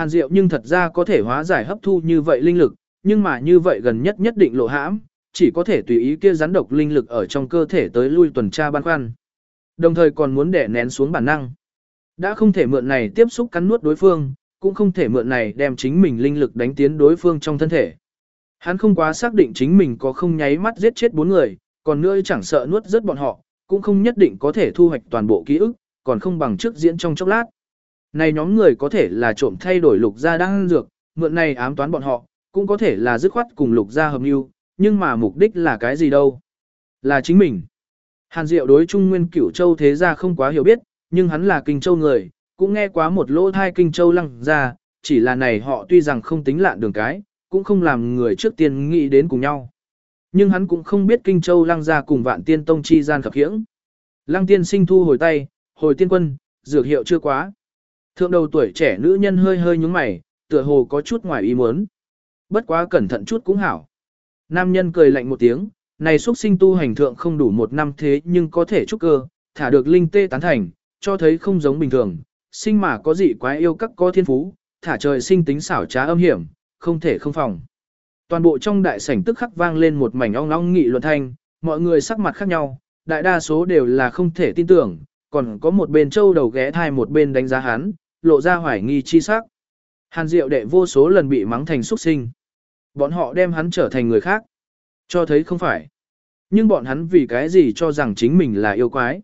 Hàn Diệu nhưng thật ra có thể hóa giải hấp thu như vậy linh lực, nhưng mà như vậy gần nhất nhất định lộ hãm, chỉ có thể tùy ý kia rắn độc linh lực ở trong cơ thể tới lui tuần tra ban khoăn. Đồng thời còn muốn đè nén xuống bản năng. Đã không thể mượn này tiếp xúc cắn nuốt đối phương, cũng không thể mượn này đem chính mình linh lực đánh tiến đối phương trong thân thể. Hắn không quá xác định chính mình có không nháy mắt giết chết bốn người, còn nữa chẳng sợ nuốt rất bọn họ, cũng không nhất định có thể thu hoạch toàn bộ ký ức, còn không bằng trước diễn trong chốc lát. Này nhóm người có thể là trộm thay đổi lục gia đang dược, mượn này ám toán bọn họ, cũng có thể là dứt khoát cùng lục gia hợp mưu, nhưng mà mục đích là cái gì đâu? Là chính mình. Hàn Diệu đối Trung Nguyên Cửu Châu thế gia không quá hiểu biết, nhưng hắn là Kinh Châu người, cũng nghe quá một lỗ thai Kinh Châu lăng ra, chỉ là này họ tuy rằng không tính lạn đường cái, cũng không làm người trước tiên nghĩ đến cùng nhau. Nhưng hắn cũng không biết Kinh Châu lăng ra cùng vạn tiên tông chi gian khập khiễng. Lăng tiên sinh thu hồi tay, hồi tiên quân, dược hiệu chưa quá. Thượng đầu tuổi trẻ nữ nhân hơi hơi nhúng mày, tựa hồ có chút ngoài ý muốn. Bất quá cẩn thận chút cũng hảo. Nam nhân cười lạnh một tiếng, này xuất sinh tu hành thượng không đủ một năm thế nhưng có thể trúc cơ, thả được linh tê tán thành, cho thấy không giống bình thường, sinh mà có dị quái yêu các có thiên phú, thả trời sinh tính xảo trá âm hiểm, không thể không phòng. Toàn bộ trong đại sảnh tức khắc vang lên một mảnh ong ong nghị luận thanh, mọi người sắc mặt khác nhau, đại đa số đều là không thể tin tưởng, còn có một bên châu đầu ghé thai một bên đánh giá hắn, lộ ra hoài nghi chi sắc. Hàn Diệu đệ vô số lần bị mắng thành xuất sinh. Bọn họ đem hắn trở thành người khác. Cho thấy không phải. Nhưng bọn hắn vì cái gì cho rằng chính mình là yêu quái.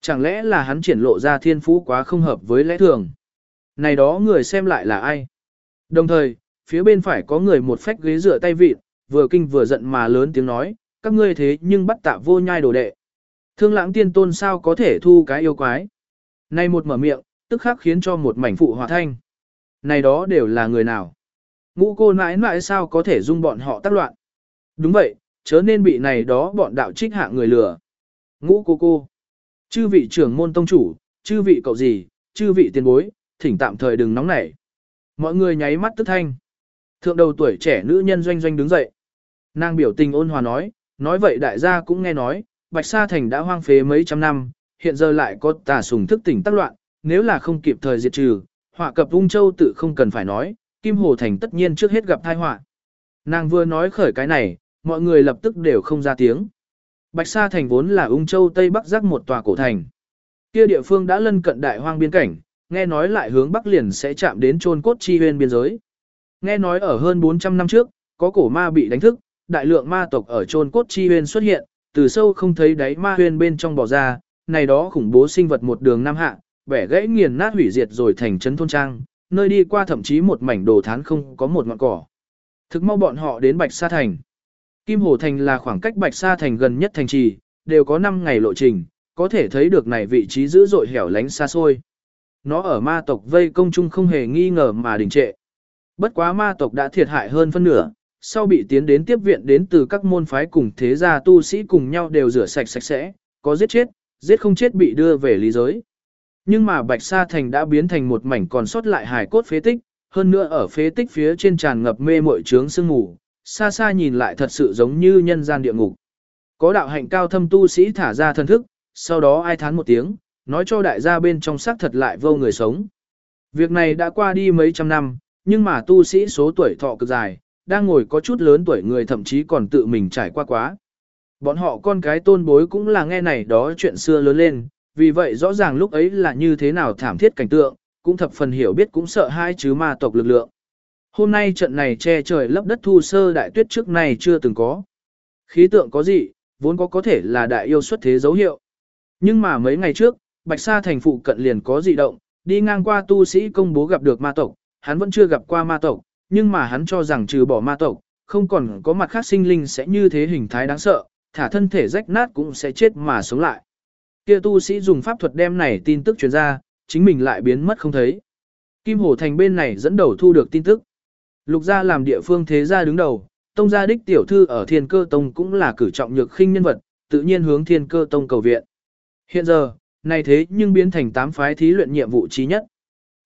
Chẳng lẽ là hắn triển lộ ra thiên phú quá không hợp với lẽ thường. Này đó người xem lại là ai. Đồng thời, phía bên phải có người một phách ghế dựa tay vịt, vừa kinh vừa giận mà lớn tiếng nói, các ngươi thế nhưng bắt tạ vô nhai đồ đệ. Thương lãng tiên tôn sao có thể thu cái yêu quái. Này một mở miệng, tức khắc khiến cho một mảnh phụ hòa thanh. Này đó đều là người nào? Ngũ cô mãi mãi sao có thể dung bọn họ tác loạn? Đúng vậy, chớ nên bị này đó bọn đạo trích hạ người lừa. Ngũ cô cô. Chư vị trưởng môn tông chủ, chư vị cậu gì, chư vị tiền bối, thỉnh tạm thời đừng nóng nảy. Mọi người nháy mắt tức thanh. Thượng đầu tuổi trẻ nữ nhân doanh doanh đứng dậy. Nàng biểu tình ôn hòa nói, nói vậy đại gia cũng nghe nói, Bạch Sa Thành đã hoang phế mấy trăm năm, hiện giờ lại có tà sùng thức tỉnh tác loạn, nếu là không kịp thời diệt trừ, họa cập ung châu tự không cần phải nói, Kim Hồ Thành tất nhiên trước hết gặp tai họa. Nàng vừa nói khởi cái này, mọi người lập tức đều không ra tiếng. Bạch Sa Thành vốn là ung châu Tây Bắc giác một tòa cổ thành. Kia địa phương đã lân cận đại hoang biên cảnh, nghe nói lại hướng Bắc liền sẽ chạm đến trôn cốt chi huyên biên giới. Nghe nói ở hơn 400 năm trước, có cổ ma bị đánh thức, đại lượng ma tộc ở trôn cốt chi huyên xuất hiện, từ sâu không thấy đáy ma huyên bên trong bò ra, này đó khủng bố sinh vật một đường nam hạ, bẻ gãy nghiền nát hủy diệt rồi thành trấn thôn trang, nơi đi qua thậm chí một mảnh đồ thán không có một ngọn cỏ. Thực mau bọn họ đến Bạch Sa Thành. Kim Hồ Thành là khoảng cách Bạch Sa Thành gần nhất thành trì, đều có 5 ngày lộ trình, có thể thấy được này vị trí dữ dội hẻo lánh xa xôi. Nó ở ma tộc vây công chung không hề nghi ngờ mà đình trệ. Bất quá ma tộc đã thiệt hại hơn phân nửa, sau bị tiến đến tiếp viện đến từ các môn phái cùng thế gia tu sĩ cùng nhau đều rửa sạch sạch sẽ, có giết chết, giết không chết bị đưa về lý giới. Nhưng mà Bạch Sa Thành đã biến thành một mảnh còn sót lại hài cốt phế tích, hơn nữa ở phế tích phía trên tràn ngập mê muội trướng sương mù, xa xa nhìn lại thật sự giống như nhân gian địa ngục. Có đạo hạnh cao thâm tu sĩ thả ra thân thức, sau đó ai thán một tiếng, nói cho đại gia bên trong xác thật lại vô người sống. Việc này đã qua đi mấy trăm năm, nhưng mà tu sĩ số tuổi thọ cực dài, đang ngồi có chút lớn tuổi người thậm chí còn tự mình trải qua quá. Bọn họ con cái tôn bối cũng là nghe này đó chuyện xưa lớn lên, vì vậy rõ ràng lúc ấy là như thế nào thảm thiết cảnh tượng, cũng thập phần hiểu biết cũng sợ hai chứ ma tộc lực lượng. Hôm nay trận này che trời lấp đất thu sơ đại tuyết trước này chưa từng có. Khí tượng có gì, vốn có có thể là đại yêu xuất thế dấu hiệu. Nhưng mà mấy ngày trước, Bạch Sa thành phụ cận liền có dị động, đi ngang qua tu sĩ công bố gặp được ma tộc, hắn vẫn chưa gặp qua ma tộc, nhưng mà hắn cho rằng trừ bỏ ma tộc, không còn có mặt khác sinh linh sẽ như thế hình thái đáng sợ, thả thân thể rách nát cũng sẽ chết mà sống lại. Kia tu sĩ dùng pháp thuật đem này tin tức truyền ra, chính mình lại biến mất không thấy. Kim Hổ Thành bên này dẫn đầu thu được tin tức. Lục gia làm địa phương thế gia đứng đầu, tông gia đích tiểu thư ở thiên cơ tông cũng là cử trọng nhược khinh nhân vật, tự nhiên hướng thiên cơ tông cầu viện. Hiện giờ, này thế nhưng biến thành tám phái thí luyện nhiệm vụ trí nhất.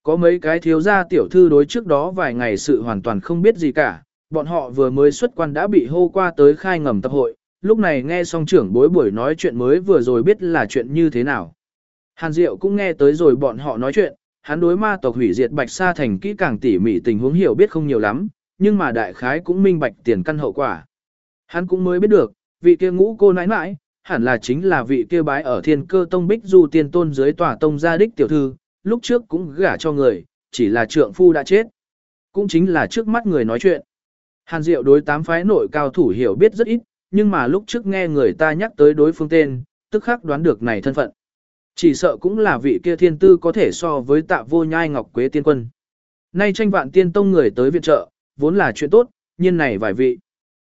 Có mấy cái thiếu gia tiểu thư đối trước đó vài ngày sự hoàn toàn không biết gì cả, bọn họ vừa mới xuất quan đã bị hô qua tới khai ngầm tập hội, lúc này nghe xong trưởng bối buổi nói chuyện mới vừa rồi biết là chuyện như thế nào. Hàn Diệu cũng nghe tới rồi bọn họ nói chuyện, hắn đối ma tộc hủy diệt Bạch Sa thành kỹ càng tỉ mỉ tình huống hiểu biết không nhiều lắm, nhưng mà đại khái cũng minh bạch tiền căn hậu quả. Hắn cũng mới biết được, vị kia ngũ cô nãi nãi, hẳn là chính là vị kia bái ở thiên cơ tông bích du tiên tôn dưới tòa tông gia đích tiểu thư, lúc trước cũng gả cho người, chỉ là trượng phu đã chết. Cũng chính là trước mắt người nói chuyện. Hàn Diệu đối tám phái nội cao thủ hiểu biết rất ít, nhưng mà lúc trước nghe người ta nhắc tới đối phương tên, tức khắc đoán được này thân phận. Chỉ sợ cũng là vị kia thiên tư có thể so với tạ vô nhai ngọc quế tiên quân. Nay tranh vạn tiên tông người tới viện trợ, vốn là chuyện tốt, nhưng này vài vị.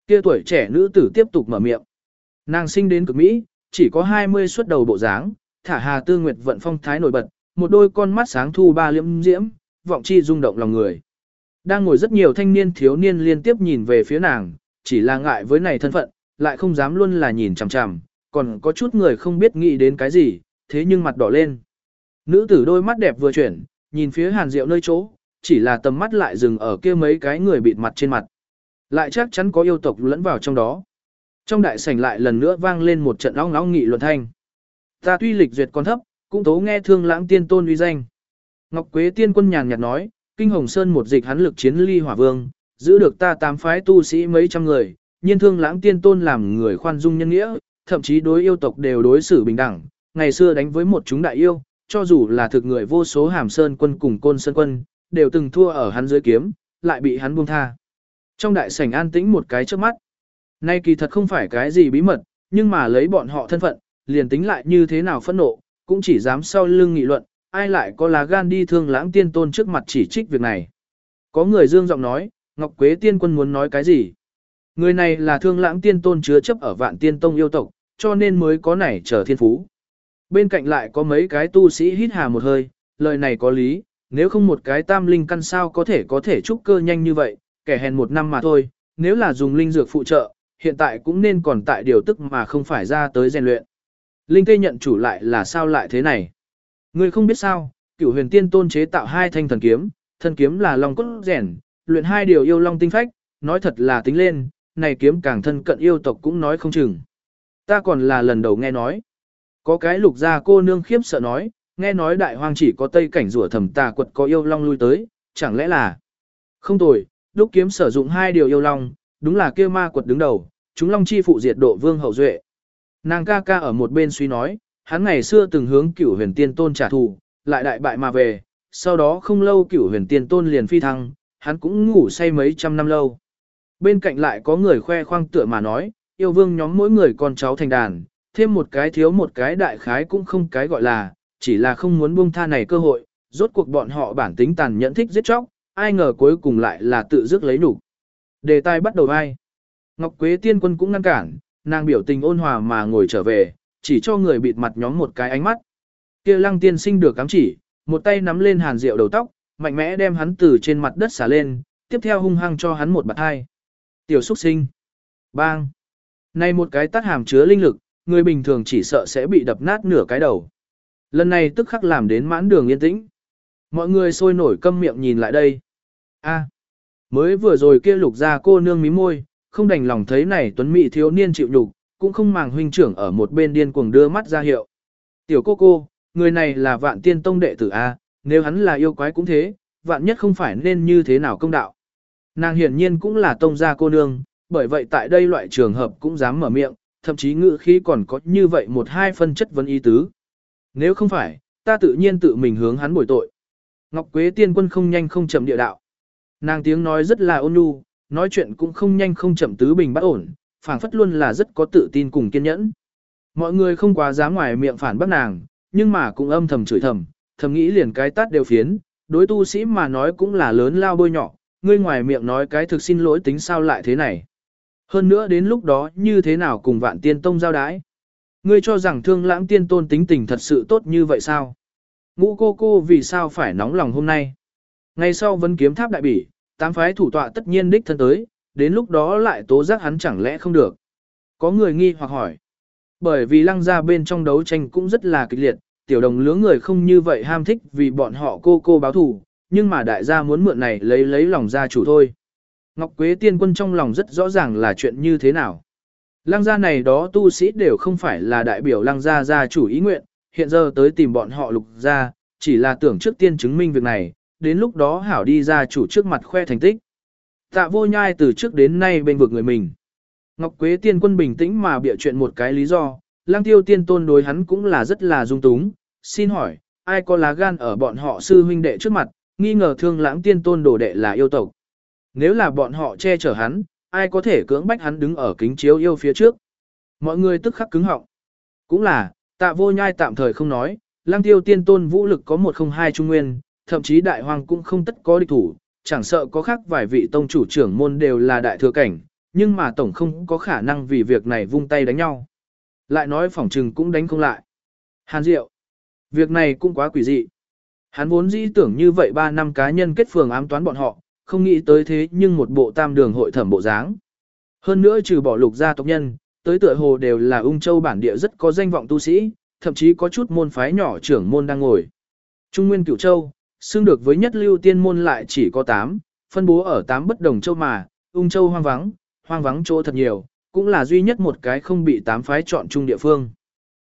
Kia tuổi trẻ nữ tử tiếp tục mở miệng. Nàng sinh đến cực Mỹ, chỉ có 20 xuất đầu bộ dáng, thả hà tư nguyệt vận phong thái nổi bật, một đôi con mắt sáng thu ba liễm diễm, vọng chi rung động lòng người. Đang ngồi rất nhiều thanh niên thiếu niên liên tiếp nhìn về phía nàng, chỉ là ngại với này thân phận, lại không dám luôn là nhìn chằm chằm, còn có chút người không biết nghĩ đến cái gì, thế nhưng mặt đỏ lên. Nữ tử đôi mắt đẹp vừa chuyển, nhìn phía hàn diệu nơi chỗ, chỉ là tầm mắt lại dừng ở kia mấy cái người bịt mặt trên mặt. Lại chắc chắn có yêu tộc lẫn vào trong đó. Trong đại sảnh lại lần nữa vang lên một trận ong ong nghị luận thanh. Ta tuy lịch duyệt còn thấp, cũng tố nghe thương lãng tiên tôn uy danh. Ngọc Quế tiên quân nhàn nhạt nói, kinh hồng sơn một dịch hắn lực chiến ly hỏa vương, giữ được ta tám phái tu sĩ mấy trăm người, nhiên thương lãng tiên tôn làm người khoan dung nhân nghĩa, thậm chí đối yêu tộc đều đối xử bình đẳng, ngày xưa đánh với một chúng đại yêu, cho dù là thực người vô số hàm sơn quân cùng côn sơn quân, đều từng thua ở hắn dưới kiếm, lại bị hắn buông tha. Trong đại sảnh an tĩnh một cái trước mắt. Nay kỳ thật không phải cái gì bí mật, nhưng mà lấy bọn họ thân phận, liền tính lại như thế nào phẫn nộ, cũng chỉ dám sau lưng nghị luận, ai lại có lá gan đi thương lãng tiên tôn trước mặt chỉ trích việc này. Có người dương giọng nói, Ngọc Quế tiên quân muốn nói cái gì? Người này là thương lãng tiên tôn chứa chấp ở vạn tiên tông yêu tộc, cho nên mới có nảy trở thiên phú. Bên cạnh lại có mấy cái tu sĩ hít hà một hơi, lời này có lý, nếu không một cái tam linh căn sao có thể có thể trúc cơ nhanh như vậy, kẻ hèn một năm mà thôi, nếu là dùng linh dược phụ trợ, hiện tại cũng nên còn tại điều tức mà không phải ra tới rèn luyện. Linh tê nhận chủ lại là sao lại thế này? Ngươi không biết sao, cửu huyền tiên tôn chế tạo hai thanh thần kiếm, thần kiếm là long cốt rèn, luyện hai điều yêu long tinh phách, nói thật là tính lên, này kiếm càng thân cận yêu tộc cũng nói không chừng. Ta còn là lần đầu nghe nói. Có cái lục gia cô nương khiếp sợ nói, nghe nói đại hoang chỉ có tây cảnh rủa thầm tà quật có yêu long lui tới, chẳng lẽ là... Không tồi, đúc kiếm sử dụng hai điều yêu long, đúng là kia ma quật đứng đầu, chúng long chi phụ diệt độ vương hậu duệ. Nàng ca ca ở một bên suy nói, hắn ngày xưa từng hướng cửu huyền tiên tôn trả thù, lại đại bại mà về, sau đó không lâu cửu huyền tiên tôn liền phi thăng, hắn cũng ngủ say mấy trăm năm lâu. Bên cạnh lại có người khoe khoang tựa mà nói, yêu vương nhóm mỗi người con cháu thành đàn, thêm một cái thiếu một cái đại khái cũng không cái gọi là, chỉ là không muốn buông tha này cơ hội, rốt cuộc bọn họ bản tính tàn nhẫn thích giết chóc, ai ngờ cuối cùng lại là tự dứt lấy đủ. Đề tài bắt đầu ai? Ngọc Quế tiên quân cũng ngăn cản, nàng biểu tình ôn hòa mà ngồi trở về, chỉ cho người bịt mặt nhóm một cái ánh mắt. kia lăng tiên sinh được cắm chỉ, một tay nắm lên hàn rượu đầu tóc, mạnh mẽ đem hắn từ trên mặt đất xả lên, tiếp theo hung hăng cho hắn một bạt hai. Tiểu xúc sinh. Bang. Này một cái tắt hàm chứa linh lực, người bình thường chỉ sợ sẽ bị đập nát nửa cái đầu. Lần này tức khắc làm đến mãn đường yên tĩnh. Mọi người sôi nổi câm miệng nhìn lại đây. A, mới vừa rồi kia lục ra cô nương mí môi, không đành lòng thấy này tuấn mỹ thiếu niên chịu nhục, cũng không màng huynh trưởng ở một bên điên cuồng đưa mắt ra hiệu. Tiểu cô cô, người này là vạn tiên tông đệ tử A, nếu hắn là yêu quái cũng thế, vạn nhất không phải nên như thế nào công đạo. Nàng hiển nhiên cũng là tông gia cô nương, bởi vậy tại đây loại trường hợp cũng dám mở miệng, thậm chí ngữ khí còn có như vậy một hai phân chất vấn ý tứ. Nếu không phải, ta tự nhiên tự mình hướng hắn bồi tội. Ngọc Quế tiên quân không nhanh không chậm địa đạo. Nàng tiếng nói rất là ôn nhu, nói chuyện cũng không nhanh không chậm tứ bình bất ổn, phảng phất luôn là rất có tự tin cùng kiên nhẫn. Mọi người không quá dám ngoài miệng phản bác nàng, nhưng mà cũng âm thầm chửi thầm, thầm nghĩ liền cái tát đều phiến, đối tu sĩ mà nói cũng là lớn lao bôi nhỏ, ngươi ngoài miệng nói cái thực xin lỗi tính sao lại thế này. Hơn nữa đến lúc đó như thế nào cùng vạn tiên tông giao đái. Ngươi cho rằng thương lãng tiên tôn tính tình thật sự tốt như vậy sao? Ngũ cô cô vì sao phải nóng lòng hôm nay? Ngày sau vấn kiếm tháp đại bỉ, tám phái thủ tọa tất nhiên đích thân tới, đến lúc đó lại tố giác hắn chẳng lẽ không được. Có người nghi hoặc hỏi. Bởi vì lăng ra bên trong đấu tranh cũng rất là kịch liệt, tiểu đồng lứa người không như vậy ham thích vì bọn họ cô cô báo thù, nhưng mà đại gia muốn mượn này lấy lấy lòng gia chủ thôi. Ngọc Quế tiên quân trong lòng rất rõ ràng là chuyện như thế nào. Lăng gia này đó tu sĩ đều không phải là đại biểu lăng gia gia chủ ý nguyện, hiện giờ tới tìm bọn họ lục gia, chỉ là tưởng trước tiên chứng minh việc này, đến lúc đó hảo đi ra chủ trước mặt khoe thành tích. Tạ vô nhai từ trước đến nay bên vực người mình. Ngọc Quế tiên quân bình tĩnh mà bịa chuyện một cái lý do, lang tiêu tiên tôn đối hắn cũng là rất là dung túng. Xin hỏi, ai có lá gan ở bọn họ sư huynh đệ trước mặt, nghi ngờ thương lãng tiên tôn đồ đệ là yêu tộc. Nếu là bọn họ che chở hắn, ai có thể cưỡng bách hắn đứng ở kính chiếu yêu phía trước. Mọi người tức khắc cứng họng. Cũng là, tạ vô nhai tạm thời không nói, lang tiêu tiên tôn vũ lực có một không hai trung nguyên, thậm chí đại hoàng cũng không tất có địch thủ, chẳng sợ có khác vài vị tông chủ trưởng môn đều là đại thừa cảnh, nhưng mà tổng không có khả năng vì việc này vung tay đánh nhau. Lại nói phỏng trừng cũng đánh không lại. Hàn Diệu. Việc này cũng quá quỷ dị. Hắn vốn dĩ tưởng như vậy ba năm cá nhân kết phường ám toán bọn họ, không nghĩ tới thế nhưng một bộ tam đường hội thẩm bộ dáng. Hơn nữa trừ bỏ lục gia tộc nhân, tới tựa hồ đều là ung châu bản địa rất có danh vọng tu sĩ, thậm chí có chút môn phái nhỏ trưởng môn đang ngồi. Trung Nguyên Cửu Châu, xương được với nhất lưu tiên môn lại chỉ có 8, phân bố ở 8 bất đồng châu mà, ung châu hoang vắng, hoang vắng chỗ thật nhiều, cũng là duy nhất một cái không bị 8 phái chọn chung địa phương.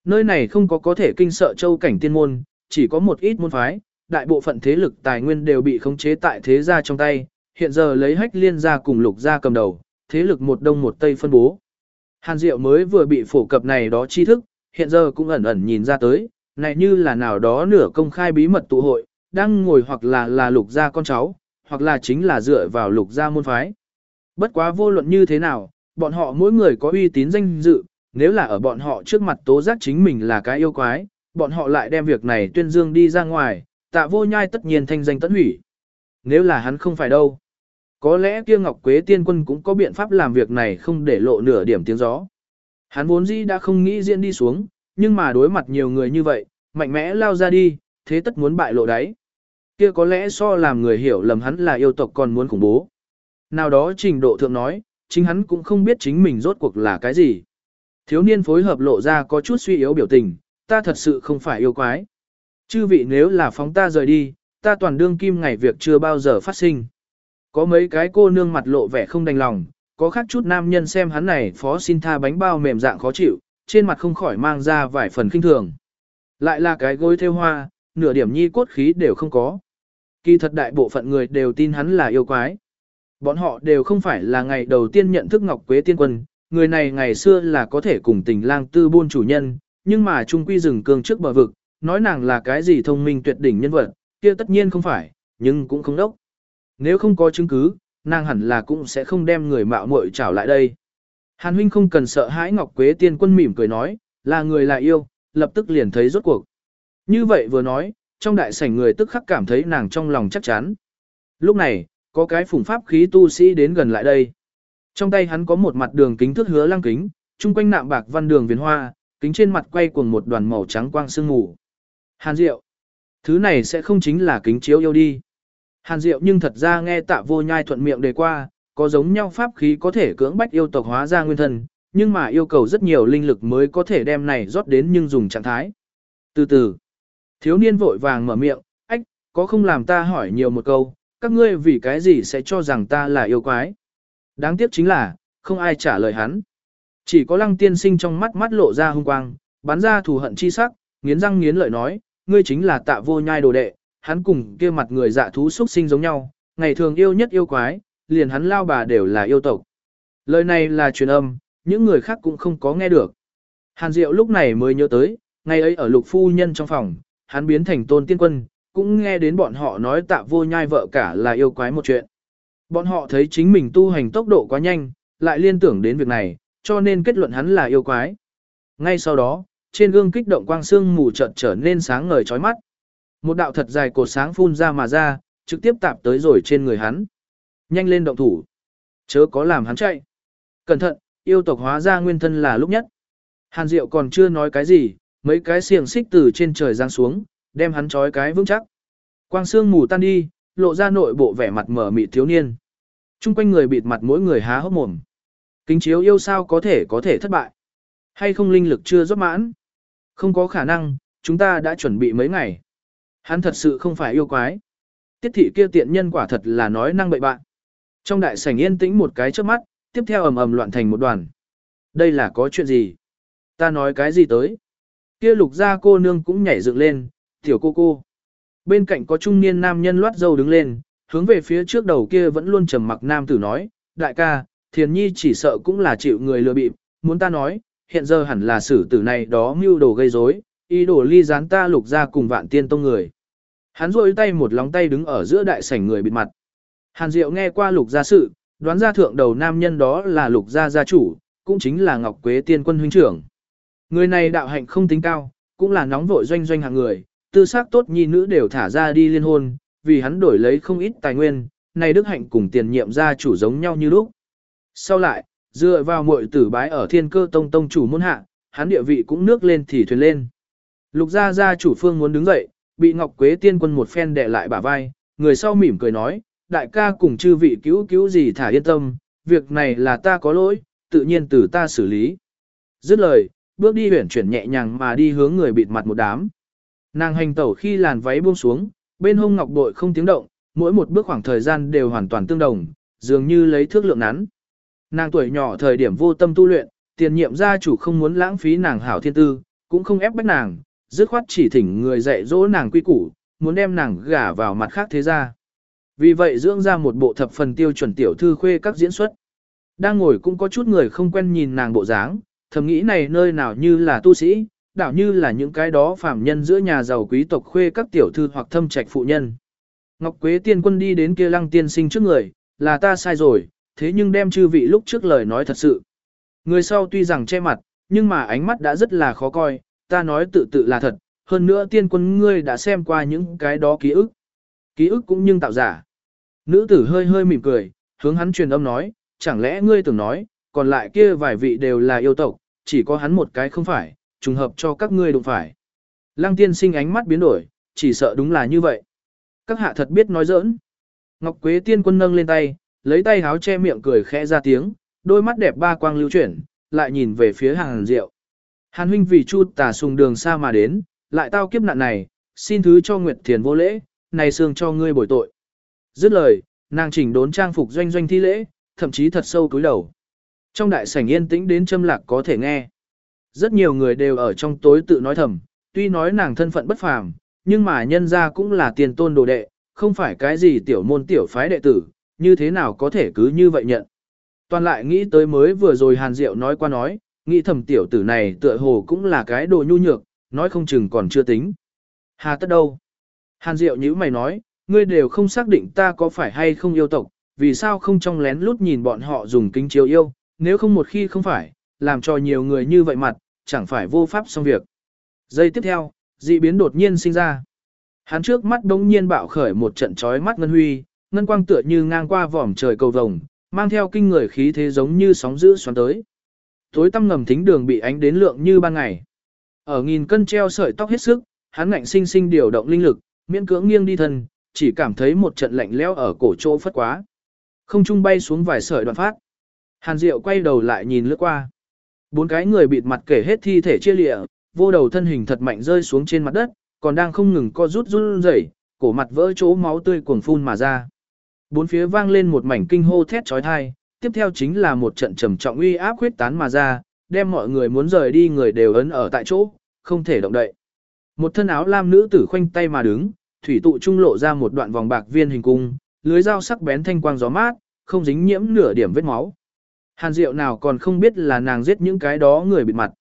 Nơi này không có có thể kinh sợ châu cảnh tiên môn, chỉ có một ít môn phái, đại bộ phận thế lực tài nguyên đều bị khống chế tại thế gia trong tay, hiện giờ lấy hách liên gia cùng lục gia cầm đầu, thế lực một đông một tây phân bố. Hàn Diệu mới vừa bị phổ cập này đó tri thức, hiện giờ cũng ẩn ẩn nhìn ra tới, này như là nào đó nửa công khai bí mật tụ hội, đang ngồi hoặc là là lục gia con cháu, hoặc là chính là dựa vào lục gia môn phái. Bất quá vô luận như thế nào, bọn họ mỗi người có uy tín danh dự, nếu là ở bọn họ trước mặt tố giác chính mình là cái yêu quái, bọn họ lại đem việc này tuyên dương đi ra ngoài, tạ vô nhai tất nhiên thanh danh tẫn hủy. Nếu là hắn không phải đâu. Có lẽ kia Ngọc Quế tiên quân cũng có biện pháp làm việc này không để lộ nửa điểm tiếng gió. Hắn vốn dĩ đã không nghĩ diễn đi xuống, nhưng mà đối mặt nhiều người như vậy, mạnh mẽ lao ra đi, thế tất muốn bại lộ đấy. Kia có lẽ so làm người hiểu lầm hắn là yêu tộc còn muốn khủng bố. Nào đó trình độ thượng nói, chính hắn cũng không biết chính mình rốt cuộc là cái gì. Thiếu niên phối hợp lộ ra có chút suy yếu biểu tình, ta thật sự không phải yêu quái. Chư vị nếu là phóng ta rời đi, ta toàn đương kim ngày việc chưa bao giờ phát sinh. Có mấy cái cô nương mặt lộ vẻ không đành lòng, có khác chút nam nhân xem hắn này phó xin tha bánh bao mềm dạng khó chịu, trên mặt không khỏi mang ra vài phần kinh thường. Lại là cái gối theo hoa, nửa điểm nhi cốt khí đều không có. Kỳ thật đại bộ phận người đều tin hắn là yêu quái. Bọn họ đều không phải là ngày đầu tiên nhận thức Ngọc Quế Tiên Quân, người này ngày xưa là có thể cùng tình lang tư buôn chủ nhân, nhưng mà trung quy rừng cương trước bờ vực, nói nàng là cái gì thông minh tuyệt đỉnh nhân vật, kia tất nhiên không phải, nhưng cũng không đốc. Nếu không có chứng cứ, nàng hẳn là cũng sẽ không đem người mạo muội trảo lại đây. Hàn huynh không cần sợ hãi Ngọc Quế Tiên Quân mỉm cười nói, là người là yêu, lập tức liền thấy rốt cuộc. Như vậy vừa nói, trong đại sảnh người tức khắc cảm thấy nàng trong lòng chắc chắn. Lúc này, có cái phùng pháp khí tu sĩ đến gần lại đây. Trong tay hắn có một mặt đường kính thước hứa lăng kính, chung quanh nạm bạc văn đường viền hoa, kính trên mặt quay cuồng một đoàn màu trắng quang sương mù. Hàn Diệu. Thứ này sẽ không chính là kính chiếu yêu đi. Hàn Diệu nhưng thật ra nghe tạ vô nhai thuận miệng đề qua, có giống nhau pháp khí có thể cưỡng bách yêu tộc hóa ra nguyên thân, nhưng mà yêu cầu rất nhiều linh lực mới có thể đem này rót đến nhưng dùng trạng thái. Từ từ, thiếu niên vội vàng mở miệng, ách, có không làm ta hỏi nhiều một câu, các ngươi vì cái gì sẽ cho rằng ta là yêu quái. Đáng tiếc chính là, không ai trả lời hắn. Chỉ có lăng tiên sinh trong mắt mắt lộ ra hung quang, bắn ra thù hận chi sắc, nghiến răng nghiến lợi nói, ngươi chính là tạ vô nhai đồ đệ, hắn cùng kia mặt người dạ thú xuất sinh giống nhau, ngày thường yêu nhất yêu quái, liền hắn lao bà đều là yêu tộc. Lời này là truyền âm, những người khác cũng không có nghe được. Hàn Diệu lúc này mới nhớ tới, ngày ấy ở lục phu nhân trong phòng, hắn biến thành tôn tiên quân, cũng nghe đến bọn họ nói tạ vô nhai vợ cả là yêu quái một chuyện. Bọn họ thấy chính mình tu hành tốc độ quá nhanh, lại liên tưởng đến việc này, cho nên kết luận hắn là yêu quái. Ngay sau đó, trên gương kích động quang xương mù chợt trở nên sáng ngời chói mắt. Một đạo thật dài cột sáng phun ra mà ra, trực tiếp tạp tới rồi trên người hắn. Nhanh lên động thủ. Chớ có làm hắn chạy. Cẩn thận, yêu tộc hóa ra nguyên thân là lúc nhất. Hàn Diệu còn chưa nói cái gì, mấy cái xiềng xích từ trên trời giáng xuống, đem hắn trói cái vững chắc. Quang xương mù tan đi, lộ ra nội bộ vẻ mặt mở mịt thiếu niên. Trung quanh người bịt mặt mỗi người há hốc mồm. Kính chiếu yêu sao có thể có thể thất bại. Hay không linh lực chưa rót mãn. Không có khả năng, chúng ta đã chuẩn bị mấy ngày. Hắn thật sự không phải yêu quái. Tiết thị kia tiện nhân quả thật là nói năng bậy bạn. Trong đại sảnh yên tĩnh một cái trước mắt, tiếp theo ầm ầm loạn thành một đoàn. Đây là có chuyện gì? Ta nói cái gì tới? Kia lục gia cô nương cũng nhảy dựng lên, tiểu cô cô. Bên cạnh có trung niên nam nhân loát dâu đứng lên, hướng về phía trước đầu kia vẫn luôn trầm mặc nam tử nói, đại ca, thiền nhi chỉ sợ cũng là chịu người lừa bịp, muốn ta nói, hiện giờ hẳn là xử tử này đó mưu đồ gây rối, ý đồ ly gián ta lục ra cùng vạn tiên tông người. Hắn rôi tay một lóng tay đứng ở giữa đại sảnh người bịt mặt. Hàn Diệu nghe qua lục gia sự, đoán ra thượng đầu nam nhân đó là lục gia gia chủ, cũng chính là Ngọc Quế tiên quân huynh trưởng. Người này đạo hạnh không tính cao, cũng là nóng vội doanh doanh hàng người, tư xác tốt nhi nữ đều thả ra đi liên hôn, vì hắn đổi lấy không ít tài nguyên, này đức hạnh cùng tiền nhiệm gia chủ giống nhau như lúc. Sau lại, dựa vào muội tử bái ở thiên cơ tông tông chủ môn hạ, hắn địa vị cũng nước lên thì thuyền lên. Lục gia gia chủ phương muốn đứng dậy, bị Ngọc Quế tiên quân một phen đè lại bả vai, người sau mỉm cười nói, đại ca cùng chư vị cứu cứu gì thả yên tâm, việc này là ta có lỗi, tự nhiên từ ta xử lý. Dứt lời, bước đi huyển chuyển nhẹ nhàng mà đi hướng người bịt mặt một đám. Nàng hành tẩu khi làn váy buông xuống, bên hông ngọc bội không tiếng động, mỗi một bước khoảng thời gian đều hoàn toàn tương đồng, dường như lấy thước lượng nắn. Nàng tuổi nhỏ thời điểm vô tâm tu luyện, tiền nhiệm gia chủ không muốn lãng phí nàng hảo thiên tư, cũng không ép bách nàng, dứt khoát chỉ thỉnh người dạy dỗ nàng quy củ, muốn đem nàng gả vào mặt khác thế gia. Vì vậy dưỡng ra một bộ thập phần tiêu chuẩn tiểu thư khuê các diễn xuất. Đang ngồi cũng có chút người không quen nhìn nàng bộ dáng, thầm nghĩ này nơi nào như là tu sĩ, đảo như là những cái đó phàm nhân giữa nhà giàu quý tộc khuê các tiểu thư hoặc thâm trạch phụ nhân. Ngọc Quế tiên quân đi đến kia lăng tiên sinh trước người, là ta sai rồi, thế nhưng đem chư vị lúc trước lời nói thật sự. Người sau tuy rằng che mặt, nhưng mà ánh mắt đã rất là khó coi, ta nói tự tự là thật, hơn nữa tiên quân ngươi đã xem qua những cái đó ký ức. Ký ức cũng nhưng tạo giả. Nữ tử hơi hơi mỉm cười, hướng hắn truyền âm nói, chẳng lẽ ngươi tưởng nói, còn lại kia vài vị đều là yêu tộc, chỉ có hắn một cái không phải, trùng hợp cho các ngươi đụng phải. Lăng tiên sinh ánh mắt biến đổi, chỉ sợ đúng là như vậy. Các hạ thật biết nói giỡn. Ngọc Quế tiên quân nâng lên tay, lấy tay háo che miệng cười khẽ ra tiếng, đôi mắt đẹp ba quang lưu chuyển, lại nhìn về phía hàng rượu. Hàn huynh vì chu tà sùng đường xa mà đến, lại tao kiếp nạn này, xin thứ cho Nguyệt Thiền vô lễ, này xương cho ngươi bồi tội. Dứt lời, nàng chỉnh đốn trang phục doanh doanh thi lễ, thậm chí thật sâu cúi đầu. Trong đại sảnh yên tĩnh đến châm lạc có thể nghe. Rất nhiều người đều ở trong tối tự nói thầm, tuy nói nàng thân phận bất phàm, nhưng mà nhân ra cũng là tiền tôn đồ đệ, không phải cái gì tiểu môn tiểu phái đệ tử, như thế nào có thể cứ như vậy nhận. Toàn lại nghĩ tới mới vừa rồi Hàn Diệu nói qua nói, nghĩ thầm tiểu tử này tựa hồ cũng là cái đồ nhu nhược, nói không chừng còn chưa tính. Hà tất đâu? Hàn Diệu như mày nói, ngươi đều không xác định ta có phải hay không yêu tộc, vì sao không trong lén lút nhìn bọn họ dùng kính chiếu yêu, nếu không một khi không phải, làm cho nhiều người như vậy mặt, chẳng phải vô pháp xong việc. Giây tiếp theo, dị biến đột nhiên sinh ra. Hắn trước mắt đống nhiên bạo khởi một trận chói mắt ngân huy, ngân quang tựa như ngang qua vòm trời cầu vồng, mang theo kinh người khí thế giống như sóng dữ xoắn tới. Tối tăm ngầm thính đường bị ánh đến lượng như ban ngày. Ở nghìn cân treo sợi tóc hết sức, hắn ngạnh sinh sinh điều động linh lực, miễn cưỡng nghiêng đi thân, chỉ cảm thấy một trận lạnh lẽo ở cổ chỗ phất quá. Không trung bay xuống vài sợi đoạn phát. Hàn Diệu quay đầu lại nhìn lướt qua. Bốn cái người bịt mặt kể hết thi thể chia lịa, vô đầu thân hình thật mạnh rơi xuống trên mặt đất, còn đang không ngừng co rút run rẩy, cổ mặt vỡ chỗ máu tươi cuồng phun mà ra. Bốn phía vang lên một mảnh kinh hô thét chói tai, tiếp theo chính là một trận trầm trọng uy áp huyết tán mà ra, đem mọi người muốn rời đi người đều ấn ở tại chỗ, không thể động đậy. Một thân áo lam nữ tử khoanh tay mà đứng, thủy tụ trung lộ ra một đoạn vòng bạc viên hình cung, lưới dao sắc bén thanh quang gió mát, không dính nhiễm nửa điểm vết máu. Hàn Diệu nào còn không biết là nàng giết những cái đó người bịt mặt.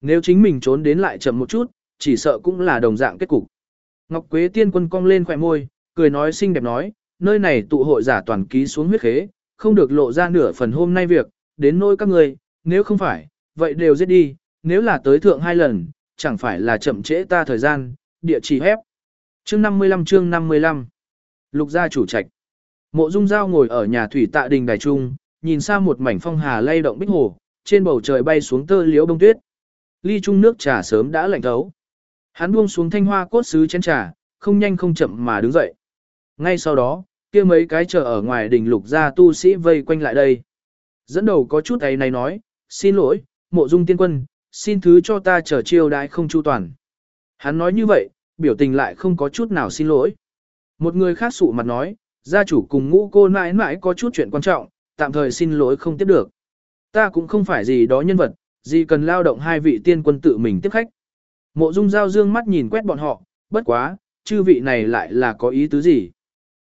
Nếu chính mình trốn đến lại chậm một chút, chỉ sợ cũng là đồng dạng kết cục. Ngọc Quế tiên quân cong lên khỏe môi, cười nói xinh đẹp nói, nơi này tụ hội giả toàn ký xuống huyết khế, không được lộ ra nửa phần hôm nay việc, đến nỗi các người, nếu không phải, vậy đều giết đi, nếu là tới thượng hai lần, chẳng phải là chậm trễ ta thời gian, địa chỉ hép. Chương 55 chương 55 Lục gia chủ trạch Mộ Dung Giao ngồi ở nhà thủy tạ đình đài trung, nhìn xa một mảnh phong hà lay động bích hồ, trên bầu trời bay xuống tơ liễu bông tuyết. Ly chung nước trà sớm đã lạnh thấu. Hắn buông xuống thanh hoa cốt sứ chén trà, không nhanh không chậm mà đứng dậy. Ngay sau đó, kia mấy cái chờ ở ngoài đỉnh lục gia tu sĩ vây quanh lại đây. Dẫn đầu có chút ấy này nói, xin lỗi, mộ dung tiên quân, xin thứ cho ta chờ chiêu đãi không chu toàn. Hắn nói như vậy, biểu tình lại không có chút nào xin lỗi. Một người khác sụ mặt nói, gia chủ cùng ngũ cô mãi mãi có chút chuyện quan trọng, tạm thời xin lỗi không tiếp được. Ta cũng không phải gì đó nhân vật, gì cần lao động hai vị tiên quân tự mình tiếp khách. Mộ Dung Giao dương mắt nhìn quét bọn họ, bất quá, chư vị này lại là có ý tứ gì.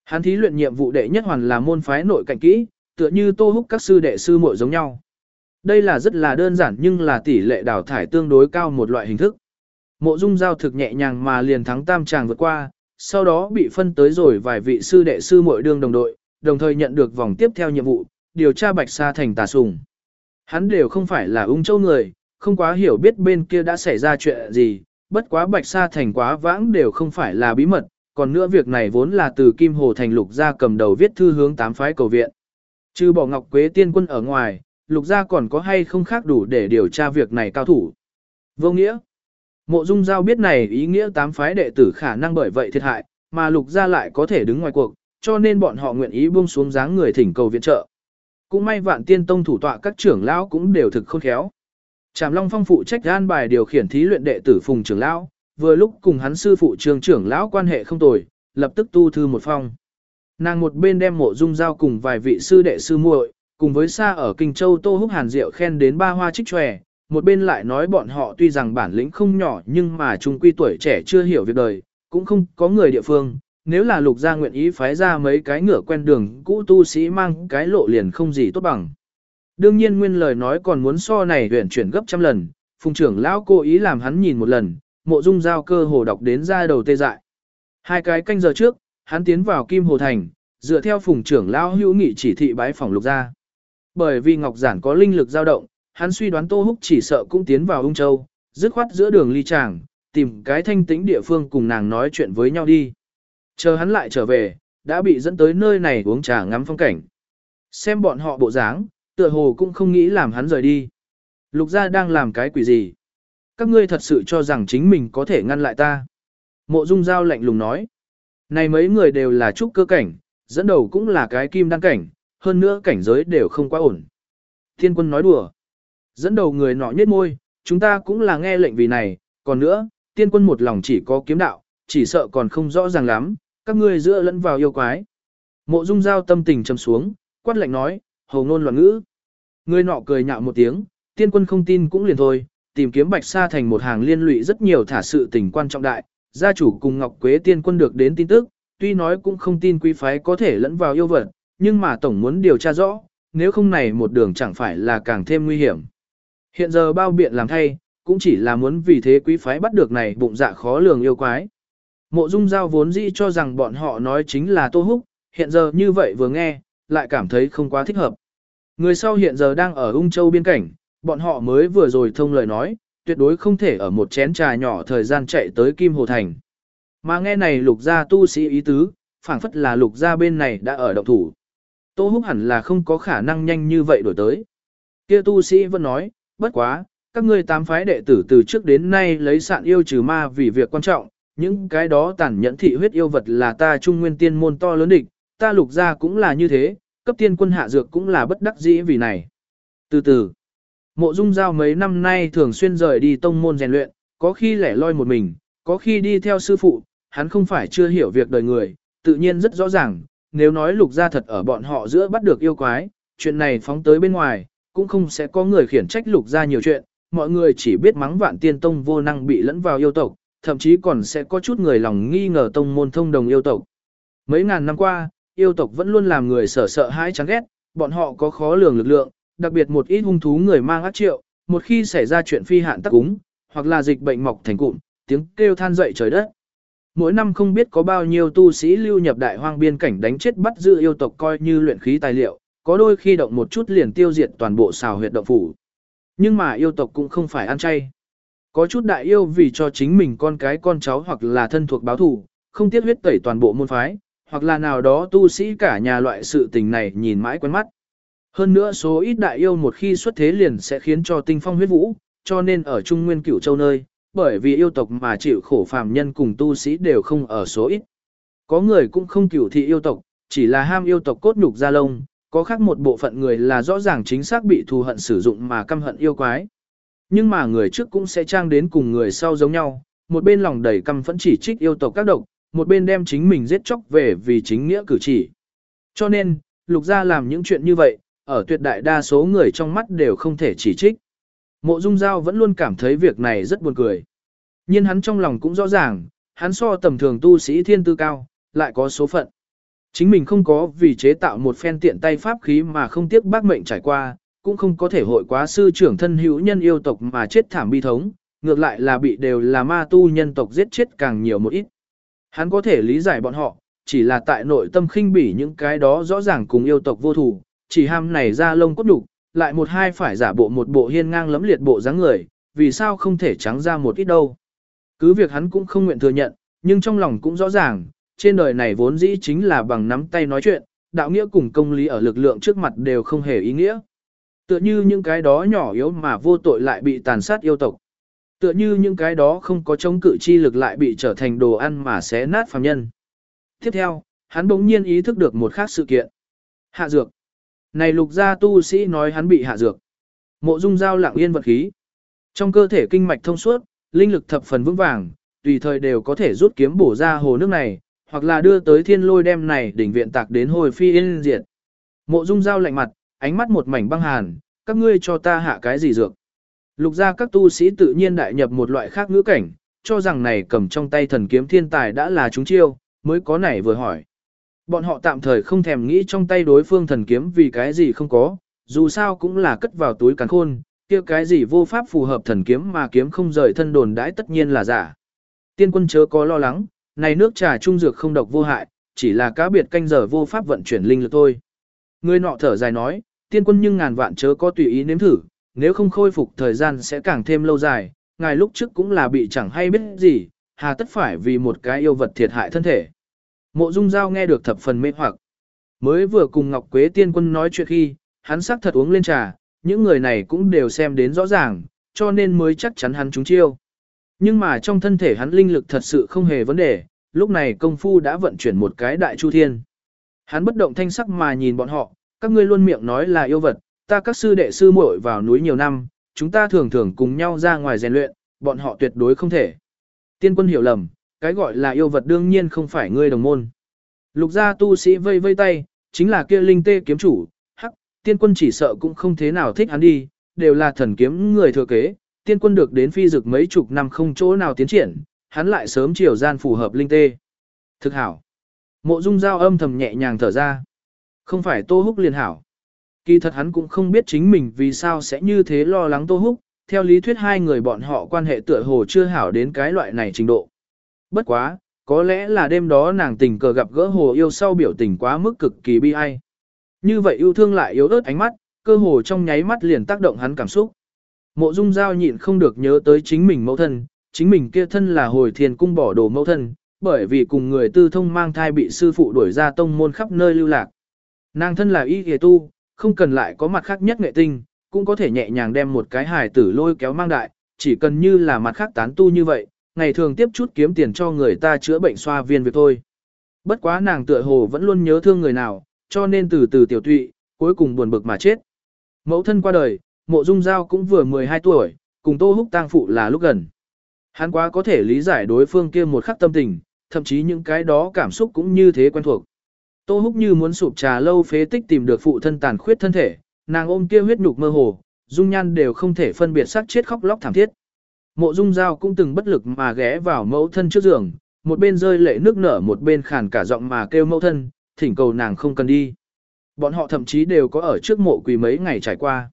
Hắn thí luyện nhiệm vụ đệ nhất hoàn là môn phái nội cảnh kỹ, tựa như tô húc các sư đệ sư muội giống nhau. Đây là rất là đơn giản nhưng là tỷ lệ đào thải tương đối cao một loại hình thức. Mộ dung giao thực nhẹ nhàng mà liền thắng tam tràng vượt qua, sau đó bị phân tới rồi vài vị sư đệ sư muội đương đồng đội, đồng thời nhận được vòng tiếp theo nhiệm vụ, điều tra Bạch Sa thành tà sùng. Hắn đều không phải là ung châu người, không quá hiểu biết bên kia đã xảy ra chuyện gì, bất quá Bạch Sa thành quá vãng đều không phải là bí mật, còn nữa việc này vốn là từ Kim Hồ thành lục gia cầm đầu viết thư hướng tám phái cầu viện. Trừ bỏ Ngọc Quế tiên quân ở ngoài, lục gia còn có hay không khác đủ để điều tra việc này cao thủ. Vô nghĩa. Mộ Dung Giao biết này ý nghĩa tám phái đệ tử khả năng bởi vậy thiệt hại, mà lục gia lại có thể đứng ngoài cuộc, cho nên bọn họ nguyện ý buông xuống dáng người thỉnh cầu viện trợ. Cũng may vạn tiên tông thủ tọa các trưởng lão cũng đều thực khôn khéo. Trảm Long Phong phụ trách gan bài điều khiển thí luyện đệ tử Phùng trưởng lão, vừa lúc cùng hắn sư phụ trường trưởng lão quan hệ không tồi, lập tức tu thư một phong. Nàng một bên đem mộ dung giao cùng vài vị sư đệ sư muội, cùng với xa ở Kinh Châu Tô Húc Hàn Diệu khen đến ba hoa trích tròe, một bên lại nói bọn họ tuy rằng bản lĩnh không nhỏ nhưng mà chung quy tuổi trẻ chưa hiểu việc đời, cũng không có người địa phương, nếu là lục gia nguyện ý phái ra mấy cái ngựa quen đường cũ tu sĩ mang cái lộ liền không gì tốt bằng. Đương nhiên nguyên lời nói còn muốn so này huyện chuyển gấp trăm lần, phùng trưởng lão cố ý làm hắn nhìn một lần, mộ dung giao cơ hồ đọc đến ra đầu tê dại. Hai cái canh giờ trước, hắn tiến vào Kim Hồ Thành, dựa theo phùng trưởng lão hữu nghị chỉ thị bái phòng lục gia. Bởi vì Ngọc Giản có linh lực dao động, hắn suy đoán Tô Húc chỉ sợ cũng tiến vào Ung Châu, dứt khoát giữa đường ly tràng, tìm cái thanh tĩnh địa phương cùng nàng nói chuyện với nhau đi. Chờ hắn lại trở về, đã bị dẫn tới nơi này uống trà ngắm phong cảnh. Xem bọn họ bộ dáng, tựa hồ cũng không nghĩ làm hắn rời đi. Lục gia đang làm cái quỷ gì? Các ngươi thật sự cho rằng chính mình có thể ngăn lại ta. Mộ Dung Giao lạnh lùng nói. Này mấy người đều là trúc cơ cảnh, dẫn đầu cũng là cái kim đăng cảnh, hơn nữa cảnh giới đều không quá ổn. Thiên quân nói đùa. Dẫn đầu người nọ nhếch môi, chúng ta cũng là nghe lệnh vì này, còn nữa, tiên quân một lòng chỉ có kiếm đạo, chỉ sợ còn không rõ ràng lắm, các ngươi giữa lẫn vào yêu quái. Mộ Dung Giao tâm tình trầm xuống, quát lạnh nói, hầu ngôn loạn ngữ. Người nọ cười nhạo một tiếng, tiên quân không tin cũng liền thôi, tìm kiếm Bạch Sa thành một hàng liên lụy rất nhiều thả sự tình quan trọng đại, gia chủ cùng Ngọc Quế tiên quân được đến tin tức, tuy nói cũng không tin quý phái có thể lẫn vào yêu vật, nhưng mà tổng muốn điều tra rõ, nếu không này một đường chẳng phải là càng thêm nguy hiểm. Hiện giờ bao biện làm thay, cũng chỉ là muốn vì thế quý phái bắt được này bụng dạ khó lường yêu quái. Mộ Dung Giao vốn dĩ cho rằng bọn họ nói chính là Tô Húc, hiện giờ như vậy vừa nghe, lại cảm thấy không quá thích hợp. Người sau hiện giờ đang ở Ung Châu biên cảnh, bọn họ mới vừa rồi thông lời nói, tuyệt đối không thể ở một chén trà nhỏ thời gian chạy tới Kim Hồ Thành. Mà nghe này lục gia tu sĩ ý tứ, phảng phất là lục gia bên này đã ở động thủ. Tô Húc hẳn là không có khả năng nhanh như vậy đổi tới. Kia tu sĩ vẫn nói, bất quá, các ngươi tám phái đệ tử từ trước đến nay lấy sạn yêu trừ ma vì việc quan trọng, những cái đó tàn nhẫn thị huyết yêu vật là ta trung nguyên tiên môn to lớn địch, ta lục gia cũng là như thế, cấp tiên quân hạ dược cũng là bất đắc dĩ vì này. Từ từ, mộ dung giao mấy năm nay thường xuyên rời đi tông môn rèn luyện, có khi lẻ loi một mình, có khi đi theo sư phụ, hắn không phải chưa hiểu việc đời người, tự nhiên rất rõ ràng, nếu nói lục gia thật ở bọn họ giữa bắt được yêu quái, chuyện này phóng tới bên ngoài, cũng không sẽ có người khiển trách lục gia nhiều chuyện, mọi người chỉ biết mắng vạn tiên tông vô năng bị lẫn vào yêu tộc, thậm chí còn sẽ có chút người lòng nghi ngờ tông môn thông đồng yêu tộc. Mấy ngàn năm qua, yêu tộc vẫn luôn làm người sợ sợ hãi chán ghét, bọn họ có khó lường lực lượng, đặc biệt một ít hung thú người mang ác triệu, một khi xảy ra chuyện phi hạn tắc cúng, hoặc là dịch bệnh mọc thành cụm, tiếng kêu than dậy trời đất. Mỗi năm không biết có bao nhiêu tu sĩ lưu nhập đại hoang biên cảnh đánh chết bắt giữ yêu tộc coi như luyện khí tài liệu, có đôi khi động một chút liền tiêu diệt toàn bộ xào huyệt động phủ. Nhưng mà yêu tộc cũng không phải ăn chay. Có chút đại yêu vì cho chính mình con cái con cháu hoặc là thân thuộc báo thù, không tiếc huyết tẩy toàn bộ môn phái, hoặc là nào đó tu sĩ cả nhà loại sự tình này nhìn mãi quen mắt. Hơn nữa số ít đại yêu một khi xuất thế liền sẽ khiến cho tinh phong huyết vũ, cho nên ở Trung Nguyên Cửu Châu nơi, bởi vì yêu tộc mà chịu khổ phàm nhân cùng tu sĩ đều không ở số ít. Có người cũng không cửu thị yêu tộc, chỉ là ham yêu tộc cốt nhục ra lông, có khác một bộ phận người là rõ ràng chính xác bị thù hận sử dụng mà căm hận yêu quái. Nhưng mà người trước cũng sẽ trang đến cùng người sau giống nhau, một bên lòng đầy căm phẫn chỉ trích yêu tộc các độc, một bên đem chính mình giết chóc về vì chính nghĩa cử chỉ. Cho nên, lục gia làm những chuyện như vậy, ở tuyệt đại đa số người trong mắt đều không thể chỉ trích. Mộ Dung Giao vẫn luôn cảm thấy việc này rất buồn cười. Nhưng hắn trong lòng cũng rõ ràng, Hắn so tầm thường tu sĩ thiên tư cao, lại có số phận. Chính mình không có vì chế tạo một phen tiện tay pháp khí mà không tiếc bác mệnh trải qua, cũng không có thể hội quá sư trưởng thân hữu nhân yêu tộc mà chết thảm bi thống, ngược lại là bị đều là ma tu nhân tộc giết chết càng nhiều một ít. Hắn có thể lý giải bọn họ, chỉ là tại nội tâm khinh bỉ những cái đó rõ ràng cùng yêu tộc vô thủ, chỉ ham này ra lông cốt đục, lại một hai phải giả bộ một bộ hiên ngang lấm liệt bộ dáng người, vì sao không thể trắng ra một ít đâu. Cứ việc hắn cũng không nguyện thừa nhận, nhưng trong lòng cũng rõ ràng, trên đời này vốn dĩ chính là bằng nắm tay nói chuyện, đạo nghĩa cùng công lý ở lực lượng trước mặt đều không hề ý nghĩa. Tựa như những cái đó nhỏ yếu mà vô tội lại bị tàn sát yêu tộc. Tựa như những cái đó không có chống cự chi lực lại bị trở thành đồ ăn mà xé nát phàm nhân. Tiếp theo, hắn bỗng nhiên ý thức được một khác sự kiện. Hạ dược. Này lục gia tu sĩ nói hắn bị hạ dược. Mộ dung giao lặng yên vật khí. Trong cơ thể kinh mạch thông suốt, linh lực thập phần vững vàng, tùy thời đều có thể rút kiếm bổ ra hồ nước này, hoặc là đưa tới thiên lôi đem này đỉnh viện tạc đến hồi phi yên diệt. Mộ dung giao lạnh mặt, ánh mắt một mảnh băng hàn, các ngươi cho ta hạ cái gì dược. Lục ra các tu sĩ tự nhiên đại nhập một loại khác ngữ cảnh, cho rằng này cầm trong tay thần kiếm thiên tài đã là chúng chiêu, mới có này vừa hỏi. Bọn họ tạm thời không thèm nghĩ trong tay đối phương thần kiếm vì cái gì không có, dù sao cũng là cất vào túi càn khôn, kia cái gì vô pháp phù hợp thần kiếm mà kiếm không rời thân đồn đãi tất nhiên là giả. Tiên quân chớ có lo lắng, này nước trà trung dược không độc vô hại, chỉ là cá biệt canh giờ vô pháp vận chuyển linh lực thôi. Người nọ thở dài nói, tiên quân nhưng ngàn vạn chớ có tùy ý nếm thử, nếu không khôi phục thời gian sẽ càng thêm lâu dài, ngài lúc trước cũng là bị chẳng hay biết gì, hà tất phải vì một cái yêu vật thiệt hại thân thể. Mộ Dung Giao nghe được thập phần mê hoặc. Mới vừa cùng Ngọc Quế tiên quân nói chuyện khi, hắn sắc thật uống lên trà, những người này cũng đều xem đến rõ ràng, cho nên mới chắc chắn hắn trúng chiêu. Nhưng mà trong thân thể hắn linh lực thật sự không hề vấn đề, lúc này công phu đã vận chuyển một cái đại chu thiên. Hắn bất động thanh sắc mà nhìn bọn họ, các ngươi luôn miệng nói là yêu vật, ta các sư đệ sư muội vào núi nhiều năm, chúng ta thường thường cùng nhau ra ngoài rèn luyện, bọn họ tuyệt đối không thể. Tiên quân hiểu lầm, cái gọi là yêu vật đương nhiên không phải ngươi đồng môn. Lục gia tu sĩ vây vây tay, chính là kia linh tê kiếm chủ, hắc, tiên quân chỉ sợ cũng không thế nào thích hắn đi, đều là thần kiếm người thừa kế, tiên quân được đến phi dực mấy chục năm không chỗ nào tiến triển, hắn lại sớm chiều gian phù hợp linh tê. Thực hảo. Mộ dung giao âm thầm nhẹ nhàng thở ra. Không phải tô húc liền hảo. Kỳ thật hắn cũng không biết chính mình vì sao sẽ như thế lo lắng tô húc, theo lý thuyết hai người bọn họ quan hệ tựa hồ chưa hảo đến cái loại này trình độ. Bất quá, có lẽ là đêm đó nàng tình cờ gặp gỡ hồ yêu sau biểu tình quá mức cực kỳ bi ai. Như vậy yêu thương lại yếu ớt ánh mắt, cơ hồ trong nháy mắt liền tác động hắn cảm xúc. Mộ Dung Giao nhịn không được nhớ tới chính mình mẫu thân, chính mình kia thân là hồi thiền cung bỏ đồ mẫu thân, bởi vì cùng người tư thông mang thai bị sư phụ đuổi ra tông môn khắp nơi lưu lạc. Nàng thân là y ghề tu, không cần lại có mặt khác nhất nghệ tinh, cũng có thể nhẹ nhàng đem một cái hài tử lôi kéo mang đại, chỉ cần như là mặt khác tán tu như vậy, ngày thường tiếp chút kiếm tiền cho người ta chữa bệnh xoa viên việc thôi. Bất quá nàng tựa hồ vẫn luôn nhớ thương người nào, cho nên từ từ tiểu tụy, cuối cùng buồn bực mà chết. Mẫu thân qua đời, mộ dung giao cũng vừa 12 tuổi, cùng tô húc tang phụ là lúc gần. Hắn quá có thể lý giải đối phương kia một khắc tâm tình, thậm chí những cái đó cảm xúc cũng như thế quen thuộc. Tô húc như muốn sụp trà lâu phế tích tìm được phụ thân tàn khuyết thân thể, nàng ôm kia huyết nhục mơ hồ, dung nhan đều không thể phân biệt sắc chết khóc lóc thảm thiết. Mộ dung giao cũng từng bất lực mà ghé vào mẫu thân trước giường, một bên rơi lệ nước nở một bên khàn cả giọng mà kêu mẫu thân, thỉnh cầu nàng không cần đi. Bọn họ thậm chí đều có ở trước mộ quỳ mấy ngày trải qua.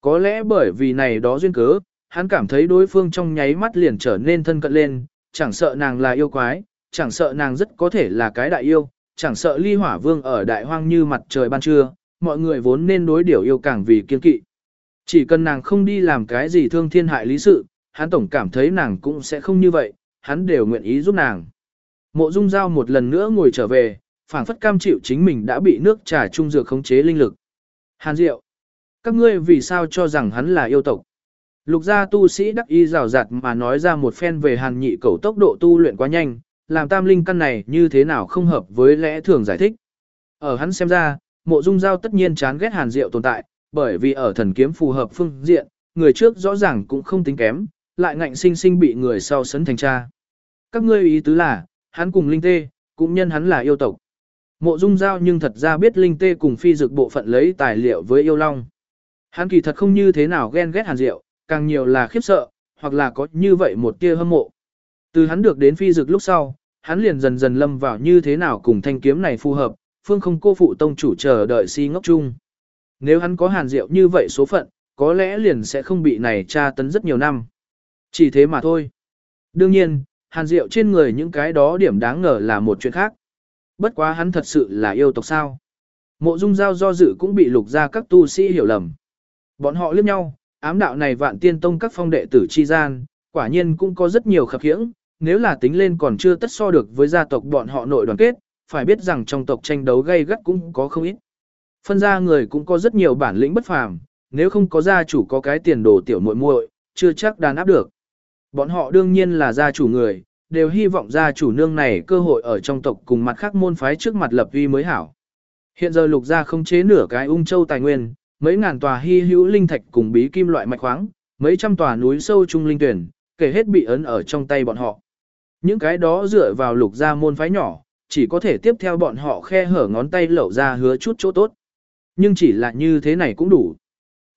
Có lẽ bởi vì này đó duyên cớ, hắn cảm thấy đối phương trong nháy mắt liền trở nên thân cận lên, chẳng sợ nàng là yêu quái, chẳng sợ nàng rất có thể là cái đại yêu, chẳng sợ ly hỏa vương ở đại hoang như mặt trời ban trưa, mọi người vốn nên đối điều yêu càng vì kiên kỵ. Chỉ cần nàng không đi làm cái gì thương thiên hại lý sự, hắn tổng cảm thấy nàng cũng sẽ không như vậy, hắn đều nguyện ý giúp nàng. Mộ Dung Giao một lần nữa ngồi trở về, phảng phất cam chịu chính mình đã bị nước trà trung dược khống chế linh lực. Hàn Diệu, các ngươi vì sao cho rằng hắn là yêu tộc? Lục gia tu sĩ đắc y rào rạt mà nói ra một phen về hàn nhị cầu tốc độ tu luyện quá nhanh, làm tam linh căn này như thế nào không hợp với lẽ thường giải thích. Ở hắn xem ra, mộ dung giao tất nhiên chán ghét hàn diệu tồn tại, bởi vì ở thần kiếm phù hợp phương diện, người trước rõ ràng cũng không tính kém, lại ngạnh sinh sinh bị người sau sấn thành cha. Các ngươi ý tứ là, hắn cùng linh tê, cũng nhân hắn là yêu tộc. Mộ dung giao nhưng thật ra biết linh tê cùng phi dược bộ phận lấy tài liệu với yêu long. Hắn kỳ thật không như thế nào ghen ghét hàn diệu, càng nhiều là khiếp sợ, hoặc là có như vậy một tia hâm mộ. Từ hắn được đến phi dực lúc sau, hắn liền dần dần lâm vào như thế nào cùng thanh kiếm này phù hợp, phương không cô phụ tông chủ chờ đợi si ngốc chung. Nếu hắn có hàn diệu như vậy số phận, có lẽ liền sẽ không bị này tra tấn rất nhiều năm. Chỉ thế mà thôi. Đương nhiên, hàn diệu trên người những cái đó điểm đáng ngờ là một chuyện khác. Bất quá hắn thật sự là yêu tộc sao. Mộ dung giao do dự cũng bị lục ra các tu sĩ hiểu lầm. Bọn họ liếc nhau, ám đạo này vạn tiên tông các phong đệ tử chi gian, quả nhiên cũng có rất nhiều khập khiễng, nếu là tính lên còn chưa tất so được với gia tộc bọn họ nội đoàn kết, phải biết rằng trong tộc tranh đấu gay gắt cũng có không ít. Phân ra người cũng có rất nhiều bản lĩnh bất phàm, nếu không có gia chủ có cái tiền đồ tiểu muội muội, chưa chắc đàn áp được. Bọn họ đương nhiên là gia chủ người, đều hy vọng gia chủ nương này cơ hội ở trong tộc cùng mặt khác môn phái trước mặt lập uy mới hảo. Hiện giờ lục gia không chế nửa cái ung châu tài nguyên, mấy ngàn tòa hy hữu linh thạch cùng bí kim loại mạch khoáng, mấy trăm tòa núi sâu trung linh tuyển, kể hết bị ấn ở trong tay bọn họ. Những cái đó dựa vào lục gia môn phái nhỏ, chỉ có thể tiếp theo bọn họ khe hở ngón tay lẩu ra hứa chút chỗ tốt. Nhưng chỉ là như thế này cũng đủ.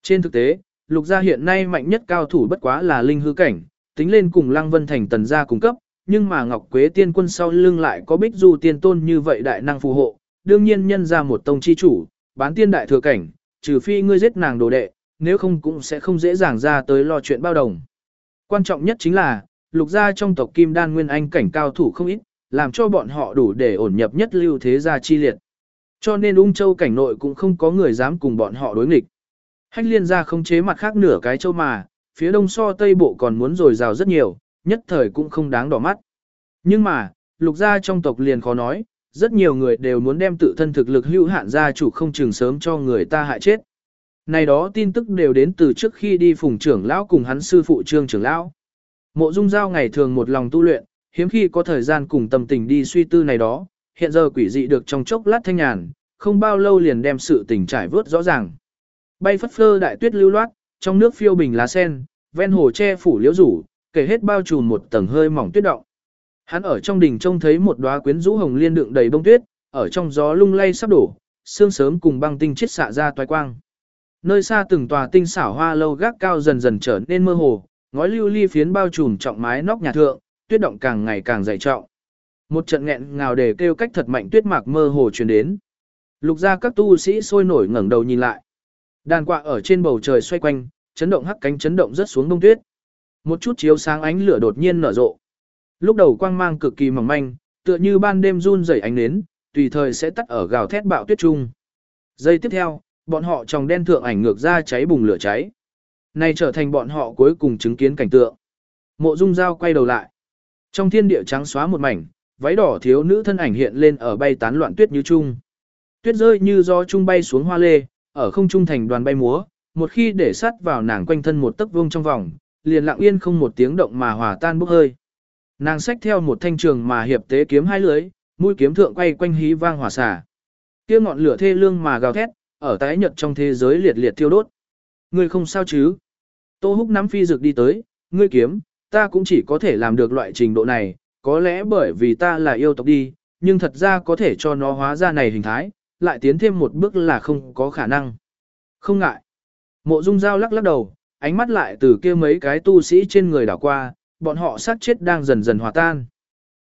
Trên thực tế, lục gia hiện nay mạnh nhất cao thủ bất quá là linh hư cảnh, tính lên cùng Lăng Vân Thành tần gia cung cấp, nhưng mà Ngọc Quế tiên quân sau lưng lại có bích du tiên tôn như vậy đại năng phù hộ, đương nhiên nhân ra một tông chi chủ, bán tiên đại thừa cảnh, trừ phi ngươi giết nàng đồ đệ, nếu không cũng sẽ không dễ dàng ra tới lo chuyện bao đồng. Quan trọng nhất chính là, lục gia trong tộc Kim Đan Nguyên Anh cảnh cao thủ không ít, làm cho bọn họ đủ để ổn nhập nhất lưu thế gia chi liệt. Cho nên ung châu cảnh nội cũng không có người dám cùng bọn họ đối nghịch. Hách liên gia không chế mặt khác nửa cái châu mà, phía đông so tây bộ còn muốn rồi rào rất nhiều, nhất thời cũng không đáng đỏ mắt. Nhưng mà, lục gia trong tộc liền khó nói, rất nhiều người đều muốn đem tự thân thực lực hữu hạn gia chủ không chừng sớm cho người ta hại chết. Này đó tin tức đều đến từ trước khi đi phùng trưởng lão cùng hắn sư phụ trương trưởng lão. Mộ dung giao ngày thường một lòng tu luyện, hiếm khi có thời gian cùng tâm tình đi suy tư này đó, hiện giờ quỷ dị được trong chốc lát thanh nhàn, không bao lâu liền đem sự tình trải vớt rõ ràng. Bay phất phơ đại tuyết lưu loát, trong nước phiêu bình lá sen, ven hồ che phủ liễu rủ, kể hết bao trùm một tầng hơi mỏng tuyết động. Hắn ở trong đình trông thấy một đóa quyến rũ hồng liên đựng đầy bông tuyết, ở trong gió lung lay sắp đổ, sương sớm cùng băng tinh chết xạ ra toái quang. Nơi xa từng tòa tinh xảo hoa lâu gác cao dần dần trở nên mơ hồ, ngói lưu ly phiến bao trùm trọng mái nóc nhà thượng, tuyết động càng ngày càng dày trọng. Một trận nghẹn ngào để kêu cách thật mạnh tuyết mạc mơ hồ truyền đến. Lục ra các tu sĩ sôi nổi ngẩng đầu nhìn lại. Đàn quạ ở trên bầu trời xoay quanh, chấn động hắc cánh chấn động rất xuống đông tuyết. Một chút chiếu sáng ánh lửa đột nhiên nở rộ. Lúc đầu quang mang cực kỳ mỏng manh, tựa như ban đêm run rẩy ánh nến, tùy thời sẽ tắt ở gào thét bạo tuyết trung. Giây tiếp theo, bọn họ trong đen thượng ảnh ngược ra cháy bùng lửa cháy. Này trở thành bọn họ cuối cùng chứng kiến cảnh tượng. Mộ Dung Giao quay đầu lại. Trong thiên địa trắng xóa một mảnh, váy đỏ thiếu nữ thân ảnh hiện lên ở bay tán loạn tuyết như trung. Tuyết rơi như gió trung bay xuống hoa lê, ở không trung thành đoàn bay múa, một khi để sát vào nàng quanh thân một tấc vuông trong vòng, liền lặng yên không một tiếng động mà hòa tan bốc hơi. Nàng xách theo một thanh trường mà hiệp tế kiếm hai lưới, mũi kiếm thượng quay quanh hí vang hỏa xả. Kia ngọn lửa thê lương mà gào thét, ở tái nhật trong thế giới liệt liệt thiêu đốt. Ngươi không sao chứ? Tô Húc nắm phi dược đi tới, ngươi kiếm, ta cũng chỉ có thể làm được loại trình độ này, có lẽ bởi vì ta là yêu tộc đi, nhưng thật ra có thể cho nó hóa ra này hình thái, lại tiến thêm một bước là không có khả năng. Không ngại. Mộ Dung Giao lắc lắc đầu, ánh mắt lại từ kia mấy cái tu sĩ trên người đảo qua, bọn họ sát chết đang dần dần hòa tan.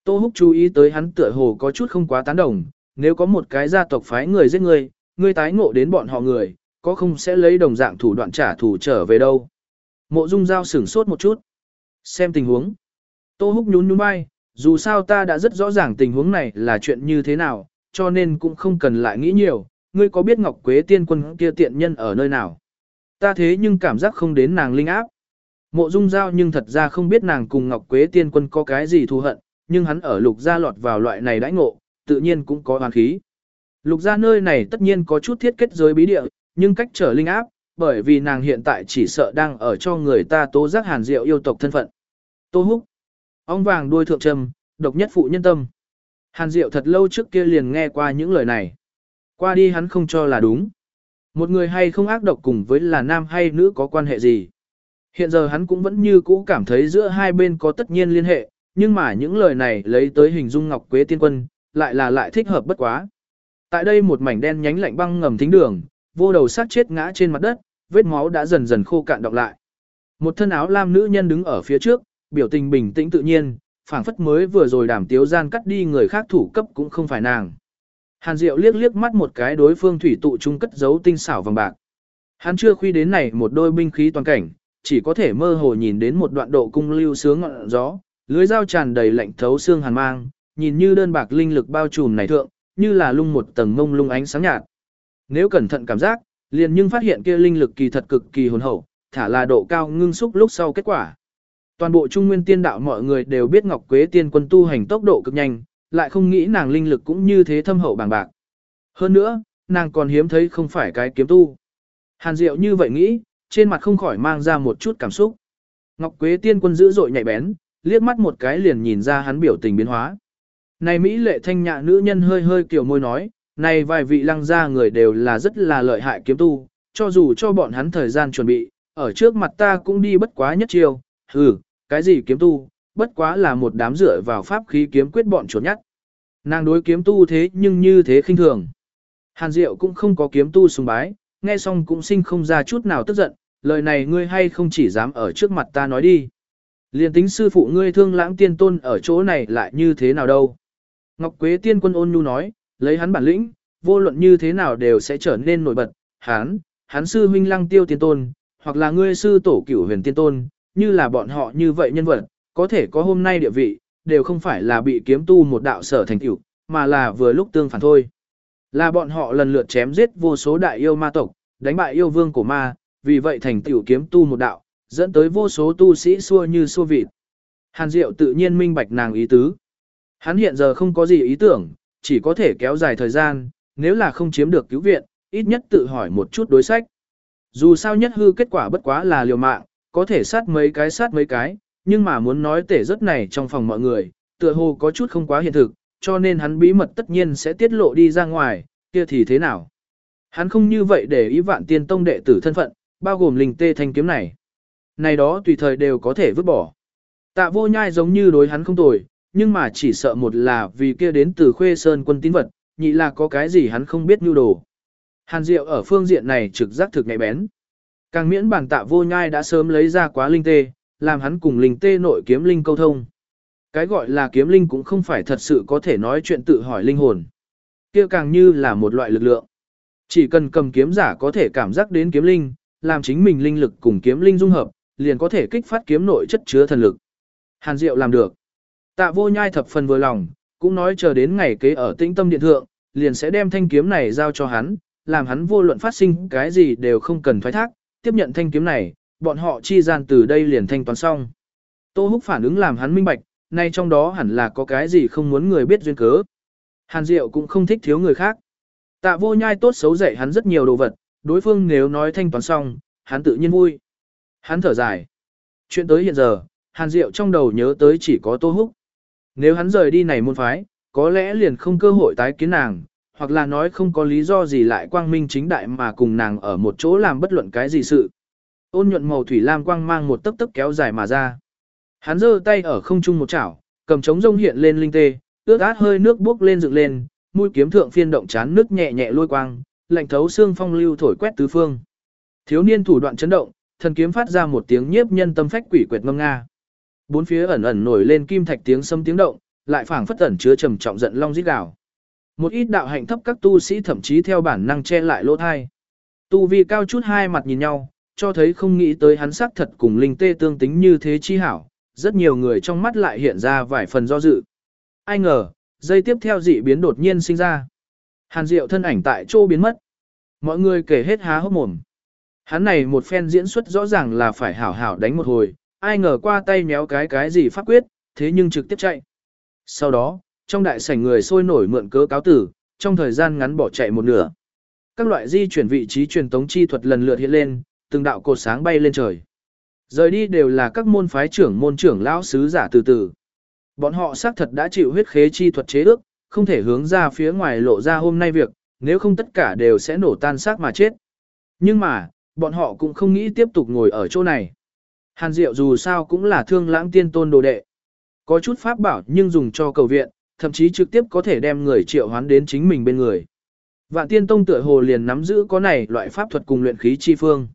Tô Húc chú ý tới hắn tựa hồ có chút không quá tán đồng, nếu có một cái gia tộc phái người giết người, Ngươi tái ngộ đến bọn họ người, có không sẽ lấy đồng dạng thủ đoạn trả thù trở về đâu. Mộ Dung Giao sửng sốt một chút. Xem tình huống. Tô Húc nhún nhún vai, dù sao ta đã rất rõ ràng tình huống này là chuyện như thế nào, cho nên cũng không cần lại nghĩ nhiều, ngươi có biết Ngọc Quế tiên quân kia tiện nhân ở nơi nào. Ta thế nhưng cảm giác không đến nàng linh áp. Mộ Dung Giao nhưng thật ra không biết nàng cùng Ngọc Quế tiên quân có cái gì thù hận, nhưng hắn ở lục gia lọt vào loại này đãi ngộ, tự nhiên cũng có hoàn khí. Lục gia nơi này tất nhiên có chút thiết kết giới bí địa, nhưng cách trở linh áp, bởi vì nàng hiện tại chỉ sợ đang ở cho người ta tố giác hàn diệu yêu tộc thân phận. Tô húc, ong vàng đuôi thượng trầm, độc nhất phụ nhân tâm. Hàn diệu thật lâu trước kia liền nghe qua những lời này. Qua đi hắn không cho là đúng. Một người hay không ác độc cùng với là nam hay nữ có quan hệ gì. Hiện giờ hắn cũng vẫn như cũ cảm thấy giữa hai bên có tất nhiên liên hệ, nhưng mà những lời này lấy tới hình dung Ngọc Quế Tiên Quân, lại là lại thích hợp bất quá. Tại đây một mảnh đen nhánh lạnh băng ngầm thính đường, vô đầu sát chết ngã trên mặt đất, vết máu đã dần dần khô cạn đọng lại. Một thân áo lam nữ nhân đứng ở phía trước, biểu tình bình tĩnh tự nhiên, phảng phất mới vừa rồi đảm tiếu gian cắt đi người khác thủ cấp cũng không phải nàng. Hàn Diệu liếc liếc mắt một cái đối phương thủy tụ trung cất giấu tinh xảo vàng bạc. Hắn chưa khuy đến này một đôi binh khí toàn cảnh, chỉ có thể mơ hồ nhìn đến một đoạn độ cung lưu sướng ngọn gió, lưới dao tràn đầy lạnh thấu xương hàn mang, nhìn như đơn bạc linh lực bao trùm này thượng, như là lung một tầng mông lung ánh sáng nhạt. Nếu cẩn thận cảm giác, liền nhưng phát hiện kia linh lực kỳ thật cực kỳ hồn hậu, thả là độ cao ngưng xúc lúc sau kết quả. Toàn bộ trung nguyên tiên đạo mọi người đều biết Ngọc Quế tiên quân tu hành tốc độ cực nhanh, lại không nghĩ nàng linh lực cũng như thế thâm hậu bàng bạc. Hơn nữa, nàng còn hiếm thấy không phải cái kiếm tu. Hàn Diệu như vậy nghĩ, trên mặt không khỏi mang ra một chút cảm xúc. Ngọc Quế tiên quân dữ dội nhạy bén, liếc mắt một cái liền nhìn ra hắn biểu tình biến hóa. Này Mỹ lệ thanh nhạ nữ nhân hơi hơi kiểu môi nói, này vài vị lăng gia người đều là rất là lợi hại kiếm tu, cho dù cho bọn hắn thời gian chuẩn bị, ở trước mặt ta cũng đi bất quá nhất chiêu, hừ, cái gì kiếm tu, bất quá là một đám rửa vào pháp khí kiếm quyết bọn chuột nhắt. Nàng đối kiếm tu thế nhưng như thế khinh thường. Hàn Diệu cũng không có kiếm tu sùng bái, nghe xong cũng sinh không ra chút nào tức giận, lời này ngươi hay không chỉ dám ở trước mặt ta nói đi. Liên tính sư phụ ngươi thương lãng tiên tôn ở chỗ này lại như thế nào đâu. Ngọc Quế tiên quân ôn nhu nói, lấy hắn bản lĩnh, vô luận như thế nào đều sẽ trở nên nổi bật, hắn, hắn sư huynh lăng tiêu tiên tôn, hoặc là ngươi sư tổ cửu huyền tiên tôn, như là bọn họ như vậy nhân vật, có thể có hôm nay địa vị, đều không phải là bị kiếm tu một đạo sở thành cửu, mà là vừa lúc tương phản thôi. Là bọn họ lần lượt chém giết vô số đại yêu ma tộc, đánh bại yêu vương của ma, vì vậy thành tiểu kiếm tu một đạo, dẫn tới vô số tu sĩ xua như xua vịt. Hàn Diệu tự nhiên minh bạch nàng ý tứ. Hắn hiện giờ không có gì ý tưởng, chỉ có thể kéo dài thời gian, nếu là không chiếm được cứu viện, ít nhất tự hỏi một chút đối sách. Dù sao nhất hư kết quả bất quá là liều mạng, có thể sát mấy cái sát mấy cái, nhưng mà muốn nói tể rất này trong phòng mọi người, tựa hồ có chút không quá hiện thực, cho nên hắn bí mật tất nhiên sẽ tiết lộ đi ra ngoài, kia thì thế nào? Hắn không như vậy để ý vạn tiên tông đệ tử thân phận, bao gồm linh tê thanh kiếm này. Này đó tùy thời đều có thể vứt bỏ. Tạ vô nhai giống như đối hắn không tồi, nhưng mà chỉ sợ một là vì kia đến từ khuê sơn quân tín vật, nhị là có cái gì hắn không biết nhu đồ. Hàn Diệu ở phương diện này trực giác thực nhạy bén. Càng miễn bản tạ vô nhai đã sớm lấy ra quá linh tê, làm hắn cùng linh tê nội kiếm linh câu thông. Cái gọi là kiếm linh cũng không phải thật sự có thể nói chuyện tự hỏi linh hồn. kia càng như là một loại lực lượng. Chỉ cần cầm kiếm giả có thể cảm giác đến kiếm linh, làm chính mình linh lực cùng kiếm linh dung hợp, liền có thể kích phát kiếm nội chất chứa thần lực. Hàn Diệu làm được. Tạ vô nhai thập phần vừa lòng, cũng nói chờ đến ngày kế ở tĩnh tâm điện thượng, liền sẽ đem thanh kiếm này giao cho hắn, làm hắn vô luận phát sinh cái gì đều không cần thoái thác, tiếp nhận thanh kiếm này, bọn họ chi gian từ đây liền thanh toán xong. Tô Húc phản ứng làm hắn minh bạch, nay trong đó hẳn là có cái gì không muốn người biết duyên cớ. Hàn Diệu cũng không thích thiếu người khác. Tạ vô nhai tốt xấu dạy hắn rất nhiều đồ vật, đối phương nếu nói thanh toán xong, hắn tự nhiên vui. Hắn thở dài. Chuyện tới hiện giờ, Hàn Diệu trong đầu nhớ tới chỉ có Tô Húc. Nếu hắn rời đi này môn phái, có lẽ liền không cơ hội tái kiến nàng, hoặc là nói không có lý do gì lại quang minh chính đại mà cùng nàng ở một chỗ làm bất luận cái gì sự. Ôn nhuận màu thủy lam quang mang một tấc tấc kéo dài mà ra. Hắn giơ tay ở không trung một chảo, cầm trống rông hiện lên linh tê, ướt át hơi nước bốc lên dựng lên, mũi kiếm thượng phiên động chán nước nhẹ nhẹ lôi quang, lạnh thấu xương phong lưu thổi quét tứ phương. Thiếu niên thủ đoạn chấn động, thần kiếm phát ra một tiếng nhiếp nhân tâm phách quỷ quệt ngâm nga. Bốn phía ẩn ẩn nổi lên kim thạch tiếng sấm tiếng động, lại phảng phất ẩn chứa trầm trọng giận long rít gào. Một ít đạo hạnh thấp các tu sĩ thậm chí theo bản năng che lại lỗ thai. Tu vi cao chút hai mặt nhìn nhau, cho thấy không nghĩ tới hắn sắc thật cùng linh tê tương tính như thế chi hảo, rất nhiều người trong mắt lại hiện ra vài phần do dự. Ai ngờ, dây tiếp theo dị biến đột nhiên sinh ra. Hàn Diệu thân ảnh tại chỗ biến mất. Mọi người kể hết há hốc mồm. Hắn này một phen diễn xuất rõ ràng là phải hảo hảo đánh một hồi, ai ngờ qua tay méo cái cái gì pháp quyết, thế nhưng trực tiếp chạy. Sau đó, trong đại sảnh người sôi nổi mượn cớ cáo tử, trong thời gian ngắn bỏ chạy một nửa. Các loại di chuyển vị trí truyền tống chi thuật lần lượt hiện lên, từng đạo cột sáng bay lên trời. Rời đi đều là các môn phái trưởng môn trưởng lão sứ giả từ từ. Bọn họ xác thật đã chịu huyết khế chi thuật chế ước, không thể hướng ra phía ngoài lộ ra hôm nay việc, nếu không tất cả đều sẽ nổ tan xác mà chết. Nhưng mà, bọn họ cũng không nghĩ tiếp tục ngồi ở chỗ này. Hàn Diệu dù sao cũng là thương lãng tiên tôn đồ đệ. Có chút pháp bảo nhưng dùng cho cầu viện, thậm chí trực tiếp có thể đem người triệu hoán đến chính mình bên người. Vạn tiên tông tựa hồ liền nắm giữ có này loại pháp thuật cùng luyện khí chi phương.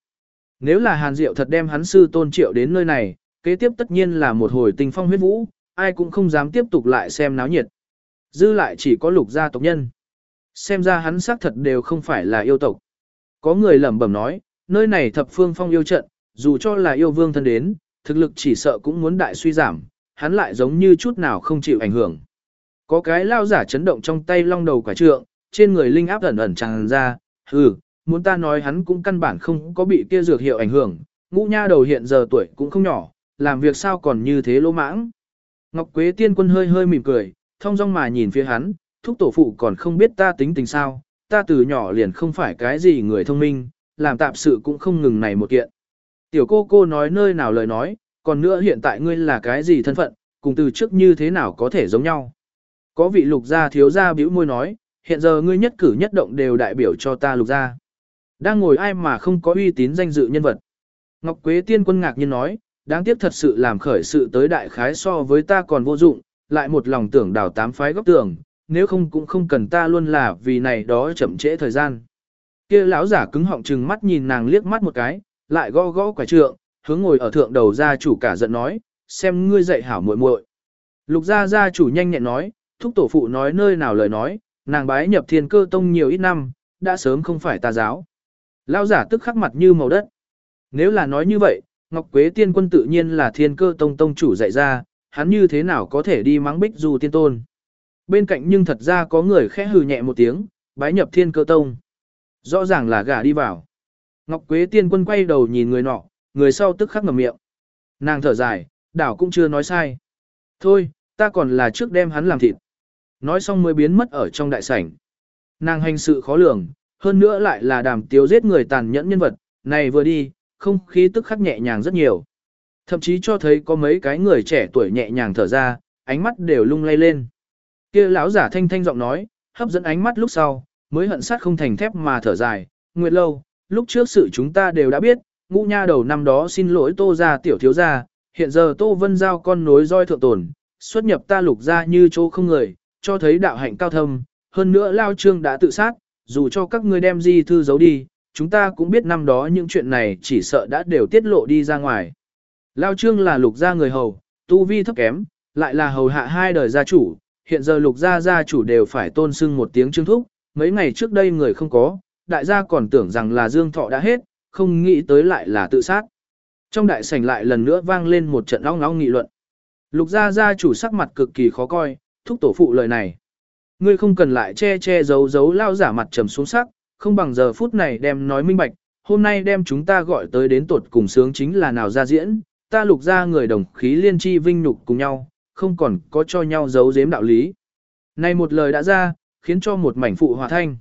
Nếu là Hàn Diệu thật đem hắn sư tôn triệu đến nơi này, kế tiếp tất nhiên là một hồi tình phong huyết vũ, ai cũng không dám tiếp tục lại xem náo nhiệt. Dư lại chỉ có lục gia tộc nhân. Xem ra hắn xác thật đều không phải là yêu tộc. Có người lẩm bẩm nói, nơi này thập phương phong yêu trận, dù cho là yêu vương thân đến, thực lực chỉ sợ cũng muốn đại suy giảm, hắn lại giống như chút nào không chịu ảnh hưởng. Có cái lao giả chấn động trong tay long đầu quả trượng, trên người linh áp ẩn ẩn tràn ra, hừ, muốn ta nói hắn cũng căn bản không có bị kia dược hiệu ảnh hưởng, ngũ nha đầu hiện giờ tuổi cũng không nhỏ, làm việc sao còn như thế lỗ mãng. Ngọc Quế tiên quân hơi hơi mỉm cười, thông dong mà nhìn phía hắn, thúc tổ phụ còn không biết ta tính tình sao, ta từ nhỏ liền không phải cái gì người thông minh, làm tạp sự cũng không ngừng này một kiện. Tiểu cô cô nói nơi nào lời nói, còn nữa hiện tại ngươi là cái gì thân phận, cùng từ trước như thế nào có thể giống nhau. Có vị lục gia thiếu gia bĩu môi nói, hiện giờ ngươi nhất cử nhất động đều đại biểu cho ta lục gia. Đang ngồi ai mà không có uy tín danh dự nhân vật. Ngọc Quế tiên quân ngạc nhiên nói, đáng tiếc thật sự làm khởi sự tới đại khái so với ta còn vô dụng, lại một lòng tưởng đào tám phái góc tường, nếu không cũng không cần ta luôn là vì này đó chậm trễ thời gian. Kia lão giả cứng họng trừng mắt nhìn nàng liếc mắt một cái, lại gõ gõ quả trượng, hướng ngồi ở thượng đầu gia chủ cả giận nói, xem ngươi dạy hảo muội muội. Lục gia gia chủ nhanh nhẹn nói, thúc tổ phụ nói nơi nào lời nói, nàng bái nhập thiên cơ tông nhiều ít năm, đã sớm không phải tà giáo. lao giả tức khắc mặt như màu đất. Nếu là nói như vậy, Ngọc Quế tiên quân tự nhiên là thiên cơ tông tông chủ dạy ra, hắn như thế nào có thể đi mắng bích du tiên tôn. Bên cạnh nhưng thật ra có người khẽ hừ nhẹ một tiếng, bái nhập thiên cơ tông. Rõ ràng là gà đi vào. Ngọc Quế tiên quân quay đầu nhìn người nọ, người sau tức khắc ngầm miệng. Nàng thở dài, đảo cũng chưa nói sai. Thôi, ta còn là trước đem hắn làm thịt. Nói xong mới biến mất ở trong đại sảnh. Nàng hành sự khó lường, hơn nữa lại là đàm tiếu giết người tàn nhẫn nhân vật, này vừa đi, không khí tức khắc nhẹ nhàng rất nhiều. Thậm chí cho thấy có mấy cái người trẻ tuổi nhẹ nhàng thở ra, ánh mắt đều lung lay lên. Kia lão giả thanh thanh giọng nói, hấp dẫn ánh mắt lúc sau, mới hận sát không thành thép mà thở dài, nguyệt lâu, lúc trước sự chúng ta đều đã biết, ngũ nha đầu năm đó xin lỗi tô ra tiểu thiếu gia, hiện giờ tô vân giao con nối roi thượng tồn, xuất nhập ta lục ra như chỗ không người, cho thấy đạo hạnh cao thâm, hơn nữa lao trương đã tự sát, dù cho các ngươi đem di thư giấu đi, chúng ta cũng biết năm đó những chuyện này chỉ sợ đã đều tiết lộ đi ra ngoài. Lao trương là lục gia người hầu, tu vi thấp kém, lại là hầu hạ hai đời gia chủ, hiện giờ lục gia gia chủ đều phải tôn sưng một tiếng trương thúc, mấy ngày trước đây người không có, đại gia còn tưởng rằng là dương thọ đã hết, không nghĩ tới lại là tự sát. Trong đại sảnh lại lần nữa vang lên một trận ong ong nghị luận. Lục gia gia chủ sắc mặt cực kỳ khó coi, thúc tổ phụ lời này. Ngươi không cần lại che che giấu giấu lao giả mặt trầm xuống sắc, không bằng giờ phút này đem nói minh bạch, hôm nay đem chúng ta gọi tới đến tuột cùng sướng chính là nào ra diễn, ta lục ra người đồng khí liên chi vinh nhục cùng nhau, không còn có cho nhau giấu giếm đạo lý. Này một lời đã ra, khiến cho một mảnh phụ hòa thanh.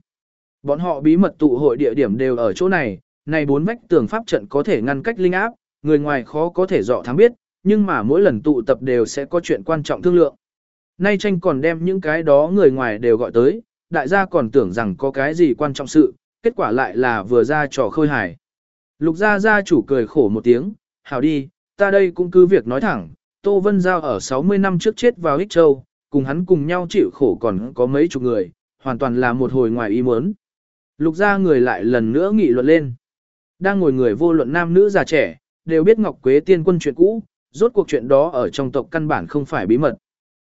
Bọn họ bí mật tụ hội địa điểm đều ở chỗ này, này bốn vách tường pháp trận có thể ngăn cách linh áp, người ngoài khó có thể dọ thám biết, nhưng mà mỗi lần tụ tập đều sẽ có chuyện quan trọng thương lượng. Nay tranh còn đem những cái đó người ngoài đều gọi tới, đại gia còn tưởng rằng có cái gì quan trọng sự, kết quả lại là vừa ra trò khơi hài. Lục gia gia chủ cười khổ một tiếng, hảo đi, ta đây cũng cứ việc nói thẳng, Tô Vân Giao ở 60 năm trước chết vào Ích Châu, cùng hắn cùng nhau chịu khổ còn có mấy chục người, hoàn toàn là một hồi ngoài ý muốn. Lục gia người lại lần nữa nghị luận lên. Đang ngồi người vô luận nam nữ già trẻ, đều biết Ngọc Quế tiên quân chuyện cũ, rốt cuộc chuyện đó ở trong tộc căn bản không phải bí mật.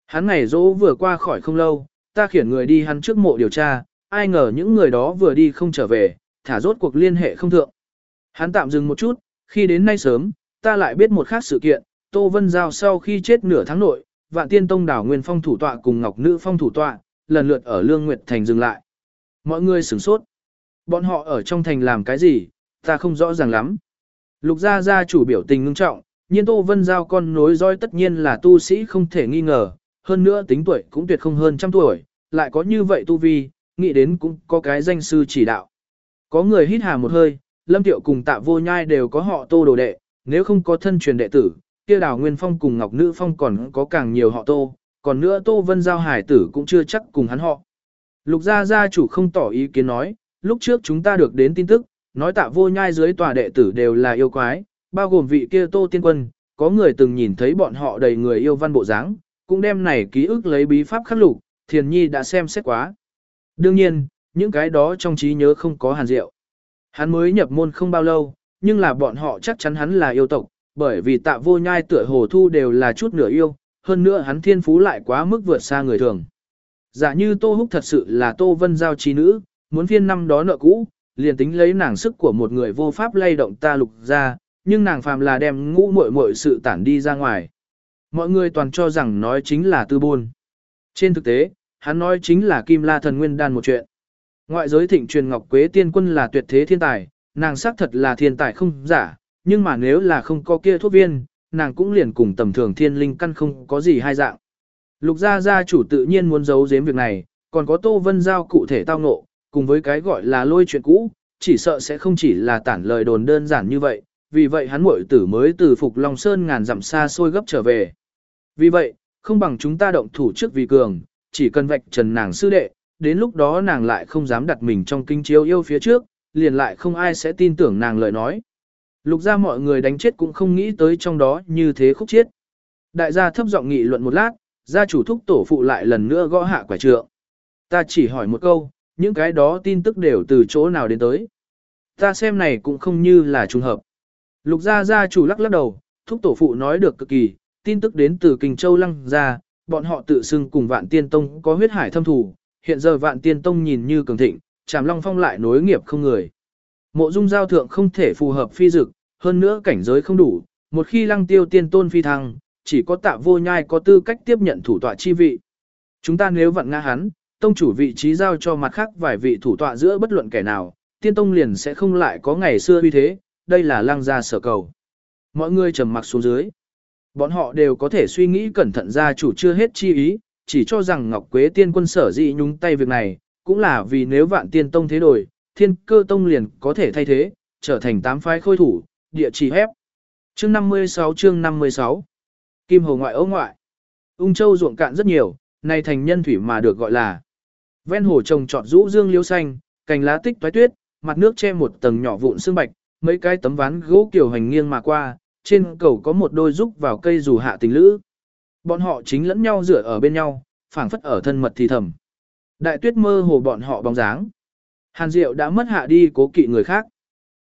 Hắn ngày dỗ vừa qua khỏi không lâu, ta khiển người đi hắn trước mộ điều tra, ai ngờ những người đó vừa đi không trở về, thả rốt cuộc liên hệ không thượng. Hắn tạm dừng một chút, khi đến nay sớm, ta lại biết một khác sự kiện, Tô Vân Giao sau khi chết nửa tháng nội, Vạn Tiên Tông đảo Nguyên Phong thủ tọa cùng Ngọc Nữ Phong thủ tọa, lần lượt ở Lương Nguyệt Thành dừng lại. Mọi người sửng sốt. Bọn họ ở trong thành làm cái gì, ta không rõ ràng lắm. Lục gia gia chủ biểu tình ngưng trọng, nhiên Tô Vân Giao con nối roi tất nhiên là tu sĩ không thể nghi ngờ, hơn nữa tính tuổi cũng tuyệt không hơn trăm tuổi, lại có như vậy tu vi, nghĩ đến cũng có cái danh sư chỉ đạo. Có người hít hà một hơi, Lâm Tiệu cùng Tạ Vô Nhai đều có họ Tô đồ đệ, nếu không có thân truyền đệ tử, kia Đào Nguyên Phong cùng Ngọc Nữ Phong còn có càng nhiều họ Tô, còn nữa Tô Vân Giao hải tử cũng chưa chắc cùng hắn họ. Lục gia gia chủ không tỏ ý kiến nói, lúc trước chúng ta được đến tin tức, nói Tạ Vô Nhai dưới tòa đệ tử đều là yêu quái, bao gồm vị kia Tô Tiên Quân, có người từng nhìn thấy bọn họ đầy người yêu văn bộ dáng, cũng đem này ký ức lấy bí pháp khắc lục, Thiền Nhi đã xem xét quá. Đương nhiên, những cái đó trong trí nhớ không có hàn diệu. Hắn mới nhập môn không bao lâu, nhưng là bọn họ chắc chắn hắn là yêu tộc, bởi vì tạ vô nhai tựa hồ thu đều là chút nửa yêu, hơn nữa hắn thiên phú lại quá mức vượt xa người thường. Giả như Tô Húc thật sự là Tô Vân Giao trí nữ, muốn phiên năm đó nợ cũ, liền tính lấy nàng sức của một người vô pháp lay động ta lục ra, nhưng nàng phàm là đem ngũ muội muội sự tản đi ra ngoài. Mọi người toàn cho rằng nói chính là tư buôn. Trên thực tế, hắn nói chính là Kim La Thần Nguyên Đan một chuyện. Ngoại giới thịnh truyền Ngọc Quế Tiên Quân là tuyệt thế thiên tài, nàng xác thật là thiên tài không giả, nhưng mà nếu là không có kia thuốc viên, nàng cũng liền cùng tầm thường thiên linh căn không có gì hai dạng. Lục gia gia chủ tự nhiên muốn giấu giếm việc này, còn có Tô Vân Giao cụ thể tao ngộ, cùng với cái gọi là lôi chuyện cũ, chỉ sợ sẽ không chỉ là tản lời đồn đơn giản như vậy, vì vậy hắn muội tử mới từ Phục Long Sơn ngàn dặm xa xôi gấp trở về. Vì vậy, không bằng chúng ta động thủ trước vì cường, chỉ cần vạch trần nàng sư đệ, đến lúc đó nàng lại không dám đặt mình trong kinh chiếu yêu phía trước, liền lại không ai sẽ tin tưởng nàng lời nói. Lục ra mọi người đánh chết cũng không nghĩ tới trong đó như thế khúc chết. Đại gia thấp giọng nghị luận một lát, gia chủ thúc tổ phụ lại lần nữa gõ hạ quả trượng. Ta chỉ hỏi một câu, những cái đó tin tức đều từ chỗ nào đến tới. Ta xem này cũng không như là trùng hợp. Lục gia gia chủ lắc lắc đầu, thúc tổ phụ nói được cực kỳ, tin tức đến từ Kinh Châu Lăng gia, bọn họ tự xưng cùng Vạn Tiên Tông có huyết hải thâm thủ, hiện giờ Vạn Tiên Tông nhìn như cường thịnh, chàm Long Phong lại nối nghiệp không người. Mộ Dung giao thượng không thể phù hợp phi dực, hơn nữa cảnh giới không đủ, một khi Lăng Tiêu Tiên Tôn phi thăng, chỉ có Tạ Vô Nhai có tư cách tiếp nhận thủ tọa chi vị. Chúng ta nếu vặn ngã hắn, tông chủ vị trí giao cho mặt khác vài vị thủ tọa giữa bất luận kẻ nào, tiên tông liền sẽ không lại có ngày xưa uy thế, đây là lăng gia sở cầu. Mọi người trầm mặc xuống dưới. Bọn họ đều có thể suy nghĩ cẩn thận gia chủ chưa hết chi ý, chỉ cho rằng Ngọc Quế tiên quân sở dị nhúng tay việc này, cũng là vì nếu vạn tiên tông thế đổi, thiên cơ tông liền có thể thay thế, trở thành tám phái khôi thủ, địa chỉ hép. Chương 56 chương 56 Kim Hồ ngoại ấu ngoại Ung châu ruộng cạn rất nhiều, nay thành nhân thủy mà được gọi là Ven hồ trồng trọt rũ dương liễu xanh, cành lá tích toái tuyết, mặt nước che một tầng nhỏ vụn sương bạch, mấy cái tấm ván gỗ kiểu hành nghiêng mà qua, trên cầu có một đôi rúc vào cây dù hạ tình lữ. Bọn họ chính lẫn nhau dựa ở bên nhau, phảng phất ở thân mật thì thầm. Đại tuyết mơ hồ bọn họ bóng dáng. Hàn Diệu đã mất hạ đi cố kỵ người khác.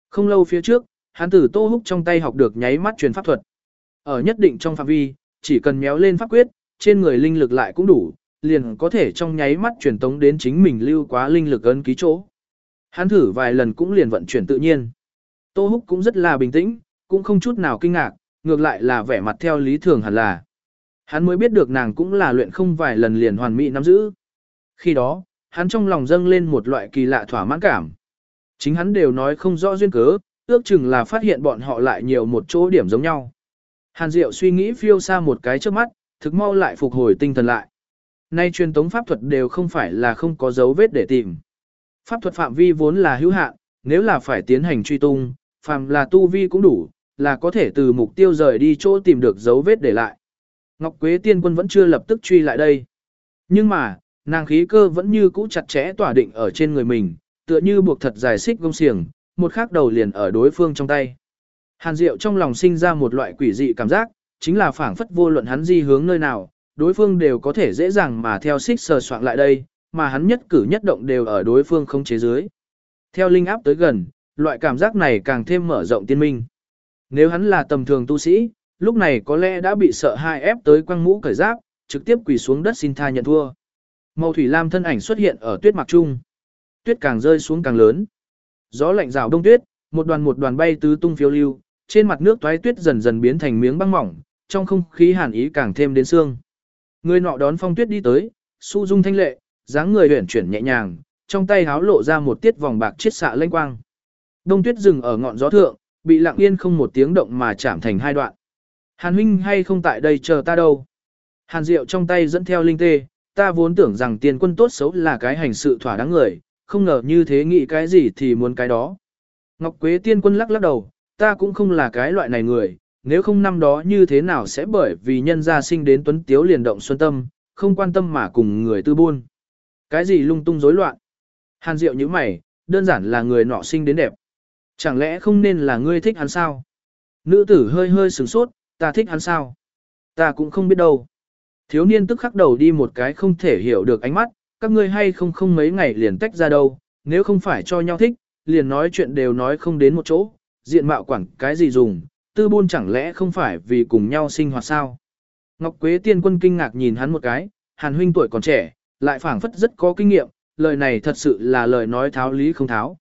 Không lâu phía trước, hắn tử Tô Húc trong tay học được nháy mắt truyền pháp thuật. Ở nhất định trong phạm vi, chỉ cần méo lên pháp quyết, trên người linh lực lại cũng đủ, liền có thể trong nháy mắt truyền tống đến chính mình lưu quá linh lực ấn ký chỗ. Hắn thử vài lần cũng liền vận chuyển tự nhiên. Tô Húc cũng rất là bình tĩnh, cũng không chút nào kinh ngạc, ngược lại là vẻ mặt theo lý thường hẳn là. Hắn mới biết được nàng cũng là luyện không vài lần liền hoàn mỹ nắm giữ. Khi đó, hắn trong lòng dâng lên một loại kỳ lạ thỏa mãn cảm. Chính hắn đều nói không rõ duyên cớ, ước chừng là phát hiện bọn họ lại nhiều một chỗ điểm giống nhau. Hàn Diệu suy nghĩ phiêu xa một cái trước mắt, thực mau lại phục hồi tinh thần lại. Nay truyền tống pháp thuật đều không phải là không có dấu vết để tìm. Pháp thuật phạm vi vốn là hữu hạn, nếu là phải tiến hành truy tung, phàm là tu vi cũng đủ, là có thể từ mục tiêu rời đi chỗ tìm được dấu vết để lại. Ngọc Quế Tiên Quân vẫn chưa lập tức truy lại đây. Nhưng mà, nàng khí cơ vẫn như cũ chặt chẽ tỏa định ở trên người mình, tựa như buộc thật dài xích gông xiềng, một khắc đầu liền ở đối phương trong tay. Hàn Diệu trong lòng sinh ra một loại quỷ dị cảm giác, chính là phảng phất vô luận hắn di hướng nơi nào, đối phương đều có thể dễ dàng mà theo xích sờ soạn lại đây, mà hắn nhất cử nhất động đều ở đối phương không chế dưới. Theo linh áp tới gần, loại cảm giác này càng thêm mở rộng tiên minh. Nếu hắn là tầm thường tu sĩ, lúc này có lẽ đã bị sợ hai ép tới quăng mũ cởi giáp, trực tiếp quỳ xuống đất xin tha nhận thua. Màu thủy lam thân ảnh xuất hiện ở tuyết mặc trung. Tuyết càng rơi xuống càng lớn. Gió lạnh rào đông tuyết, một đoàn một đoàn bay tứ tung phiêu lưu, trên mặt nước toái tuyết dần dần biến thành miếng băng mỏng, trong không khí hàn ý càng thêm đến xương. Người nọ đón phong tuyết đi tới, su dung thanh lệ, dáng người huyển chuyển nhẹ nhàng, trong tay háo lộ ra một tiết vòng bạc chiết xạ lênh quang. Đông tuyết dừng ở ngọn gió thượng, bị lặng yên không một tiếng động mà chạm thành hai đoạn. Hàn huynh hay không tại đây chờ ta đâu. Hàn Diệu trong tay dẫn theo linh tê, ta vốn tưởng rằng tiền quân tốt xấu là cái hành sự thỏa đáng người, không ngờ như thế nghĩ cái gì thì muốn cái đó. Ngọc Quế tiên quân lắc lắc đầu, ta cũng không là cái loại này người, nếu không năm đó như thế nào sẽ bởi vì nhân gia sinh đến tuấn tiếu liền động xuân tâm, không quan tâm mà cùng người tư buôn. Cái gì lung tung rối loạn? Hàn Diệu như mày, đơn giản là người nọ sinh đến đẹp. Chẳng lẽ không nên là ngươi thích hắn sao? Nữ tử hơi hơi sửng sốt, ta thích hắn sao? Ta cũng không biết đâu. Thiếu niên tức khắc đầu đi một cái không thể hiểu được ánh mắt, các ngươi hay không không mấy ngày liền tách ra đâu, nếu không phải cho nhau thích, liền nói chuyện đều nói không đến một chỗ, diện mạo quản cái gì dùng, tư buôn chẳng lẽ không phải vì cùng nhau sinh hoạt sao? Ngọc Quế tiên quân kinh ngạc nhìn hắn một cái, hàn huynh tuổi còn trẻ, lại phảng phất rất có kinh nghiệm, lời này thật sự là lời nói tháo lý không tháo.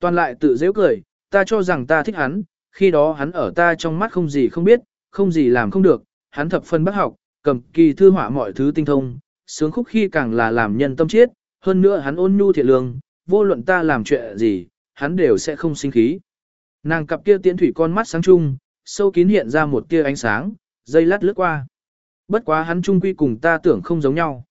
Toàn lại tự dễ cười, ta cho rằng ta thích hắn, khi đó hắn ở ta trong mắt không gì không biết, không gì làm không được, hắn thập phân bác học, cầm kỳ thư họa mọi thứ tinh thông, sướng khúc khi càng là làm nhân tâm chết, hơn nữa hắn ôn nhu thiện lương, vô luận ta làm chuyện gì, hắn đều sẽ không sinh khí. Nàng cặp kia tiễn thủy con mắt sáng chung, sâu kín hiện ra một tia ánh sáng, dây lát lướt qua. Bất quá hắn trung quy cùng ta tưởng không giống nhau.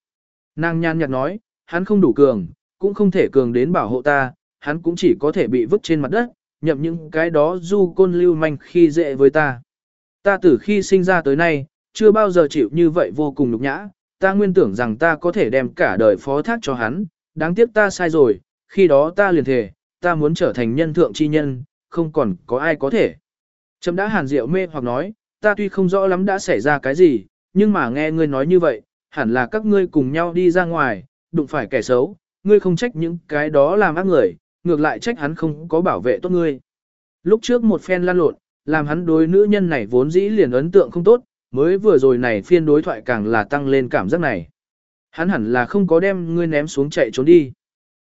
Nàng nhan nhạt nói, hắn không đủ cường, cũng không thể cường đến bảo hộ ta, hắn cũng chỉ có thể bị vứt trên mặt đất, nhậm những cái đó du côn lưu manh khi dễ với ta. Ta từ khi sinh ra tới nay, chưa bao giờ chịu như vậy vô cùng nhục nhã, ta nguyên tưởng rằng ta có thể đem cả đời phó thác cho hắn, đáng tiếc ta sai rồi, khi đó ta liền thề, ta muốn trở thành nhân thượng chi nhân, không còn có ai có thể. Trầm đã hàn diệu mê hoặc nói, ta tuy không rõ lắm đã xảy ra cái gì, nhưng mà nghe ngươi nói như vậy, hẳn là các ngươi cùng nhau đi ra ngoài, đụng phải kẻ xấu, ngươi không trách những cái đó làm ác người, ngược lại trách hắn không có bảo vệ tốt ngươi. Lúc trước một phen lan lộn, làm hắn đối nữ nhân này vốn dĩ liền ấn tượng không tốt, mới vừa rồi này phiên đối thoại càng là tăng lên cảm giác này. Hắn hẳn là không có đem ngươi ném xuống chạy trốn đi.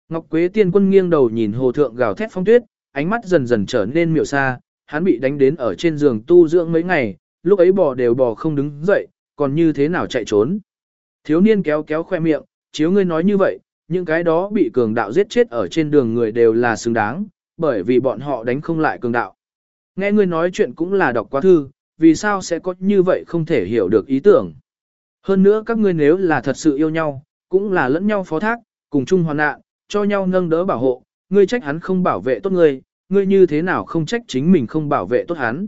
Ngọc Quế tiên quân nghiêng đầu nhìn hồ thượng gào thét phong tuyết, ánh mắt dần dần trở nên miểu xa, hắn bị đánh đến ở trên giường tu dưỡng mấy ngày, lúc ấy bò đều bò không đứng dậy, còn như thế nào chạy trốn. Thiếu niên kéo kéo khoe miệng, chiếu ngươi nói như vậy, những cái đó bị cường đạo giết chết ở trên đường người đều là xứng đáng, bởi vì bọn họ đánh không lại cường đạo. Nghe ngươi nói chuyện cũng là đọc quá thư, vì sao sẽ có như vậy không thể hiểu được ý tưởng. Hơn nữa các ngươi nếu là thật sự yêu nhau, cũng là lẫn nhau phó thác, cùng chung hoàn nạn, cho nhau nâng đỡ bảo hộ, ngươi trách hắn không bảo vệ tốt ngươi, ngươi như thế nào không trách chính mình không bảo vệ tốt hắn.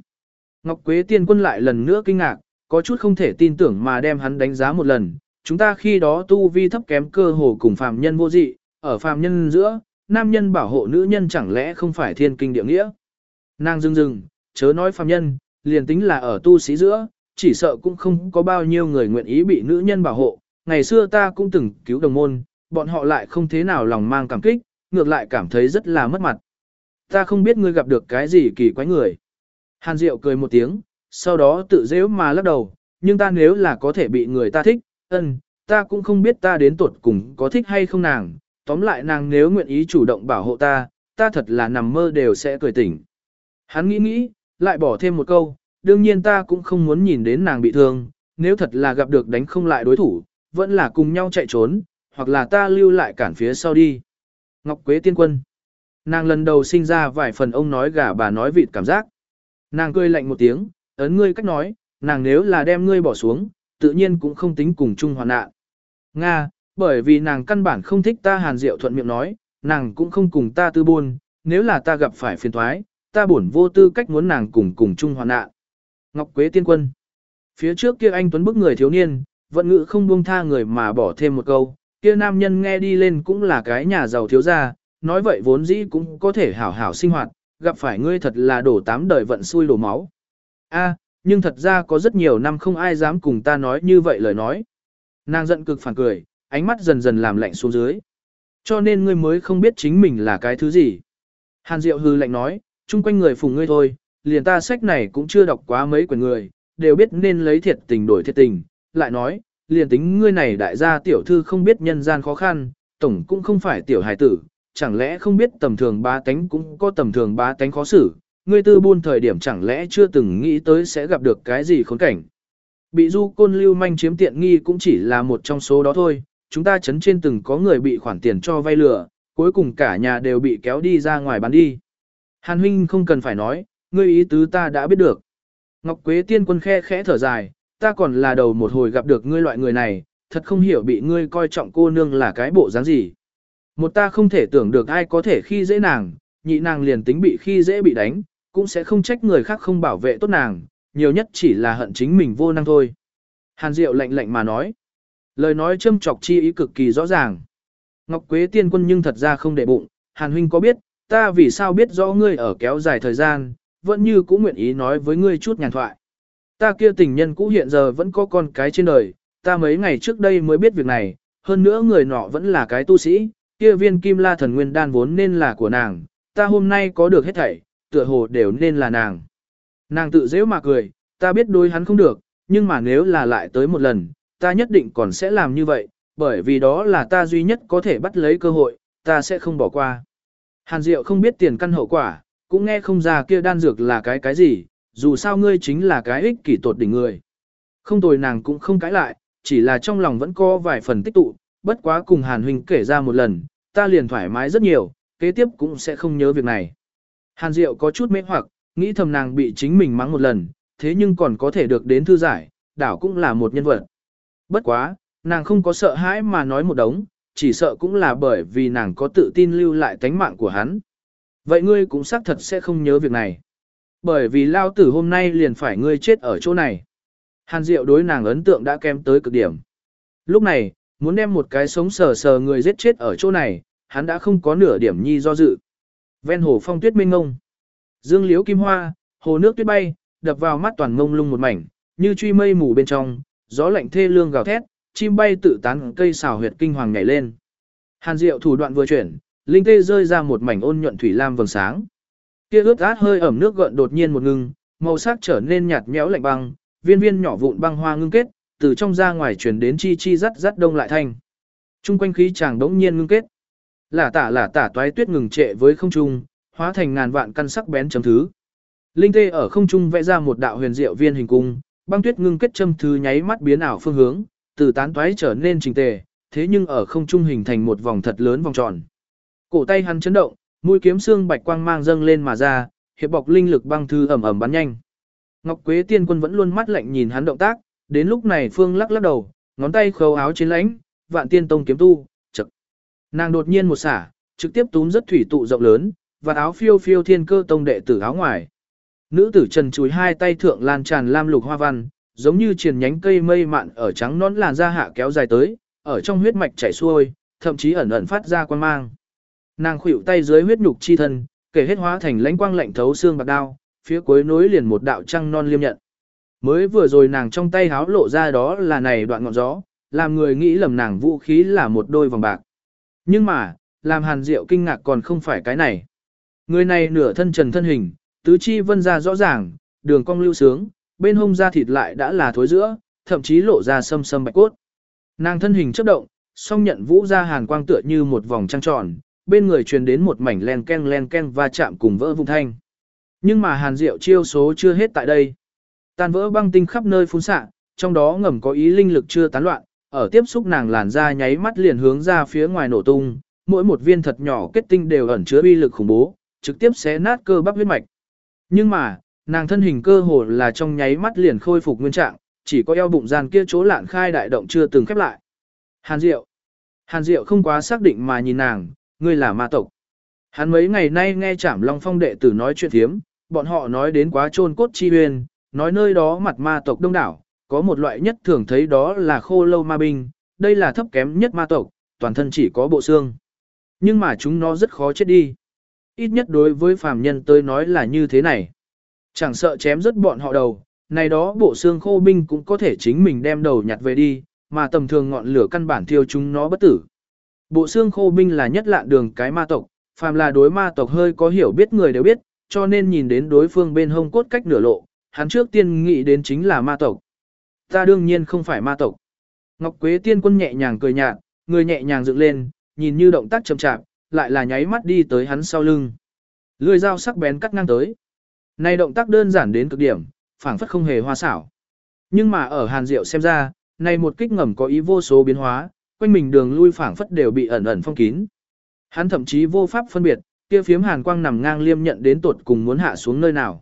Ngọc Quế tiên quân lại lần nữa kinh ngạc, có chút không thể tin tưởng mà đem hắn đánh giá một lần, chúng ta khi đó tu vi thấp kém cơ hồ cùng phàm nhân vô dị, ở phàm nhân giữa, nam nhân bảo hộ nữ nhân chẳng lẽ không phải thiên kinh địa nghĩa. Nàng dưng dưng, chớ nói phàm nhân, liền tính là ở tu sĩ giữa, chỉ sợ cũng không có bao nhiêu người nguyện ý bị nữ nhân bảo hộ. Ngày xưa ta cũng từng cứu đồng môn, bọn họ lại không thế nào lòng mang cảm kích, ngược lại cảm thấy rất là mất mặt. Ta không biết ngươi gặp được cái gì kỳ quái người. Hàn Diệu cười một tiếng, sau đó tự dễ mà lắc đầu, nhưng ta nếu là có thể bị người ta thích, ân, ta cũng không biết ta đến tuột cùng có thích hay không nàng, tóm lại nàng nếu nguyện ý chủ động bảo hộ ta, ta thật là nằm mơ đều sẽ cười tỉnh. Hắn nghĩ nghĩ, lại bỏ thêm một câu, đương nhiên ta cũng không muốn nhìn đến nàng bị thương, nếu thật là gặp được đánh không lại đối thủ, vẫn là cùng nhau chạy trốn, hoặc là ta lưu lại cản phía sau đi. Ngọc Quế Tiên Quân Nàng lần đầu sinh ra vài phần ông nói gà bà nói vịt cảm giác. Nàng cười lạnh một tiếng, ấn ngươi cách nói, nàng nếu là đem ngươi bỏ xuống, tự nhiên cũng không tính cùng chung hoàn nạn. Nga, bởi vì nàng căn bản không thích ta hàn diệu thuận miệng nói, nàng cũng không cùng ta tư buôn, nếu là ta gặp phải phiền thoái, ta bổn vô tư cách muốn nàng cùng cùng chung hoàn nạn. Ngọc Quế Tiên Quân Phía trước kia anh Tuấn bức người thiếu niên, vận ngữ không buông tha người mà bỏ thêm một câu, kia nam nhân nghe đi lên cũng là cái nhà giàu thiếu gia, nói vậy vốn dĩ cũng có thể hảo hảo sinh hoạt, gặp phải ngươi thật là đổ tám đời vận xui đổ máu. A, nhưng thật ra có rất nhiều năm không ai dám cùng ta nói như vậy lời nói. Nàng giận cực phản cười, ánh mắt dần dần làm lạnh xuống dưới. Cho nên ngươi mới không biết chính mình là cái thứ gì. Hàn Diệu hư lạnh nói, chung quanh người phùng ngươi thôi, liền ta sách này cũng chưa đọc quá mấy quyển người, đều biết nên lấy thiệt tình đổi thiệt tình. Lại nói, liền tính ngươi này đại gia tiểu thư không biết nhân gian khó khăn, tổng cũng không phải tiểu hài tử, chẳng lẽ không biết tầm thường bá tánh cũng có tầm thường bá tánh khó xử, ngươi tư buôn thời điểm chẳng lẽ chưa từng nghĩ tới sẽ gặp được cái gì khốn cảnh. Bị du côn lưu manh chiếm tiện nghi cũng chỉ là một trong số đó thôi, chúng ta chấn trên từng có người bị khoản tiền cho vay lừa, cuối cùng cả nhà đều bị kéo đi ra ngoài bán đi. Hàn huynh không cần phải nói, ngươi ý tứ ta đã biết được. Ngọc Quế tiên quân khe khẽ thở dài, ta còn là đầu một hồi gặp được ngươi loại người này, thật không hiểu bị ngươi coi trọng cô nương là cái bộ dáng gì. Một ta không thể tưởng được ai có thể khi dễ nàng, nhị nàng liền tính bị khi dễ bị đánh, cũng sẽ không trách người khác không bảo vệ tốt nàng, nhiều nhất chỉ là hận chính mình vô năng thôi. Hàn Diệu lạnh lạnh mà nói. Lời nói châm chọc chi ý cực kỳ rõ ràng. Ngọc Quế tiên quân nhưng thật ra không để bụng, Hàn huynh có biết, ta vì sao biết rõ ngươi ở kéo dài thời gian, vẫn như cũng nguyện ý nói với ngươi chút nhàn thoại. Ta kia tình nhân cũ hiện giờ vẫn có con cái trên đời, ta mấy ngày trước đây mới biết việc này, hơn nữa người nọ vẫn là cái tu sĩ, kia viên kim la thần nguyên đan vốn nên là của nàng, ta hôm nay có được hết thảy, tựa hồ đều nên là nàng. Nàng tự dễ mà cười, ta biết đối hắn không được, nhưng mà nếu là lại tới một lần, ta nhất định còn sẽ làm như vậy, bởi vì đó là ta duy nhất có thể bắt lấy cơ hội, ta sẽ không bỏ qua. Hàn Diệu không biết tiền căn hậu quả, cũng nghe không ra kia đan dược là cái cái gì, dù sao ngươi chính là cái ích kỷ tột đỉnh người. Không tồi nàng cũng không cãi lại, chỉ là trong lòng vẫn có vài phần tích tụ, bất quá cùng Hàn Huynh kể ra một lần, ta liền thoải mái rất nhiều, kế tiếp cũng sẽ không nhớ việc này. Hàn Diệu có chút mê hoặc, nghĩ thầm nàng bị chính mình mắng một lần, thế nhưng còn có thể được đến thư giải, đảo cũng là một nhân vật. Bất quá, nàng không có sợ hãi mà nói một đống, chỉ sợ cũng là bởi vì nàng có tự tin lưu lại tánh mạng của hắn. Vậy ngươi cũng xác thật sẽ không nhớ việc này. Bởi vì lao tử hôm nay liền phải ngươi chết ở chỗ này. Hàn Diệu đối nàng ấn tượng đã kém tới cực điểm. Lúc này, muốn đem một cái sống sờ sờ người giết chết ở chỗ này, hắn đã không có nửa điểm nhi do dự. Ven hồ phong tuyết mênh ngông. Dương liễu kim hoa, hồ nước tuyết bay, đập vào mắt toàn ngông lung một mảnh, như truy mây mù bên trong, gió lạnh thê lương gào thét, chim bay tự tán cây xào huyệt kinh hoàng nhảy lên. Hàn Diệu thủ đoạn vừa chuyển, linh tê rơi ra một mảnh ôn nhuận thủy lam vầng sáng. Kia ướt át hơi ẩm nước gợn đột nhiên một ngừng màu sắc trở nên nhạt nhẽo lạnh băng, viên viên nhỏ vụn băng hoa ngưng kết, từ trong ra ngoài truyền đến chi chi rắt rắt đông lại thanh. Trung quanh khí chàng đống nhiên ngưng kết. Lả tả lả tả toái tuyết ngừng trệ với không trung, hóa thành ngàn vạn căn sắc bén chấm thứ. Linh tê ở không trung vẽ ra một đạo huyền diệu viên hình cung, băng tuyết ngưng kết châm thứ nháy mắt biến ảo phương hướng, từ tán toái trở nên trình tề, thế nhưng ở không trung hình thành một vòng thật lớn vòng tròn. Cổ tay hắn chấn động, mũi kiếm xương bạch quang mang dâng lên mà ra, hiệp bọc linh lực băng thư ẩm ẩm bắn nhanh. Ngọc Quế Tiên Quân vẫn luôn mắt lạnh nhìn hắn động tác, đến lúc này Phương lắc lắc đầu, ngón tay khâu áo trên lãnh, vạn tiên tông kiếm tu, chậc. Nàng đột nhiên một xả, trực tiếp túm rất thủy tụ rộng lớn, và áo phiêu phiêu thiên cơ tông đệ tử áo ngoài. Nữ tử trần chùi hai tay thượng lan tràn lam lục hoa văn, giống như triền nhánh cây mây mạn ở trắng nón làn da hạ kéo dài tới, ở trong huyết mạch chảy xuôi, thậm chí ẩn ẩn phát ra quan mang. Nàng khuỵu tay dưới huyết nhục chi thân, kể hết hóa thành lãnh quang lạnh thấu xương bạc đao, phía cuối nối liền một đạo trăng non liêm nhận. Mới vừa rồi nàng trong tay háo lộ ra đó là này đoạn ngọn gió, làm người nghĩ lầm nàng vũ khí là một đôi vòng bạc. Nhưng mà, làm hàn diệu kinh ngạc còn không phải cái này. Người này nửa thân trần thân hình, tứ chi vân ra rõ ràng, đường cong lưu sướng, bên hông da thịt lại đã là thối giữa, thậm chí lộ ra sâm sâm bạch cốt. Nàng thân hình chấp động, song nhận vũ ra hàn quang tựa như một vòng trăng tròn, bên người truyền đến một mảnh len ken len ken va chạm cùng vỡ vung thanh. Nhưng mà hàn diệu chiêu số chưa hết tại đây. Tan vỡ băng tinh khắp nơi phun xạ, trong đó ngầm có ý linh lực chưa tán loạn, ở tiếp xúc nàng làn da nháy mắt liền hướng ra phía ngoài nổ tung, mỗi một viên thật nhỏ kết tinh đều ẩn chứa uy lực khủng bố, trực tiếp xé nát cơ bắp huyết mạch. Nhưng mà, nàng thân hình cơ hồ là trong nháy mắt liền khôi phục nguyên trạng, chỉ có eo bụng gian kia chỗ lạn khai đại động chưa từng khép lại. Hàn Diệu. Hàn Diệu không quá xác định mà nhìn nàng, ngươi là ma tộc. Hắn mấy ngày nay nghe Trảm Long Phong đệ tử nói chuyện thiếm, bọn họ nói đến quá trôn cốt chi huyền, nói nơi đó mặt ma tộc đông đảo, có một loại nhất thường thấy đó là khô lâu ma binh, đây là thấp kém nhất ma tộc, toàn thân chỉ có bộ xương. Nhưng mà chúng nó rất khó chết đi. Ít nhất đối với phàm nhân tôi nói là như thế này. Chẳng sợ chém rất bọn họ đầu, này đó bộ xương khô binh cũng có thể chính mình đem đầu nhặt về đi, mà tầm thường ngọn lửa căn bản thiêu chúng nó bất tử. Bộ xương khô binh là nhất lạ đường cái ma tộc, phàm là đối ma tộc hơi có hiểu biết người đều biết, cho nên nhìn đến đối phương bên hông cốt cách nửa lộ, hắn trước tiên nghĩ đến chính là ma tộc. Ta đương nhiên không phải ma tộc. Ngọc Quế tiên quân nhẹ nhàng cười nhạt, người nhẹ nhàng dựng lên, nhìn như động tác chậm chạp, lại là nháy mắt đi tới hắn sau lưng. Lưỡi dao sắc bén cắt ngang tới. Này động tác đơn giản đến cực điểm, phảng phất không hề hoa xảo. Nhưng mà ở Hàn Diệu xem ra, này một kích ngầm có ý vô số biến hóa, quanh mình đường lui phảng phất đều bị ẩn ẩn phong kín. Hắn thậm chí vô pháp phân biệt, kia phiếm hàn quang nằm ngang liêm nhận đến tột cùng muốn hạ xuống nơi nào.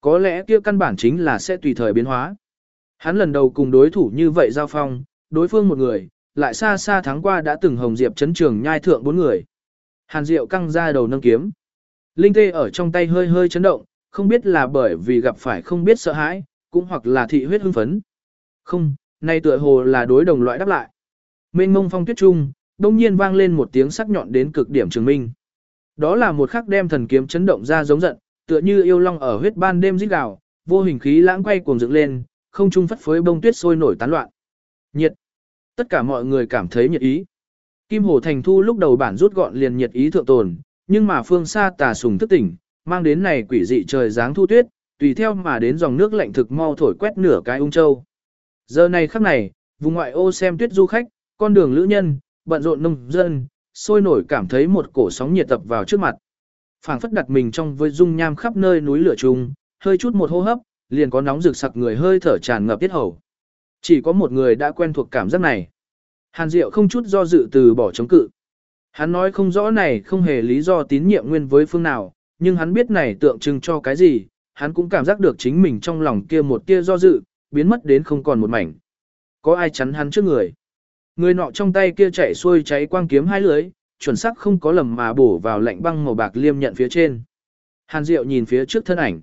Có lẽ kia căn bản chính là sẽ tùy thời biến hóa. Hắn lần đầu cùng đối thủ như vậy giao phong, đối phương một người, lại xa xa tháng qua đã từng hồng diệp chấn trường nhai thượng bốn người. Hàn Diệu căng ra đầu nâng kiếm. Linh tê ở trong tay hơi hơi chấn động, không biết là bởi vì gặp phải không biết sợ hãi, cũng hoặc là thị huyết hưng phấn. Không, nay tựa hồ là đối đồng loại đáp lại. Mênh mông phong tuyết trung, đông nhiên vang lên một tiếng sắc nhọn đến cực điểm trường minh. Đó là một khắc đem thần kiếm chấn động ra giống giận, tựa như yêu long ở huyết ban đêm rít gào, vô hình khí lãng quay cuồng dựng lên, không trung phất phới bông tuyết sôi nổi tán loạn. Nhiệt. Tất cả mọi người cảm thấy nhiệt ý. Kim Hồ Thành Thu lúc đầu bản rút gọn liền nhiệt ý thượng tồn, nhưng mà phương xa tà sùng thức tỉnh, mang đến này quỷ dị trời dáng thu tuyết, tùy theo mà đến dòng nước lạnh thực mau thổi quét nửa cái ung châu. Giờ này khắc này, vùng ngoại ô xem tuyết du khách, con đường lữ nhân, bận rộn nông dân, sôi nổi cảm thấy một cổ sóng nhiệt tập vào trước mặt phảng phất đặt mình trong với dung nham khắp nơi núi lửa trùng, hơi chút một hô hấp, liền có nóng rực sặc người hơi thở tràn ngập tiết hầu. Chỉ có một người đã quen thuộc cảm giác này. Hàn Diệu không chút do dự từ bỏ chống cự. Hắn nói không rõ này không hề lý do tín nhiệm nguyên với phương nào, nhưng hắn biết này tượng trưng cho cái gì, hắn cũng cảm giác được chính mình trong lòng kia một tia do dự, biến mất đến không còn một mảnh. Có ai chắn hắn trước người? Người nọ trong tay kia chạy xuôi cháy quang kiếm hai lưới, chuẩn xác không có lầm mà bổ vào lạnh băng màu bạc liêm nhận phía trên. Hàn Diệu nhìn phía trước thân ảnh.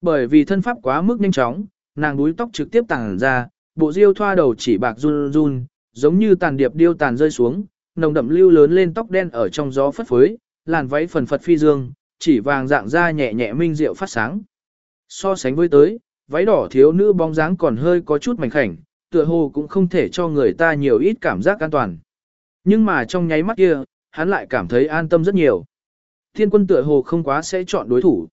Bởi vì thân pháp quá mức nhanh chóng, nàng đuôi tóc trực tiếp tàng ra, bộ diêu thoa đầu chỉ bạc run run, giống như tàn điệp điêu tàn rơi xuống, nồng đậm lưu lớn lên tóc đen ở trong gió phất phới, làn váy phần phật phi dương, chỉ vàng dạng da nhẹ nhẹ minh diệu phát sáng. So sánh với tới, váy đỏ thiếu nữ bóng dáng còn hơi có chút mảnh khảnh, tựa hồ cũng không thể cho người ta nhiều ít cảm giác an toàn. Nhưng mà trong nháy mắt kia, hắn lại cảm thấy an tâm rất nhiều. Thiên quân tựa hồ không quá sẽ chọn đối thủ.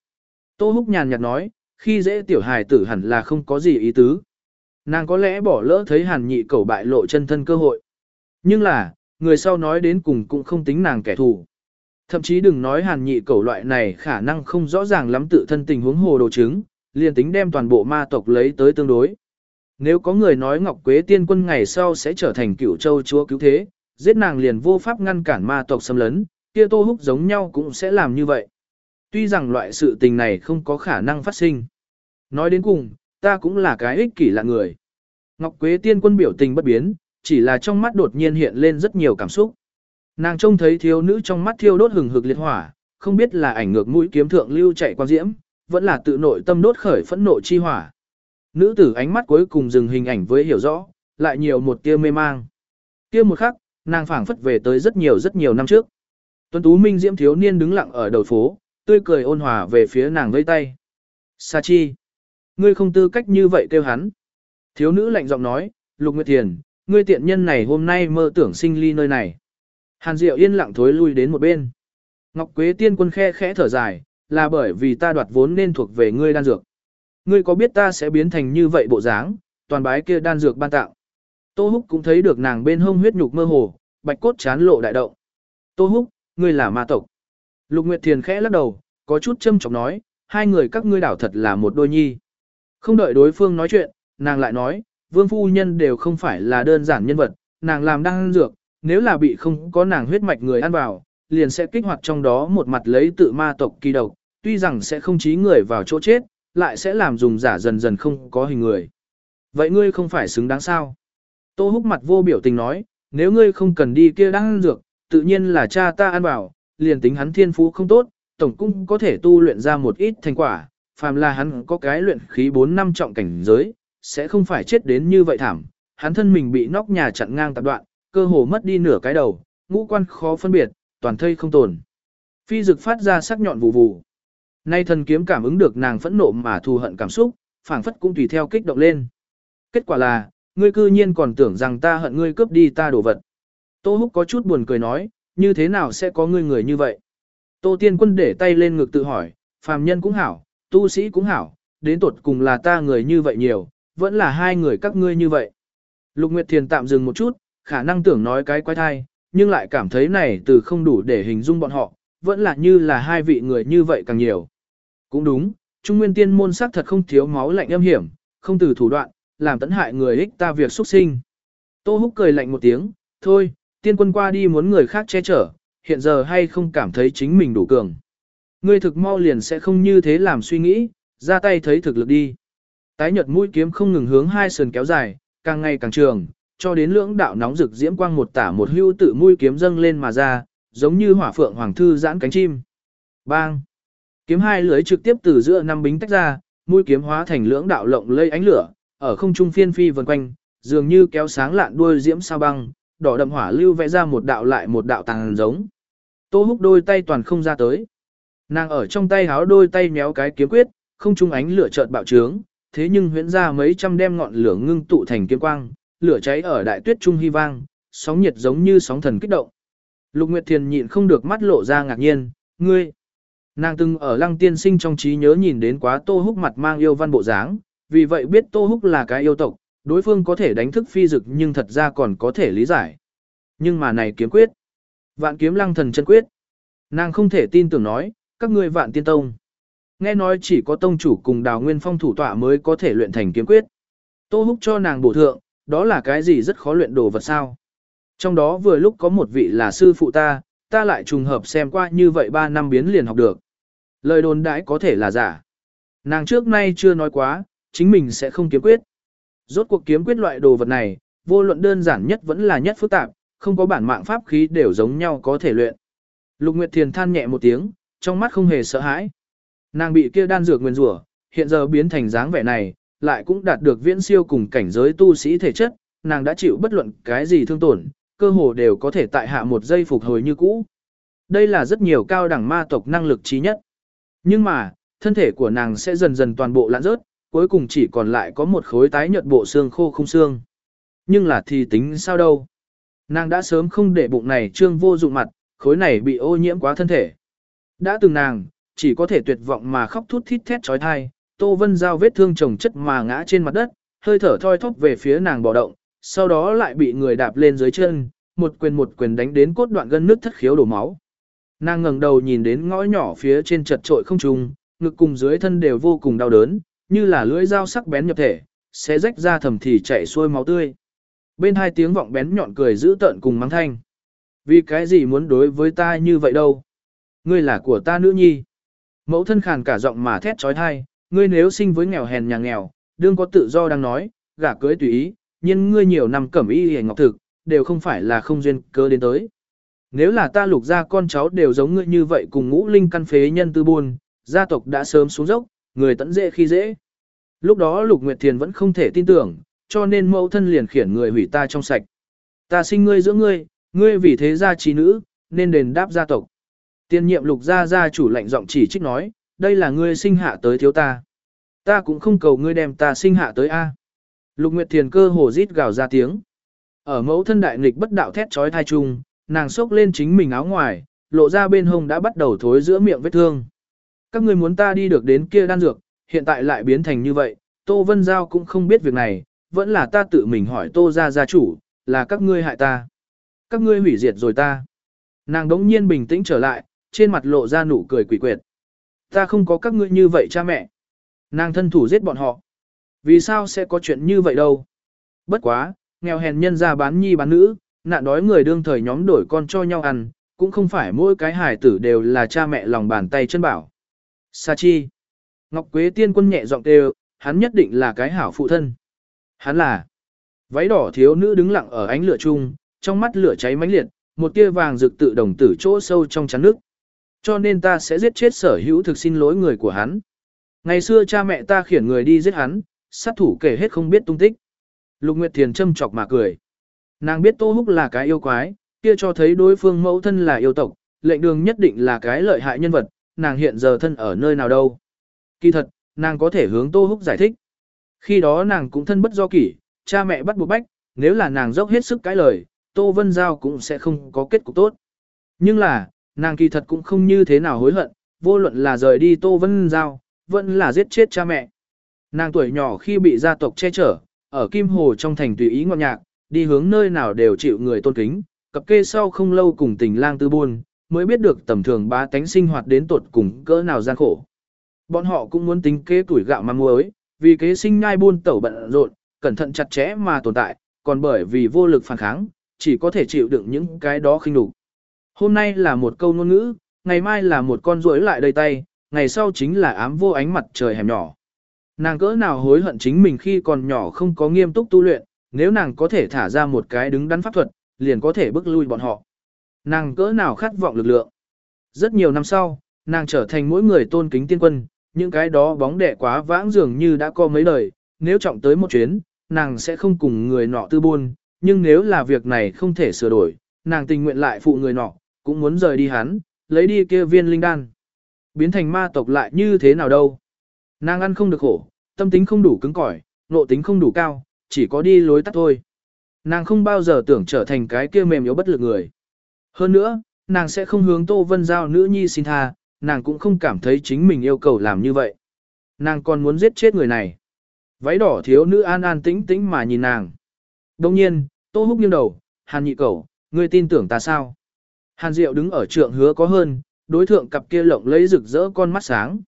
Tô Húc nhàn nhạt nói, khi dễ tiểu hài tử hẳn là không có gì ý tứ. Nàng có lẽ bỏ lỡ thấy hàn nhị cầu bại lộ chân thân cơ hội. Nhưng là, người sau nói đến cùng cũng không tính nàng kẻ thù. Thậm chí đừng nói hàn nhị cầu loại này khả năng không rõ ràng lắm tự thân tình huống hồ đồ chứng, liền tính đem toàn bộ ma tộc lấy tới tương đối. Nếu có người nói Ngọc Quế tiên quân ngày sau sẽ trở thành cựu châu chúa cứu thế, giết nàng liền vô pháp ngăn cản ma tộc xâm lấn, kia tô húc giống nhau cũng sẽ làm như vậy. Tuy rằng loại sự tình này không có khả năng phát sinh. Nói đến cùng, ta cũng là cái ích kỷ là người. Ngọc Quế tiên quân biểu tình bất biến, chỉ là trong mắt đột nhiên hiện lên rất nhiều cảm xúc. Nàng trông thấy thiếu nữ trong mắt thiêu đốt hừng hực liệt hỏa, không biết là ảnh ngược mũi kiếm thượng lưu chạy qua diễm, vẫn là tự nội tâm đốt khởi phẫn nộ chi hỏa. Nữ tử ánh mắt cuối cùng dừng hình ảnh với hiểu rõ, lại nhiều một tia mê mang. Kia một khắc, nàng phảng phất về tới rất nhiều rất nhiều năm trước. Tuấn Tú Minh Diễm thiếu niên đứng lặng ở đầu phố, tươi cười ôn hòa về phía nàng vẫy tay. Sa chi, ngươi không tư cách như vậy kêu hắn. Thiếu nữ lạnh giọng nói, Lục Nguyệt Thiền, ngươi tiện nhân này hôm nay mơ tưởng sinh ly nơi này. Hàn Diệu yên lặng thối lui đến một bên. Ngọc Quế tiên quân khe khẽ thở dài, là bởi vì ta đoạt vốn nên thuộc về ngươi đan dược. Ngươi có biết ta sẽ biến thành như vậy bộ dáng, toàn bái kia đan dược ban tạo. Tô Húc cũng thấy được nàng bên hông huyết nhục mơ hồ, bạch cốt chán lộ đại động. Tô Húc, ngươi là ma tộc. Lục Nguyệt Thiền khẽ lắc đầu, có chút châm chọc nói, hai người các ngươi đảo thật là một đôi nhi. Không đợi đối phương nói chuyện, nàng lại nói, vương phu nhân đều không phải là đơn giản nhân vật, nàng làm đan dược, nếu là bị không có nàng huyết mạch người ăn vào, liền sẽ kích hoạt trong đó một mặt lấy tự ma tộc kỳ độc, tuy rằng sẽ không chí người vào chỗ chết, lại sẽ làm dùng giả dần dần không có hình người. Vậy ngươi không phải xứng đáng sao? Tô húc mặt vô biểu tình nói, nếu ngươi không cần đi kia đang ăn dược, tự nhiên là cha ta ăn bảo, liền tính hắn thiên phú không tốt, tổng cũng có thể tu luyện ra một ít thành quả, phàm là hắn có cái luyện khí 4 năm trọng cảnh giới, sẽ không phải chết đến như vậy thảm, hắn thân mình bị nóc nhà chặn ngang tạp đoạn, cơ hồ mất đi nửa cái đầu, ngũ quan khó phân biệt, toàn thây không tồn. Phi dực phát ra sắc nhọn vụ vụ. Nay thần kiếm cảm ứng được nàng phẫn nộ mà thù hận cảm xúc, phảng phất cũng tùy theo kích động lên. Kết quả là, ngươi cư nhiên còn tưởng rằng ta hận ngươi cướp đi ta đồ vật. Tô Húc có chút buồn cười nói, như thế nào sẽ có ngươi người như vậy? Tô Tiên Quân để tay lên ngực tự hỏi, phàm nhân cũng hảo, tu sĩ cũng hảo, đến tột cùng là ta người như vậy nhiều, vẫn là hai người các ngươi như vậy. Lục Nguyệt Thiền tạm dừng một chút, khả năng tưởng nói cái quái thai, nhưng lại cảm thấy này từ không đủ để hình dung bọn họ, vẫn là như là hai vị người như vậy càng nhiều. Cũng đúng, Trung Nguyên Tiên môn sắc thật không thiếu máu lạnh âm hiểm, không từ thủ đoạn, làm tấn hại người ích ta việc xuất sinh. Tô Húc cười lạnh một tiếng, thôi, tiên quân qua đi muốn người khác che chở, hiện giờ hay không cảm thấy chính mình đủ cường. Ngươi thực mau liền sẽ không như thế làm suy nghĩ, ra tay thấy thực lực đi. Tái nhật mũi kiếm không ngừng hướng hai sườn kéo dài, càng ngày càng trường, cho đến lưỡng đạo nóng rực diễm quang một tả một hưu tự mũi kiếm dâng lên mà ra, giống như hỏa phượng hoàng thư giãn cánh chim. Bang! Kiếm hai lưới trực tiếp từ giữa năm bính tách ra, mũi kiếm hóa thành lưỡng đạo lộng lây ánh lửa, ở không trung phiên phi vần quanh, dường như kéo sáng lạn đuôi diễm sao băng, đỏ đậm hỏa lưu vẽ ra một đạo lại một đạo tàng giống. Tô húc đôi tay toàn không ra tới. Nàng ở trong tay háo đôi tay méo cái kiếm quyết, không trung ánh lửa chợt bạo trướng, thế nhưng huyễn ra mấy trăm đem ngọn lửa ngưng tụ thành kiếm quang, lửa cháy ở đại tuyết trung hy vang, sóng nhiệt giống như sóng thần kích động. Lục Nguyệt Thiền nhịn không được mắt lộ ra ngạc nhiên, ngươi. Nàng từng ở lăng tiên sinh trong trí nhớ nhìn đến quá Tô Húc mặt mang yêu văn bộ dáng, vì vậy biết Tô Húc là cái yêu tộc, Đối phương có thể đánh thức phi dực nhưng thật ra còn có thể lý giải. Nhưng mà này kiếm quyết. Vạn kiếm lăng thần chân quyết. Nàng không thể tin tưởng nói, các ngươi vạn tiên tông. Nghe nói chỉ có tông chủ cùng đào nguyên phong thủ tọa mới có thể luyện thành kiếm quyết. Tô húc cho nàng bổ thượng, đó là cái gì rất khó luyện đồ vật sao. Trong đó vừa lúc có một vị là sư phụ ta, ta lại trùng hợp xem qua như vậy 3 năm biến liền học được. Lời đồn đãi có thể là giả. Nàng trước nay chưa nói quá, chính mình sẽ không kiếm quyết. Rốt cuộc kiếm quyết loại đồ vật này, vô luận đơn giản nhất vẫn là nhất phức tạp, không có bản mạng pháp khí đều giống nhau có thể luyện. Lục Nguyệt Thiền than nhẹ một tiếng, trong mắt không hề sợ hãi. Nàng bị kia đan dược nguyên rủa, hiện giờ biến thành dáng vẻ này, lại cũng đạt được viễn siêu cùng cảnh giới tu sĩ thể chất, nàng đã chịu bất luận cái gì thương tổn, cơ hồ đều có thể tại hạ một giây phục hồi như cũ. Đây là rất nhiều cao đẳng ma tộc năng lực trí nhất. Nhưng mà, thân thể của nàng sẽ dần dần toàn bộ lãn rớt, cuối cùng chỉ còn lại có một khối tái nhợt bộ xương khô không xương. Nhưng là thì tính sao đâu. Nàng đã sớm không để bụng này trương vô dụng mặt, khối này bị ô nhiễm quá thân thể. Đã từng nàng, chỉ có thể tuyệt vọng mà khóc thút thít thét trói thai, Tô Vân Giao vết thương chồng chất mà ngã trên mặt đất, hơi thở thoi thóp về phía nàng bỏ động, sau đó lại bị người đạp lên dưới chân, một quyền một quyền đánh đến cốt đoạn gân nước thất khiếu đổ máu. Nàng ngẩng đầu nhìn đến ngõ nhỏ phía trên chật trội không trùng, ngực cùng dưới thân đều vô cùng đau đớn, như là lưỡi dao sắc bén nhập thể, sẽ rách ra thầm thì chảy xuôi máu tươi. Bên hai tiếng vọng bén nhọn cười giữ tợn cùng mắng thanh. Vì cái gì muốn đối với ta như vậy đâu? Ngươi là của ta nữ nhi. Mẫu thân khàn cả giọng mà thét trói thai, ngươi nếu sinh với nghèo hèn nhà nghèo, đương có tự do đang nói, gả cưới tùy ý, nhưng ngươi nhiều năm cẩm y hề ngọc thực, đều không phải là không duyên cơ đến tới. Nếu là ta lục ra con cháu đều giống ngươi như vậy cùng ngũ linh căn phế nhân tư buôn, gia tộc đã sớm xuống dốc, người tận dễ khi dễ. Lúc đó Lục Nguyệt Thiền vẫn không thể tin tưởng, cho nên mẫu thân liền khiển người hủy ta trong sạch. Ta sinh ngươi giữa ngươi, ngươi vì thế gia trí nữ, nên đền đáp gia tộc. Tiên nhiệm lục gia gia chủ lạnh giọng chỉ trích nói, đây là ngươi sinh hạ tới thiếu ta. Ta cũng không cầu ngươi đem ta sinh hạ tới A. Lục Nguyệt Thiền cơ hồ rít gào ra tiếng. Ở mẫu thân đại nghịch bất đạo thét trói thai chung, nàng xốc lên chính mình áo ngoài, lộ ra bên hông đã bắt đầu thối giữa miệng vết thương. Các ngươi muốn ta đi được đến kia đan dược, hiện tại lại biến thành như vậy, Tô Vân Giao cũng không biết việc này, vẫn là ta tự mình hỏi Tô gia gia chủ, là các ngươi hại ta. Các ngươi hủy diệt rồi ta. Nàng đống nhiên bình tĩnh trở lại, trên mặt lộ ra nụ cười quỷ quyệt. Ta không có các ngươi như vậy cha mẹ. Nàng thân thủ giết bọn họ. Vì sao sẽ có chuyện như vậy đâu? Bất quá, nghèo hèn nhân ra bán nhi bán nữ, nạn đói người đương thời nhóm đổi con cho nhau ăn, cũng không phải mỗi cái hài tử đều là cha mẹ lòng bàn tay chân bảo. Sa chi. Ngọc Quế tiên quân nhẹ giọng kêu, hắn nhất định là cái hảo phụ thân. Hắn là. Váy đỏ thiếu nữ đứng lặng ở ánh lửa chung, trong mắt lửa cháy mãnh liệt, một tia vàng rực tự đồng tử chỗ sâu trong chắn nước. Cho nên ta sẽ giết chết sở hữu thực xin lỗi người của hắn. Ngày xưa cha mẹ ta khiển người đi giết hắn, sát thủ kể hết không biết tung tích. Lục Nguyệt Thiền châm chọc mà cười. Nàng biết Tô Húc là cái yêu quái, kia cho thấy đối phương mẫu thân là yêu tộc, lệnh đường nhất định là cái lợi hại nhân vật, nàng hiện giờ thân ở nơi nào đâu. Kỳ thật, nàng có thể hướng Tô Húc giải thích. Khi đó nàng cũng thân bất do kỷ, cha mẹ bắt buộc bách, nếu là nàng dốc hết sức cãi lời, Tô Vân Giao cũng sẽ không có kết cục tốt. Nhưng là, nàng kỳ thật cũng không như thế nào hối hận, vô luận là rời đi Tô Vân Giao, vẫn là giết chết cha mẹ. Nàng tuổi nhỏ khi bị gia tộc che chở, ở Kim Hồ trong thành tùy ý ngọt nhạc, đi hướng nơi nào đều chịu người tôn kính, cập kê sau không lâu cùng tình lang tư buôn, mới biết được tầm thường bá tánh sinh hoạt đến tột cùng cỡ nào gian khổ. Bọn họ cũng muốn tính kế tuổi gạo mang muối, vì kế sinh nhai buôn tẩu bận rộn, cẩn thận chặt chẽ mà tồn tại, còn bởi vì vô lực phản kháng, chỉ có thể chịu đựng những cái đó khinh đủ. Hôm nay là một câu ngôn ngữ, ngày mai là một con rối lại đầy tay, ngày sau chính là ám vô ánh mặt trời hẻm nhỏ. Nàng cỡ nào hối hận chính mình khi còn nhỏ không có nghiêm túc tu luyện, nếu nàng có thể thả ra một cái đứng đắn pháp thuật, liền có thể bức lui bọn họ. Nàng cỡ nào khát vọng lực lượng. Rất nhiều năm sau, nàng trở thành mỗi người tôn kính tiên quân, những cái đó bóng đẻ quá vãng dường như đã có mấy đời, nếu trọng tới một chuyến, nàng sẽ không cùng người nọ tư buôn, nhưng nếu là việc này không thể sửa đổi, nàng tình nguyện lại phụ người nọ, cũng muốn rời đi hắn, lấy đi kia viên linh đan. Biến thành ma tộc lại như thế nào đâu. Nàng ăn không được khổ, tâm tính không đủ cứng cỏi, nộ tính không đủ cao, chỉ có đi lối tắt thôi. Nàng không bao giờ tưởng trở thành cái kia mềm yếu bất lực người. Hơn nữa, nàng sẽ không hướng Tô Vân Giao nữ nhi xin tha, nàng cũng không cảm thấy chính mình yêu cầu làm như vậy. Nàng còn muốn giết chết người này. Váy đỏ thiếu nữ an an tĩnh tĩnh mà nhìn nàng. Đồng nhiên, Tô Húc nghiêng đầu, Hàn nhị cầu ngươi tin tưởng ta sao? Hàn Diệu đứng ở trượng hứa có hơn, đối thượng cặp kia lộng lấy rực rỡ con mắt sáng.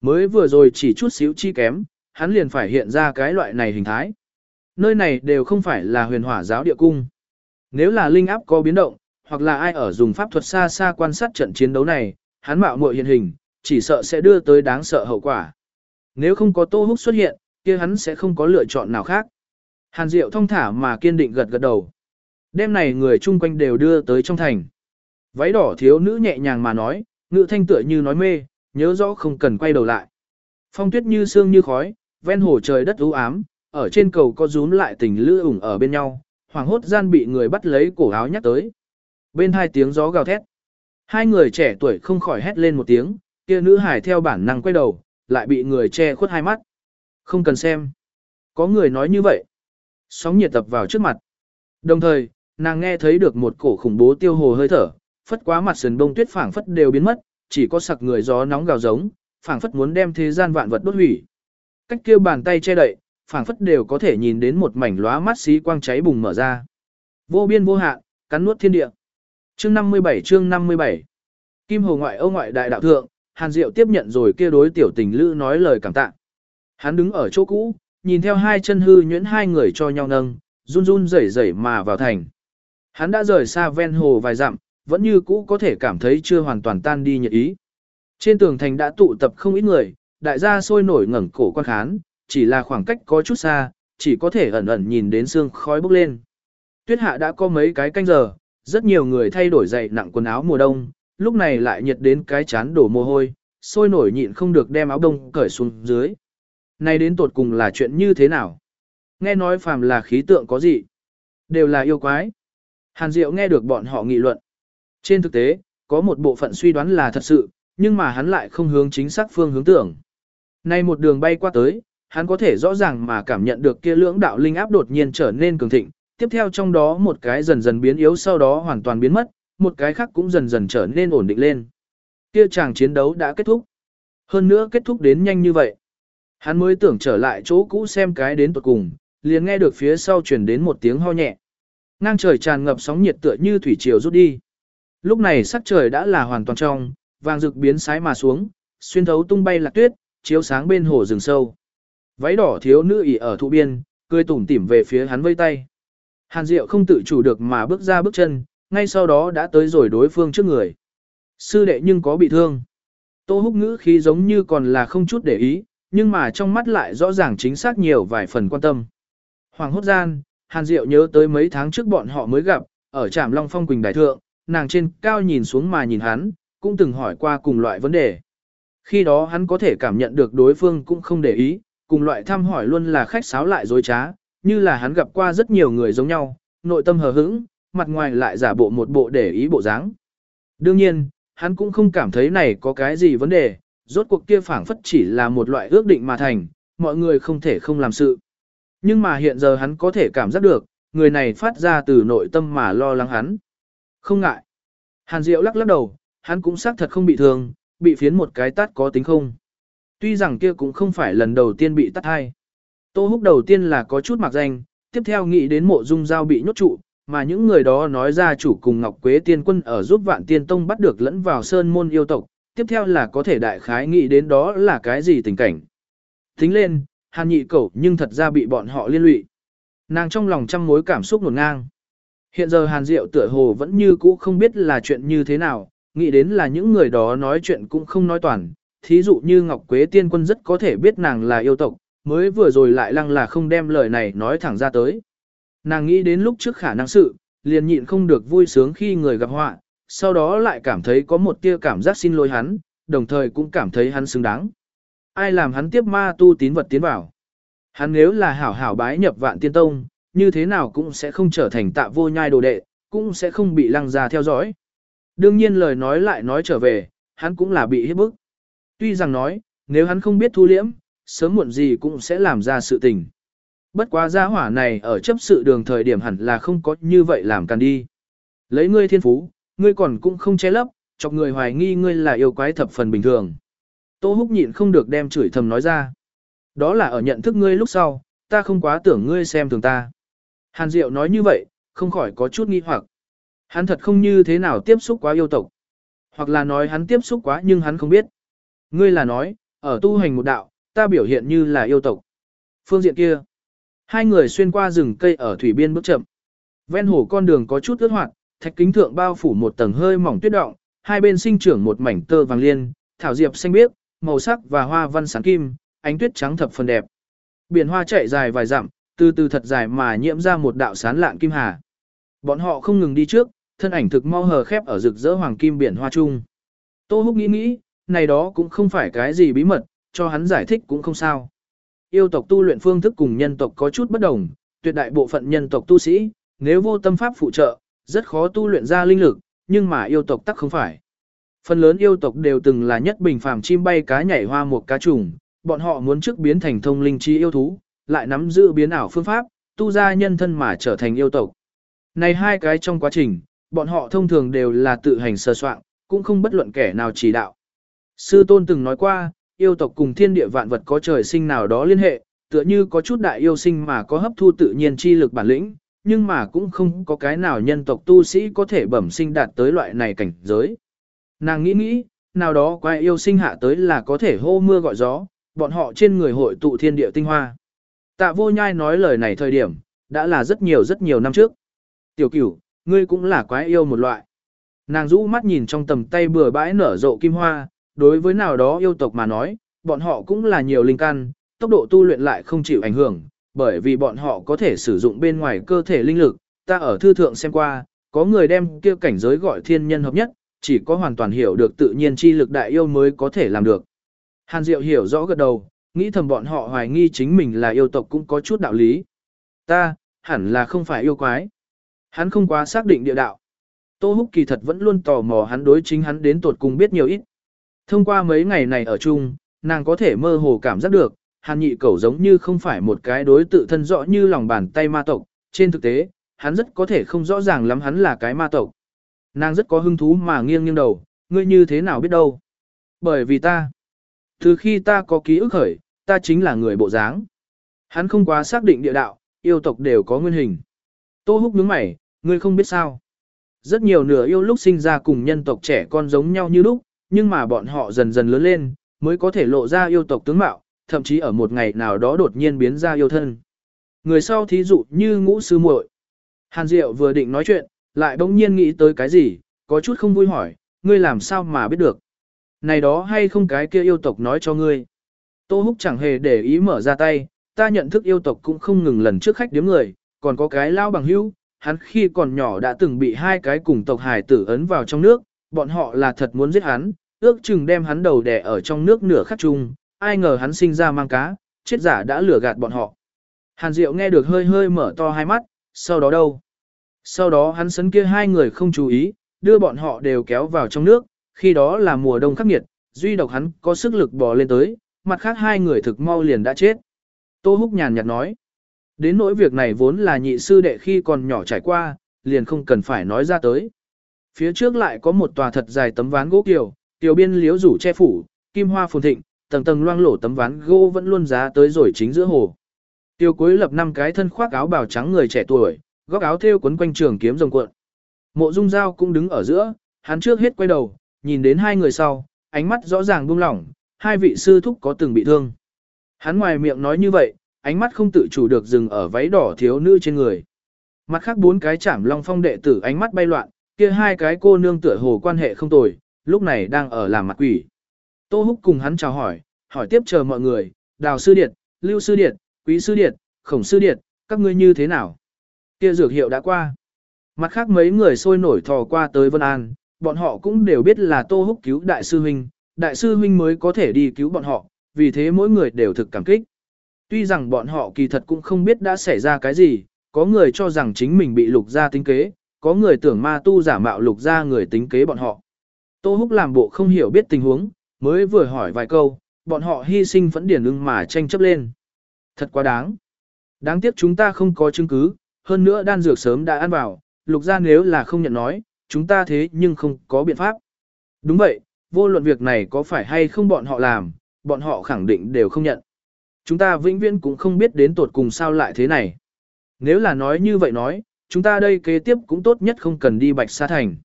Mới vừa rồi chỉ chút xíu chi kém, hắn liền phải hiện ra cái loại này hình thái. Nơi này đều không phải là huyền hỏa giáo địa cung. Nếu là linh áp có biến động, hoặc là ai ở dùng pháp thuật xa xa quan sát trận chiến đấu này, hắn mạo muội hiện hình, chỉ sợ sẽ đưa tới đáng sợ hậu quả. Nếu không có Tô Húc xuất hiện, kia hắn sẽ không có lựa chọn nào khác. Hàn Diệu thông thả mà kiên định gật gật đầu. Đêm này người chung quanh đều đưa tới trong thành. Váy đỏ thiếu nữ nhẹ nhàng mà nói, ngự thanh tựa như nói mê, nhớ rõ không cần quay đầu lại. Phong tuyết như sương như khói, ven hồ trời đất u ám, ở trên cầu có rúm lại tình lư ủng ở bên nhau, hoàng hốt gian bị người bắt lấy cổ áo nhắc tới. Bên hai tiếng gió gào thét. Hai người trẻ tuổi không khỏi hét lên một tiếng, kia nữ hải theo bản năng quay đầu, lại bị người che khuất hai mắt. Không cần xem. Có người nói như vậy. Sóng nhiệt tập vào trước mặt. Đồng thời, nàng nghe thấy được một cổ khủng bố tiêu hồ hơi thở, phất quá mặt sườn bông tuyết phảng phất đều biến mất, chỉ có sặc người gió nóng gào giống, phảng phất muốn đem thế gian vạn vật đốt hủy. Cách kia bàn tay che đậy, phảng phất đều có thể nhìn đến một mảnh lóa mắt xí quang cháy bùng mở ra. Vô biên vô hạn, cắn nuốt thiên địa. Chương 57 chương 57 Kim Hồ ngoại Âu ngoại đại đạo thượng, Hàn Diệu tiếp nhận rồi kia đối tiểu tình lữ nói lời cảm tạ. Hắn đứng ở chỗ cũ, nhìn theo hai chân hư nhuyễn hai người cho nhau nâng, run run rẩy rẩy mà vào thành. Hắn đã rời xa ven hồ vài dặm, vẫn như cũ có thể cảm thấy chưa hoàn toàn tan đi nhiệt ý. Trên tường thành đã tụ tập không ít người, đại gia sôi nổi ngẩng cổ quan khán, chỉ là khoảng cách có chút xa, chỉ có thể ẩn ẩn nhìn đến xương khói bốc lên. Tuyết hạ đã có mấy cái canh giờ, rất nhiều người thay đổi dậy nặng quần áo mùa đông, lúc này lại nhiệt đến cái chán đổ mồ hôi, sôi nổi nhịn không được đem áo đông cởi xuống dưới. Này đến tột cùng là chuyện như thế nào? Nghe nói phàm là khí tượng có gì? Đều là yêu quái. Hàn Diệu nghe được bọn họ nghị luận. Trên thực tế, có một bộ phận suy đoán là thật sự, nhưng mà hắn lại không hướng chính xác phương hướng tưởng. Nay một đường bay qua tới, hắn có thể rõ ràng mà cảm nhận được kia lưỡng đạo linh áp đột nhiên trở nên cường thịnh, tiếp theo trong đó một cái dần dần biến yếu sau đó hoàn toàn biến mất, một cái khác cũng dần dần trở nên ổn định lên. Kia chàng chiến đấu đã kết thúc. Hơn nữa kết thúc đến nhanh như vậy. Hắn mới tưởng trở lại chỗ cũ xem cái đến tuột cùng, liền nghe được phía sau truyền đến một tiếng ho nhẹ. Ngang trời tràn ngập sóng nhiệt tựa như thủy triều rút đi. Lúc này sắc trời đã là hoàn toàn trong, vàng rực biến sái mà xuống, xuyên thấu tung bay lạc tuyết, chiếu sáng bên hồ rừng sâu. Váy đỏ thiếu nữ ỉ ở thụ biên, cười tủm tỉm về phía hắn vây tay. Hàn Diệu không tự chủ được mà bước ra bước chân, ngay sau đó đã tới rồi đối phương trước người. Sư đệ nhưng có bị thương. Tô húc ngữ khí giống như còn là không chút để ý, nhưng mà trong mắt lại rõ ràng chính xác nhiều vài phần quan tâm. Hoàng hốt gian, Hàn Diệu nhớ tới mấy tháng trước bọn họ mới gặp, ở trạm Long Phong Quỳnh Đại Thượng, nàng trên cao nhìn xuống mà nhìn hắn, cũng từng hỏi qua cùng loại vấn đề. Khi đó hắn có thể cảm nhận được đối phương cũng không để ý, cùng loại thăm hỏi luôn là khách sáo lại dối trá, như là hắn gặp qua rất nhiều người giống nhau, nội tâm hờ hững, mặt ngoài lại giả bộ một bộ để ý bộ dáng. Đương nhiên, hắn cũng không cảm thấy này có cái gì vấn đề, rốt cuộc kia phảng phất chỉ là một loại ước định mà thành, mọi người không thể không làm sự. Nhưng mà hiện giờ hắn có thể cảm giác được, người này phát ra từ nội tâm mà lo lắng hắn. Không ngại. Hàn Diệu lắc lắc đầu, hắn cũng xác thật không bị thương, bị phiến một cái tát có tính không. Tuy rằng kia cũng không phải lần đầu tiên bị tát hai. Tô húc đầu tiên là có chút mặc danh, tiếp theo nghĩ đến mộ dung giao bị nhốt trụ, mà những người đó nói ra chủ cùng Ngọc Quế Tiên Quân ở giúp Vạn Tiên Tông bắt được lẫn vào sơn môn yêu tộc, tiếp theo là có thể đại khái nghĩ đến đó là cái gì tình cảnh. Tính lên, hàn nhị cẩu nhưng thật ra bị bọn họ liên lụy. Nàng trong lòng trăm mối cảm xúc nổn ngang. Hiện giờ hàn diệu tựa hồ vẫn như cũ không biết là chuyện như thế nào, nghĩ đến là những người đó nói chuyện cũng không nói toàn. Thí dụ như Ngọc Quế Tiên Quân rất có thể biết nàng là yêu tộc, mới vừa rồi lại lăng là không đem lời này nói thẳng ra tới. Nàng nghĩ đến lúc trước khả năng sự, liền nhịn không được vui sướng khi người gặp họa, sau đó lại cảm thấy có một tia cảm giác xin lỗi hắn, đồng thời cũng cảm thấy hắn xứng đáng. Ai làm hắn tiếp ma tu tín vật tiến vào? Hắn nếu là hảo hảo bái nhập vạn tiên tông, như thế nào cũng sẽ không trở thành tạ vô nhai đồ đệ, cũng sẽ không bị lăng ra theo dõi. Đương nhiên lời nói lại nói trở về, hắn cũng là bị hiếp bức. Tuy rằng nói, nếu hắn không biết thu liễm, sớm muộn gì cũng sẽ làm ra sự tình. Bất quá gia hỏa này ở chấp sự đường thời điểm hẳn là không có như vậy làm càng đi. Lấy ngươi thiên phú, ngươi còn cũng không che lấp, chọc người hoài nghi ngươi là yêu quái thập phần bình thường. Tô Húc nhịn không được đem chửi thầm nói ra. Đó là ở nhận thức ngươi lúc sau, ta không quá tưởng ngươi xem thường ta. Hàn Diệu nói như vậy, không khỏi có chút nghi hoặc. Hắn thật không như thế nào tiếp xúc quá yêu tộc. Hoặc là nói hắn tiếp xúc quá nhưng hắn không biết. Ngươi là nói, ở tu hành một đạo, ta biểu hiện như là yêu tộc. Phương diện kia, hai người xuyên qua rừng cây ở thủy biên bước chậm. Ven hồ con đường có chút ướt hoạt, thạch kính thượng bao phủ một tầng hơi mỏng tuyết động, hai bên sinh trưởng một mảnh tơ vàng liên, thảo diệp xanh biếc, màu sắc và hoa văn sáng kim, ánh tuyết trắng thập phần đẹp. Biển hoa chạy dài vài dặm, từ từ thật dài mà nhiễm ra một đạo sán lạn kim hà. Bọn họ không ngừng đi trước, thân ảnh thực mau hờ khép ở rực rỡ hoàng kim biển hoa trung. Tô Húc nghĩ nghĩ, này đó cũng không phải cái gì bí mật, cho hắn giải thích cũng không sao. Yêu tộc tu luyện phương thức cùng nhân tộc có chút bất đồng, tuyệt đại bộ phận nhân tộc tu sĩ, nếu vô tâm pháp phụ trợ, rất khó tu luyện ra linh lực, nhưng mà yêu tộc tắc không phải. Phần lớn yêu tộc đều từng là nhất bình phàm chim bay cá nhảy hoa một cá trùng, bọn họ muốn trước biến thành thông linh chi yêu thú, lại nắm giữ biến ảo phương pháp, tu ra nhân thân mà trở thành yêu tộc. Này hai cái trong quá trình, bọn họ thông thường đều là tự hành sơ soạn, cũng không bất luận kẻ nào chỉ đạo. Sư tôn từng nói qua, yêu tộc cùng thiên địa vạn vật có trời sinh nào đó liên hệ, tựa như có chút đại yêu sinh mà có hấp thu tự nhiên chi lực bản lĩnh, nhưng mà cũng không có cái nào nhân tộc tu sĩ có thể bẩm sinh đạt tới loại này cảnh giới. Nàng nghĩ nghĩ, nào đó quái yêu sinh hạ tới là có thể hô mưa gọi gió, bọn họ trên người hội tụ thiên địa tinh hoa. Tạ vô nhai nói lời này thời điểm, đã là rất nhiều rất nhiều năm trước. Tiểu cửu, ngươi cũng là quái yêu một loại. Nàng rũ mắt nhìn trong tầm tay bừa bãi nở rộ kim hoa, đối với nào đó yêu tộc mà nói, bọn họ cũng là nhiều linh căn, tốc độ tu luyện lại không chịu ảnh hưởng, bởi vì bọn họ có thể sử dụng bên ngoài cơ thể linh lực. Ta ở thư thượng xem qua, có người đem kia cảnh giới gọi thiên nhân hợp nhất, chỉ có hoàn toàn hiểu được tự nhiên chi lực đại yêu mới có thể làm được. Hàn Diệu hiểu rõ gật đầu, nghĩ thầm bọn họ hoài nghi chính mình là yêu tộc cũng có chút đạo lý. Ta, hẳn là không phải yêu quái. Hắn không quá xác định địa đạo. Tô Húc kỳ thật vẫn luôn tò mò hắn đối chính hắn đến tột cùng biết nhiều ít. Thông qua mấy ngày này ở chung, nàng có thể mơ hồ cảm giác được, hàn nhị cẩu giống như không phải một cái đối tự thân rõ như lòng bàn tay ma tộc. Trên thực tế, hắn rất có thể không rõ ràng lắm hắn là cái ma tộc. Nàng rất có hứng thú mà nghiêng nghiêng đầu, ngươi như thế nào biết đâu. Bởi vì ta, từ khi ta có ký ức khởi, ta chính là người bộ dáng. Hắn không quá xác định địa đạo, yêu tộc đều có nguyên hình. Tô húc nhướng mày, ngươi không biết sao. Rất nhiều nửa yêu lúc sinh ra cùng nhân tộc trẻ con giống nhau như lúc, nhưng mà bọn họ dần dần lớn lên, mới có thể lộ ra yêu tộc tướng mạo, thậm chí ở một ngày nào đó đột nhiên biến ra yêu thân. Người sau thí dụ như ngũ sư muội. Hàn Diệu vừa định nói chuyện, lại bỗng nhiên nghĩ tới cái gì, có chút không vui hỏi, ngươi làm sao mà biết được. Này đó hay không cái kia yêu tộc nói cho ngươi. Tô Húc chẳng hề để ý mở ra tay, ta nhận thức yêu tộc cũng không ngừng lần trước khách điếm người, còn có cái lao bằng hữu, hắn khi còn nhỏ đã từng bị hai cái cùng tộc hải tử ấn vào trong nước, bọn họ là thật muốn giết hắn, ước chừng đem hắn đầu đẻ ở trong nước nửa khắc chung, ai ngờ hắn sinh ra mang cá, chết giả đã lừa gạt bọn họ. Hàn Diệu nghe được hơi hơi mở to hai mắt, sau đó đâu? Sau đó hắn sấn kia hai người không chú ý, đưa bọn họ đều kéo vào trong nước, khi đó là mùa đông khắc nghiệt, duy độc hắn có sức lực bò lên tới, mặt khác hai người thực mau liền đã chết. Tô Húc nhàn nhạt nói, đến nỗi việc này vốn là nhị sư đệ khi còn nhỏ trải qua, liền không cần phải nói ra tới. Phía trước lại có một tòa thật dài tấm ván gỗ kiểu tiểu biên liếu rủ che phủ, kim hoa phồn thịnh, tầng tầng loang lổ tấm ván gỗ vẫn luôn giá tới rồi chính giữa hồ. Tiêu cuối lập năm cái thân khoác áo bào trắng người trẻ tuổi, góc áo thêu quấn quanh trường kiếm rồng cuộn. Mộ Dung Giao cũng đứng ở giữa, hắn trước hết quay đầu, nhìn đến hai người sau, ánh mắt rõ ràng buông lỏng, hai vị sư thúc có từng bị thương. Hắn ngoài miệng nói như vậy, ánh mắt không tự chủ được dừng ở váy đỏ thiếu nữ trên người. Mặt khác bốn cái chảm long phong đệ tử ánh mắt bay loạn, kia hai cái cô nương tựa hồ quan hệ không tồi, lúc này đang ở làm mặt quỷ. Tô Húc cùng hắn chào hỏi, hỏi tiếp chờ mọi người, đào sư điệt, lưu sư điệt, quý sư điệt, khổng sư điệt, các ngươi như thế nào? Kia dược hiệu đã qua. Mặt khác mấy người sôi nổi thò qua tới Vân An, bọn họ cũng đều biết là Tô Húc cứu đại sư huynh, đại sư huynh mới có thể đi cứu bọn họ, vì thế mỗi người đều thực cảm kích. Tuy rằng bọn họ kỳ thật cũng không biết đã xảy ra cái gì, có người cho rằng chính mình bị lục gia tính kế, có người tưởng ma tu giả mạo lục gia người tính kế bọn họ. Tô Húc làm bộ không hiểu biết tình huống, mới vừa hỏi vài câu, bọn họ hy sinh vẫn điển ưng mà tranh chấp lên. Thật quá đáng. Đáng tiếc chúng ta không có chứng cứ, hơn nữa đan dược sớm đã ăn vào, lục gia nếu là không nhận nói, chúng ta thế nhưng không có biện pháp. Đúng vậy, vô luận việc này có phải hay không bọn họ làm, bọn họ khẳng định đều không nhận. Chúng ta vĩnh viễn cũng không biết đến tột cùng sao lại thế này. Nếu là nói như vậy nói, chúng ta đây kế tiếp cũng tốt nhất không cần đi Bạch Sa Thành.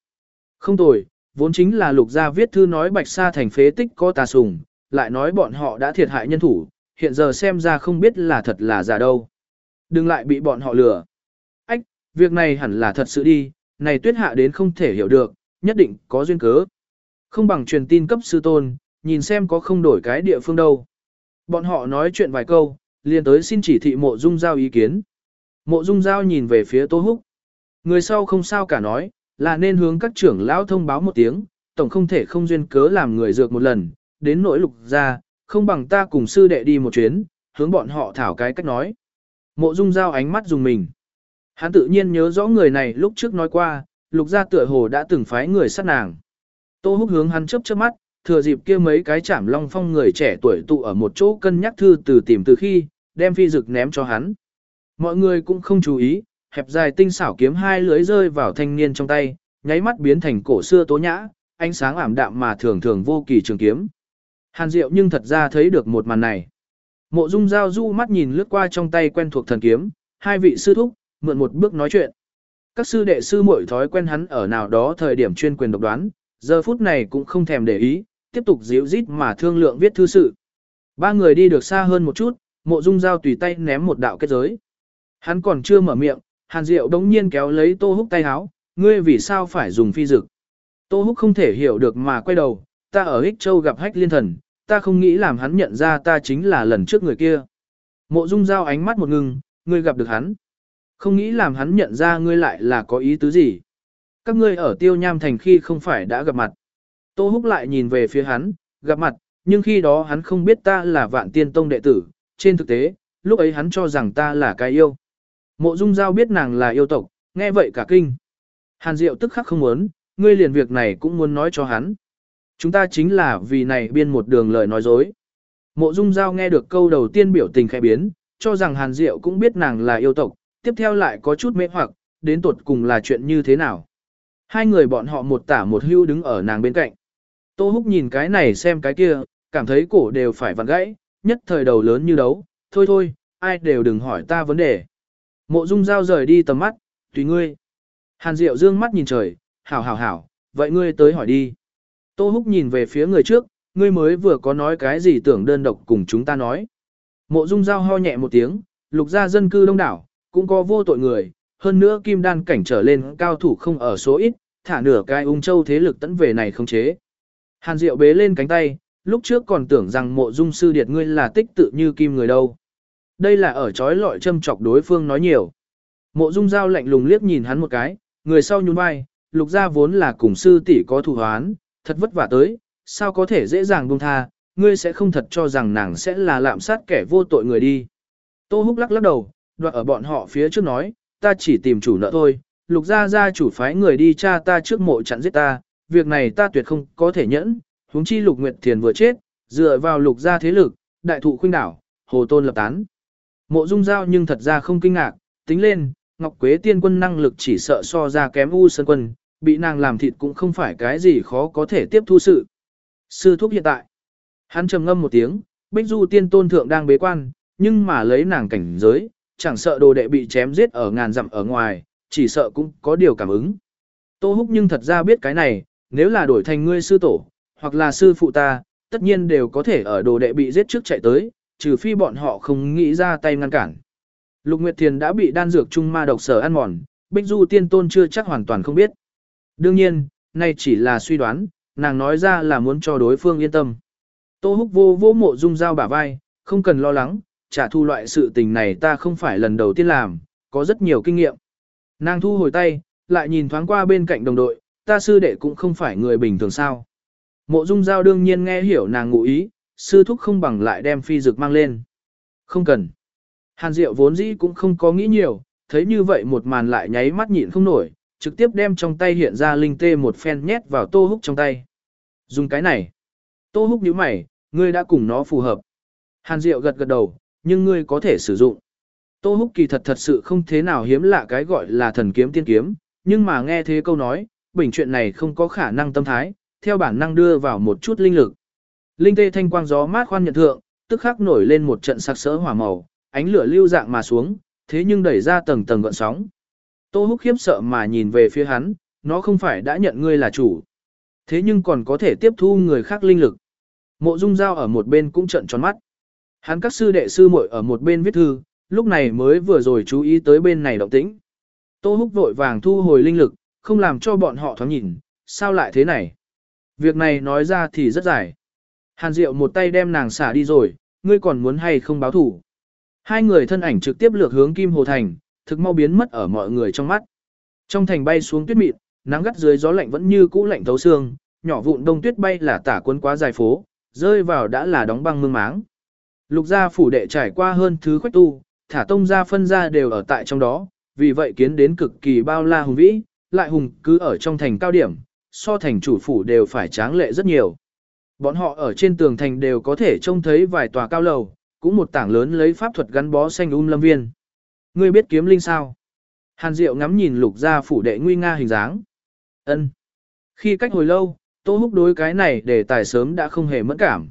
Không tồi, vốn chính là lục gia viết thư nói Bạch Sa Thành phế tích có tà sùng, lại nói bọn họ đã thiệt hại nhân thủ, hiện giờ xem ra không biết là thật là giả đâu. Đừng lại bị bọn họ lừa. Ách, việc này hẳn là thật sự đi, này tuyết hạ đến không thể hiểu được, nhất định có duyên cớ. Không bằng truyền tin cấp sư tôn, nhìn xem có không đổi cái địa phương đâu. Bọn họ nói chuyện vài câu, liền tới xin chỉ thị mộ dung giao ý kiến. Mộ dung giao nhìn về phía Tô Húc. Người sau không sao cả nói, là nên hướng các trưởng lão thông báo một tiếng, tổng không thể không duyên cớ làm người dược một lần, đến nỗi lục ra, không bằng ta cùng sư đệ đi một chuyến, hướng bọn họ thảo cái cách nói. Mộ dung giao ánh mắt dùng mình. Hắn tự nhiên nhớ rõ người này lúc trước nói qua, lục gia tựa hồ đã từng phái người sát nàng. Tô húc hướng hắn chớp chớp mắt, thừa dịp kia mấy cái chảm long phong người trẻ tuổi tụ ở một chỗ cân nhắc thư từ tìm từ khi, đem phi dực ném cho hắn. Mọi người cũng không chú ý, hẹp dài tinh xảo kiếm hai lưới rơi vào thanh niên trong tay, nháy mắt biến thành cổ xưa tố nhã, ánh sáng ảm đạm mà thường thường vô kỳ trường kiếm. Hàn Diệu nhưng thật ra thấy được một màn này. Mộ Dung Giao du mắt nhìn lướt qua trong tay quen thuộc thần kiếm, hai vị sư thúc, mượn một bước nói chuyện. Các sư đệ sư muội thói quen hắn ở nào đó thời điểm chuyên quyền độc đoán, giờ phút này cũng không thèm để ý, tiếp tục díu rít mà thương lượng viết thư sự. Ba người đi được xa hơn một chút, Mộ Dung Giao tùy tay ném một đạo kết giới. Hắn còn chưa mở miệng, Hàn Diệu đống nhiên kéo lấy Tô Húc tay háo, ngươi vì sao phải dùng phi dực. Tô Húc không thể hiểu được mà quay đầu, ta ở Hích Châu gặp hách liên thần, ta không nghĩ làm hắn nhận ra ta chính là lần trước người kia. Mộ Dung Giao ánh mắt một ngừng, ngươi gặp được hắn. Không nghĩ làm hắn nhận ra ngươi lại là có ý tứ gì. Các ngươi ở Tiêu Nham Thành khi không phải đã gặp mặt. Tô Húc lại nhìn về phía hắn, gặp mặt, nhưng khi đó hắn không biết ta là vạn tiên tông đệ tử. Trên thực tế, lúc ấy hắn cho rằng ta là cái yêu. Mộ Dung Giao biết nàng là yêu tộc, nghe vậy cả kinh. Hàn Diệu tức khắc không muốn, ngươi liền việc này cũng muốn nói cho hắn. Chúng ta chính là vì này biên một đường lời nói dối. Mộ Dung Giao nghe được câu đầu tiên biểu tình khẽ biến, cho rằng Hàn Diệu cũng biết nàng là yêu tộc, tiếp theo lại có chút mê hoặc, đến tột cùng là chuyện như thế nào. Hai người bọn họ một tả một hưu đứng ở nàng bên cạnh. Tô Húc nhìn cái này xem cái kia, cảm thấy cổ đều phải vặn gãy, nhất thời đầu lớn như đấu, thôi thôi, ai đều đừng hỏi ta vấn đề. Mộ Dung Giao rời đi tầm mắt, tùy ngươi. Hàn Diệu dương mắt nhìn trời, hảo hảo hảo, vậy ngươi tới hỏi đi. Tô Húc nhìn về phía người trước, ngươi mới vừa có nói cái gì tưởng đơn độc cùng chúng ta nói. Mộ Dung Giao ho nhẹ một tiếng, lục gia dân cư đông đảo, cũng có vô tội người, hơn nữa kim đan cảnh trở lên cao thủ không ở số ít, thả nửa cái ung châu thế lực tấn về này không chế. Hàn Diệu bế lên cánh tay, lúc trước còn tưởng rằng mộ dung sư điệt ngươi là tích tự như kim người đâu. Đây là ở trói lọi châm chọc đối phương nói nhiều. Mộ dung giao lạnh lùng liếc nhìn hắn một cái, người sau nhún vai, lục gia vốn là cùng sư tỷ có thủ hoán, thật vất vả tới, sao có thể dễ dàng buông tha, ngươi sẽ không thật cho rằng nàng sẽ là lạm sát kẻ vô tội người đi. Tô húc lắc lắc đầu, đoạt ở bọn họ phía trước nói, ta chỉ tìm chủ nợ thôi, lục gia gia chủ phái người đi cha ta trước mộ chặn giết ta, việc này ta tuyệt không có thể nhẫn, huống chi lục nguyệt thiền vừa chết, dựa vào lục gia thế lực, đại thụ khuynh đảo, hồ tôn lập tán. Mộ dung giao nhưng thật ra không kinh ngạc, tính lên, Ngọc Quế tiên quân năng lực chỉ sợ so ra kém U Sơn quân, bị nàng làm thịt cũng không phải cái gì khó có thể tiếp thu sự. Sư thúc hiện tại, hắn trầm ngâm một tiếng, Bích Du tiên tôn thượng đang bế quan, nhưng mà lấy nàng cảnh giới, chẳng sợ đồ đệ bị chém giết ở ngàn dặm ở ngoài, chỉ sợ cũng có điều cảm ứng. Tô Húc nhưng thật ra biết cái này, nếu là đổi thành ngươi sư tổ, hoặc là sư phụ ta, tất nhiên đều có thể ở đồ đệ bị giết trước chạy tới, trừ phi bọn họ không nghĩ ra tay ngăn cản. Lục Nguyệt Thiền đã bị đan dược trung ma độc sở ăn mòn, Bích Du tiên tôn chưa chắc hoàn toàn không biết. Đương nhiên, nay chỉ là suy đoán, nàng nói ra là muốn cho đối phương yên tâm. Tô húc vô vô mộ dung dao bả vai, không cần lo lắng, trả thu loại sự tình này ta không phải lần đầu tiên làm, có rất nhiều kinh nghiệm. Nàng thu hồi tay, lại nhìn thoáng qua bên cạnh đồng đội, ta sư đệ cũng không phải người bình thường sao. Mộ dung giao đương nhiên nghe hiểu nàng ngụ ý, sư thúc không bằng lại đem phi dược mang lên. Không cần. Hàn Diệu vốn dĩ cũng không có nghĩ nhiều, thấy như vậy một màn lại nháy mắt nhịn không nổi, trực tiếp đem trong tay hiện ra linh tê một phen nhét vào tô húc trong tay. Dùng cái này. Tô húc nhíu mày, ngươi đã cùng nó phù hợp. Hàn Diệu gật gật đầu, nhưng ngươi có thể sử dụng. Tô húc kỳ thật thật sự không thế nào hiếm lạ cái gọi là thần kiếm tiên kiếm, nhưng mà nghe thế câu nói, bình chuyện này không có khả năng tâm thái, theo bản năng đưa vào một chút linh lực. Linh tê thanh quang gió mát khoan nhận thượng, tức khắc nổi lên một trận sắc sỡ hỏa màu, ánh lửa lưu dạng mà xuống, thế nhưng đẩy ra tầng tầng gợn sóng. Tô Húc khiếp sợ mà nhìn về phía hắn, nó không phải đã nhận ngươi là chủ. Thế nhưng còn có thể tiếp thu người khác linh lực. Mộ Dung Giao ở một bên cũng trận tròn mắt. Hắn các sư đệ sư muội ở một bên viết thư, lúc này mới vừa rồi chú ý tới bên này động tĩnh. Tô Húc vội vàng thu hồi linh lực, không làm cho bọn họ thoáng nhìn, sao lại thế này? Việc này nói ra thì rất dài. Hàn Diệu một tay đem nàng xả đi rồi, ngươi còn muốn hay không báo thủ. Hai người thân ảnh trực tiếp lược hướng Kim Hồ Thành, thực mau biến mất ở mọi người trong mắt. Trong thành bay xuống tuyết mịn, nắng gắt dưới gió lạnh vẫn như cũ lạnh thấu xương, nhỏ vụn đông tuyết bay là tả cuốn quá dài phố, rơi vào đã là đóng băng mương máng. Lục gia phủ đệ trải qua hơn thứ khoách tu, thả tông gia phân gia đều ở tại trong đó, vì vậy kiến đến cực kỳ bao la hùng vĩ, lại hùng cứ ở trong thành cao điểm, so thành chủ phủ đều phải tráng lệ rất nhiều. Bọn họ ở trên tường thành đều có thể trông thấy vài tòa cao lầu, cũng một tảng lớn lấy pháp thuật gắn bó xanh um lâm viên. Ngươi biết kiếm linh sao? Hàn Diệu ngắm nhìn lục gia phủ đệ nguy nga hình dáng. Ân. Khi cách hồi lâu, Tô Húc đối cái này để tài sớm đã không hề mẫn cảm.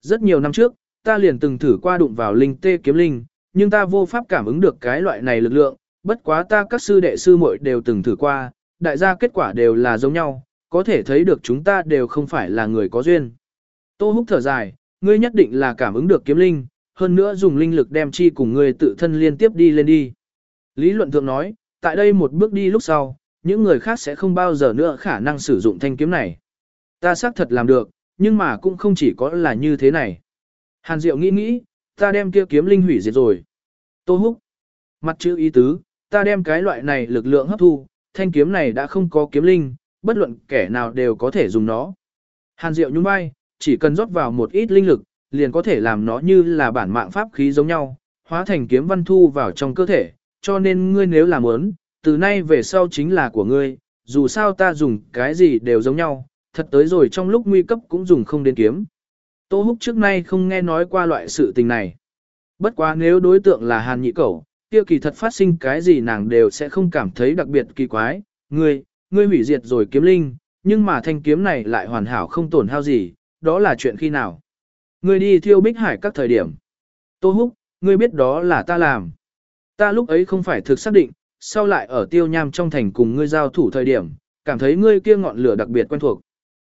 Rất nhiều năm trước, ta liền từng thử qua đụng vào linh tê kiếm linh, nhưng ta vô pháp cảm ứng được cái loại này lực lượng, bất quá ta các sư đệ sư muội đều từng thử qua, đại gia kết quả đều là giống nhau, có thể thấy được chúng ta đều không phải là người có duyên. Tô Húc thở dài, ngươi nhất định là cảm ứng được kiếm linh, hơn nữa dùng linh lực đem chi cùng ngươi tự thân liên tiếp đi lên đi. Lý luận thượng nói, tại đây một bước đi lúc sau, những người khác sẽ không bao giờ nữa khả năng sử dụng thanh kiếm này. Ta xác thật làm được, nhưng mà cũng không chỉ có là như thế này. Hàn Diệu nghĩ nghĩ, ta đem kia kiếm linh hủy diệt rồi. Tô Húc. Mặt chữ ý tứ, ta đem cái loại này lực lượng hấp thu, thanh kiếm này đã không có kiếm linh, bất luận kẻ nào đều có thể dùng nó. Hàn Diệu nhún vai, chỉ cần rót vào một ít linh lực, liền có thể làm nó như là bản mạng pháp khí giống nhau, hóa thành kiếm văn thu vào trong cơ thể, cho nên ngươi nếu làm muốn, từ nay về sau chính là của ngươi, dù sao ta dùng cái gì đều giống nhau, thật tới rồi trong lúc nguy cấp cũng dùng không đến kiếm. Tô Húc trước nay không nghe nói qua loại sự tình này. Bất quá nếu đối tượng là Hàn Nhị Cẩu, kia kỳ thật phát sinh cái gì nàng đều sẽ không cảm thấy đặc biệt kỳ quái. Ngươi, ngươi hủy diệt rồi kiếm linh, nhưng mà thanh kiếm này lại hoàn hảo không tổn hao gì, đó là chuyện khi nào? Ngươi đi thiêu bích hải các thời điểm. Tô Húc, ngươi biết đó là ta làm. Ta lúc ấy không phải thực xác định, sau lại ở tiêu nham trong thành cùng ngươi giao thủ thời điểm, cảm thấy ngươi kia ngọn lửa đặc biệt quen thuộc.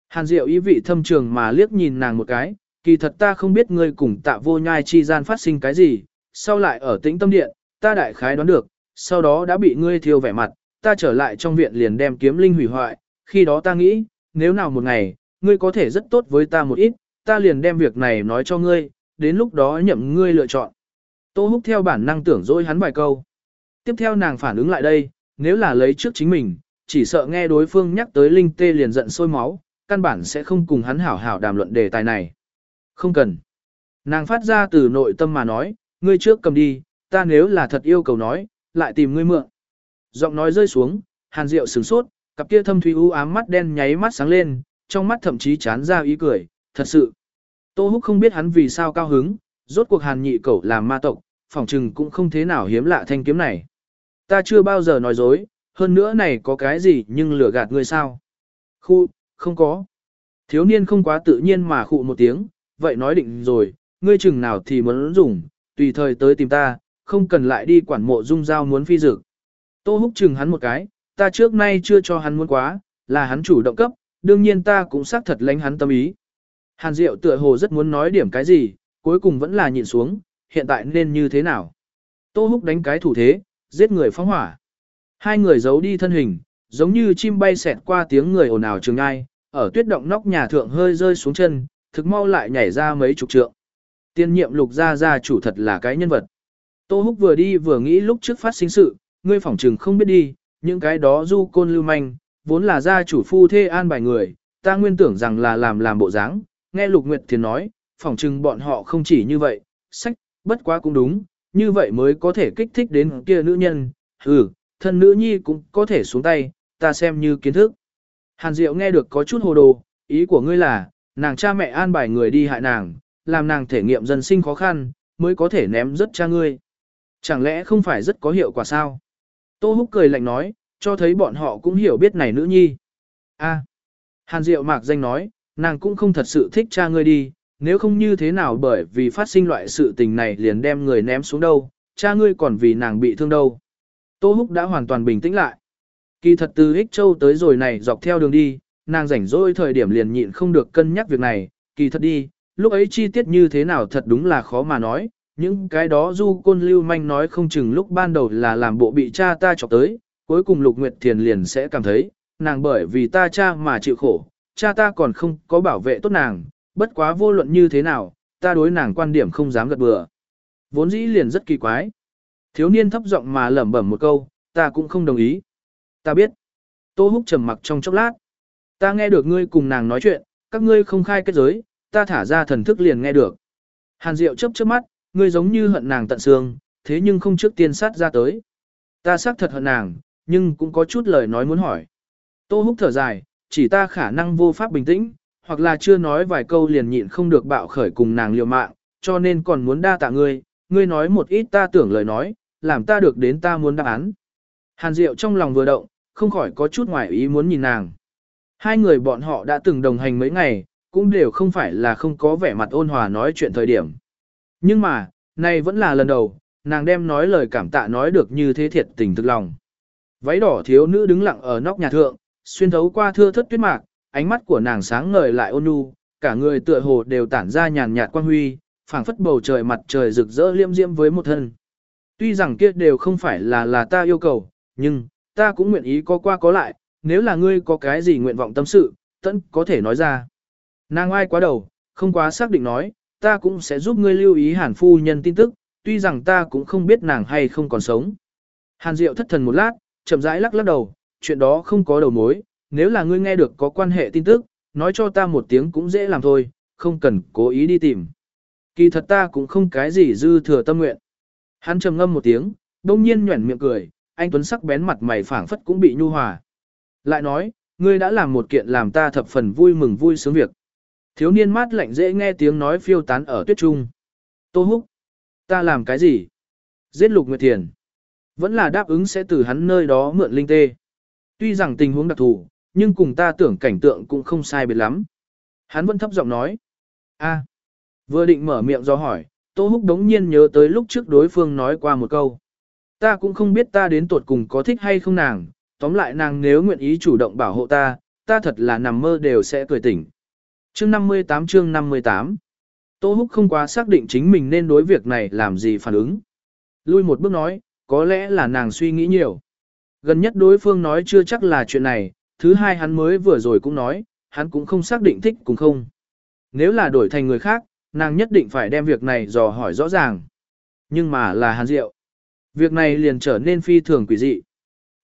Hàn Diệu ý vị thâm trường mà liếc nhìn nàng một cái, kỳ thật ta không biết ngươi cùng tạ vô nhai chi gian phát sinh cái gì, sau lại ở tĩnh tâm điện, ta đại khái đoán được, sau đó đã bị ngươi thiêu vẻ mặt, ta trở lại trong viện liền đem kiếm linh hủy hoại, khi đó ta nghĩ, nếu nào một ngày, ngươi có thể rất tốt với ta một ít, ta liền đem việc này nói cho ngươi, đến lúc đó nhậm ngươi lựa chọn. Tô Húc theo bản năng tưởng dối hắn vài câu. Tiếp theo nàng phản ứng lại đây, nếu là lấy trước chính mình, chỉ sợ nghe đối phương nhắc tới linh tê liền giận sôi máu, căn bản sẽ không cùng hắn hảo hảo đàm luận đề tài này. Không cần. Nàng phát ra từ nội tâm mà nói, ngươi trước cầm đi, ta nếu là thật yêu cầu nói, lại tìm ngươi mượn. Giọng nói rơi xuống, hàn Diệu sửng sốt, cặp kia thâm thủy u ám mắt đen nháy mắt sáng lên, trong mắt thậm chí chán ra ý cười, thật sự. Tô Húc không biết hắn vì sao cao hứng, rốt cuộc hàn nhị cẩu làm ma tộc, phỏng trừng cũng không thế nào hiếm lạ thanh kiếm này. Ta chưa bao giờ nói dối, hơn nữa này có cái gì nhưng lừa gạt ngươi sao? Khu, không có. Thiếu niên không quá tự nhiên mà khụ một tiếng, vậy nói định rồi, ngươi chừng nào thì muốn dùng, tùy thời tới tìm ta, không cần lại đi quản mộ dung giao muốn phi dực. Tô húc chừng hắn một cái, ta trước nay chưa cho hắn muốn quá, là hắn chủ động cấp, đương nhiên ta cũng xác thật lánh hắn tâm ý. Hàn Diệu tựa hồ rất muốn nói điểm cái gì, cuối cùng vẫn là nhìn xuống, hiện tại nên như thế nào. Tô húc đánh cái thủ thế, giết người phóng hỏa. Hai người giấu đi thân hình, giống như chim bay xẹt qua tiếng người ồn ào trường ai, ở tuyết động nóc nhà thượng hơi rơi xuống chân, thực mau lại nhảy ra mấy chục trượng. Tiên nhiệm lục gia gia chủ thật là cái nhân vật. Tô Húc vừa đi vừa nghĩ lúc trước phát sinh sự, ngươi phỏng trừng không biết đi, những cái đó du côn lưu manh, vốn là gia chủ phu thê an bài người, ta nguyên tưởng rằng là làm làm bộ dáng, nghe Lục Nguyệt Thiền nói, phỏng trừng bọn họ không chỉ như vậy, sách, bất quá cũng đúng, như vậy mới có thể kích thích đến kia nữ nhân, ừ, thân nữ nhi cũng có thể xuống tay, ta xem như kiến thức. Hàn Diệu nghe được có chút hồ đồ, ý của ngươi là, nàng cha mẹ an bài người đi hại nàng, làm nàng thể nghiệm dân sinh khó khăn, mới có thể ném rất cha ngươi. Chẳng lẽ không phải rất có hiệu quả sao? Tô Húc cười lạnh nói, cho thấy bọn họ cũng hiểu biết này nữ nhi. A. Hàn Diệu mạc danh nói, nàng cũng không thật sự thích cha ngươi đi, nếu không như thế nào bởi vì phát sinh loại sự tình này liền đem người ném xuống đâu, cha ngươi còn vì nàng bị thương đâu. Tô Húc đã hoàn toàn bình tĩnh lại. Kỳ thật từ Ích Châu tới rồi này dọc theo đường đi, nàng rảnh rỗi thời điểm liền nhịn không được cân nhắc việc này, kỳ thật đi, lúc ấy chi tiết như thế nào thật đúng là khó mà nói, những cái đó du côn lưu manh nói không chừng lúc ban đầu là làm bộ bị cha ta chọc tới, cuối cùng Lục Nguyệt Thiền liền sẽ cảm thấy, nàng bởi vì ta cha mà chịu khổ, cha ta còn không có bảo vệ tốt nàng, bất quá vô luận như thế nào, ta đối nàng quan điểm không dám gật bừa. Vốn dĩ liền rất kỳ quái. Thiếu niên thấp giọng mà lẩm bẩm một câu, ta cũng không đồng ý. Ta biết. Tô Húc trầm mặc trong chốc lát. Ta nghe được ngươi cùng nàng nói chuyện, các ngươi không khai kết giới, ta thả ra thần thức liền nghe được. Hàn Diệu chớp chớp mắt, ngươi giống như hận nàng tận xương, thế nhưng không trước tiên sát ra tới. Ta xác thật hận nàng, nhưng cũng có chút lời nói muốn hỏi. Tô Húc thở dài, chỉ ta khả năng vô pháp bình tĩnh, hoặc là chưa nói vài câu liền nhịn không được bạo khởi cùng nàng liều mạng, cho nên còn muốn đa tạ ngươi, ngươi nói một ít ta tưởng lời nói, làm ta được đến ta muốn đáp án. Hàn Diệu trong lòng vừa động, không khỏi có chút ngoài ý muốn nhìn nàng. Hai người bọn họ đã từng đồng hành mấy ngày, cũng đều không phải là không có vẻ mặt ôn hòa nói chuyện thời điểm. Nhưng mà, này vẫn là lần đầu, nàng đem nói lời cảm tạ nói được như thế thiệt tình thực lòng. Váy đỏ thiếu nữ đứng lặng ở nóc nhà thượng, xuyên thấu qua thưa thất tuyết mạc, ánh mắt của nàng sáng ngời lại ôn nhu, cả người tựa hồ đều tản ra nhàn nhạt quang huy, phảng phất bầu trời mặt trời rực rỡ liêm diễm với một thân. Tuy rằng kia đều không phải là là ta yêu cầu, nhưng, ta cũng nguyện ý có qua có lại, nếu là ngươi có cái gì nguyện vọng tâm sự, tẫn có thể nói ra. Nàng ai quá đầu, không quá xác định nói, ta cũng sẽ giúp ngươi lưu ý hàn phu nhân tin tức, tuy rằng ta cũng không biết nàng hay không còn sống. Hàn Diệu thất thần một lát, chậm rãi lắc lắc đầu, chuyện đó không có đầu mối, nếu là ngươi nghe được có quan hệ tin tức, nói cho ta một tiếng cũng dễ làm thôi, không cần cố ý đi tìm. Kỳ thật ta cũng không cái gì dư thừa tâm nguyện. Hắn trầm ngâm một tiếng, đông nhiên nhuẩn miệng cười, anh Tuấn sắc bén mặt mày phảng phất cũng bị nhu hòa. Lại nói, ngươi đã làm một kiện làm ta thập phần vui mừng vui sướng việc. Thiếu niên mát lạnh dễ nghe tiếng nói phiêu tán ở tuyết trung. Tô húc, ta làm cái gì? Giết lục nguyệt thiền. Vẫn là đáp ứng sẽ từ hắn nơi đó mượn linh tê. Tuy rằng tình huống đặc thù, nhưng cùng ta tưởng cảnh tượng cũng không sai biệt lắm. Hắn vẫn thấp giọng nói. a vừa định mở miệng do hỏi, Tô Húc đống nhiên nhớ tới lúc trước đối phương nói qua một câu. Ta cũng không biết ta đến tuột cùng có thích hay không nàng, tóm lại nàng nếu nguyện ý chủ động bảo hộ ta, ta thật là nằm mơ đều sẽ cười tỉnh. Chương 58 chương 58 Tô Húc không quá xác định chính mình nên đối việc này làm gì phản ứng. Lui một bước nói, có lẽ là nàng suy nghĩ nhiều. Gần nhất đối phương nói chưa chắc là chuyện này, thứ hai hắn mới vừa rồi cũng nói, hắn cũng không xác định thích cũng không. Nếu là đổi thành người khác, nàng nhất định phải đem việc này dò hỏi rõ ràng. Nhưng mà là hàn diệu. Việc này liền trở nên phi thường quỷ dị.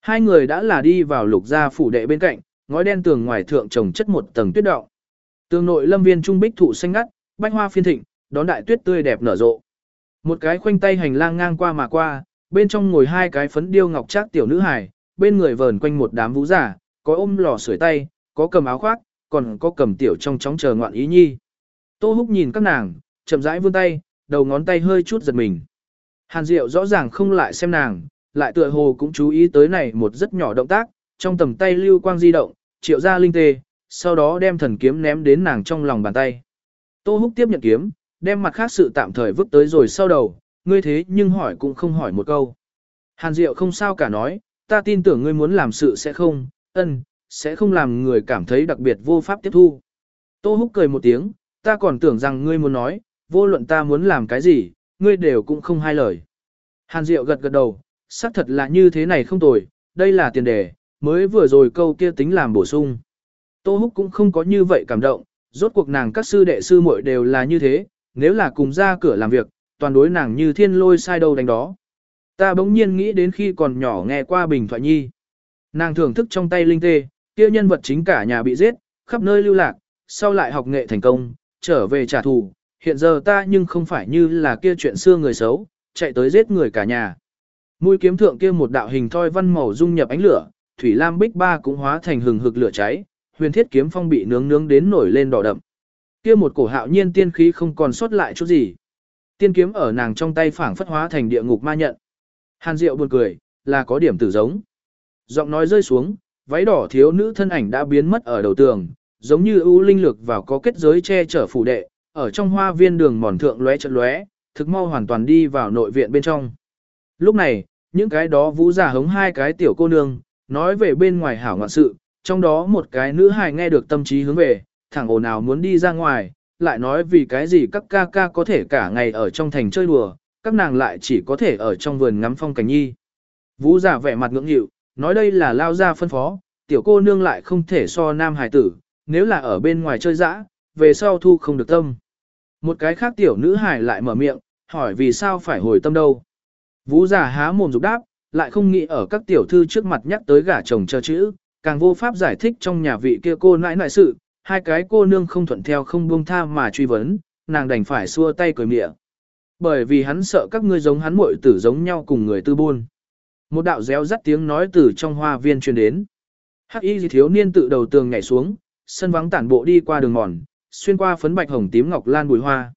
Hai người đã là đi vào lục gia phủ đệ bên cạnh, ngói đen tường ngoài thượng trồng chất một tầng tuyết động. Tường nội lâm viên trung bích thụ xanh ngắt, bách hoa phiên thịnh, đón đại tuyết tươi đẹp nở rộ. Một cái khoanh tay hành lang ngang qua mà qua, bên trong ngồi hai cái phấn điêu ngọc trác tiểu nữ hài, bên người vờn quanh một đám vũ giả, có ôm lò sưởi tay, có cầm áo khoác, còn có cầm tiểu trong chóng chờ ngoạn ý nhi. Tô Húc nhìn các nàng, chậm rãi vươn tay, đầu ngón tay hơi chút giật mình. Hàn Diệu rõ ràng không lại xem nàng, lại tựa hồ cũng chú ý tới này một rất nhỏ động tác, trong tầm tay lưu quang di động, triệu ra linh tê, sau đó đem thần kiếm ném đến nàng trong lòng bàn tay. Tô Húc tiếp nhận kiếm, đem mặt khác sự tạm thời vứt tới rồi sau đầu, ngươi thế nhưng hỏi cũng không hỏi một câu. Hàn Diệu không sao cả nói, ta tin tưởng ngươi muốn làm sự sẽ không, ân, sẽ không làm người cảm thấy đặc biệt vô pháp tiếp thu. Tô Húc cười một tiếng, ta còn tưởng rằng ngươi muốn nói, vô luận ta muốn làm cái gì, ngươi đều cũng không hai lời. Hàn Diệu gật gật đầu, xác thật là như thế này không tồi, đây là tiền đề, mới vừa rồi câu kia tính làm bổ sung. Tô Húc cũng không có như vậy cảm động, rốt cuộc nàng các sư đệ sư muội đều là như thế, nếu là cùng ra cửa làm việc, toàn đối nàng như thiên lôi sai đâu đánh đó. Ta bỗng nhiên nghĩ đến khi còn nhỏ nghe qua Bình Thoại Nhi. Nàng thưởng thức trong tay linh tê, kia nhân vật chính cả nhà bị giết, khắp nơi lưu lạc, sau lại học nghệ thành công, trở về trả thù, hiện giờ ta nhưng không phải như là kia chuyện xưa người xấu, chạy tới giết người cả nhà. Mũi kiếm thượng kia một đạo hình thoi văn màu dung nhập ánh lửa, thủy lam bích ba cũng hóa thành hừng hực lửa cháy, huyền thiết kiếm phong bị nướng nướng đến nổi lên đỏ đậm. Kia một cổ hạo nhiên tiên khí không còn sót lại chút gì. Tiên kiếm ở nàng trong tay phảng phất hóa thành địa ngục ma nhận. Hàn Diệu buồn cười, là có điểm tử giống. Giọng nói rơi xuống, váy đỏ thiếu nữ thân ảnh đã biến mất ở đầu tường, giống như ưu linh lực vào có kết giới che chở phủ đệ, ở trong hoa viên đường mòn thượng lóe chợt lóe, thực mau hoàn toàn đi vào nội viện bên trong. Lúc này, những cái đó vũ giả hống hai cái tiểu cô nương, nói về bên ngoài hảo ngoạn sự, trong đó một cái nữ hài nghe được tâm trí hướng về, thẳng ồn nào muốn đi ra ngoài, lại nói vì cái gì các ca ca có thể cả ngày ở trong thành chơi đùa, các nàng lại chỉ có thể ở trong vườn ngắm phong cảnh nhi. Vũ giả vẻ mặt ngưỡng nghịu, nói đây là lao ra phân phó, tiểu cô nương lại không thể so nam hài tử, nếu là ở bên ngoài chơi dã, về sau thu không được tâm. Một cái khác tiểu nữ hài lại mở miệng, hỏi vì sao phải hồi tâm đâu. Vũ giả há mồm rục đáp, lại không nghĩ ở các tiểu thư trước mặt nhắc tới gả chồng cho chữ, càng vô pháp giải thích trong nhà vị kia cô nãi nãi sự, hai cái cô nương không thuận theo không buông tha mà truy vấn, nàng đành phải xua tay cười mịa. Bởi vì hắn sợ các ngươi giống hắn muội tử giống nhau cùng người tư buôn. Một đạo réo rắt tiếng nói từ trong hoa viên truyền đến. Hắc y thiếu niên tự đầu tường nhảy xuống, sân vắng tản bộ đi qua đường mòn, xuyên qua phấn bạch hồng tím ngọc lan bùi hoa.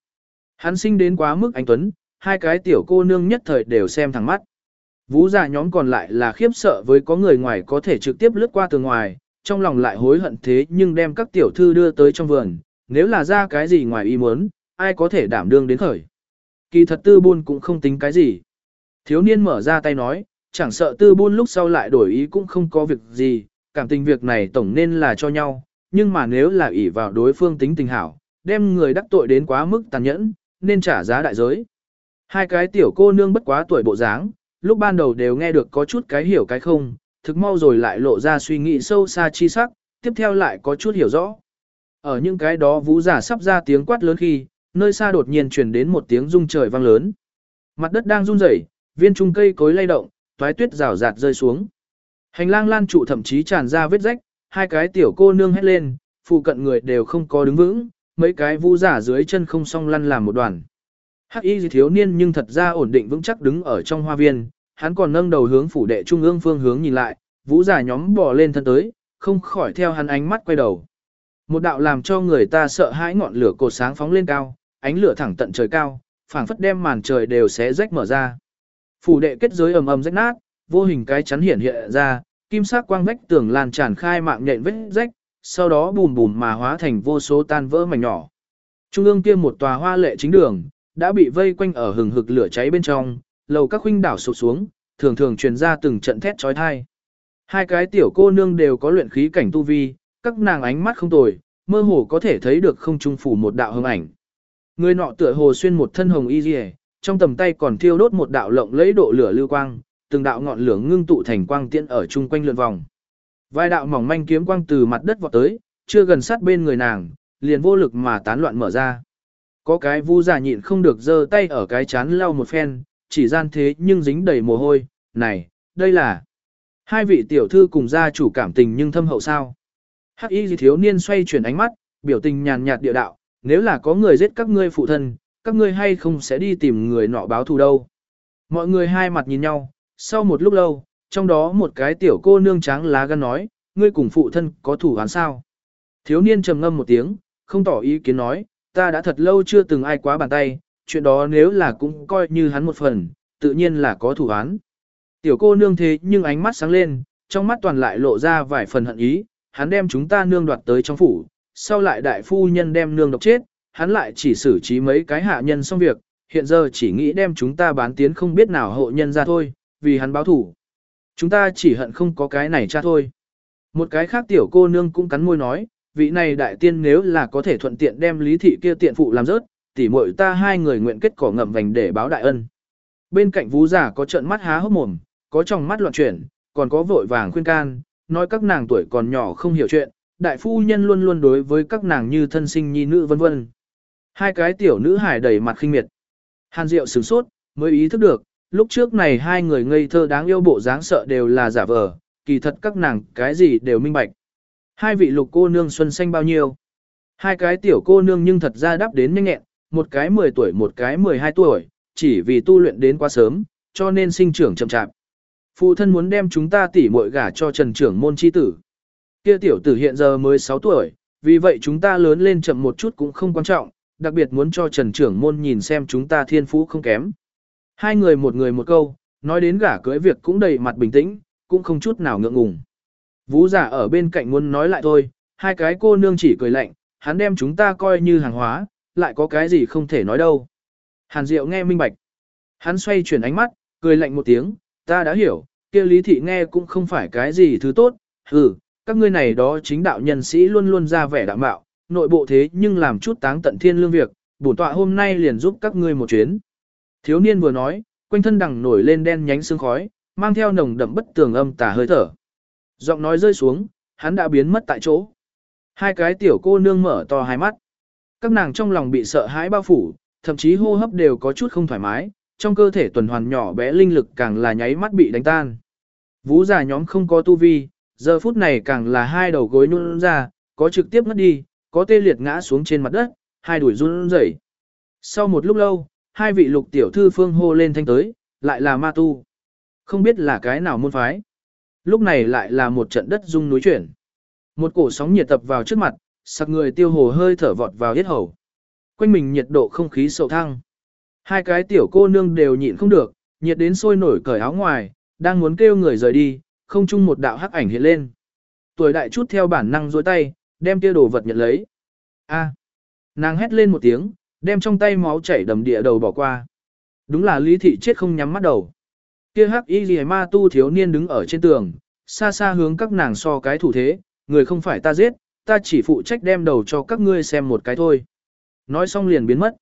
Hắn sinh đến quá mức anh tuấn, hai cái tiểu cô nương nhất thời đều xem thẳng mắt. Vũ giả nhóm còn lại là khiếp sợ với có người ngoài có thể trực tiếp lướt qua từ ngoài, trong lòng lại hối hận thế nhưng đem các tiểu thư đưa tới trong vườn, nếu là ra cái gì ngoài ý muốn, ai có thể đảm đương đến khởi. Kỳ thật tư buôn cũng không tính cái gì. Thiếu niên mở ra tay nói, chẳng sợ tư buôn lúc sau lại đổi ý cũng không có việc gì, cảm tình việc này tổng nên là cho nhau, nhưng mà nếu là ỷ vào đối phương tính tình hảo, đem người đắc tội đến quá mức tàn nhẫn, nên trả giá đại giới. Hai cái tiểu cô nương bất quá tuổi bộ dáng, lúc ban đầu đều nghe được có chút cái hiểu cái không, thực mau rồi lại lộ ra suy nghĩ sâu xa chi sắc, tiếp theo lại có chút hiểu rõ. Ở những cái đó vũ giả sắp ra tiếng quát lớn khi, nơi xa đột nhiên truyền đến một tiếng rung trời vang lớn. Mặt đất đang run rẩy, viên trung cây cối lay động, toái tuyết rào rạt rơi xuống. Hành lang lan trụ thậm chí tràn ra vết rách, hai cái tiểu cô nương hét lên, phụ cận người đều không có đứng vững, mấy cái vũ giả dưới chân không song lăn làm một đoàn. Hắc y thiếu niên nhưng thật ra ổn định vững chắc đứng ở trong hoa viên, hắn còn nâng đầu hướng phủ đệ trung ương phương hướng nhìn lại, vũ giả nhóm bò lên thân tới, không khỏi theo hắn ánh mắt quay đầu. Một đạo làm cho người ta sợ hãi ngọn lửa cột sáng phóng lên cao, ánh lửa thẳng tận trời cao, phảng phất đem màn trời đều xé rách mở ra. Phủ đệ kết giới ầm ầm rách nát, vô hình cái chắn hiển hiện ra, kim sắc quang vách tường lan tràn khai mạng nhện vết rách, sau đó bùm bùm mà hóa thành vô số tan vỡ mảnh nhỏ. Trung ương kia một tòa hoa lệ chính đường, đã bị vây quanh ở hừng hực lửa cháy bên trong, lầu các huynh đảo sụp xuống, thường thường truyền ra từng trận thét chói tai. Hai cái tiểu cô nương đều có luyện khí cảnh tu vi, các nàng ánh mắt không tồi, mơ hồ có thể thấy được không trung phủ một đạo hồng ảnh. Người nọ tựa hồ xuyên một thân hồng y liễu, trong tầm tay còn thiêu đốt một đạo lộng lẫy độ lửa lưu quang, từng đạo ngọn lửa ngưng tụ thành quang tiễn ở chung quanh lượn vòng. Vài đạo mỏng manh kiếm quang từ mặt đất vọt tới, chưa gần sát bên người nàng, liền vô lực mà tán loạn mở ra. Có cái vu giả nhịn không được giơ tay ở cái chán lau một phen, chỉ gian thế nhưng dính đầy mồ hôi, này, đây là hai vị tiểu thư cùng gia chủ cảm tình nhưng thâm hậu sao. Hắc y thiếu niên xoay chuyển ánh mắt, biểu tình nhàn nhạt địa đạo, nếu là có người giết các ngươi phụ thân, các ngươi hay không sẽ đi tìm người nọ báo thù đâu. Mọi người hai mặt nhìn nhau, sau một lúc lâu, trong đó một cái tiểu cô nương trắng lá gan nói, ngươi cùng phụ thân có thủ án sao. Thiếu niên trầm ngâm một tiếng, không tỏ ý kiến nói, ta đã thật lâu chưa từng ai quá bàn tay, chuyện đó nếu là cũng coi như hắn một phần, tự nhiên là có thủ án. Tiểu cô nương thế nhưng ánh mắt sáng lên, trong mắt toàn lại lộ ra vài phần hận ý, hắn đem chúng ta nương đoạt tới trong phủ, sau lại đại phu nhân đem nương độc chết, hắn lại chỉ xử trí mấy cái hạ nhân xong việc, hiện giờ chỉ nghĩ đem chúng ta bán tiến không biết nào hộ nhân ra thôi, vì hắn báo thủ. Chúng ta chỉ hận không có cái này cha thôi. Một cái khác tiểu cô nương cũng cắn môi nói, vị này đại tiên nếu là có thể thuận tiện đem lý thị kia tiện phụ làm rớt, tỉ muội ta hai người nguyện kết cỏ ngậm vành để báo đại ân. Bên cạnh vũ giả có trợn mắt há hốc mồm, có trong mắt loạn chuyển, còn có vội vàng khuyên can, nói các nàng tuổi còn nhỏ không hiểu chuyện, đại phu nhân luôn luôn đối với các nàng như thân sinh nhi nữ vân vân. Hai cái tiểu nữ hải đầy mặt khinh miệt. Hàn Diệu sửng sốt, mới ý thức được, lúc trước này hai người ngây thơ đáng yêu bộ dáng sợ đều là giả vờ, kỳ thật các nàng cái gì đều minh bạch. Hai vị lục cô nương xuân xanh bao nhiêu? Hai cái tiểu cô nương nhưng thật ra đáp đến nhanh nhẹn, một cái 10 tuổi một cái 12 tuổi, chỉ vì tu luyện đến quá sớm, cho nên sinh trưởng chậm chạp. Phụ thân muốn đem chúng ta tỉ muội gả cho trần trưởng môn chi tử. Kia tiểu tử hiện giờ mới 6 tuổi, vì vậy chúng ta lớn lên chậm một chút cũng không quan trọng, đặc biệt muốn cho trần trưởng môn nhìn xem chúng ta thiên phú không kém. Hai người một người một câu, nói đến gả cưới việc cũng đầy mặt bình tĩnh, cũng không chút nào ngượng ngùng. Vũ giả ở bên cạnh muốn nói lại thôi, hai cái cô nương chỉ cười lạnh, hắn đem chúng ta coi như hàng hóa, lại có cái gì không thể nói đâu. Hàn Diệu nghe minh bạch. Hắn xoay chuyển ánh mắt, cười lạnh một tiếng, ta đã hiểu, kia lý thị nghe cũng không phải cái gì thứ tốt, hừ, các ngươi này đó chính đạo nhân sĩ luôn luôn ra vẻ đạo mạo, nội bộ thế nhưng làm chút táng tận thiên lương việc, bổn tọa hôm nay liền giúp các ngươi một chuyến. Thiếu niên vừa nói, quanh thân đằng nổi lên đen nhánh sương khói, mang theo nồng đậm bất tường âm tà hơi thở. Giọng nói rơi xuống, hắn đã biến mất tại chỗ. Hai cái tiểu cô nương mở to hai mắt. Các nàng trong lòng bị sợ hãi bao phủ, thậm chí hô hấp đều có chút không thoải mái, trong cơ thể tuần hoàn nhỏ bé linh lực càng là nháy mắt bị đánh tan. Vũ già nhóm không có tu vi, giờ phút này càng là hai đầu gối nhún ra, có trực tiếp ngất đi, có tê liệt ngã xuống trên mặt đất, hai đuổi run rẩy. Sau một lúc lâu, hai vị lục tiểu thư phương hô lên thanh tới, lại là ma tu. Không biết là cái nào môn phái. Lúc này lại là một trận đất rung núi chuyển. Một cổ sóng nhiệt tập vào trước mặt, sặc người tiêu hồ hơi thở vọt vào yết hầu. Quanh mình nhiệt độ không khí sầu thăng. Hai cái tiểu cô nương đều nhịn không được, nhiệt đến sôi nổi cởi áo ngoài, đang muốn kêu người rời đi, không chung một đạo hắc ảnh hiện lên. Tuổi đại chút theo bản năng dối tay, đem kia đồ vật nhận lấy. A. nàng hét lên một tiếng, đem trong tay máu chảy đầm địa đầu bỏ qua. Đúng là lý thị chết không nhắm mắt đầu. Kia hắc y lìa ma tu thiếu niên đứng ở trên tường, xa xa hướng các nàng so cái thủ thế, người không phải ta giết, ta chỉ phụ trách đem đầu cho các ngươi xem một cái thôi. Nói xong liền biến mất.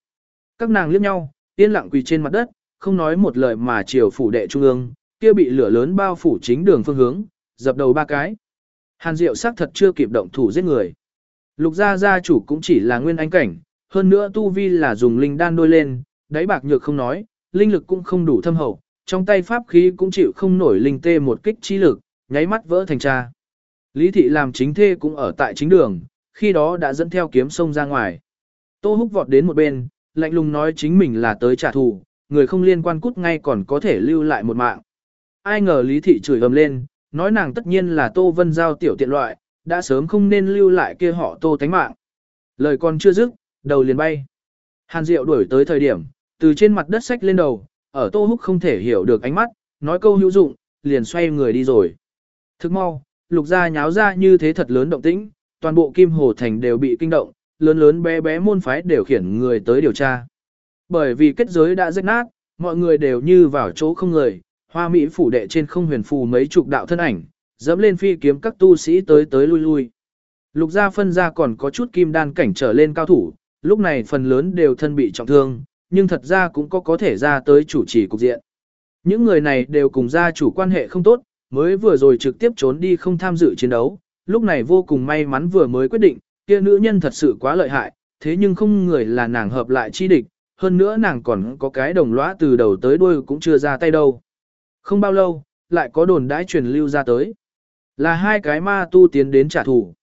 Các nàng liếc nhau, yên lặng quỳ trên mặt đất, không nói một lời mà chiều phủ đệ trung ương, kia bị lửa lớn bao phủ chính đường phương hướng, dập đầu ba cái. Hàn Diệu xác thật chưa kịp động thủ giết người. Lục gia gia chủ cũng chỉ là nguyên anh cảnh, hơn nữa tu vi là dùng linh đan đôi lên, đáy bạc nhược không nói, linh lực cũng không đủ thâm hậu, trong tay pháp khí cũng chịu không nổi linh tê một kích chi lực, nháy mắt vỡ thành cha. Lý thị làm chính thê cũng ở tại chính đường, khi đó đã dẫn theo kiếm sông ra ngoài. Tô húc vọt đến một bên, lạnh lùng nói chính mình là tới trả thù, người không liên quan cút ngay còn có thể lưu lại một mạng. Ai ngờ lý thị chửi ầm lên, nói nàng tất nhiên là tô vân giao tiểu tiện loại, đã sớm không nên lưu lại kia họ tô tánh mạng. Lời còn chưa dứt, đầu liền bay. Hàn Diệu đuổi tới thời điểm, từ trên mặt đất sách lên đầu, ở Tô Húc không thể hiểu được ánh mắt, nói câu hữu dụng, liền xoay người đi rồi. Thức mau, lục gia nháo ra như thế thật lớn động tĩnh, toàn bộ Kim Hồ Thành đều bị kinh động, lớn lớn bé bé môn phái đều khiển người tới điều tra. Bởi vì kết giới đã rách nát, mọi người đều như vào chỗ không người, hoa mỹ phủ đệ trên không huyền phù mấy chục đạo thân ảnh, dẫm lên phi kiếm các tu sĩ tới tới lui lui. Lục gia phân ra còn có chút kim đan cảnh trở lên cao thủ, lúc này phần lớn đều thân bị trọng thương, nhưng thật ra cũng có có thể ra tới chủ trì cục diện. Những người này đều cùng gia chủ quan hệ không tốt, mới vừa rồi trực tiếp trốn đi không tham dự chiến đấu, lúc này vô cùng may mắn vừa mới quyết định, kia nữ nhân thật sự quá lợi hại, thế nhưng không người là nàng hợp lại chi địch, hơn nữa nàng còn có cái đồng lõa từ đầu tới đuôi cũng chưa ra tay đâu. Không bao lâu, lại có đồn đãi truyền lưu ra tới. Là hai cái ma tu tiến đến trả thù.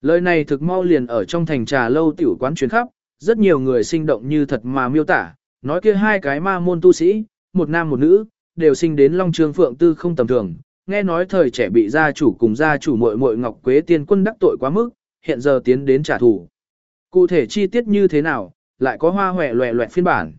Lời này thực mau liền ở trong thành trà lâu tiểu quán truyền khắp, rất nhiều người sinh động như thật mà miêu tả, nói kia hai cái ma môn tu sĩ, một nam một nữ, đều sinh đến Long Trường Phượng Tư không tầm thường, nghe nói thời trẻ bị gia chủ cùng gia chủ muội muội Ngọc Quế Tiên quân đắc tội quá mức, hiện giờ tiến đến trả thù. Cụ thể chi tiết như thế nào, lại có hoa hòe loẹ loẹt phiên bản.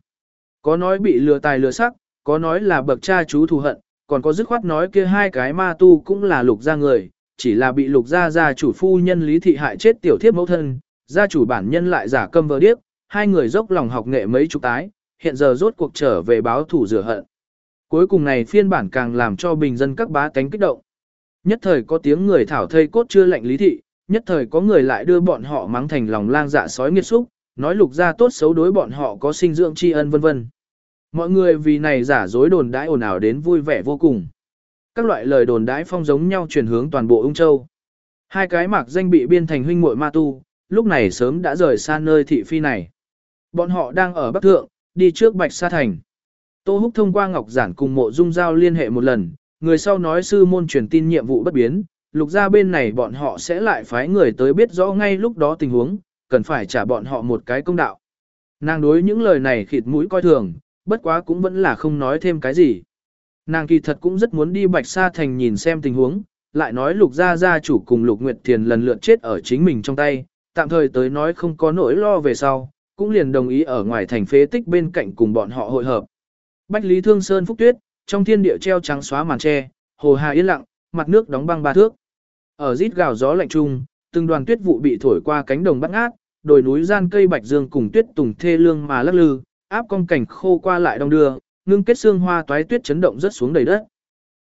Có nói bị lừa tài lừa sắc, có nói là bậc cha chú thù hận, còn có dứt khoát nói kia hai cái ma tu cũng là lục gia người, chỉ là bị lục gia gia chủ phu nhân lý thị hại chết tiểu thiếp mẫu thân, gia chủ bản nhân lại giả câm vờ điếc, hai người dốc lòng học nghệ mấy chục tái, hiện giờ rốt cuộc trở về báo thủ rửa hận. Cuối cùng này phiên bản càng làm cho bình dân các bá tánh kích động. Nhất thời có tiếng người thảo thây cốt chưa lệnh lý thị, nhất thời có người lại đưa bọn họ mắng thành lòng lang dạ sói nghiệt xúc, nói lục gia tốt xấu đối bọn họ có sinh dưỡng tri ân vân vân. Mọi người vì này giả dối đồn đãi ồn ào đến vui vẻ vô cùng. Các loại lời đồn đãi phong giống nhau truyền hướng toàn bộ ung châu. Hai cái mạc danh bị biên thành huynh muội ma tu, lúc này sớm đã rời xa nơi thị phi này. Bọn họ đang ở Bắc Thượng, đi trước Bạch Sa Thành. Tô Húc thông qua Ngọc Giản cùng mộ dung giao liên hệ một lần, người sau nói sư môn truyền tin nhiệm vụ bất biến, lục ra bên này bọn họ sẽ lại phái người tới biết rõ ngay lúc đó tình huống, cần phải trả bọn họ một cái công đạo. Nàng đối những lời này khịt mũi coi thường, bất quá cũng vẫn là không nói thêm cái gì. Nàng kỳ thật cũng rất muốn đi Bạch Sa Thành nhìn xem tình huống, lại nói lục gia gia chủ cùng lục nguyệt thiền lần lượt chết ở chính mình trong tay, tạm thời tới nói không có nỗi lo về sau, cũng liền đồng ý ở ngoài thành phế tích bên cạnh cùng bọn họ hội hợp. Bách Lý Thương Sơn Phúc Tuyết, trong thiên địa treo trắng xóa màn tre, hồ hà yên lặng, mặt nước đóng băng ba thước. Ở rít gào gió lạnh trung, từng đoàn tuyết vụ bị thổi qua cánh đồng bắt ngát, đồi núi gian cây bạch dương cùng tuyết tùng thê lương mà lắc lư, áp con cảnh khô qua lại đông đưa, ngưng kết xương hoa toái tuyết chấn động rất xuống đầy đất.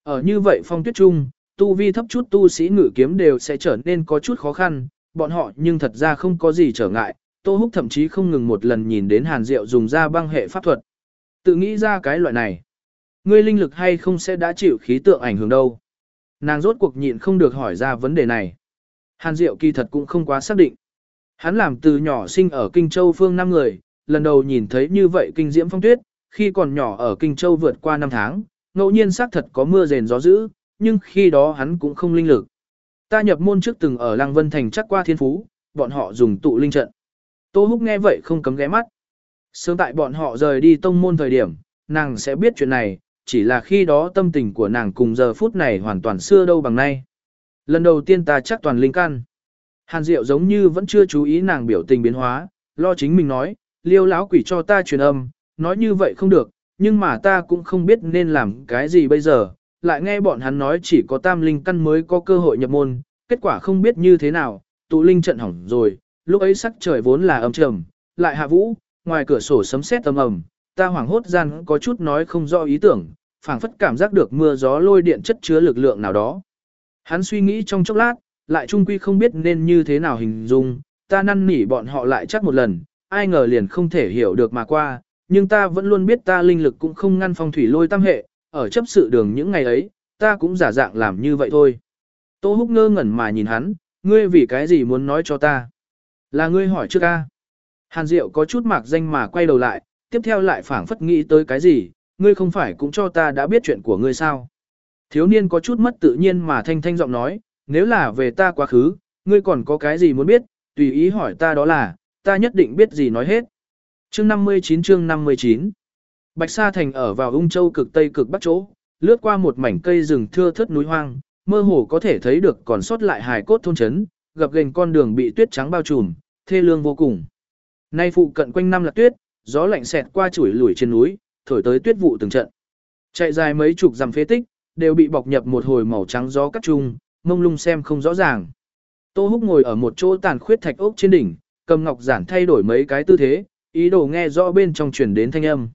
Ở như vậy phong tuyết trung, tu vi thấp chút tu sĩ ngự kiếm đều sẽ trở nên có chút khó khăn, bọn họ nhưng thật ra không có gì trở ngại, Tô Húc thậm chí không ngừng một lần nhìn đến Hàn Diệu dùng ra băng hệ pháp thuật. Tự nghĩ ra cái loại này. Ngươi linh lực hay không sẽ đã chịu khí tượng ảnh hưởng đâu. Nàng rốt cuộc nhịn không được hỏi ra vấn đề này. Hàn Diệu kỳ thật cũng không quá xác định. Hắn làm từ nhỏ sinh ở Kinh Châu phương năm người, lần đầu nhìn thấy như vậy kinh diễm phong tuyết, khi còn nhỏ ở Kinh Châu vượt qua năm tháng, ngẫu nhiên xác thật có mưa rền gió dữ, nhưng khi đó hắn cũng không linh lực. Ta nhập môn trước từng ở Lăng Vân Thành chắc qua thiên phú, bọn họ dùng tụ linh trận. Tô Húc nghe vậy không cấm ghé mắt. Sớm tại bọn họ rời đi tông môn thời điểm, nàng sẽ biết chuyện này, chỉ là khi đó tâm tình của nàng cùng giờ phút này hoàn toàn xưa đâu bằng nay. Lần đầu tiên ta chắc toàn linh căn. Hàn Diệu giống như vẫn chưa chú ý nàng biểu tình biến hóa, lo chính mình nói, liêu lão quỷ cho ta truyền âm, nói như vậy không được, nhưng mà ta cũng không biết nên làm cái gì bây giờ, lại nghe bọn hắn nói chỉ có tam linh căn mới có cơ hội nhập môn, kết quả không biết như thế nào, tụ linh trận hỏng rồi, lúc ấy sắc trời vốn là âm trầm, lại hạ vũ, ngoài cửa sổ sấm sét âm ầm, ta hoảng hốt gian có chút nói không rõ ý tưởng, phảng phất cảm giác được mưa gió lôi điện chất chứa lực lượng nào đó. Hắn suy nghĩ trong chốc lát, lại trung quy không biết nên như thế nào hình dung, ta năn nỉ bọn họ lại chắc một lần, ai ngờ liền không thể hiểu được mà qua, nhưng ta vẫn luôn biết ta linh lực cũng không ngăn phong thủy lôi tam hệ, ở chấp sự đường những ngày ấy, ta cũng giả dạng làm như vậy thôi. Tô húc ngơ ngẩn mà nhìn hắn, ngươi vì cái gì muốn nói cho ta? Là ngươi hỏi trước ca. Hàn Diệu có chút mạc danh mà quay đầu lại, tiếp theo lại phảng phất nghĩ tới cái gì, ngươi không phải cũng cho ta đã biết chuyện của ngươi sao? Thiếu niên có chút mất tự nhiên mà thanh thanh giọng nói, nếu là về ta quá khứ, ngươi còn có cái gì muốn biết, tùy ý hỏi ta đó là, ta nhất định biết gì nói hết. Chương 59 chương 59 Bạch Sa Thành ở vào ung châu cực tây cực bắc chỗ, lướt qua một mảnh cây rừng thưa thớt núi hoang, mơ hồ có thể thấy được còn sót lại hài cốt thôn trấn, gặp gành con đường bị tuyết trắng bao trùm, thê lương vô cùng. Nay phụ cận quanh năm là tuyết, gió lạnh xẹt qua chuỗi lùi trên núi, thổi tới tuyết vụ từng trận. Chạy dài mấy chục dặm phế tích, đều bị bọc nhập một hồi màu trắng gió cắt chung, mông lung xem không rõ ràng. Tô Húc ngồi ở một chỗ tàn khuyết thạch ốc trên đỉnh, cầm ngọc giản thay đổi mấy cái tư thế, ý đồ nghe rõ bên trong truyền đến thanh âm.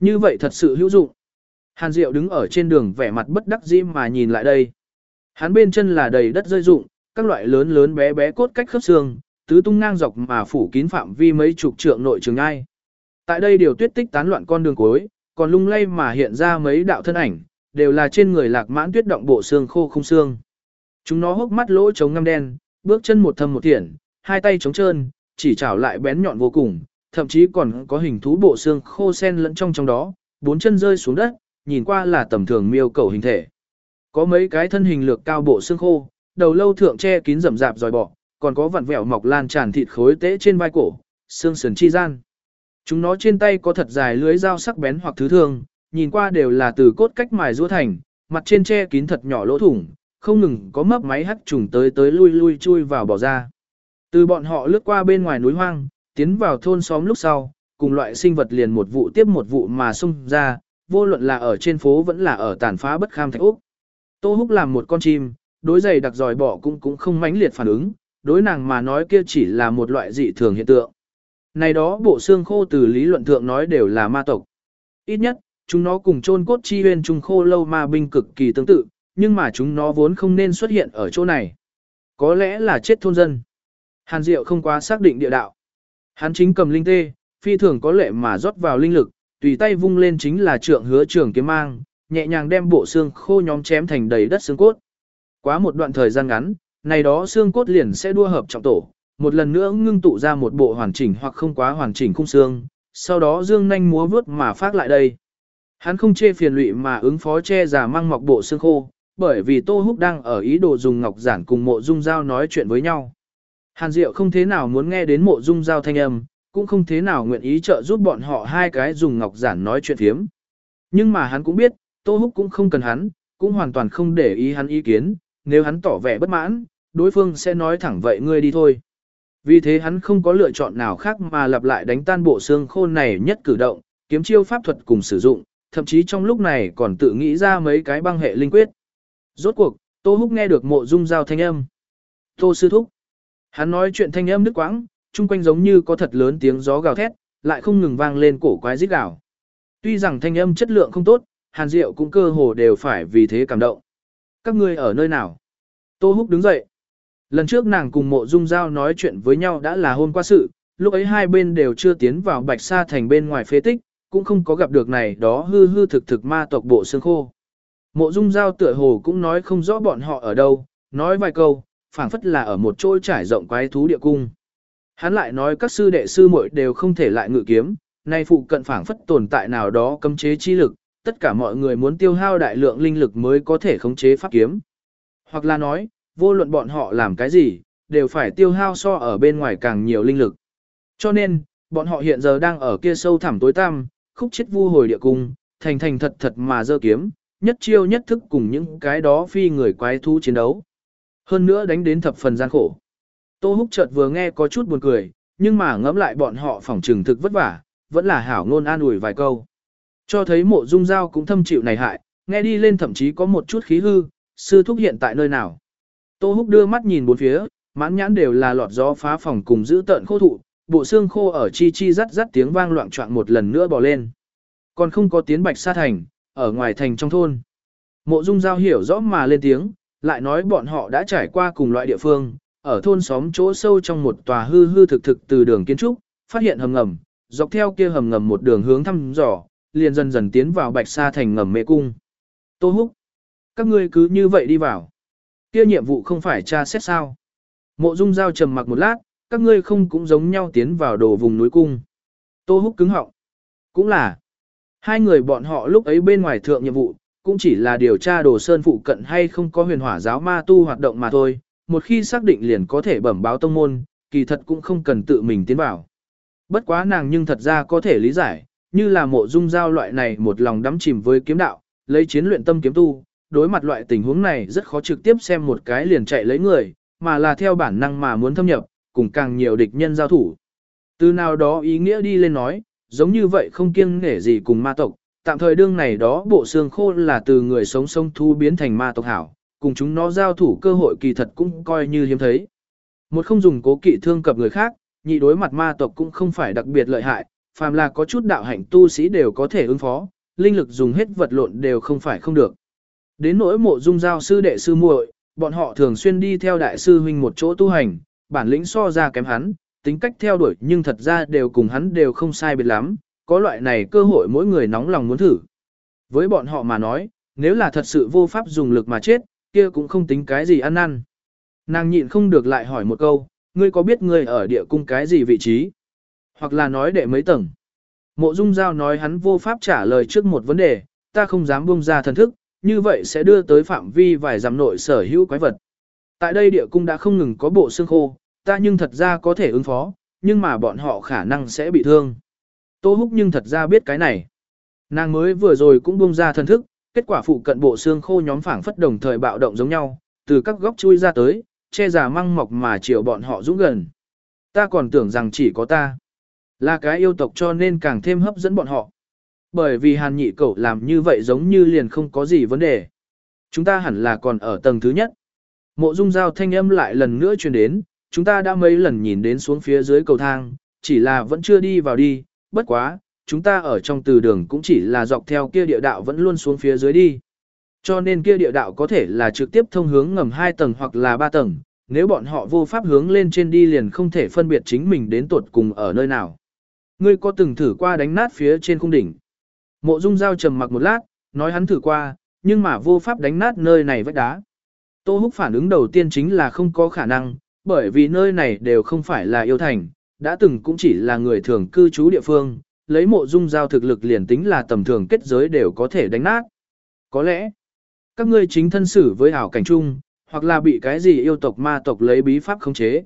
Như vậy thật sự hữu dụng. Hàn Diệu đứng ở trên đường vẻ mặt bất đắc dĩ mà nhìn lại đây. Hắn bên chân là đầy đất rơi rụng, các loại lớn lớn bé bé cốt cách khớp xương, tứ tung ngang dọc mà phủ kín phạm vi mấy chục trượng nội trường ai. Tại đây điều tuyết tích tán loạn con đường cuối, còn lung lay mà hiện ra mấy đạo thân ảnh, đều là trên người lạc mãn tuyết động bộ xương khô không xương. Chúng nó hốc mắt lỗ trống ngăm đen, bước chân một thâm một thiện, hai tay trống trơn, chỉ chảo lại bén nhọn vô cùng, thậm chí còn có hình thú bộ xương khô sen lẫn trong trong đó, bốn chân rơi xuống đất, nhìn qua là tầm thường miêu cầu hình thể. Có mấy cái thân hình lược cao bộ xương khô, đầu lâu thượng che kín rậm rạp dòi bọ, còn có vặn vẹo mọc lan tràn thịt khối tế trên vai cổ, xương sườn chi gian. Chúng nó trên tay có thật dài lưới dao sắc bén hoặc thứ thương, nhìn qua đều là từ cốt cách mài rũa thành, mặt trên che kín thật nhỏ lỗ thủng, không ngừng có mấp máy hắt trùng tới tới lui lui chui vào bỏ ra. Từ bọn họ lướt qua bên ngoài núi hoang, tiến vào thôn xóm lúc sau, cùng loại sinh vật liền một vụ tiếp một vụ mà xung ra, vô luận là ở trên phố vẫn là ở tàn phá bất kham thạch úc. Tô Húc làm một con chim, đối giày đặc dòi bỏ cũng cũng không mãnh liệt phản ứng, đối nàng mà nói kia chỉ là một loại dị thường hiện tượng. Này đó bộ xương khô từ lý luận thượng nói đều là ma tộc. Ít nhất, chúng nó cùng chôn cốt chi huyên trung khô lâu ma binh cực kỳ tương tự, nhưng mà chúng nó vốn không nên xuất hiện ở chỗ này. Có lẽ là chết thôn dân. Hàn Diệu không quá xác định địa đạo. Hắn chính cầm linh tê, phi thường có lệ mà rót vào linh lực, tùy tay vung lên chính là trượng hứa trường kiếm mang, nhẹ nhàng đem bộ xương khô nhóm chém thành đầy đất xương cốt. Quá một đoạn thời gian ngắn, này đó xương cốt liền sẽ đua hợp trọng tổ, một lần nữa ngưng tụ ra một bộ hoàn chỉnh hoặc không quá hoàn chỉnh khung xương, sau đó dương nhanh múa vướt mà phát lại đây. Hắn không chê phiền lụy mà ứng phó che giả mang mọc bộ xương khô, bởi vì Tô Húc đang ở ý đồ dùng ngọc giản cùng mộ dung giao nói chuyện với nhau. Hàn Diệu không thế nào muốn nghe đến mộ dung giao thanh âm, cũng không thế nào nguyện ý trợ giúp bọn họ hai cái dùng ngọc giản nói chuyện thiếm. Nhưng mà hắn cũng biết, Tô Húc cũng không cần hắn, cũng hoàn toàn không để ý hắn ý kiến, nếu hắn tỏ vẻ bất mãn, đối phương sẽ nói thẳng vậy ngươi đi thôi. Vì thế hắn không có lựa chọn nào khác mà lặp lại đánh tan bộ xương khôn này nhất cử động, kiếm chiêu pháp thuật cùng sử dụng, thậm chí trong lúc này còn tự nghĩ ra mấy cái băng hệ linh quyết. Rốt cuộc, Tô Húc nghe được mộ dung giao thanh âm. Tô sư thúc. Hắn nói chuyện thanh âm đứt quãng, chung quanh giống như có thật lớn tiếng gió gào thét, lại không ngừng vang lên cổ quái rít gào. Tuy rằng thanh âm chất lượng không tốt, Hàn Diệu cũng cơ hồ đều phải vì thế cảm động. Các ngươi ở nơi nào? Tô Húc đứng dậy. Lần trước nàng cùng mộ dung giao nói chuyện với nhau đã là hôm qua sự, lúc ấy hai bên đều chưa tiến vào bạch sa thành bên ngoài phế tích, cũng không có gặp được này đó hư hư thực thực ma tộc bộ xương khô. Mộ dung giao tựa hồ cũng nói không rõ bọn họ ở đâu, nói vài câu, phảng phất là ở một chỗ trải rộng quái thú địa cung. Hắn lại nói các sư đệ sư muội đều không thể lại ngự kiếm, nay phụ cận phảng phất tồn tại nào đó cấm chế chi lực, tất cả mọi người muốn tiêu hao đại lượng linh lực mới có thể khống chế pháp kiếm. Hoặc là nói, vô luận bọn họ làm cái gì, đều phải tiêu hao so ở bên ngoài càng nhiều linh lực. Cho nên, bọn họ hiện giờ đang ở kia sâu thẳm tối tăm, khúc chết vu hồi địa cung, thành thành thật thật mà dơ kiếm, nhất chiêu nhất thức cùng những cái đó phi người quái thú chiến đấu. Hơn nữa đánh đến thập phần gian khổ. Tô Húc chợt vừa nghe có chút buồn cười, nhưng mà ngẫm lại bọn họ phòng trừng thực vất vả, vẫn là hảo ngôn an ủi vài câu. Cho thấy mộ dung giao cũng thâm chịu này hại, nghe đi lên thậm chí có một chút khí hư, sư thúc hiện tại nơi nào. Tô Húc đưa mắt nhìn bốn phía, mãn nhãn đều là lọt gió phá phòng cùng giữ tợn khô thụ, bộ xương khô ở chi chi rắt rắt tiếng vang loạn choạng một lần nữa bò lên. Còn không có tiến bạch sa thành, ở ngoài thành trong thôn. Mộ dung giao hiểu rõ mà lên tiếng, lại nói bọn họ đã trải qua cùng loại địa phương, ở thôn xóm chỗ sâu trong một tòa hư hư thực thực từ đường kiến trúc, phát hiện hầm ngầm, dọc theo kia hầm ngầm một đường hướng thăm dò, liền dần dần tiến vào bạch sa thành ngầm mê cung. Tô húc, các ngươi cứ như vậy đi vào. Kia nhiệm vụ không phải tra xét sao. Mộ dung giao trầm mặc một lát, các ngươi không cũng giống nhau tiến vào đồ vùng núi cung. Tô húc cứng họng. Cũng là. Hai người bọn họ lúc ấy bên ngoài thượng nhiệm vụ, cũng chỉ là điều tra đồ sơn phụ cận hay không có huyền hỏa giáo ma tu hoạt động mà thôi. Một khi xác định liền có thể bẩm báo tông môn, kỳ thật cũng không cần tự mình tiến vào. Bất quá nàng nhưng thật ra có thể lý giải, như là mộ dung giao loại này một lòng đắm chìm với kiếm đạo, lấy chiến luyện tâm kiếm tu, đối mặt loại tình huống này rất khó trực tiếp xem một cái liền chạy lấy người, mà là theo bản năng mà muốn thâm nhập, cùng càng nhiều địch nhân giao thủ. Từ nào đó ý nghĩa đi lên nói, giống như vậy không kiêng nể gì cùng ma tộc, tạm thời đương này đó bộ xương khô là từ người sống sông thu biến thành ma tộc hảo, cùng chúng nó giao thủ cơ hội kỳ thật cũng coi như hiếm thấy. Một không dùng cố kỵ thương cập người khác, nhị đối mặt ma tộc cũng không phải đặc biệt lợi hại, phàm là có chút đạo hạnh tu sĩ đều có thể ứng phó, linh lực dùng hết vật lộn đều không phải không được. Đến nỗi mộ dung giao sư đệ sư muội, bọn họ thường xuyên đi theo đại sư huynh một chỗ tu hành, bản lĩnh so ra kém hắn, tính cách theo đuổi nhưng thật ra đều cùng hắn đều không sai biệt lắm, có loại này cơ hội mỗi người nóng lòng muốn thử. Với bọn họ mà nói, nếu là thật sự vô pháp dùng lực mà chết, kia cũng không tính cái gì ăn năn. Nàng nhịn không được lại hỏi một câu, ngươi có biết ngươi ở địa cung cái gì vị trí? Hoặc là nói đệ mấy tầng? Mộ Dung Giao nói hắn vô pháp trả lời trước một vấn đề, ta không dám buông ra thần thức, như vậy sẽ đưa tới phạm vi vài dặm nội sở hữu quái vật. Tại đây địa cung đã không ngừng có bộ xương khô, ta nhưng thật ra có thể ứng phó, nhưng mà bọn họ khả năng sẽ bị thương. Tô Húc nhưng thật ra biết cái này. Nàng mới vừa rồi cũng buông ra thần thức, kết quả phụ cận bộ xương khô nhóm phảng phất đồng thời bạo động giống nhau, từ các góc chui ra tới, che giả măng mọc mà chiều bọn họ dũng gần. Ta còn tưởng rằng chỉ có ta. Là cái yêu tộc cho nên càng thêm hấp dẫn bọn họ. Bởi vì hàn nhị cậu làm như vậy giống như liền không có gì vấn đề. Chúng ta hẳn là còn ở tầng thứ nhất. Mộ dung giao thanh âm lại lần nữa truyền đến, chúng ta đã mấy lần nhìn đến xuống phía dưới cầu thang, chỉ là vẫn chưa đi vào đi, bất quá, chúng ta ở trong từ đường cũng chỉ là dọc theo kia địa đạo vẫn luôn xuống phía dưới đi. Cho nên kia địa đạo có thể là trực tiếp thông hướng ngầm 2 tầng hoặc là 3 tầng, nếu bọn họ vô pháp hướng lên trên đi liền không thể phân biệt chính mình đến tuột cùng ở nơi nào. Ngươi có từng thử qua đánh nát phía trên khung đỉnh? Mộ Dung Giao trầm mặc một lát, nói hắn thử qua, nhưng mà vô pháp đánh nát nơi này vách đá. Tô Húc phản ứng đầu tiên chính là không có khả năng, bởi vì nơi này đều không phải là yêu thành, đã từng cũng chỉ là người thường cư trú địa phương, lấy mộ dung giao thực lực liền tính là tầm thường kết giới đều có thể đánh nát. Có lẽ, các ngươi chính thân xử với hảo cảnh chung, hoặc là bị cái gì yêu tộc ma tộc lấy bí pháp khống chế.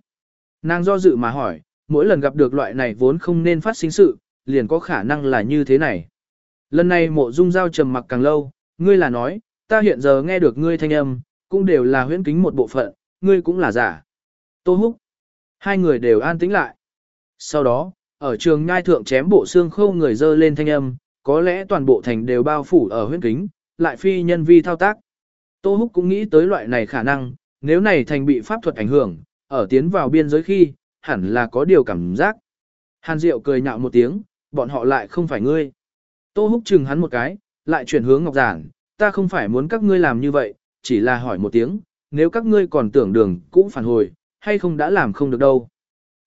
Nàng do dự mà hỏi, mỗi lần gặp được loại này vốn không nên phát sinh sự, liền có khả năng là như thế này. Lần này mộ dung giao trầm mặc càng lâu, ngươi là nói, ta hiện giờ nghe được ngươi thanh âm, cũng đều là huyễn kính một bộ phận, ngươi cũng là giả. Tô húc. Hai người đều an tĩnh lại. Sau đó, ở trường ngai thượng chém bộ xương khâu người dơ lên thanh âm, có lẽ toàn bộ thành đều bao phủ ở huyết kính, lại phi nhân vi thao tác. Tô Húc cũng nghĩ tới loại này khả năng, nếu này thành bị pháp thuật ảnh hưởng, ở tiến vào biên giới khi, hẳn là có điều cảm giác. Hàn Diệu cười nhạo một tiếng, bọn họ lại không phải ngươi. Tô Húc chừng hắn một cái, lại chuyển hướng Ngọc Giản, ta không phải muốn các ngươi làm như vậy, chỉ là hỏi một tiếng, nếu các ngươi còn tưởng đường cũng phản hồi, hay không đã làm không được đâu.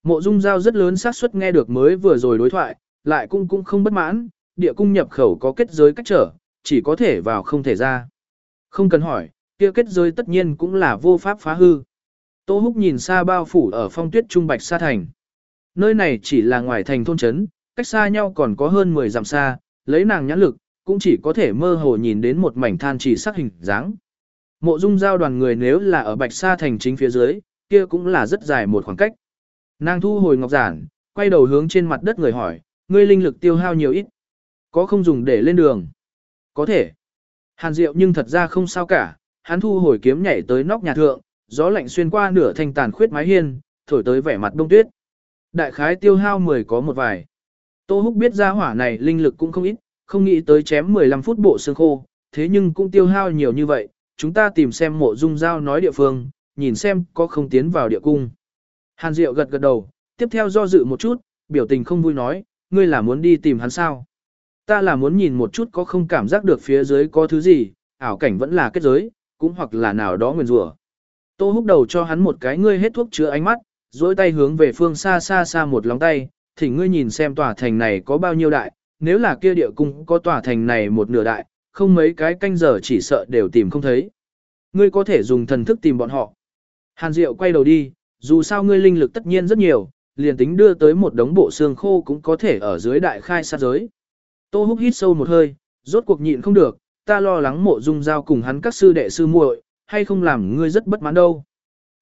Mộ Dung Giao rất lớn xác suất nghe được mới vừa rồi đối thoại, lại cũng cũng không bất mãn, địa cung nhập khẩu có kết giới cách trở, chỉ có thể vào không thể ra. Không cần hỏi, kia kết giới tất nhiên cũng là vô pháp phá hư. Tô Húc nhìn xa bao phủ ở phong tuyết trung bạch sa thành. Nơi này chỉ là ngoài thành thôn trấn, cách xa nhau còn có hơn 10 dặm xa, lấy nàng nhãn lực, cũng chỉ có thể mơ hồ nhìn đến một mảnh than chỉ sắc hình dáng. Mộ dung giao đoàn người nếu là ở bạch sa thành chính phía dưới, kia cũng là rất dài một khoảng cách. Nàng thu hồi ngọc giản, quay đầu hướng trên mặt đất người hỏi, ngươi linh lực tiêu hao nhiều ít. Có không dùng để lên đường? Có thể. Hàn Diệu nhưng thật ra không sao cả, hắn thu hồi kiếm nhảy tới nóc nhà thượng, gió lạnh xuyên qua nửa thanh tàn khuyết mái hiên, thổi tới vẻ mặt đông tuyết. Đại khái tiêu hao 10 có một vài. Tô Húc biết ra hỏa này linh lực cũng không ít, không nghĩ tới chém 15 phút bộ xương khô, thế nhưng cũng tiêu hao nhiều như vậy, chúng ta tìm xem mộ dung giao nói địa phương, nhìn xem có không tiến vào địa cung. Hàn Diệu gật gật đầu, tiếp theo do dự một chút, biểu tình không vui nói, ngươi là muốn đi tìm hắn sao? Ta là muốn nhìn một chút có không cảm giác được phía dưới có thứ gì, ảo cảnh vẫn là kết giới, cũng hoặc là nào đó nguyền rủa. Tô húc đầu cho hắn một cái ngươi hết thuốc chữa ánh mắt, dối tay hướng về phương xa xa xa một lóng tay, thì ngươi nhìn xem tòa thành này có bao nhiêu đại, nếu là kia địa cung có tòa thành này một nửa đại, không mấy cái canh giờ chỉ sợ đều tìm không thấy. Ngươi có thể dùng thần thức tìm bọn họ. Hàn Diệu quay đầu đi, dù sao ngươi linh lực tất nhiên rất nhiều, liền tính đưa tới một đống bộ xương khô cũng có thể ở dưới đại khai sát giới. Tô húc hít sâu một hơi, rốt cuộc nhịn không được, ta lo lắng mộ dung giao cùng hắn các sư đệ sư muội, hay không làm ngươi rất bất mãn đâu.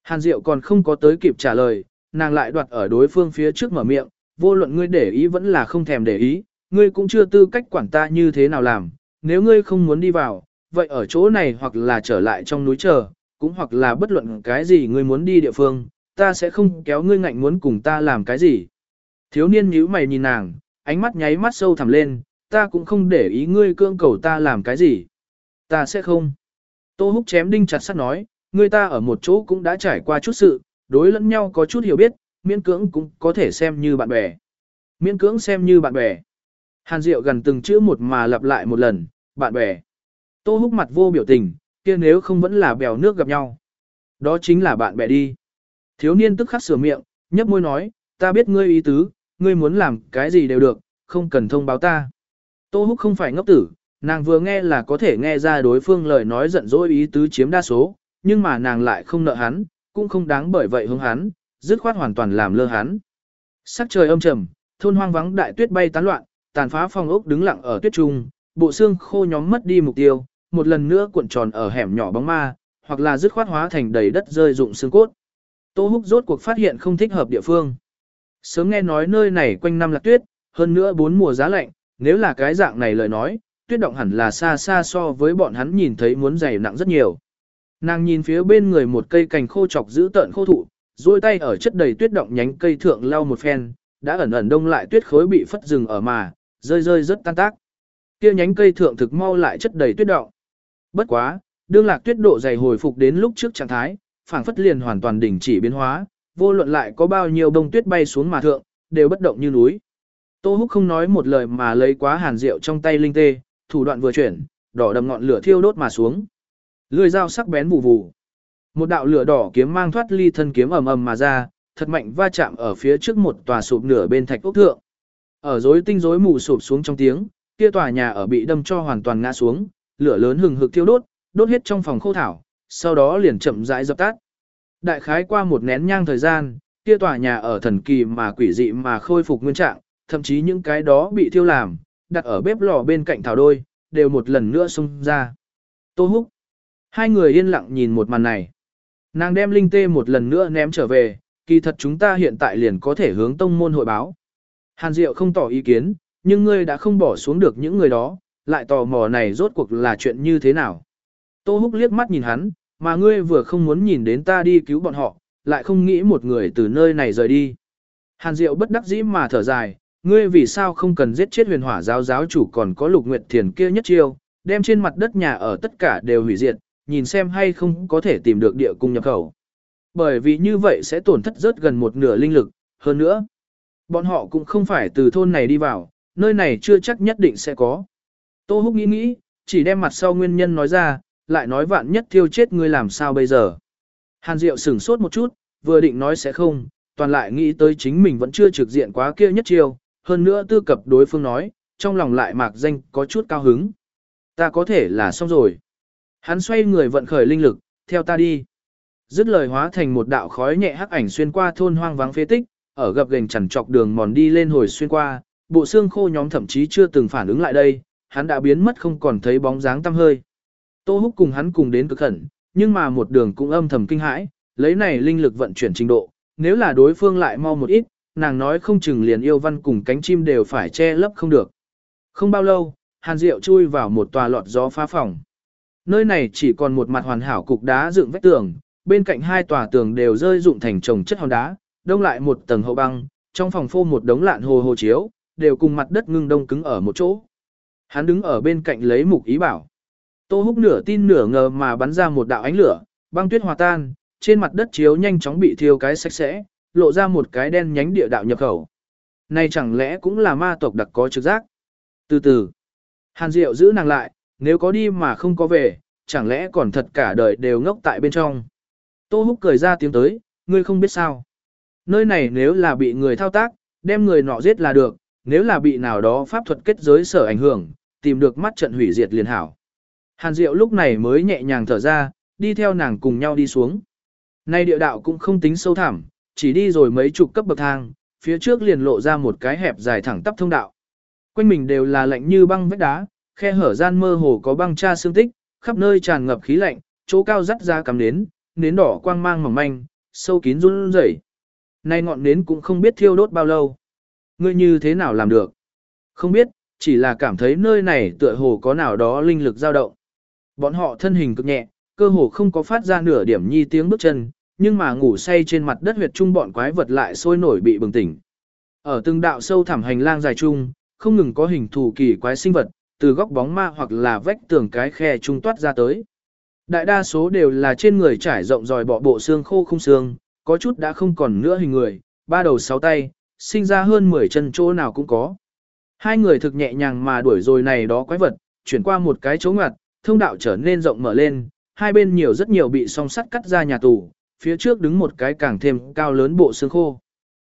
Hàn Diệu còn không có tới kịp trả lời, nàng lại đoạt ở đối phương phía trước mở miệng, vô luận ngươi để ý vẫn là không thèm để ý, ngươi cũng chưa tư cách quản ta như thế nào làm, nếu ngươi không muốn đi vào, vậy ở chỗ này hoặc là trở lại trong núi chờ, cũng hoặc là bất luận cái gì ngươi muốn đi địa phương, ta sẽ không kéo ngươi ngạnh muốn cùng ta làm cái gì. Thiếu niên nhíu mày nhìn nàng, ánh mắt nháy mắt sâu thẳm lên, ta cũng không để ý ngươi cưỡng cầu ta làm cái gì. Ta sẽ không. Tô húc chém đinh chặt sắt nói, ngươi ta ở một chỗ cũng đã trải qua chút sự, đối lẫn nhau có chút hiểu biết, miễn cưỡng cũng có thể xem như bạn bè. Miễn cưỡng xem như bạn bè. Hàn Diệu gần từng chữ một mà lặp lại một lần, bạn bè. Tô húc mặt vô biểu tình, kia nếu không vẫn là bèo nước gặp nhau. Đó chính là bạn bè đi. Thiếu niên tức khắc sửa miệng, nhấp môi nói, ta biết ngươi ý tứ, ngươi muốn làm cái gì đều được, không cần thông báo ta. Tô Húc không phải ngốc tử, nàng vừa nghe là có thể nghe ra đối phương lời nói giận dỗi ý tứ chiếm đa số, nhưng mà nàng lại không nợ hắn, cũng không đáng bởi vậy hướng hắn, dứt khoát hoàn toàn làm lơ hắn. Sắc trời âm trầm, thôn hoang vắng đại tuyết bay tán loạn, tàn phá phòng ốc đứng lặng ở tuyết trung, bộ xương khô nhóm mất đi mục tiêu, một lần nữa cuộn tròn ở hẻm nhỏ bóng ma, hoặc là dứt khoát hóa thành đầy đất rơi rụng xương cốt. Tô Húc rốt cuộc phát hiện không thích hợp địa phương. Sớm nghe nói nơi này quanh năm là tuyết, hơn nữa bốn mùa giá lạnh, nếu là cái dạng này lời nói, tuyết động hẳn là xa xa so với bọn hắn nhìn thấy muốn dày nặng rất nhiều. Nàng nhìn phía bên người một cây cành khô chọc giữ tợn khô thụ, duỗi tay ở chất đầy tuyết động nhánh cây thượng lau một phen, đã ẩn ẩn đông lại tuyết khối bị phất rừng ở mà, rơi rơi rất tan tác. Kia nhánh cây thượng thực mau lại chất đầy tuyết động. Bất quá, đương lạc tuyết độ dày hồi phục đến lúc trước trạng thái, phảng phất liền hoàn toàn đình chỉ biến hóa, vô luận lại có bao nhiêu đông tuyết bay xuống mà thượng, đều bất động như núi. Tô Húc không nói một lời mà lấy quá hàn rượu trong tay linh tê, thủ đoạn vừa chuyển, đỏ đầm ngọn lửa thiêu đốt mà xuống. Lưỡi dao sắc bén vụ vụ. Một đạo lửa đỏ kiếm mang thoát ly thân kiếm ầm ầm mà ra, thật mạnh va chạm ở phía trước một tòa sụp nửa bên thạch ốc thượng. Ở rối tinh rối mù sụp xuống trong tiếng, kia tòa nhà ở bị đâm cho hoàn toàn ngã xuống, lửa lớn hừng hực thiêu đốt, đốt hết trong phòng khô thảo, sau đó liền chậm rãi dập tắt. Đại khái qua một nén nhang thời gian, kia tòa nhà ở thần kỳ mà quỷ dị mà khôi phục nguyên trạng, thậm chí những cái đó bị thiêu làm, đặt ở bếp lò bên cạnh thảo đôi, đều một lần nữa xông ra. Tô húc. Hai người yên lặng nhìn một màn này. Nàng đem linh tê một lần nữa ném trở về, kỳ thật chúng ta hiện tại liền có thể hướng tông môn hội báo. Hàn Diệu không tỏ ý kiến, nhưng ngươi đã không bỏ xuống được những người đó, lại tò mò này rốt cuộc là chuyện như thế nào. Tô Húc liếc mắt nhìn hắn, mà ngươi vừa không muốn nhìn đến ta đi cứu bọn họ, lại không nghĩ một người từ nơi này rời đi. Hàn Diệu bất đắc dĩ mà thở dài, ngươi vì sao không cần giết chết huyền hỏa giáo giáo chủ còn có lục nguyệt thiền kia nhất chiêu, đem trên mặt đất nhà ở tất cả đều hủy diệt, nhìn xem hay không có thể tìm được địa cung nhập khẩu. Bởi vì như vậy sẽ tổn thất rất gần một nửa linh lực, hơn nữa. Bọn họ cũng không phải từ thôn này đi vào, nơi này chưa chắc nhất định sẽ có. Tô Húc nghĩ nghĩ, chỉ đem mặt sau nguyên nhân nói ra, lại nói vạn nhất thiêu chết ngươi làm sao bây giờ. Hàn Diệu sửng sốt một chút, vừa định nói sẽ không, toàn lại nghĩ tới chính mình vẫn chưa trực diện quá kia nhất chiêu, hơn nữa tư cập đối phương nói, trong lòng lại mạc danh có chút cao hứng. Ta có thể là xong rồi. Hắn xoay người vận khởi linh lực, theo ta đi. Dứt lời hóa thành một đạo khói nhẹ hắc ảnh xuyên qua thôn hoang vắng phế tích, ở gập gành chằn trọc đường mòn đi lên hồi xuyên qua, bộ xương khô nhóm thậm chí chưa từng phản ứng lại đây, hắn đã biến mất không còn thấy bóng dáng tăm hơi. Tô Húc cùng hắn cùng đến cực khẩn, nhưng mà một đường cũng âm thầm kinh hãi, lấy này linh lực vận chuyển trình độ, nếu là đối phương lại mau một ít, nàng nói không chừng liền yêu văn cùng cánh chim đều phải che lấp không được. Không bao lâu, Hàn Diệu chui vào một tòa lọt gió phá phòng. Nơi này chỉ còn một mặt hoàn hảo cục đá dựng vách tường, bên cạnh hai tòa tường đều rơi dụng thành chồng chất hòn đá, đông lại một tầng hậu băng, trong phòng phô một đống lạn hồ hồ chiếu, đều cùng mặt đất ngưng đông cứng ở một chỗ. Hắn đứng ở bên cạnh lấy mục ý bảo. Tô húc nửa tin nửa ngờ mà bắn ra một đạo ánh lửa, băng tuyết hòa tan, trên mặt đất chiếu nhanh chóng bị thiêu cái sạch sẽ, lộ ra một cái đen nhánh địa đạo nhập khẩu. Này chẳng lẽ cũng là ma tộc đặc có trực giác? Từ từ, Hàn Diệu giữ nàng lại, nếu có đi mà không có về, chẳng lẽ còn thật cả đời đều ngốc tại bên trong. Tô Húc cười ra tiếng tới, ngươi không biết sao. Nơi này nếu là bị người thao tác, đem người nọ giết là được, nếu là bị nào đó pháp thuật kết giới sở ảnh hưởng, tìm được mắt trận hủy diệt liền hảo. Hàn Diệu lúc này mới nhẹ nhàng thở ra, đi theo nàng cùng nhau đi xuống. Nay địa đạo cũng không tính sâu thẳm, chỉ đi rồi mấy chục cấp bậc thang, phía trước liền lộ ra một cái hẹp dài thẳng tắp thông đạo. Quanh mình đều là lạnh như băng vách đá, khe hở gian mơ hồ có băng tra xương tích, khắp nơi tràn ngập khí lạnh, chỗ cao rắt ra cắm nến, nến đỏ quang mang mỏng manh, sâu kín run rẩy. Nay ngọn nến cũng không biết thiêu đốt bao lâu. Ngươi như thế nào làm được? Không biết, chỉ là cảm thấy nơi này tựa hồ có nào đó linh lực dao động. Bọn họ thân hình cực nhẹ, cơ hồ không có phát ra nửa điểm nhi tiếng bước chân, nhưng mà ngủ say trên mặt đất huyệt trung bọn quái vật lại sôi nổi bị bừng tỉnh. Ở từng đạo sâu thẳm hành lang dài chung, không ngừng có hình thù kỳ quái sinh vật, từ góc bóng ma hoặc là vách tường cái khe trung toát ra tới. Đại đa số đều là trên người trải rộng dòi bọ bộ xương khô không xương, có chút đã không còn nữa hình người, ba đầu sáu tay, sinh ra hơn 10 chân chỗ nào cũng có. Hai người thực nhẹ nhàng mà đuổi rồi này đó quái vật, chuyển qua một cái chỗ ngặt, thông đạo trở nên rộng mở lên, hai bên nhiều rất nhiều bị song sắt cắt ra nhà tù, phía trước đứng một cái càng thêm cao lớn bộ xương khô.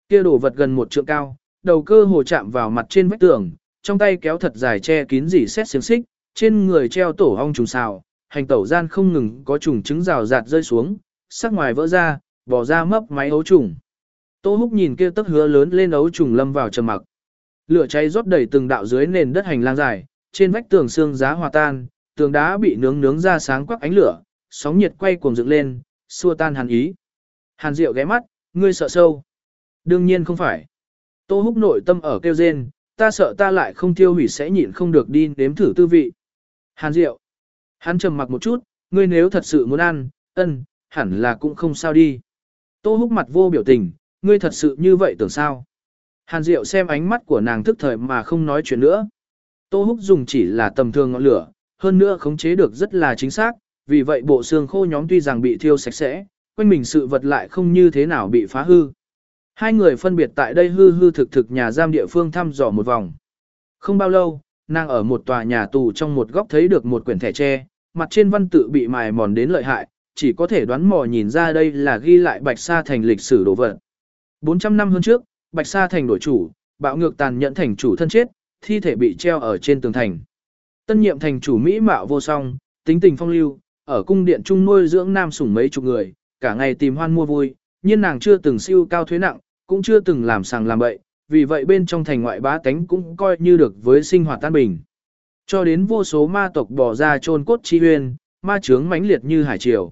Kia đổ vật gần một trượng cao, đầu cơ hồ chạm vào mặt trên vách tường, trong tay kéo thật dài che kín dỉ xét xiềng xích, trên người treo tổ ong trùng xào, hành tẩu gian không ngừng có trùng trứng rào rạt rơi xuống, sắc ngoài vỡ ra, bỏ ra mấp máy ấu trùng. Tô Húc nhìn kia tấc hứa lớn lên ấu trùng lâm vào trầm mặc. Lửa cháy rót đầy từng đạo dưới nền đất hành lang dài, trên vách tường xương giá hòa tan, tường đá bị nướng nướng ra sáng quắc ánh lửa, sóng nhiệt quay cuồng dựng lên, xua tan hàn ý. Hàn Diệu ghé mắt, ngươi sợ sâu. Đương nhiên không phải. Tô Húc nội tâm ở kêu rên, ta sợ ta lại không tiêu hủy sẽ nhịn không được đi nếm thử tư vị. Hàn Diệu. Hắn trầm mặc một chút, ngươi nếu thật sự muốn ăn, ân, hẳn là cũng không sao đi. Tô Húc mặt vô biểu tình, ngươi thật sự như vậy tưởng sao? Hàn Diệu xem ánh mắt của nàng thức thời mà không nói chuyện nữa. Tô Húc dùng chỉ là tầm thường ngọn lửa, hơn nữa khống chế được rất là chính xác, vì vậy bộ xương khô nhóm tuy rằng bị thiêu sạch sẽ, quanh mình sự vật lại không như thế nào bị phá hư. Hai người phân biệt tại đây hư hư thực thực nhà giam địa phương thăm dò một vòng. Không bao lâu, nàng ở một tòa nhà tù trong một góc thấy được một quyển thẻ tre, mặt trên văn tự bị mài mòn đến lợi hại, chỉ có thể đoán mò nhìn ra đây là ghi lại Bạch Sa thành lịch sử đồ vật. 400 năm hơn trước, Bạch Sa thành đổi chủ, bạo ngược tàn nhẫn thành chủ thân chết, thi thể bị treo ở trên tường thành. Tân nhiệm thành chủ Mỹ mạo vô song, tính tình phong lưu, ở cung điện trung nuôi dưỡng nam sủng mấy chục người, cả ngày tìm hoan mua vui, nhưng nàng chưa từng siêu cao thuế nặng, cũng chưa từng làm sàng làm bậy, vì vậy bên trong thành ngoại bá tánh cũng coi như được với sinh hoạt tan bình. Cho đến vô số ma tộc bỏ ra trôn cốt chi huyên, ma chướng mãnh liệt như hải triều.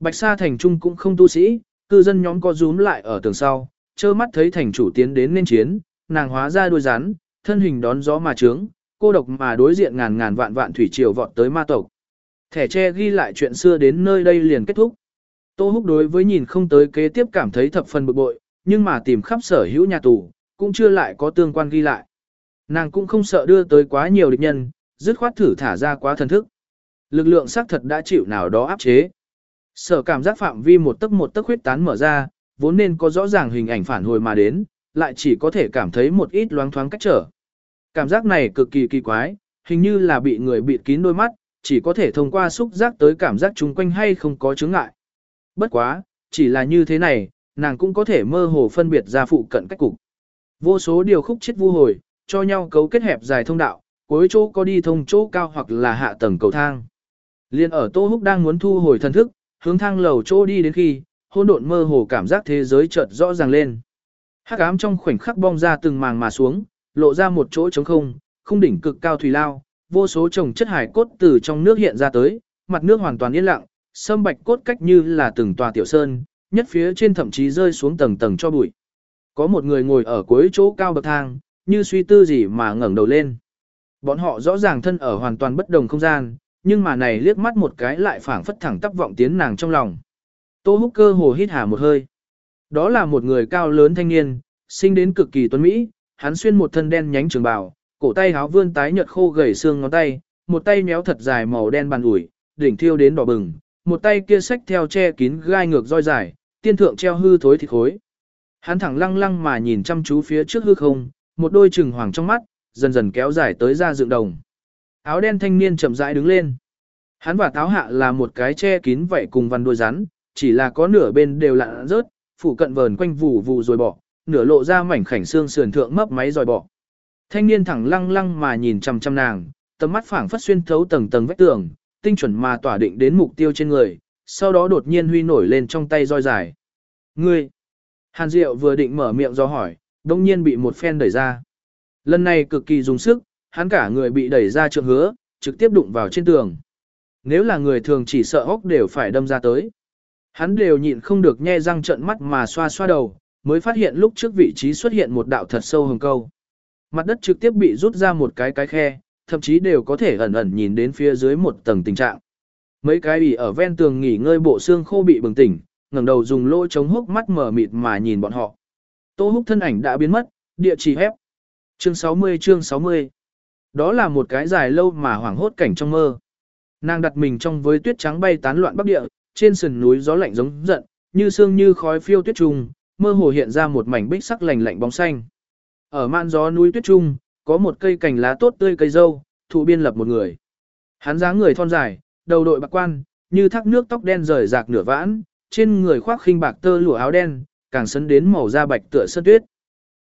Bạch Sa thành trung cũng không tu sĩ, cư dân nhóm co rúm lại ở tường sau, trơ mắt thấy thành chủ tiến đến nên chiến, nàng hóa ra đuôi rắn, thân hình đón gió mà trướng, cô độc mà đối diện ngàn ngàn vạn vạn thủy triều vọt tới ma tộc. Thẻ tre ghi lại chuyện xưa đến nơi đây liền kết thúc. Tô Húc đối với nhìn không tới kế tiếp cảm thấy thập phần bực bội, nhưng mà tìm khắp sở hữu nhà tù, cũng chưa lại có tương quan ghi lại. Nàng cũng không sợ đưa tới quá nhiều địch nhân, dứt khoát thử thả ra quá thần thức. Lực lượng xác thật đã chịu nào đó áp chế. Sở cảm giác phạm vi một tấc một tấc huyết tán mở ra, vốn nên có rõ ràng hình ảnh phản hồi mà đến, lại chỉ có thể cảm thấy một ít loáng thoáng cách trở. Cảm giác này cực kỳ kỳ quái, hình như là bị người bịt kín đôi mắt, chỉ có thể thông qua xúc giác tới cảm giác chung quanh hay không có chứng ngại. Bất quá, chỉ là như thế này, nàng cũng có thể mơ hồ phân biệt ra phụ cận cách cục. Vô số điều khúc chết vu hồi, cho nhau cấu kết hẹp dài thông đạo, cuối chỗ có đi thông chỗ cao hoặc là hạ tầng cầu thang. Liên ở Tô Húc đang muốn thu hồi thần thức, hướng thang lầu chỗ đi đến khi, hỗn độn mơ hồ cảm giác thế giới chợt rõ ràng lên. Hắc ám trong khoảnh khắc bong ra từng màng mà xuống, lộ ra một chỗ trống không, khung đỉnh cực cao thủy lao, vô số chồng chất hải cốt từ trong nước hiện ra tới, mặt nước hoàn toàn yên lặng, sâm bạch cốt cách như là từng tòa tiểu sơn, nhất phía trên thậm chí rơi xuống tầng tầng cho bụi. Có một người ngồi ở cuối chỗ cao bậc thang, như suy tư gì mà ngẩng đầu lên. Bọn họ rõ ràng thân ở hoàn toàn bất đồng không gian, nhưng mà này liếc mắt một cái lại phảng phất thẳng tắp vọng tiến nàng trong lòng. Tô húc cơ hồ hít hà một hơi. Đó là một người cao lớn thanh niên, sinh đến cực kỳ tuấn Mỹ, hắn xuyên một thân đen nhánh trường bào, cổ tay háo vươn tái nhợt khô gầy xương ngón tay, một tay méo thật dài màu đen bàn ủi, đỉnh thiêu đến đỏ bừng, một tay kia xách theo che kín gai ngược roi dài, tiên thượng treo hư thối thịt khối. Hắn thẳng lăng lăng mà nhìn chăm chú phía trước hư không, một đôi trừng hoàng trong mắt, dần dần kéo dài tới ra dựng đồng. Áo đen thanh niên chậm rãi đứng lên. Hắn và táo hạ là một cái che kín vậy cùng văn đuôi rắn, chỉ là có nửa bên đều lạ rớt, phủ cận vờn quanh vù vù rồi bỏ, nửa lộ ra mảnh khảnh xương sườn thượng mấp máy dòi bỏ. Thanh niên thẳng lăng lăng mà nhìn chăm chăm nàng, tầm mắt phảng phất xuyên thấu tầng tầng vách tường, tinh chuẩn mà tỏa định đến mục tiêu trên người, sau đó đột nhiên huy nổi lên trong tay roi dài. Ngươi! Hàn Diệu vừa định mở miệng do hỏi, đông nhiên bị một phen đẩy ra. Lần này cực kỳ dùng sức, hắn cả người bị đẩy ra trượng hứa, trực tiếp đụng vào trên tường. Nếu là người thường chỉ sợ hốc đều phải đâm ra tới. Hắn đều nhịn không được nhe răng trợn mắt mà xoa xoa đầu, mới phát hiện lúc trước vị trí xuất hiện một đạo thật sâu hồng câu. Mặt đất trực tiếp bị rút ra một cái cái khe, thậm chí đều có thể ẩn ẩn nhìn đến phía dưới một tầng tình trạng. Mấy cái bị ở ven tường nghỉ ngơi bộ xương khô bị bừng tỉnh, ngẩng đầu dùng lỗ chống hốc mắt mở mịt mà nhìn bọn họ. Tô húc thân ảnh đã biến mất, địa chỉ hép. Chương 60 chương 60 Đó là một cái dài lâu mà hoảng hốt cảnh trong mơ. Nàng đặt mình trong với tuyết trắng bay tán loạn bắc địa, trên sườn núi gió lạnh giống giận, như sương như khói phiêu tuyết trùng, mơ hồ hiện ra một mảnh bích sắc lành lạnh bóng xanh. Ở man gió núi tuyết trung, có một cây cành lá tốt tươi cây dâu, thụ biên lập một người. Hắn dáng người thon dài, đầu đội bạc quan, như thác nước tóc đen rời rạc nửa vãn, trên người khoác khinh bạc tơ lụa áo đen, càng sấn đến màu da bạch tựa sơn tuyết.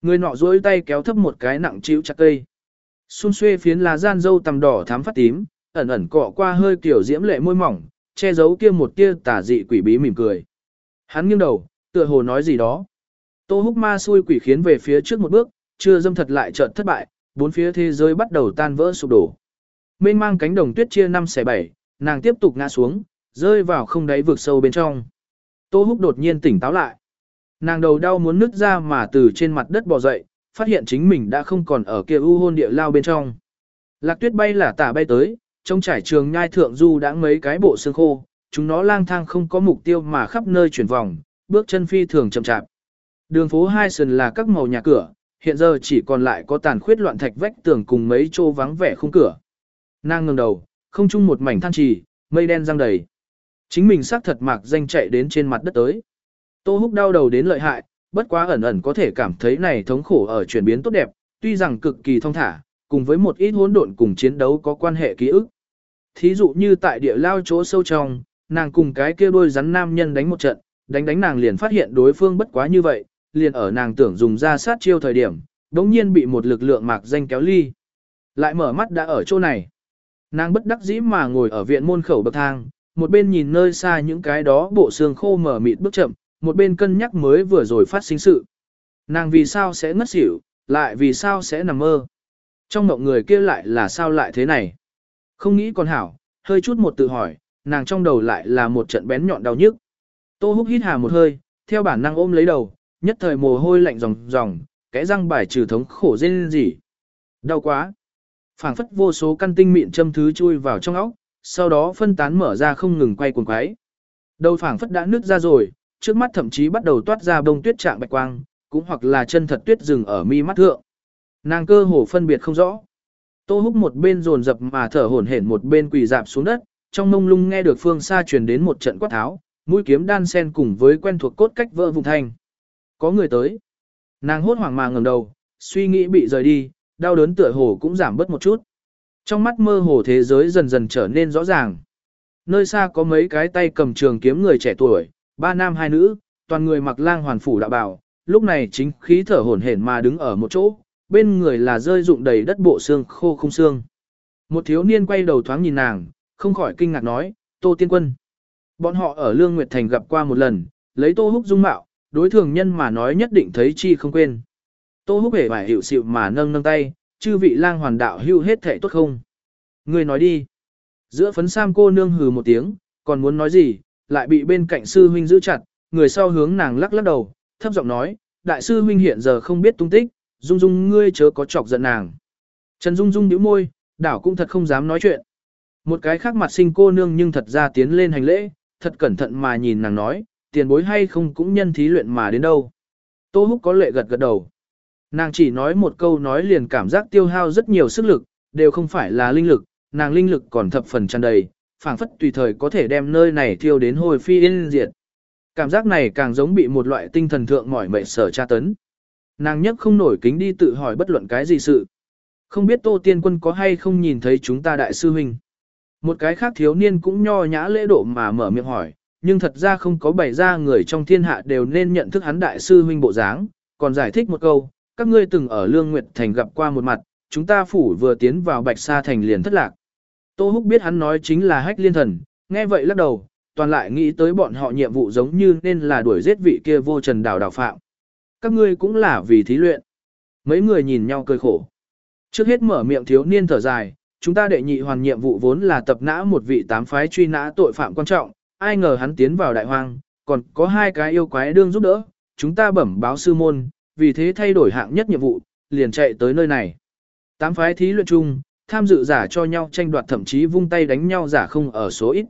Người nọ duỗi tay kéo thấp một cái nặng chịu chặt cây. Xun xuê phiến lá gian dâu tầm đỏ thám phát tím, ẩn ẩn cọ qua hơi kiểu diễm lệ môi mỏng, che giấu kia một tia tà dị quỷ bí mỉm cười. Hắn nghiêng đầu, tựa hồ nói gì đó. Tô húc ma xui quỷ khiến về phía trước một bước, chưa dâm thật lại chợt thất bại, bốn phía thế giới bắt đầu tan vỡ sụp đổ. Mênh mang cánh đồng tuyết chia năm xẻ bảy, nàng tiếp tục ngã xuống, rơi vào không đáy vực sâu bên trong. Tô húc đột nhiên tỉnh táo lại. Nàng đầu đau muốn nứt ra mà từ trên mặt đất bò dậy, phát hiện chính mình đã không còn ở kia u hôn địa lao bên trong. Lạc tuyết bay là tả bay tới, trong trải trường nhai thượng du đã mấy cái bộ xương khô, chúng nó lang thang không có mục tiêu mà khắp nơi chuyển vòng, bước chân phi thường chậm chạp. Đường phố hai sườn là các màu nhà cửa, hiện giờ chỉ còn lại có tàn khuyết loạn thạch vách tường cùng mấy chỗ vắng vẻ khung cửa. Nàng ngẩng đầu, không chung một mảnh than trì, mây đen răng đầy. Chính mình xác thật mạc danh chạy đến trên mặt đất tới. Tô húc đau đầu đến lợi hại, bất quá ẩn ẩn có thể cảm thấy này thống khổ ở chuyển biến tốt đẹp, tuy rằng cực kỳ thông thả, cùng với một ít hỗn độn cùng chiến đấu có quan hệ ký ức. Thí dụ như tại địa lao chỗ sâu trong, nàng cùng cái kia đôi rắn nam nhân đánh một trận, đánh đánh nàng liền phát hiện đối phương bất quá như vậy, liền ở nàng tưởng dùng ra sát chiêu thời điểm, đống nhiên bị một lực lượng mạc danh kéo ly. Lại mở mắt đã ở chỗ này. Nàng bất đắc dĩ mà ngồi ở viện môn khẩu bậc thang, một bên nhìn nơi xa những cái đó bộ xương khô mở mịt bước chậm, một bên cân nhắc mới vừa rồi phát sinh sự. Nàng vì sao sẽ ngất xỉu, lại vì sao sẽ nằm mơ. Trong mộng người kia lại là sao lại thế này. Không nghĩ còn hảo, hơi chút một tự hỏi, nàng trong đầu lại là một trận bén nhọn đau nhức. Tô húc hít hà một hơi, theo bản năng ôm lấy đầu, nhất thời mồ hôi lạnh ròng ròng, kẽ răng bài trừ thống khổ rên rỉ. Đau quá. phảng phất vô số căn tinh mịn châm thứ chui vào trong óc, sau đó phân tán mở ra không ngừng quay cuồng quái. Đầu phảng phất đã nứt ra rồi, trước mắt thậm chí bắt đầu toát ra bông tuyết trạng bạch quang, cũng hoặc là chân thật tuyết rừng ở mi mắt thượng. Nàng cơ hồ phân biệt không rõ. Tô húc một bên dồn dập mà thở hổn hển một bên quỳ dạp xuống đất, trong mông lung nghe được phương xa truyền đến một trận quát tháo, mũi kiếm đan sen cùng với quen thuộc cốt cách vỡ vùng thanh. Có người tới. Nàng hốt hoảng mà ngẩng đầu, suy nghĩ bị rời đi, đau đớn tựa hồ cũng giảm bớt một chút. Trong mắt mơ hồ thế giới dần dần trở nên rõ ràng. Nơi xa có mấy cái tay cầm trường kiếm người trẻ tuổi, ba nam hai nữ, toàn người mặc lang hoàn phủ đạo bào, lúc này chính khí thở hổn hển mà đứng ở một chỗ, bên người là rơi rụng đầy đất bộ xương khô không xương. Một thiếu niên quay đầu thoáng nhìn nàng, không khỏi kinh ngạc nói, Tô Tiên Quân. Bọn họ ở Lương Nguyệt Thành gặp qua một lần, lấy Tô Húc dung mạo, đối thường nhân mà nói nhất định thấy chi không quên. Tô Húc hề bài hiểu xịu mà nâng nâng tay, chư vị lang hoàn đạo hưu hết thể tốt không? Người nói đi. Giữa phấn sam cô nương hừ một tiếng, còn muốn nói gì, lại bị bên cạnh sư huynh giữ chặt, người sau hướng nàng lắc lắc đầu, thấp giọng nói, đại sư huynh hiện giờ không biết tung tích, dung dung ngươi chớ có chọc giận nàng. Trần Dung Dung nhíu môi, đảo cũng thật không dám nói chuyện. Một cái khác mặt sinh cô nương nhưng thật ra tiến lên hành lễ, thật cẩn thận mà nhìn nàng nói, tiền bối hay không cũng nhân thí luyện mà đến đâu. Tô Húc có lệ gật gật đầu. Nàng chỉ nói một câu nói liền cảm giác tiêu hao rất nhiều sức lực, đều không phải là linh lực, nàng linh lực còn thập phần tràn đầy, phảng phất tùy thời có thể đem nơi này thiêu đến hồi phi yên diệt. Cảm giác này càng giống bị một loại tinh thần thượng mỏi mệt sở tra tấn. Nàng nhất không nổi kính đi tự hỏi bất luận cái gì sự. Không biết Tô Tiên Quân có hay không nhìn thấy chúng ta đại sư huynh. Một cái khác thiếu niên cũng nho nhã lễ độ mà mở miệng hỏi, nhưng thật ra không có bày ra người trong thiên hạ đều nên nhận thức hắn đại sư huynh bộ dáng, còn giải thích một câu, các ngươi từng ở Lương Nguyệt Thành gặp qua một mặt, chúng ta phủ vừa tiến vào Bạch Sa Thành liền thất lạc. Tô Húc biết hắn nói chính là hách liên thần, nghe vậy lắc đầu, toàn lại nghĩ tới bọn họ nhiệm vụ giống như nên là đuổi giết vị kia vô trần đảo đào phạm. Các ngươi cũng là vì thí luyện. Mấy người nhìn nhau cười khổ. Trước hết mở miệng thiếu niên thở dài, chúng ta đệ nhị hoàn nhiệm vụ vốn là tập nã một vị tám phái truy nã tội phạm quan trọng, ai ngờ hắn tiến vào đại hoang, còn có hai cái yêu quái đương giúp đỡ, chúng ta bẩm báo sư môn, vì thế thay đổi hạng nhất nhiệm vụ, liền chạy tới nơi này. Tám phái thí luyện chung, tham dự giả cho nhau tranh đoạt thậm chí vung tay đánh nhau giả không ở số ít.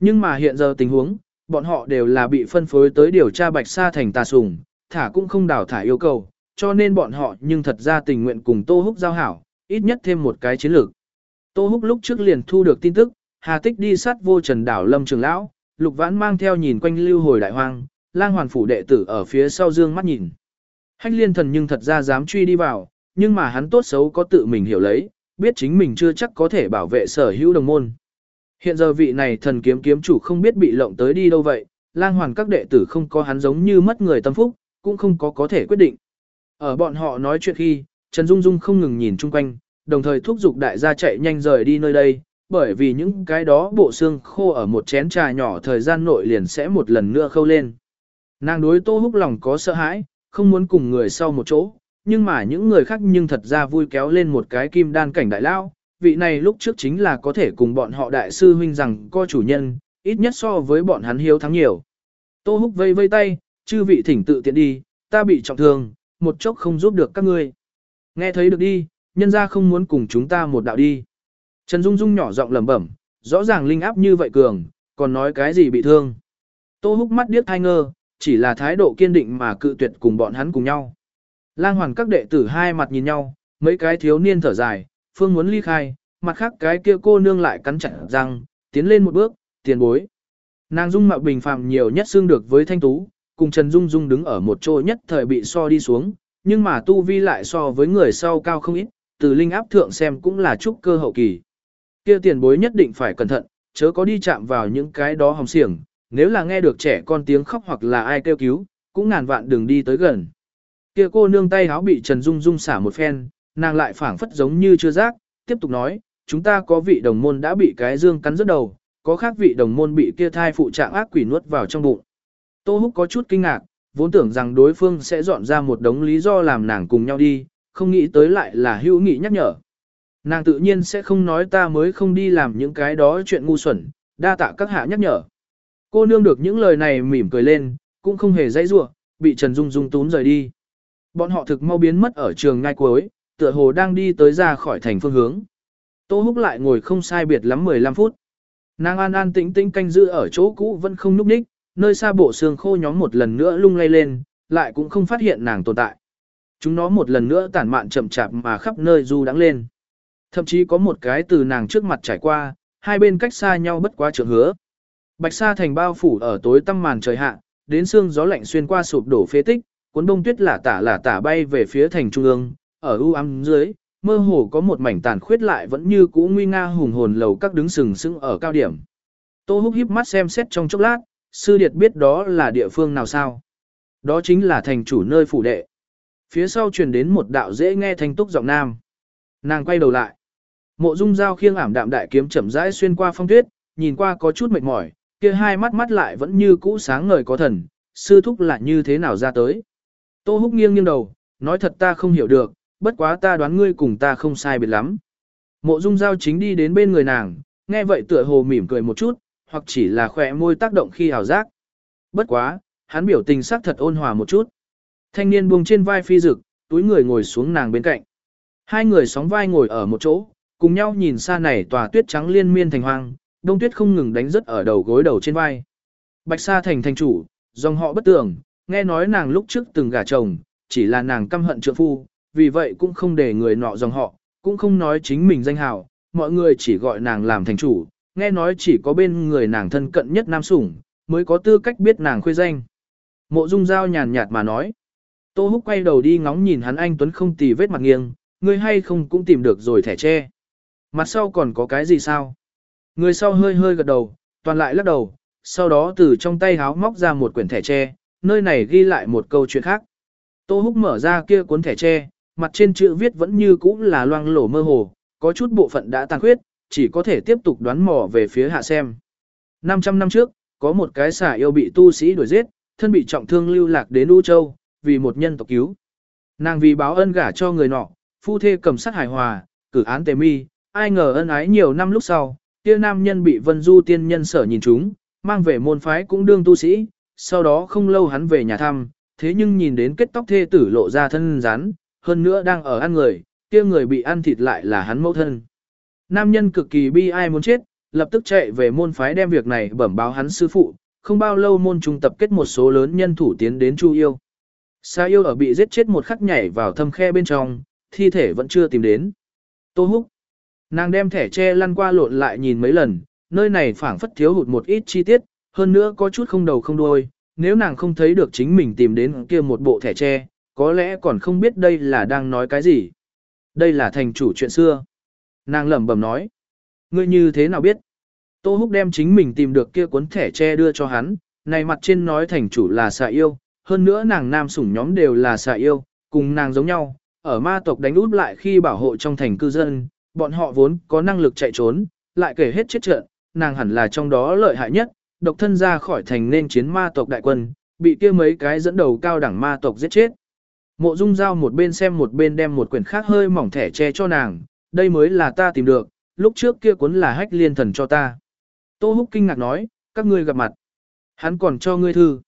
Nhưng mà hiện giờ tình huống, bọn họ đều là bị phân phối tới điều tra bạch sa thành tà sùng, thả cũng không đào thả yêu cầu, cho nên bọn họ nhưng thật ra tình nguyện cùng Tô Húc giao hảo, ít nhất thêm một cái chiến lược. Tô Húc lúc trước liền thu được tin tức, Hà Tích đi sát vô trần đảo Lâm Trường Lão, Lục Vãn mang theo nhìn quanh lưu hồi đại hoang, lang hoàn phủ đệ tử ở phía sau dương mắt nhìn. Hách liên thần nhưng thật ra dám truy đi vào, nhưng mà hắn tốt xấu có tự mình hiểu lấy, biết chính mình chưa chắc có thể bảo vệ sở hữu đồng môn. Hiện giờ vị này thần kiếm kiếm chủ không biết bị lộng tới đi đâu vậy, lang hoàn các đệ tử không có hắn giống như mất người tâm phúc, cũng không có có thể quyết định. Ở bọn họ nói chuyện khi, Trần Dung Dung không ngừng nhìn chung quanh, đồng thời thúc giục đại gia chạy nhanh rời đi nơi đây, bởi vì những cái đó bộ xương khô ở một chén trà nhỏ thời gian nội liền sẽ một lần nữa khâu lên. Nàng đối Tô Húc lòng có sợ hãi, không muốn cùng người sau một chỗ, nhưng mà những người khác nhưng thật ra vui kéo lên một cái kim đan cảnh đại lao, vị này lúc trước chính là có thể cùng bọn họ đại sư huynh rằng co chủ nhân, ít nhất so với bọn hắn hiếu thắng nhiều. Tô Húc vây vây tay, chư vị thỉnh tự tiện đi, ta bị trọng thương, một chốc không giúp được các ngươi. Nghe thấy được đi, nhân ra không muốn cùng chúng ta một đạo đi. Trần Dung Dung nhỏ giọng lẩm bẩm, rõ ràng linh áp như vậy cường, còn nói cái gì bị thương. Tô húc mắt điếc thai ngơ, chỉ là thái độ kiên định mà cự tuyệt cùng bọn hắn cùng nhau. Lang hoàn các đệ tử hai mặt nhìn nhau, mấy cái thiếu niên thở dài, phương muốn ly khai, mặt khác cái kia cô nương lại cắn chặt răng, tiến lên một bước, tiền bối. Nàng dung mạo bình phàm nhiều nhất xương được với thanh tú, cùng Trần Dung Dung đứng ở một chỗ nhất thời bị so đi xuống, nhưng mà tu vi lại so với người sau cao không ít, từ linh áp thượng xem cũng là trúc cơ hậu kỳ. Kia tiền bối nhất định phải cẩn thận, chớ có đi chạm vào những cái đó hồng xiềng, nếu là nghe được trẻ con tiếng khóc hoặc là ai kêu cứu, cũng ngàn vạn đừng đi tới gần. Kia cô nương tay háo bị Trần Dung Dung xả một phen, nàng lại phảng phất giống như chưa giác, tiếp tục nói, chúng ta có vị đồng môn đã bị cái dương cắn rứt đầu, có khác vị đồng môn bị kia thai phụ trạng ác quỷ nuốt vào trong bụng. Tô Húc có chút kinh ngạc, vốn tưởng rằng đối phương sẽ dọn ra một đống lý do làm nàng cùng nhau đi, không nghĩ tới lại là hữu nghị nhắc nhở. Nàng tự nhiên sẽ không nói ta mới không đi làm những cái đó chuyện ngu xuẩn, đa tạ các hạ nhắc nhở. Cô nương được những lời này mỉm cười lên, cũng không hề dãy rủa, bị Trần Dung Dung tún rời đi. Bọn họ thực mau biến mất ở trường ngay cuối, tựa hồ đang đi tới ra khỏi thành phương hướng. Tô Húc lại ngồi không sai biệt lắm 15 phút. Nàng an an tĩnh tĩnh canh giữ ở chỗ cũ vẫn không núp ních, nơi xa bộ xương khô nhóm một lần nữa lung lay lên, lại cũng không phát hiện nàng tồn tại. Chúng nó một lần nữa tản mạn chậm chạp mà khắp nơi du đắng lên. Thậm chí có một cái từ nàng trước mặt trải qua, hai bên cách xa nhau bất quá trường hứa. Bạch sa thành bao phủ ở tối tăm màn trời hạ, đến xương gió lạnh xuyên qua sụp đổ phế tích, cuốn đông tuyết là tả là tả bay về phía thành trung ương, ở u ám dưới, mơ hồ có một mảnh tàn khuyết lại vẫn như cũ nguy nga hùng hồn lầu các đứng sừng sững ở cao điểm. Tô Húc híp mắt xem xét trong chốc lát, sư điệt biết đó là địa phương nào sao? Đó chính là thành chủ nơi phủ đệ. Phía sau truyền đến một đạo dễ nghe thanh túc giọng nam. Nàng quay đầu lại. Mộ Dung Giao khiêng ảm đạm đại kiếm chậm rãi xuyên qua phong tuyết, nhìn qua có chút mệt mỏi, kia hai mắt mắt lại vẫn như cũ sáng ngời có thần, sư thúc là như thế nào ra tới. Tô Húc nghiêng nghiêng đầu, nói thật ta không hiểu được, bất quá ta đoán ngươi cùng ta không sai biệt lắm. Mộ Dung Giao chính đi đến bên người nàng, nghe vậy tựa hồ mỉm cười một chút, hoặc chỉ là khỏe môi tác động khi hào giác. Bất quá, hắn biểu tình sắc thật ôn hòa một chút. Thanh niên buông trên vai phi dực, túi người ngồi xuống nàng bên cạnh. Hai người sóng vai ngồi ở một chỗ, cùng nhau nhìn xa này tòa tuyết trắng liên miên thành hoang, đông tuyết không ngừng đánh rất ở đầu gối đầu trên vai. Bạch Sa thành thành chủ, dòng họ bất tường, nghe nói nàng lúc trước từng gả chồng, chỉ là nàng căm hận trượng phu, vì vậy cũng không để người nọ dòng họ, cũng không nói chính mình danh hào, mọi người chỉ gọi nàng làm thành chủ, nghe nói chỉ có bên người nàng thân cận nhất nam sủng, mới có tư cách biết nàng khuê danh. Mộ Dung Giao nhàn nhạt mà nói. Tô Húc quay đầu đi ngóng nhìn hắn anh Tuấn không tì vết mặt nghiêng, ngươi hay không cũng tìm được rồi thẻ tre. Mặt sau còn có cái gì sao? Người sau hơi hơi gật đầu, toàn lại lắc đầu, sau đó từ trong tay háo móc ra một quyển thẻ tre, nơi này ghi lại một câu chuyện khác. Tô Húc mở ra kia cuốn thẻ tre, mặt trên chữ viết vẫn như cũ là loang lổ mơ hồ, có chút bộ phận đã tàn khuyết, chỉ có thể tiếp tục đoán mò về phía hạ xem. 500 năm trước, có một cái xà yêu bị tu sĩ đuổi giết, thân bị trọng thương lưu lạc đến U Châu, vì một nhân tộc cứu. Nàng vì báo ân gả cho người nọ, phu thê cầm sát hài hòa, cử án tề mi, ai ngờ ân ái nhiều năm lúc sau, kia nam nhân bị vân du tiên nhân sở nhìn chúng, mang về môn phái cũng đương tu sĩ, sau đó không lâu hắn về nhà thăm, thế nhưng nhìn đến kết tóc thê tử lộ ra thân rắn, hơn nữa đang ở ăn người, kia người bị ăn thịt lại là hắn mẫu thân. Nam nhân cực kỳ bi ai muốn chết, lập tức chạy về môn phái đem việc này bẩm báo hắn sư phụ, không bao lâu môn trung tập kết một số lớn nhân thủ tiến đến Chu Yêu. Sa Yêu ở bị giết chết một khắc nhảy vào thâm khe bên trong, thi thể vẫn chưa tìm đến. Tô Húc. Nàng đem thẻ tre lăn qua lộn lại nhìn mấy lần, nơi này phảng phất thiếu hụt một ít chi tiết, hơn nữa có chút không đầu không đuôi, nếu nàng không thấy được chính mình tìm đến kia một bộ thẻ tre, có lẽ còn không biết đây là đang nói cái gì. Đây là thành chủ chuyện xưa. Nàng lẩm bẩm nói. Ngươi như thế nào biết? Tô Húc đem chính mình tìm được kia cuốn thẻ tre đưa cho hắn, này mặt trên nói thành chủ là xạ yêu, hơn nữa nàng nam sủng nhóm đều là xà yêu, cùng nàng giống nhau, ở ma tộc đánh út lại khi bảo hộ trong thành cư dân, bọn họ vốn có năng lực chạy trốn, lại kể hết chết trận, nàng hẳn là trong đó lợi hại nhất, độc thân ra khỏi thành nên chiến ma tộc đại quân, bị kia mấy cái dẫn đầu cao đẳng ma tộc giết chết. Mộ Dung Giao một bên xem một bên đem một quyển khác hơi mỏng thẻ che cho nàng, đây mới là ta tìm được, lúc trước kia cuốn là hách liên thần cho ta. Tô Húc kinh ngạc nói, các ngươi gặp mặt. Hắn còn cho ngươi thư.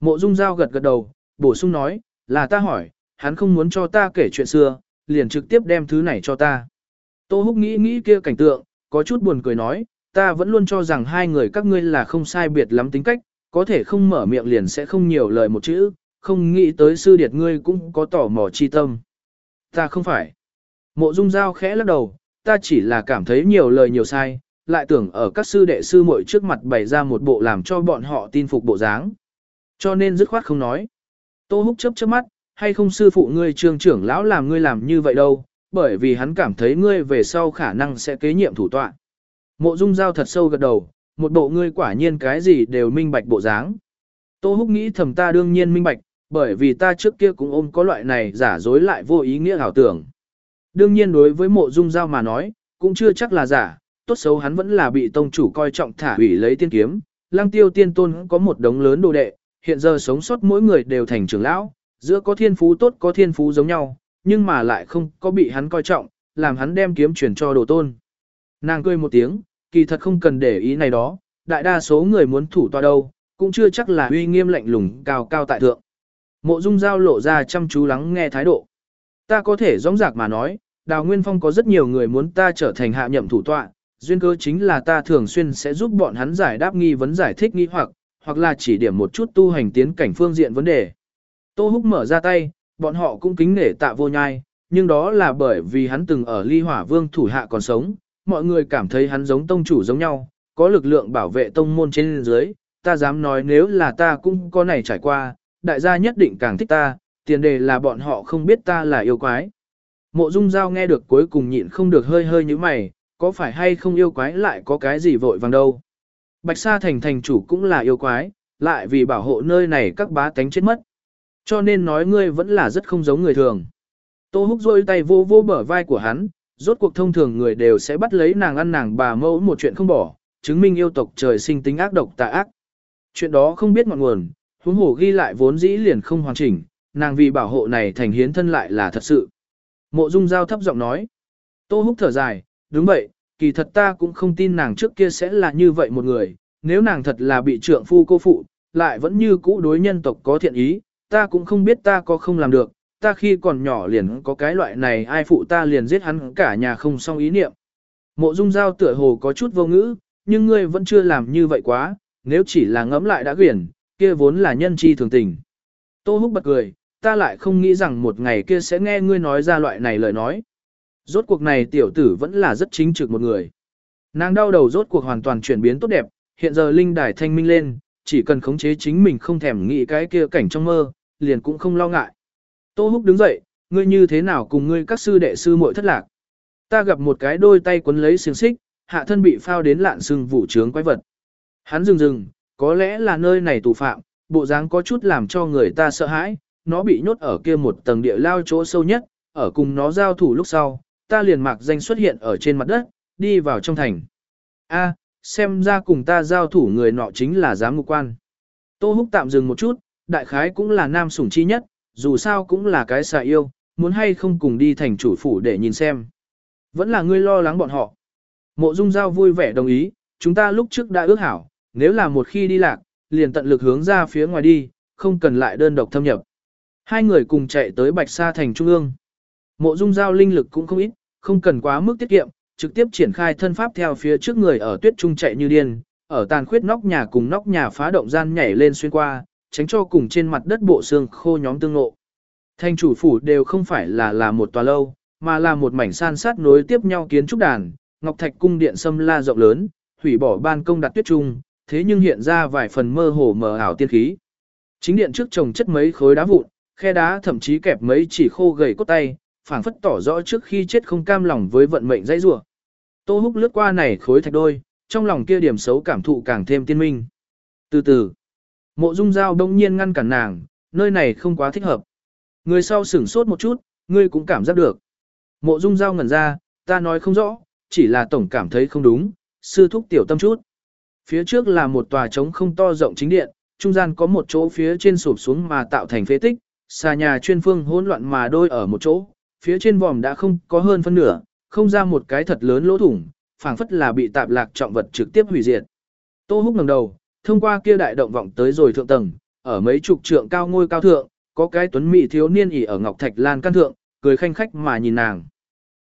Mộ Dung Giao gật gật đầu, bổ sung nói, là ta hỏi, hắn không muốn cho ta kể chuyện xưa, liền trực tiếp đem thứ này cho ta. Tô Húc nghĩ nghĩ kia cảnh tượng, có chút buồn cười nói, ta vẫn luôn cho rằng hai người các ngươi là không sai biệt lắm tính cách, có thể không mở miệng liền sẽ không nhiều lời một chữ, không nghĩ tới sư điệt ngươi cũng có tỏ mò chi tâm. Ta không phải. Mộ Dung Giao khẽ lắc đầu, ta chỉ là cảm thấy nhiều lời nhiều sai, lại tưởng ở các sư đệ sư muội trước mặt bày ra một bộ làm cho bọn họ tin phục bộ dáng. Cho nên dứt khoát không nói. Tô Húc chớp chớp mắt, hay không sư phụ ngươi trường trưởng lão làm ngươi làm như vậy đâu, bởi vì hắn cảm thấy ngươi về sau khả năng sẽ kế nhiệm thủ tọa. Mộ Dung Giao thật sâu gật đầu, một bộ ngươi quả nhiên cái gì đều minh bạch bộ dáng. Tô Húc nghĩ thầm ta đương nhiên minh bạch, bởi vì ta trước kia cũng ôm có loại này giả dối lại vô ý nghĩa ảo tưởng. Đương nhiên đối với mộ dung giao mà nói, cũng chưa chắc là giả, tốt xấu hắn vẫn là bị tông chủ coi trọng thả ủy lấy tiên kiếm. Lăng tiêu tiên tôn có một đống lớn đồ đệ, hiện giờ sống sót mỗi người đều thành trưởng lão, giữa có thiên phú tốt có thiên phú giống nhau, nhưng mà lại không có bị hắn coi trọng, làm hắn đem kiếm chuyển cho đồ tôn. Nàng cười một tiếng, kỳ thật không cần để ý này đó, đại đa số người muốn thủ tọa đâu, cũng chưa chắc là uy nghiêm lạnh lùng cao cao tại thượng. Mộ Dung Giao lộ ra chăm chú lắng nghe thái độ. Ta có thể rõ rạc mà nói, Đào Nguyên Phong có rất nhiều người muốn ta trở thành hạ nhậm thủ tọa, duyên cơ chính là ta thường xuyên sẽ giúp bọn hắn giải đáp nghi vấn giải thích nghi hoặc, hoặc là chỉ điểm một chút tu hành tiến cảnh phương diện vấn đề. Tô Húc mở ra tay, bọn họ cũng kính nể tạ vô nhai, nhưng đó là bởi vì hắn từng ở ly hỏa vương thủ hạ còn sống, mọi người cảm thấy hắn giống tông chủ giống nhau, có lực lượng bảo vệ tông môn trên dưới, ta dám nói nếu là ta cũng có này trải qua, đại gia nhất định càng thích ta, tiền đề là bọn họ không biết ta là yêu quái. Mộ Dung Giao nghe được cuối cùng nhịn không được hơi hơi như mày, có phải hay không yêu quái lại có cái gì vội vàng đâu. Bạch Sa Thành thành chủ cũng là yêu quái, lại vì bảo hộ nơi này các bá tánh chết mất. Cho nên nói ngươi vẫn là rất không giống người thường. Tô Húc rôi tay vô vô bờ vai của hắn, rốt cuộc thông thường người đều sẽ bắt lấy nàng ăn nàng bà mẫu một chuyện không bỏ, chứng minh yêu tộc trời sinh tính ác độc tà ác. Chuyện đó không biết ngọn nguồn, huống hồ ghi lại vốn dĩ liền không hoàn chỉnh, nàng vì bảo hộ này thành hiến thân lại là thật sự. Mộ Dung Giao thấp giọng nói. Tô Húc thở dài, đúng vậy, kỳ thật ta cũng không tin nàng trước kia sẽ là như vậy một người, nếu nàng thật là bị trượng phu cô phụ, lại vẫn như cũ đối nhân tộc có thiện ý, ta cũng không biết ta có không làm được, ta khi còn nhỏ liền có cái loại này ai phụ ta liền giết hắn cả nhà không xong ý niệm. Mộ Dung Giao tựa hồ có chút vô ngữ, nhưng ngươi vẫn chưa làm như vậy quá, nếu chỉ là ngẫm lại đã quyển, kia vốn là nhân chi thường tình. Tô Húc bật cười, ta lại không nghĩ rằng một ngày kia sẽ nghe ngươi nói ra loại này lời nói. Rốt cuộc này tiểu tử vẫn là rất chính trực một người. Nàng đau đầu rốt cuộc hoàn toàn chuyển biến tốt đẹp, hiện giờ linh đài thanh minh lên, chỉ cần khống chế chính mình không thèm nghĩ cái kia cảnh trong mơ, liền cũng không lo ngại. Tô Húc đứng dậy, ngươi như thế nào cùng ngươi các sư đệ sư muội thất lạc. Ta gặp một cái đôi tay quấn lấy xiềng xích, hạ thân bị phao đến lạn sưng vũ trướng quái vật. Hắn dừng dừng, có lẽ là nơi này tù phạm, bộ dáng có chút làm cho người ta sợ hãi, nó bị nhốt ở kia một tầng địa lao chỗ sâu nhất, ở cùng nó giao thủ lúc sau, ta liền mạc danh xuất hiện ở trên mặt đất, đi vào trong thành. A, xem ra cùng ta giao thủ người nọ chính là giám ngục quan. Tô Húc tạm dừng một chút, đại khái cũng là nam sủng chi nhất, dù sao cũng là cái xà yêu, muốn hay không cùng đi thành chủ phủ để nhìn xem. Vẫn là ngươi lo lắng bọn họ. Mộ Dung Giao vui vẻ đồng ý, chúng ta lúc trước đã ước hảo, nếu là một khi đi lạc, liền tận lực hướng ra phía ngoài đi, không cần lại đơn độc thâm nhập. Hai người cùng chạy tới Bạch Sa thành trung ương. Mộ Dung Giao linh lực cũng không ít, không cần quá mức tiết kiệm, trực tiếp triển khai thân pháp theo phía trước người ở tuyết trung chạy như điên, ở tàn khuyết nóc nhà cùng nóc nhà phá động gian nhảy lên xuyên qua, tránh cho cùng trên mặt đất bộ xương khô nhóm tương ngộ. Thanh chủ phủ đều không phải là là một tòa lâu, mà là một mảnh san sát nối tiếp nhau kiến trúc đàn, ngọc thạch cung điện sâm la rộng lớn, hủy bỏ ban công đặt tuyết trung, thế nhưng hiện ra vài phần mơ hồ mờ ảo tiên khí. Chính điện trước trồng chất mấy khối đá vụn, khe đá thậm chí kẹp mấy chỉ khô gầy cốt tay, phảng phất tỏ rõ trước khi chết không cam lòng với vận mệnh dãy rủa. Tô Húc lướt qua này khối thạch đôi, trong lòng kia điểm xấu cảm thụ càng thêm tiên minh. Từ từ, Mộ Dung Giao đông nhiên ngăn cản nàng, nơi này không quá thích hợp. Người sau sửng sốt một chút, ngươi cũng cảm giác được. Mộ Dung Giao ngẩn ra, ta nói không rõ, chỉ là tổng cảm thấy không đúng, sư thúc tiểu tâm chút. Phía trước là một tòa trống không to rộng chính điện, trung gian có một chỗ phía trên sụp xuống mà tạo thành phế tích, xà nhà chuyên phương hỗn loạn mà đôi ở một chỗ, phía trên vòm đã không có hơn phân nửa, không ra một cái thật lớn lỗ thủng, phảng phất là bị tạp lạc trọng vật trực tiếp hủy diệt. Tô Húc ngẩng đầu, thông qua kia đại động vọng tới rồi thượng tầng, ở mấy chục trượng cao ngôi cao thượng, có cái tuấn mỹ thiếu niên ỉ ở ngọc thạch lan căn thượng, cười khanh khách mà nhìn nàng.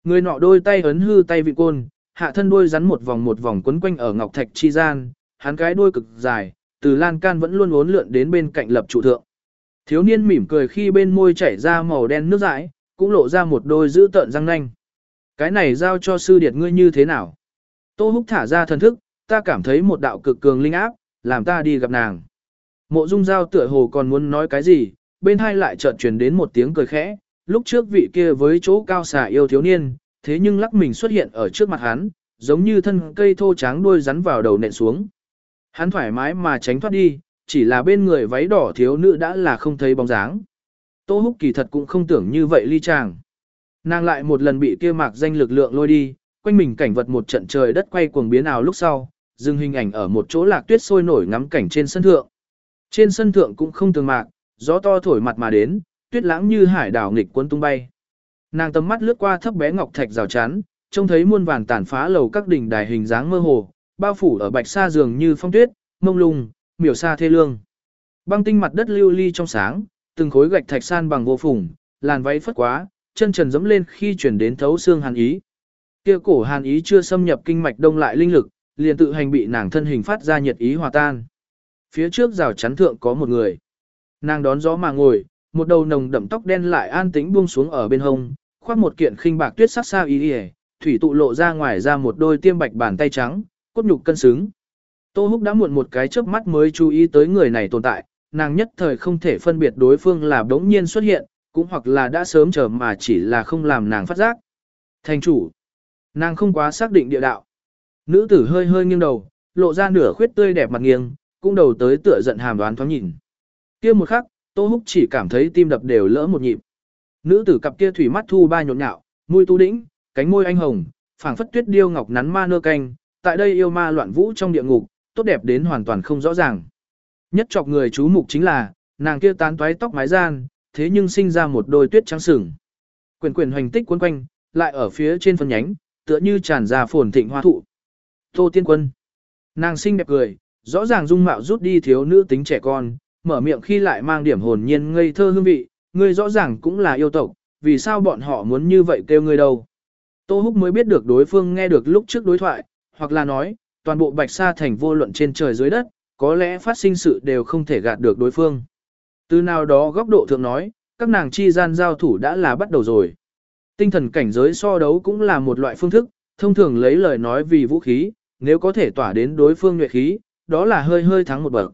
Người nọ đôi tay ấn hư tay vị côn, hạ thân đuôi rắn một vòng một vòng quấn quanh ở ngọc thạch chi gian, hắn cái đuôi cực dài, từ lan can vẫn luôn uốn lượn đến bên cạnh lập trụ thượng. Thiếu niên mỉm cười khi bên môi chảy ra màu đen nước dãi, cũng lộ ra một đôi dữ tợn răng nanh. Cái này giao cho sư điệt ngươi như thế nào? Tô húc thả ra thần thức, ta cảm thấy một đạo cực cường linh áp, làm ta đi gặp nàng. Mộ dung giao tựa hồ còn muốn nói cái gì, bên hai lại chợt truyền đến một tiếng cười khẽ, lúc trước vị kia với chỗ cao xà yêu thiếu niên, thế nhưng lắc mình xuất hiện ở trước mặt hắn, giống như thân cây thô tráng đuôi rắn vào đầu nện xuống. Hắn thoải mái mà tránh thoát đi, chỉ là bên người váy đỏ thiếu nữ đã là không thấy bóng dáng. Tô Húc kỳ thật cũng không tưởng như vậy ly chàng. Nàng lại một lần bị kia mạc danh lực lượng lôi đi, quanh mình cảnh vật một trận trời đất quay cuồng biến ảo lúc sau, dừng hình ảnh ở một chỗ lạc tuyết sôi nổi ngắm cảnh trên sân thượng. Trên sân thượng cũng không tường mạc, gió to thổi mặt mà đến, tuyết lãng như hải đảo nghịch cuốn tung bay. Nàng tầm mắt lướt qua thấp bé ngọc thạch rào chắn, trông thấy muôn vàng tàn phá lầu các đỉnh đài hình dáng mơ hồ, bao phủ ở bạch sa giường như phong tuyết, mông lung, miểu sa thê lương. Băng tinh mặt đất lưu ly trong sáng, từng khối gạch thạch san bằng vô phùng, làn váy phất quá, chân trần dẫm lên khi chuyển đến thấu xương hàn ý. Kia cổ hàn ý chưa xâm nhập kinh mạch đông lại linh lực, liền tự hành bị nàng thân hình phát ra nhiệt ý hòa tan. Phía trước rào chắn thượng có một người. Nàng đón gió mà ngồi, một đầu nồng đậm tóc đen lại an tĩnh buông xuống ở bên hông, khoác một kiện khinh bạc tuyết sắc xa y y, thủy tụ lộ ra ngoài ra một đôi tiêm bạch bàn tay trắng, cốt nhục cân xứng. Tô Húc đã muộn một cái chớp mắt mới chú ý tới người này tồn tại, nàng nhất thời không thể phân biệt đối phương là đống nhiên xuất hiện, cũng hoặc là đã sớm chờ mà chỉ là không làm nàng phát giác. Thành chủ, nàng không quá xác định địa đạo. Nữ tử hơi hơi nghiêng đầu, lộ ra nửa khuyết tươi đẹp mặt nghiêng, cũng đầu tới tựa giận hàm đoán thoáng nhìn. Kia một khắc, Tô Húc chỉ cảm thấy tim đập đều lỡ một nhịp. Nữ tử cặp kia thủy mắt thu ba nhộn nhạo, môi tu đĩnh, cánh môi anh hồng, phảng phất tuyết điêu ngọc nắn ma nơ canh, tại đây yêu ma loạn vũ trong địa ngục, tốt đẹp đến hoàn toàn không rõ ràng. Nhất chọc người chú mục chính là, nàng kia tán toái tóc mái gian, thế nhưng sinh ra một đôi tuyết trắng sừng. Quyền quyền hoành tích quấn quanh, lại ở phía trên phân nhánh, tựa như tràn ra phồn thịnh hoa thụ. Tô Tiên Quân. Nàng xinh đẹp cười, rõ ràng dung mạo rút đi thiếu nữ tính trẻ con, mở miệng khi lại mang điểm hồn nhiên ngây thơ hương vị, ngươi rõ ràng cũng là yêu tộc, vì sao bọn họ muốn như vậy kêu ngươi đâu. Tô Húc mới biết được đối phương nghe được lúc trước đối thoại, hoặc là nói, toàn bộ Bạch Sa thành vô luận trên trời dưới đất, có lẽ phát sinh sự đều không thể gạt được đối phương. Từ nào đó góc độ thượng nói, các nàng chi gian giao thủ đã là bắt đầu rồi. Tinh thần cảnh giới so đấu cũng là một loại phương thức, thông thường lấy lời nói vì vũ khí, nếu có thể tỏa đến đối phương nhuệ khí, đó là hơi hơi thắng một bậc.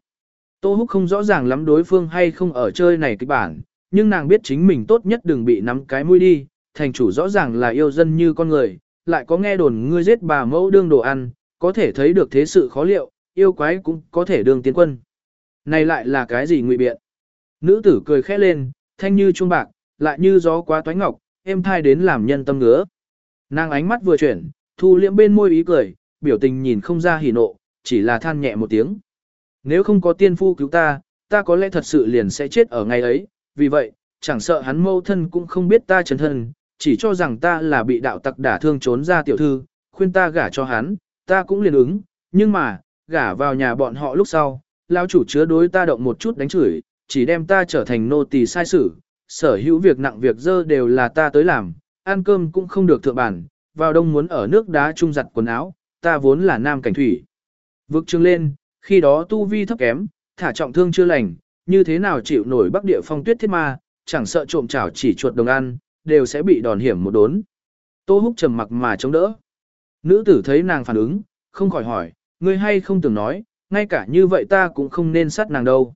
Tô Húc không rõ ràng lắm đối phương hay không ở chơi này kịch bản, nhưng nàng biết chính mình tốt nhất đừng bị nắm cái mũi đi, thành chủ rõ ràng là yêu dân như con người, lại có nghe đồn ngươi giết bà mẫu đương đồ ăn, có thể thấy được thế sự khó liệu, yêu quái cũng có thể đương tiến quân. Này lại là cái gì ngụy biện? Nữ tử cười khẽ lên, thanh như chuông bạc, lại như gió quá toái ngọc, êm thai đến làm nhân tâm ngứa. Nàng ánh mắt vừa chuyển, thu liễm bên môi ý cười, biểu tình nhìn không ra hỉ nộ, chỉ là than nhẹ một tiếng. Nếu không có tiên phu cứu ta, ta có lẽ thật sự liền sẽ chết ở ngày ấy, vì vậy, chẳng sợ hắn mâu thân cũng không biết ta chấn thân, chỉ cho rằng ta là bị đạo tặc đả thương trốn ra tiểu thư, khuyên ta gả cho hắn, ta cũng liền ứng, nhưng mà, gả vào nhà bọn họ lúc sau, lão chủ chứa đối ta động một chút đánh chửi, chỉ đem ta trở thành nô tỳ sai sử, sở hữu việc nặng việc dơ đều là ta tới làm, ăn cơm cũng không được thượng bản, vào đông muốn ở nước đá trung giặt quần áo, ta vốn là nam cảnh thủy. Vực trưng lên, khi đó tu vi thấp kém, thả trọng thương chưa lành, như thế nào chịu nổi bắc địa phong tuyết thiết ma, chẳng sợ trộm chảo chỉ chuột đồng ăn, đều sẽ bị đòn hiểm một đốn. Tô húc trầm mặc mà chống đỡ. Nữ tử thấy nàng phản ứng, không khỏi hỏi, ngươi hay không tưởng nói, ngay cả như vậy ta cũng không nên sát nàng đâu.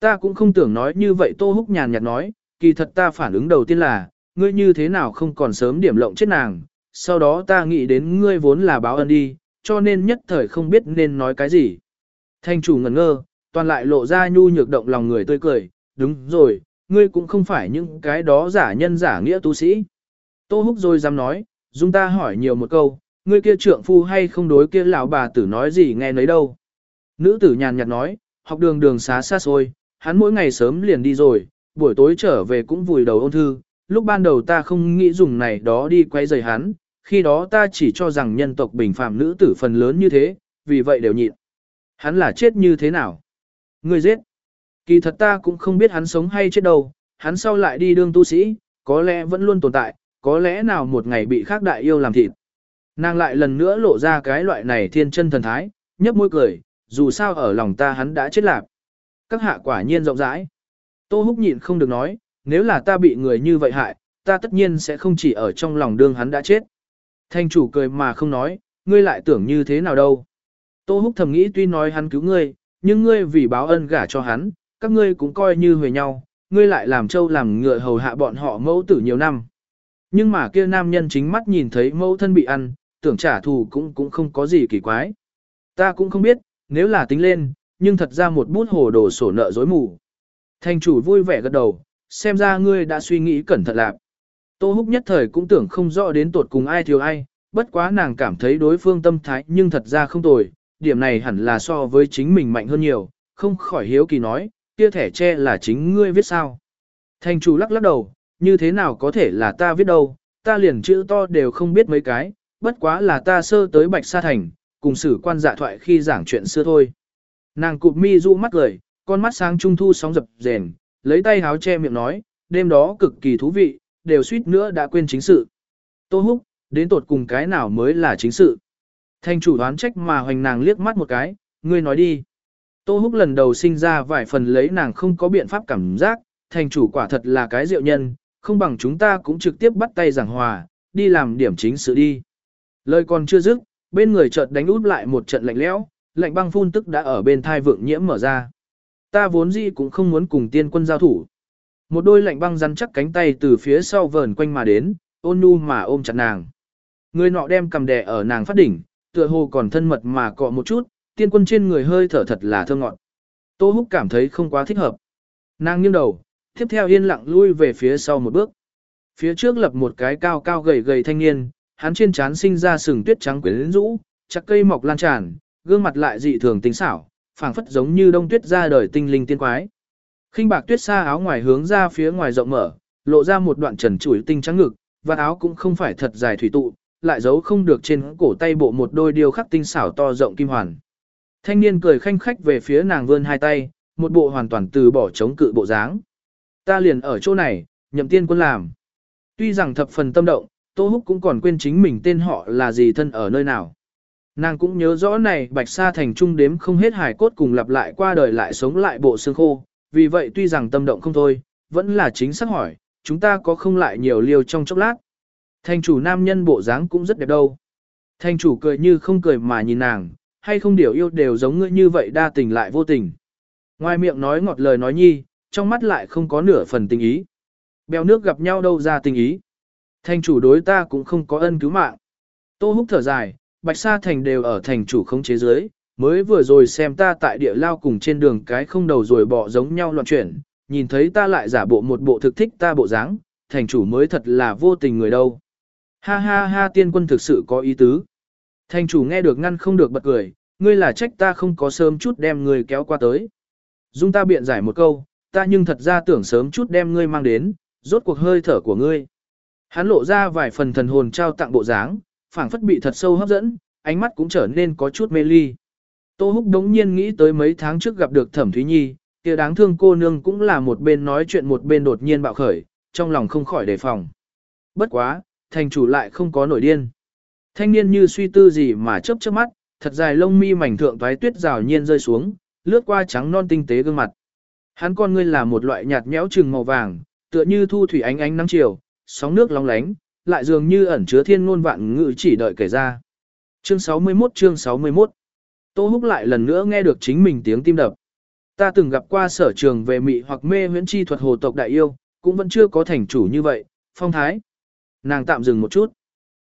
Ta cũng không tưởng nói như vậy Tô Húc nhàn nhạt nói, kỳ thật ta phản ứng đầu tiên là, ngươi như thế nào không còn sớm điểm lộng chết nàng, sau đó ta nghĩ đến ngươi vốn là báo ân đi, cho nên nhất thời không biết nên nói cái gì. Thanh chủ ngẩn ngơ, toàn lại lộ ra nhu nhược động lòng người tươi cười, đúng rồi, ngươi cũng không phải những cái đó giả nhân giả nghĩa tu sĩ. Tô Húc rồi dám nói, dung ta hỏi nhiều một câu, ngươi kia trượng phu hay không đối kia lão bà tử nói gì nghe nấy đâu. Nữ tử nhàn nhạt nói, học đường đường xá xa xôi, hắn mỗi ngày sớm liền đi rồi, buổi tối trở về cũng vùi đầu ôn thư, lúc ban đầu ta không nghĩ dùng này đó đi quay rời hắn, khi đó ta chỉ cho rằng nhân tộc bình phạm nữ tử phần lớn như thế, vì vậy đều nhịn. Hắn là chết như thế nào? Người giết. Kỳ thật ta cũng không biết hắn sống hay chết đâu, hắn sau lại đi đương tu sĩ, có lẽ vẫn luôn tồn tại, có lẽ nào một ngày bị khác đại yêu làm thịt. Nàng lại lần nữa lộ ra cái loại này thiên chân thần thái, nhấp môi cười, dù sao ở lòng ta hắn đã chết lạc. Các hạ quả nhiên rộng rãi. Tô húc nhịn không được nói, nếu là ta bị người như vậy hại, ta tất nhiên sẽ không chỉ ở trong lòng đương hắn đã chết. Thanh chủ cười mà không nói, ngươi lại tưởng như thế nào đâu. Tô húc thầm nghĩ tuy nói hắn cứu ngươi, nhưng ngươi vì báo ân gả cho hắn, các ngươi cũng coi như huề nhau, ngươi lại làm trâu làm ngựa hầu hạ bọn họ mẫu tử nhiều năm. Nhưng mà kia nam nhân chính mắt nhìn thấy mẫu thân bị ăn, tưởng trả thù cũng cũng không có gì kỳ quái. Ta cũng không biết, nếu là tính lên, nhưng thật ra một bút hồ đồ sổ nợ dối mù. Thành chủ vui vẻ gật đầu, xem ra ngươi đã suy nghĩ cẩn thận lạc. Tô Húc nhất thời cũng tưởng không rõ đến tột cùng ai thiếu ai, bất quá nàng cảm thấy đối phương tâm thái nhưng thật ra không tồi, điểm này hẳn là so với chính mình mạnh hơn nhiều, không khỏi hiếu kỳ nói, kia thẻ che là chính ngươi viết sao. Thành chủ lắc lắc đầu, như thế nào có thể là ta viết đâu, ta liền chữ to đều không biết mấy cái, bất quá là ta sơ tới Bạch Sa Thành, cùng sử quan dạ thoại khi giảng chuyện xưa thôi. Nàng cụp mi du mắt cười, con mắt sáng trung thu sóng dập rền, lấy tay háo che miệng nói, đêm đó cực kỳ thú vị, đều suýt nữa đã quên chính sự. Tô húc, đến tột cùng cái nào mới là chính sự. Thanh chủ đoán trách mà hoành nàng liếc mắt một cái, ngươi nói đi. Tô húc lần đầu sinh ra vài phần lấy nàng không có biện pháp cảm giác, thành chủ quả thật là cái diệu nhân, không bằng chúng ta cũng trực tiếp bắt tay giảng hòa, đi làm điểm chính sự đi. Lời còn chưa dứt, bên người chợt đánh út lại một trận lạnh lẽo, lạnh băng phun tức đã ở bên thai vượng nhiễm mở ra. Ta vốn gì cũng không muốn cùng tiên quân giao thủ. Một đôi lạnh băng rắn chắc cánh tay từ phía sau vờn quanh mà đến, ôn nu mà ôm chặt nàng. Người nọ đem cầm đè ở nàng phát đỉnh, tựa hồ còn thân mật mà cọ một chút, tiên quân trên người hơi thở thật là thơm ngọt. Tô Húc cảm thấy không quá thích hợp. Nàng nghiêng đầu, tiếp theo yên lặng lui về phía sau một bước. Phía trước lập một cái cao cao gầy gầy thanh niên, hắn trên trán sinh ra sừng tuyết trắng quyến rũ, chặt cây mọc lan tràn, gương mặt lại dị thường tinh xảo, phảng phất giống như đông tuyết ra đời tinh linh tiên quái. Khinh bạc tuyết xa áo ngoài hướng ra phía ngoài rộng mở, lộ ra một đoạn trần trụi tinh trắng ngực, và áo cũng không phải thật dài thủy tụ, lại giấu không được trên cổ tay bộ một đôi điêu khắc tinh xảo to rộng kim hoàn. Thanh niên cười khanh khách về phía nàng vươn hai tay, một bộ hoàn toàn từ bỏ chống cự bộ dáng. Ta liền ở chỗ này, nhậm tiên quân làm. Tuy rằng thập phần tâm động, Tô Húc cũng còn quên chính mình tên họ là gì thân ở nơi nào. Nàng cũng nhớ rõ này bạch sa thành trung đếm không hết hài cốt cùng lặp lại qua đời lại sống lại bộ xương khô, vì vậy tuy rằng tâm động không thôi, vẫn là chính xác hỏi, chúng ta có không lại nhiều liều trong chốc lát. Thành chủ nam nhân bộ dáng cũng rất đẹp đâu. Thành chủ cười như không cười mà nhìn nàng, hay không điều yêu đều giống ngươi như vậy đa tình lại vô tình. Ngoài miệng nói ngọt lời nói nhi, trong mắt lại không có nửa phần tình ý. Bèo nước gặp nhau đâu ra tình ý. Thành chủ đối ta cũng không có ân cứu mạng. Tô húc thở dài, bạch sa thành đều ở thành chủ không chế giới, mới vừa rồi xem ta tại địa lao cùng trên đường cái không đầu rồi bỏ giống nhau loạn chuyển, nhìn thấy ta lại giả bộ một bộ thực thích ta bộ dáng, thành chủ mới thật là vô tình người đâu. Ha ha ha tiên quân thực sự có ý tứ. Thành chủ nghe được ngăn không được bật cười, ngươi là trách ta không có sớm chút đem ngươi kéo qua tới. Dung ta biện giải một câu, ta nhưng thật ra tưởng sớm chút đem ngươi mang đến, rốt cuộc hơi thở của ngươi. Hắn lộ ra vài phần thần hồn trao tặng bộ dáng, phảng phất bị thật sâu hấp dẫn, ánh mắt cũng trở nên có chút mê ly. Tô Húc đống nhiên nghĩ tới mấy tháng trước gặp được Thẩm Thúy Nhi, kia đáng thương cô nương cũng là một bên nói chuyện một bên đột nhiên bạo khởi, trong lòng không khỏi đề phòng. Bất quá, thành chủ lại không có nổi điên. Thanh niên như suy tư gì mà chớp chớp mắt, thật dài lông mi mảnh thượng toái tuyết rào nhiên rơi xuống, lướt qua trắng non tinh tế gương mặt. Hắn con ngươi là một loại nhạt nhẽo trừng màu vàng, tựa như thu thủy ánh ánh nắng chiều, sóng nước long lánh, lại dường như ẩn chứa thiên ngôn vạn ngữ chỉ đợi kể ra. Chương 61 chương 61 Tô Húc lại lần nữa nghe được chính mình tiếng tim đập. Ta từng gặp qua sở trường về mị hoặc mê huyễn chi thuật hồ tộc đại yêu, cũng vẫn chưa có thành chủ như vậy, phong thái. Nàng tạm dừng một chút.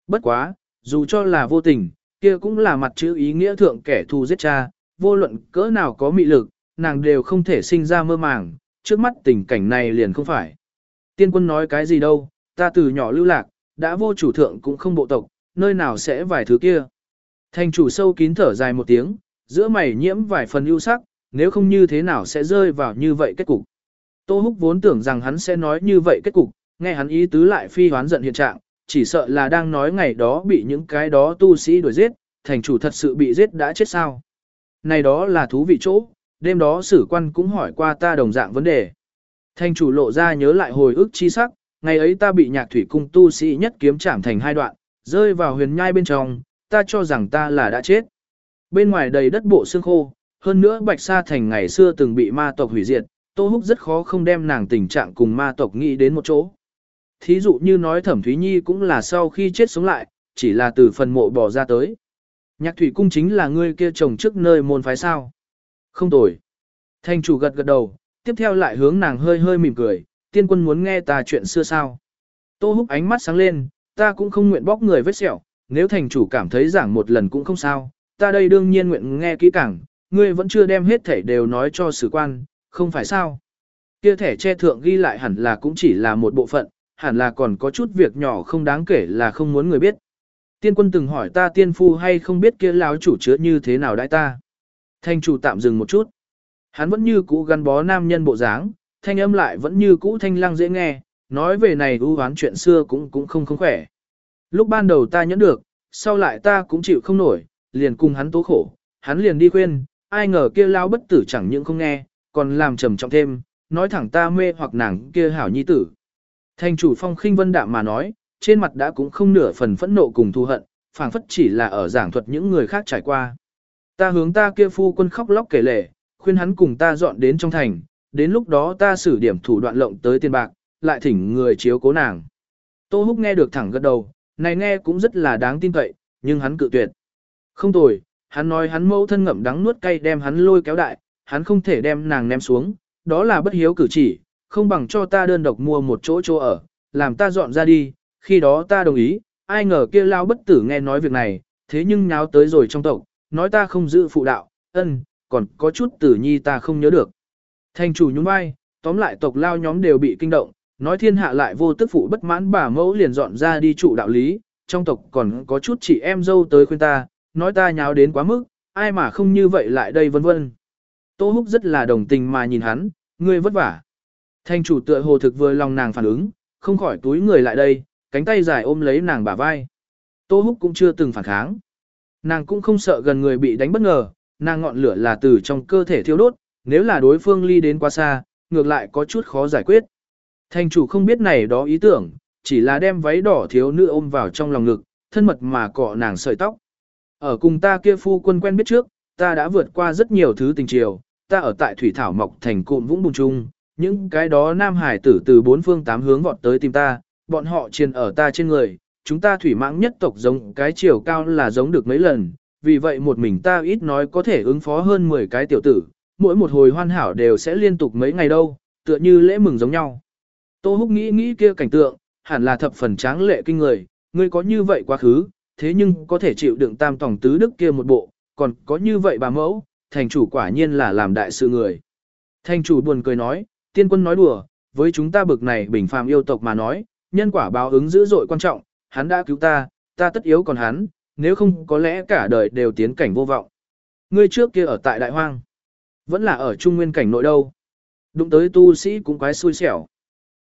Bất quá, dù cho là vô tình, kia cũng là mặt chữ ý nghĩa thượng kẻ thù giết cha, vô luận cỡ nào có mị lực, nàng đều không thể sinh ra mơ màng, trước mắt tình cảnh này liền không phải. Tiên quân nói cái gì đâu, ta từ nhỏ lưu lạc, đã vô chủ thượng cũng không bộ tộc, nơi nào sẽ vài thứ kia. Thành chủ sâu kín thở dài một tiếng, giữa mày nhiễm vài phần ưu sắc, nếu không như thế nào sẽ rơi vào như vậy kết cục. Tô Húc vốn tưởng rằng hắn sẽ nói như vậy kết cục, nghe hắn ý tứ lại phi hoán giận hiện trạng, chỉ sợ là đang nói ngày đó bị những cái đó tu sĩ đuổi giết, thành chủ thật sự bị giết đã chết sao. Này đó là thú vị chỗ, đêm đó sử quan cũng hỏi qua ta đồng dạng vấn đề. Thành chủ lộ ra nhớ lại hồi ức chi sắc, ngày ấy ta bị nhạc thủy cung tu sĩ nhất kiếm chạm thành hai đoạn, rơi vào huyền nhai bên trong, ta cho rằng ta là đã chết. Bên ngoài đầy đất bộ xương khô, hơn nữa Bạch Sa Thành ngày xưa từng bị ma tộc hủy diệt, Tô Húc rất khó không đem nàng tình trạng cùng ma tộc nghĩ đến một chỗ. Thí dụ như nói Thẩm Thúy Nhi cũng là sau khi chết sống lại, chỉ là từ phần mộ bỏ ra tới. Nhạc thủy cung chính là ngươi kia trồng trước nơi môn phái sao. Không tồi. Thanh chủ gật gật đầu, tiếp theo lại hướng nàng hơi hơi mỉm cười, tiên quân muốn nghe ta chuyện xưa sao. Tô húc ánh mắt sáng lên, ta cũng không nguyện bóc người vết sẹo, nếu thành chủ cảm thấy giảng một lần cũng không sao, ta đây đương nhiên nguyện nghe kỹ càng, ngươi vẫn chưa đem hết thảy đều nói cho sử quan, không phải sao. Kia thẻ che thượng ghi lại hẳn là cũng chỉ là một bộ phận, hẳn là còn có chút việc nhỏ không đáng kể là không muốn người biết. Tiên quân từng hỏi ta tiên phu hay không biết kia láo chủ chứa như thế nào đại ta. Thanh chủ tạm dừng một chút. Hắn vẫn như cũ gắn bó nam nhân bộ dáng, thanh âm lại vẫn như cũ thanh lăng dễ nghe, nói về này ưu hoán chuyện xưa cũng cũng không không khỏe. Lúc ban đầu ta nhẫn được, sau lại ta cũng chịu không nổi, liền cùng hắn tố khổ, hắn liền đi khuyên, ai ngờ kia lao bất tử chẳng những không nghe, còn làm trầm trọng thêm, nói thẳng ta mê hoặc nàng kia hảo nhi tử. Thanh chủ phong khinh vân đạm mà nói, trên mặt đã cũng không nửa phần phẫn nộ cùng thù hận, phảng phất chỉ là ở giảng thuật những người khác trải qua. Ta hướng ta kia phu quân khóc lóc kể lể, khuyên hắn cùng ta dọn đến trong thành, đến lúc đó ta xử điểm thủ đoạn lộng tới tiền bạc, lại thỉnh người chiếu cố nàng. Tô Húc nghe được thẳng gật đầu, này nghe cũng rất là đáng tin cậy, nhưng hắn cự tuyệt. Không tồi, hắn nói hắn mẫu thân ngậm đắng nuốt cay đem hắn lôi kéo đại, hắn không thể đem nàng ném xuống, đó là bất hiếu cử chỉ, không bằng cho ta đơn độc mua một chỗ chỗ ở, làm ta dọn ra đi, khi đó ta đồng ý, ai ngờ kia lao bất tử nghe nói việc này, thế nhưng nháo tới rồi trong tộc, nói ta không giữ phụ đạo, ân, còn có chút tử nhi ta không nhớ được. Thành chủ nhún vai, tóm lại tộc lao nhóm đều bị kinh động, nói thiên hạ lại vô tức phụ bất mãn bà mẫu liền dọn ra đi trụ đạo lý, trong tộc còn có chút chị em dâu tới khuyên ta, nói ta nháo đến quá mức, ai mà không như vậy lại đây vân vân. Tô Húc rất là đồng tình mà nhìn hắn, ngươi vất vả. Thành chủ tựa hồ thực vừa lòng nàng phản ứng, không khỏi túi người lại đây, cánh tay dài ôm lấy nàng bả vai. Tô Húc cũng chưa từng phản kháng. Nàng cũng không sợ gần người bị đánh bất ngờ, nàng ngọn lửa là từ trong cơ thể thiêu đốt, nếu là đối phương ly đến quá xa, ngược lại có chút khó giải quyết. Thành chủ không biết này đó ý tưởng, chỉ là đem váy đỏ thiếu nữ ôm vào trong lòng ngực, thân mật mà cọ nàng sợi tóc. Ở cùng ta kia phu quân quen biết trước, ta đã vượt qua rất nhiều thứ tình chiều, ta ở tại Thủy Thảo Mọc thành cụm vũng bùng trung, những cái đó nam hải tử từ bốn phương tám hướng vọt tới tìm ta, bọn họ chiền ở ta trên người, chúng ta thủy mãng nhất tộc giống cái chiều cao là giống được mấy lần, vì vậy một mình ta ít nói có thể ứng phó hơn 10 cái tiểu tử, mỗi một hồi hoan hảo đều sẽ liên tục mấy ngày đâu, tựa như lễ mừng giống nhau. Tô Húc nghĩ nghĩ kia cảnh tượng, hẳn là thập phần tráng lệ kinh người, ngươi có như vậy quá khứ, thế nhưng có thể chịu đựng tam tổng tứ đức kia một bộ, còn có như vậy bà mẫu, thành chủ quả nhiên là làm đại sự người. Thành chủ buồn cười nói, tiên quân nói đùa, với chúng ta bực này bình phàm yêu tộc mà nói, nhân quả báo ứng dữ dội quan trọng, hắn đã cứu ta, ta tất yếu còn hắn, nếu không có lẽ cả đời đều tiến cảnh vô vọng. Ngươi trước kia ở tại đại hoang, vẫn là ở trung nguyên cảnh nội đâu. Đụng tới tu sĩ cũng quái xui xẻo.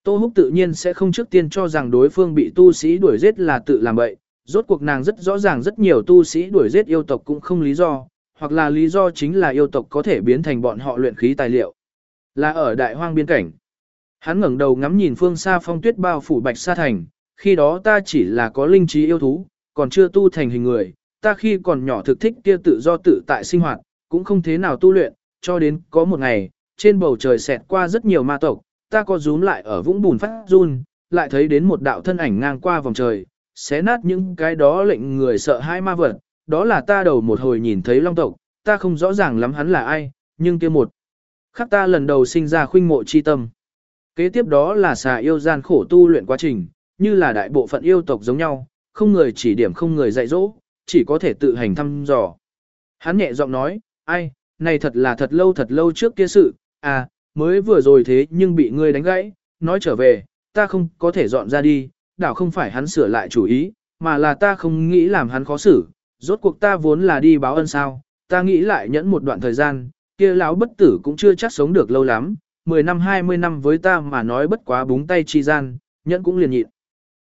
Tô Húc tự nhiên sẽ không trước tiên cho rằng đối phương bị tu sĩ đuổi giết là tự làm bậy, rốt cuộc nàng rất rõ ràng rất nhiều tu sĩ đuổi giết yêu tộc cũng không lý do, hoặc là lý do chính là yêu tộc có thể biến thành bọn họ luyện khí tài liệu. Là ở đại hoang biên cảnh. Hắn ngẩng đầu ngắm nhìn phương xa phong tuyết bao phủ bạch sa thành, khi đó ta chỉ là có linh trí yêu thú, còn chưa tu thành hình người, ta khi còn nhỏ thực thích kia tự do tự tại sinh hoạt, cũng không thế nào tu luyện, cho đến có một ngày, trên bầu trời xẹt qua rất nhiều ma tộc, ta có rúm lại ở vũng bùn phát run, lại thấy đến một đạo thân ảnh ngang qua vòng trời, xé nát những cái đó lệnh người sợ hai ma vật, đó là ta đầu một hồi nhìn thấy long tộc, ta không rõ ràng lắm hắn là ai, nhưng kia một khắc ta lần đầu sinh ra khuynh mộ chi tâm. Kế tiếp đó là xà yêu gian khổ tu luyện quá trình, như là đại bộ phận yêu tộc giống nhau, không người chỉ điểm không người dạy dỗ, chỉ có thể tự hành thăm dò. Hắn nhẹ giọng nói, ai, này thật là thật lâu thật lâu trước kia sự, à, mới vừa rồi thế nhưng bị ngươi đánh gãy, nói trở về, ta không có thể dọn ra đi, đảo không phải hắn sửa lại chủ ý, mà là ta không nghĩ làm hắn khó xử, rốt cuộc ta vốn là đi báo ân sao, ta nghĩ lại nhẫn một đoạn thời gian, kia lão bất tử cũng chưa chắc sống được lâu lắm, 10 năm 20 năm với ta mà nói bất quá búng tay chi gian, nhẫn cũng liền nhịn.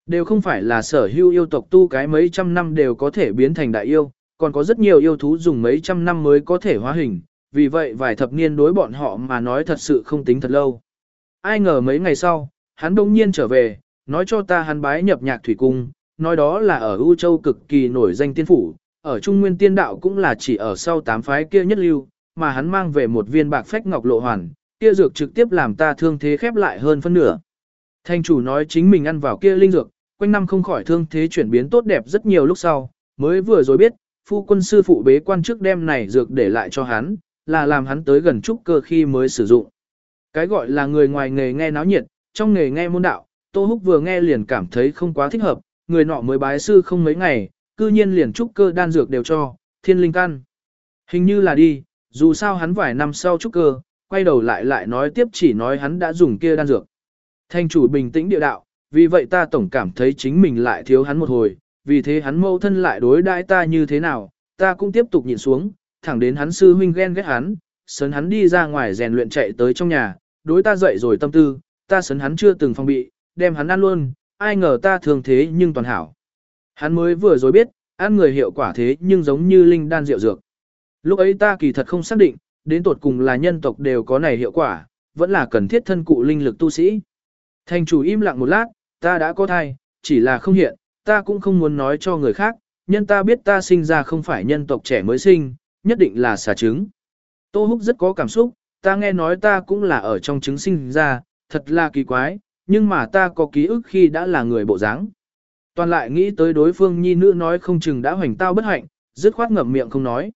Đều không phải là sở hữu yêu tộc tu cái mấy trăm năm đều có thể biến thành đại yêu, còn có rất nhiều yêu thú dùng mấy trăm năm mới có thể hóa hình, vì vậy vài thập niên đối bọn họ mà nói thật sự không tính thật lâu. Ai ngờ mấy ngày sau, hắn đông nhiên trở về, nói cho ta hắn bái nhập nhạc thủy cung, nói đó là ở U Châu cực kỳ nổi danh tiên phủ, ở Trung Nguyên tiên đạo cũng là chỉ ở sau tám phái kia nhất lưu, mà hắn mang về một viên bạc phách ngọc lộ hoàn, kia dược trực tiếp làm ta thương thế khép lại hơn phân nửa. Thanh chủ nói chính mình ăn vào kia linh dược, quanh năm không khỏi thương thế chuyển biến tốt đẹp rất nhiều lúc sau, mới vừa rồi biết, phu quân sư phụ bế quan trước đem này dược để lại cho hắn, là làm hắn tới gần trúc cơ khi mới sử dụng. Cái gọi là người ngoài nghề nghe náo nhiệt, trong nghề nghe môn đạo, Tô Húc vừa nghe liền cảm thấy không quá thích hợp, người nọ mới bái sư không mấy ngày, cư nhiên liền trúc cơ đan dược đều cho, thiên linh căn. Hình như là đi, dù sao hắn vài năm sau trúc cơ, quay đầu lại lại nói tiếp chỉ nói hắn đã dùng kia đan dược. Thanh chủ bình tĩnh địa đạo, vì vậy ta tổng cảm thấy chính mình lại thiếu hắn một hồi, vì thế hắn mâu thân lại đối đãi ta như thế nào, ta cũng tiếp tục nhìn xuống, thẳng đến hắn sư huynh ghen ghét hắn, sấn hắn đi ra ngoài rèn luyện chạy tới trong nhà, đối ta dậy rồi tâm tư, ta sấn hắn chưa từng phòng bị, đem hắn ăn luôn, ai ngờ ta thường thế nhưng toàn hảo. Hắn mới vừa rồi biết, ăn người hiệu quả thế nhưng giống như linh đan rượu dược. Lúc ấy ta kỳ thật không xác định, đến tột cùng là nhân tộc đều có này hiệu quả, vẫn là cần thiết thân cụ linh lực tu sĩ. Thành chủ im lặng một lát, ta đã có thai, chỉ là không hiện, ta cũng không muốn nói cho người khác, nhân ta biết ta sinh ra không phải nhân tộc trẻ mới sinh, nhất định là xà trứng. Tô Húc rất có cảm xúc, ta nghe nói ta cũng là ở trong trứng sinh ra, thật là kỳ quái, nhưng mà ta có ký ức khi đã là người bộ dáng. Toàn lại nghĩ tới đối phương nhi nữ nói không chừng đã hoành tao bất hạnh, dứt khoát ngậm miệng không nói.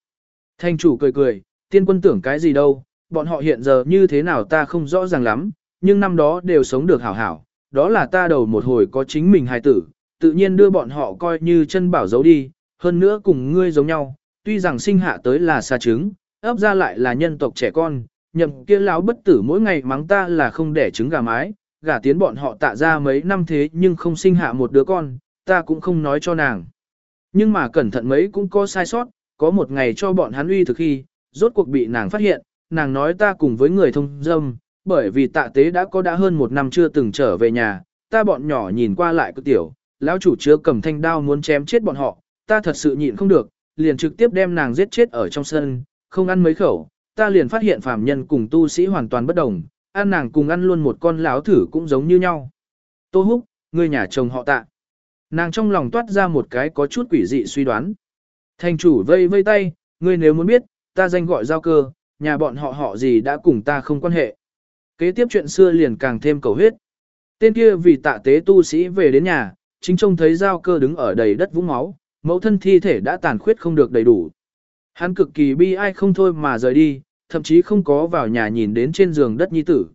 Thanh chủ cười cười, tiên quân tưởng cái gì đâu, bọn họ hiện giờ như thế nào ta không rõ ràng lắm, nhưng năm đó đều sống được hảo hảo, đó là ta đầu một hồi có chính mình hài tử, tự nhiên đưa bọn họ coi như chân bảo giấu đi, hơn nữa cùng ngươi giống nhau, tuy rằng sinh hạ tới là xa trứng, ấp ra lại là nhân tộc trẻ con, nhậm kia lão bất tử mỗi ngày mắng ta là không đẻ trứng gà mái, gà tiến bọn họ tạ ra mấy năm thế nhưng không sinh hạ một đứa con, ta cũng không nói cho nàng. Nhưng mà cẩn thận mấy cũng có sai sót, có một ngày cho bọn hắn uy thực khi, rốt cuộc bị nàng phát hiện, nàng nói ta cùng với người thông dâm, bởi vì tạ tế đã có đã hơn một năm chưa từng trở về nhà, ta bọn nhỏ nhìn qua lại cứ tiểu, lão chủ chứa cầm thanh đao muốn chém chết bọn họ, ta thật sự nhịn không được, liền trực tiếp đem nàng giết chết ở trong sân, không ăn mấy khẩu, ta liền phát hiện phàm nhân cùng tu sĩ hoàn toàn bất đồng, ăn nàng cùng ăn luôn một con lão thử cũng giống như nhau. Tô Húc, người nhà chồng họ tạ. Nàng trong lòng toát ra một cái có chút quỷ dị suy đoán. Thành chủ vây vây tay, ngươi nếu muốn biết, ta danh gọi giao cơ, nhà bọn họ họ gì đã cùng ta không quan hệ. Kế tiếp chuyện xưa liền càng thêm cầu huyết. Tên kia vì tạ tế tu sĩ về đến nhà, chính trông thấy giao cơ đứng ở đầy đất vũng máu, mẫu thân thi thể đã tàn khuyết không được đầy đủ. Hắn cực kỳ bi ai không thôi mà rời đi, thậm chí không có vào nhà nhìn đến trên giường đất nhi tử.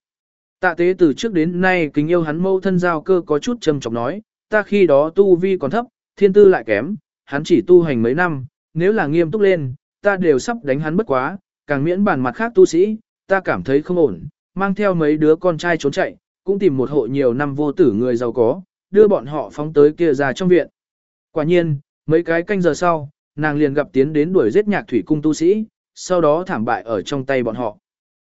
Tạ tế từ trước đến nay kính yêu hắn mẫu thân giao cơ có chút trầm trọng nói, ta khi đó tu vi còn thấp, thiên tư lại kém, hắn chỉ tu hành mấy năm, nếu là nghiêm túc lên, ta đều sắp đánh hắn bất quá, càng miễn bản mặt khác tu sĩ, ta cảm thấy không ổn, mang theo mấy đứa con trai trốn chạy, cũng tìm một hộ nhiều năm vô tử người giàu có, đưa bọn họ phóng tới kia ra trong viện. Quả nhiên, mấy cái canh giờ sau, nàng liền gặp tiến đến đuổi giết nhạc thủy cung tu sĩ, sau đó thảm bại ở trong tay bọn họ.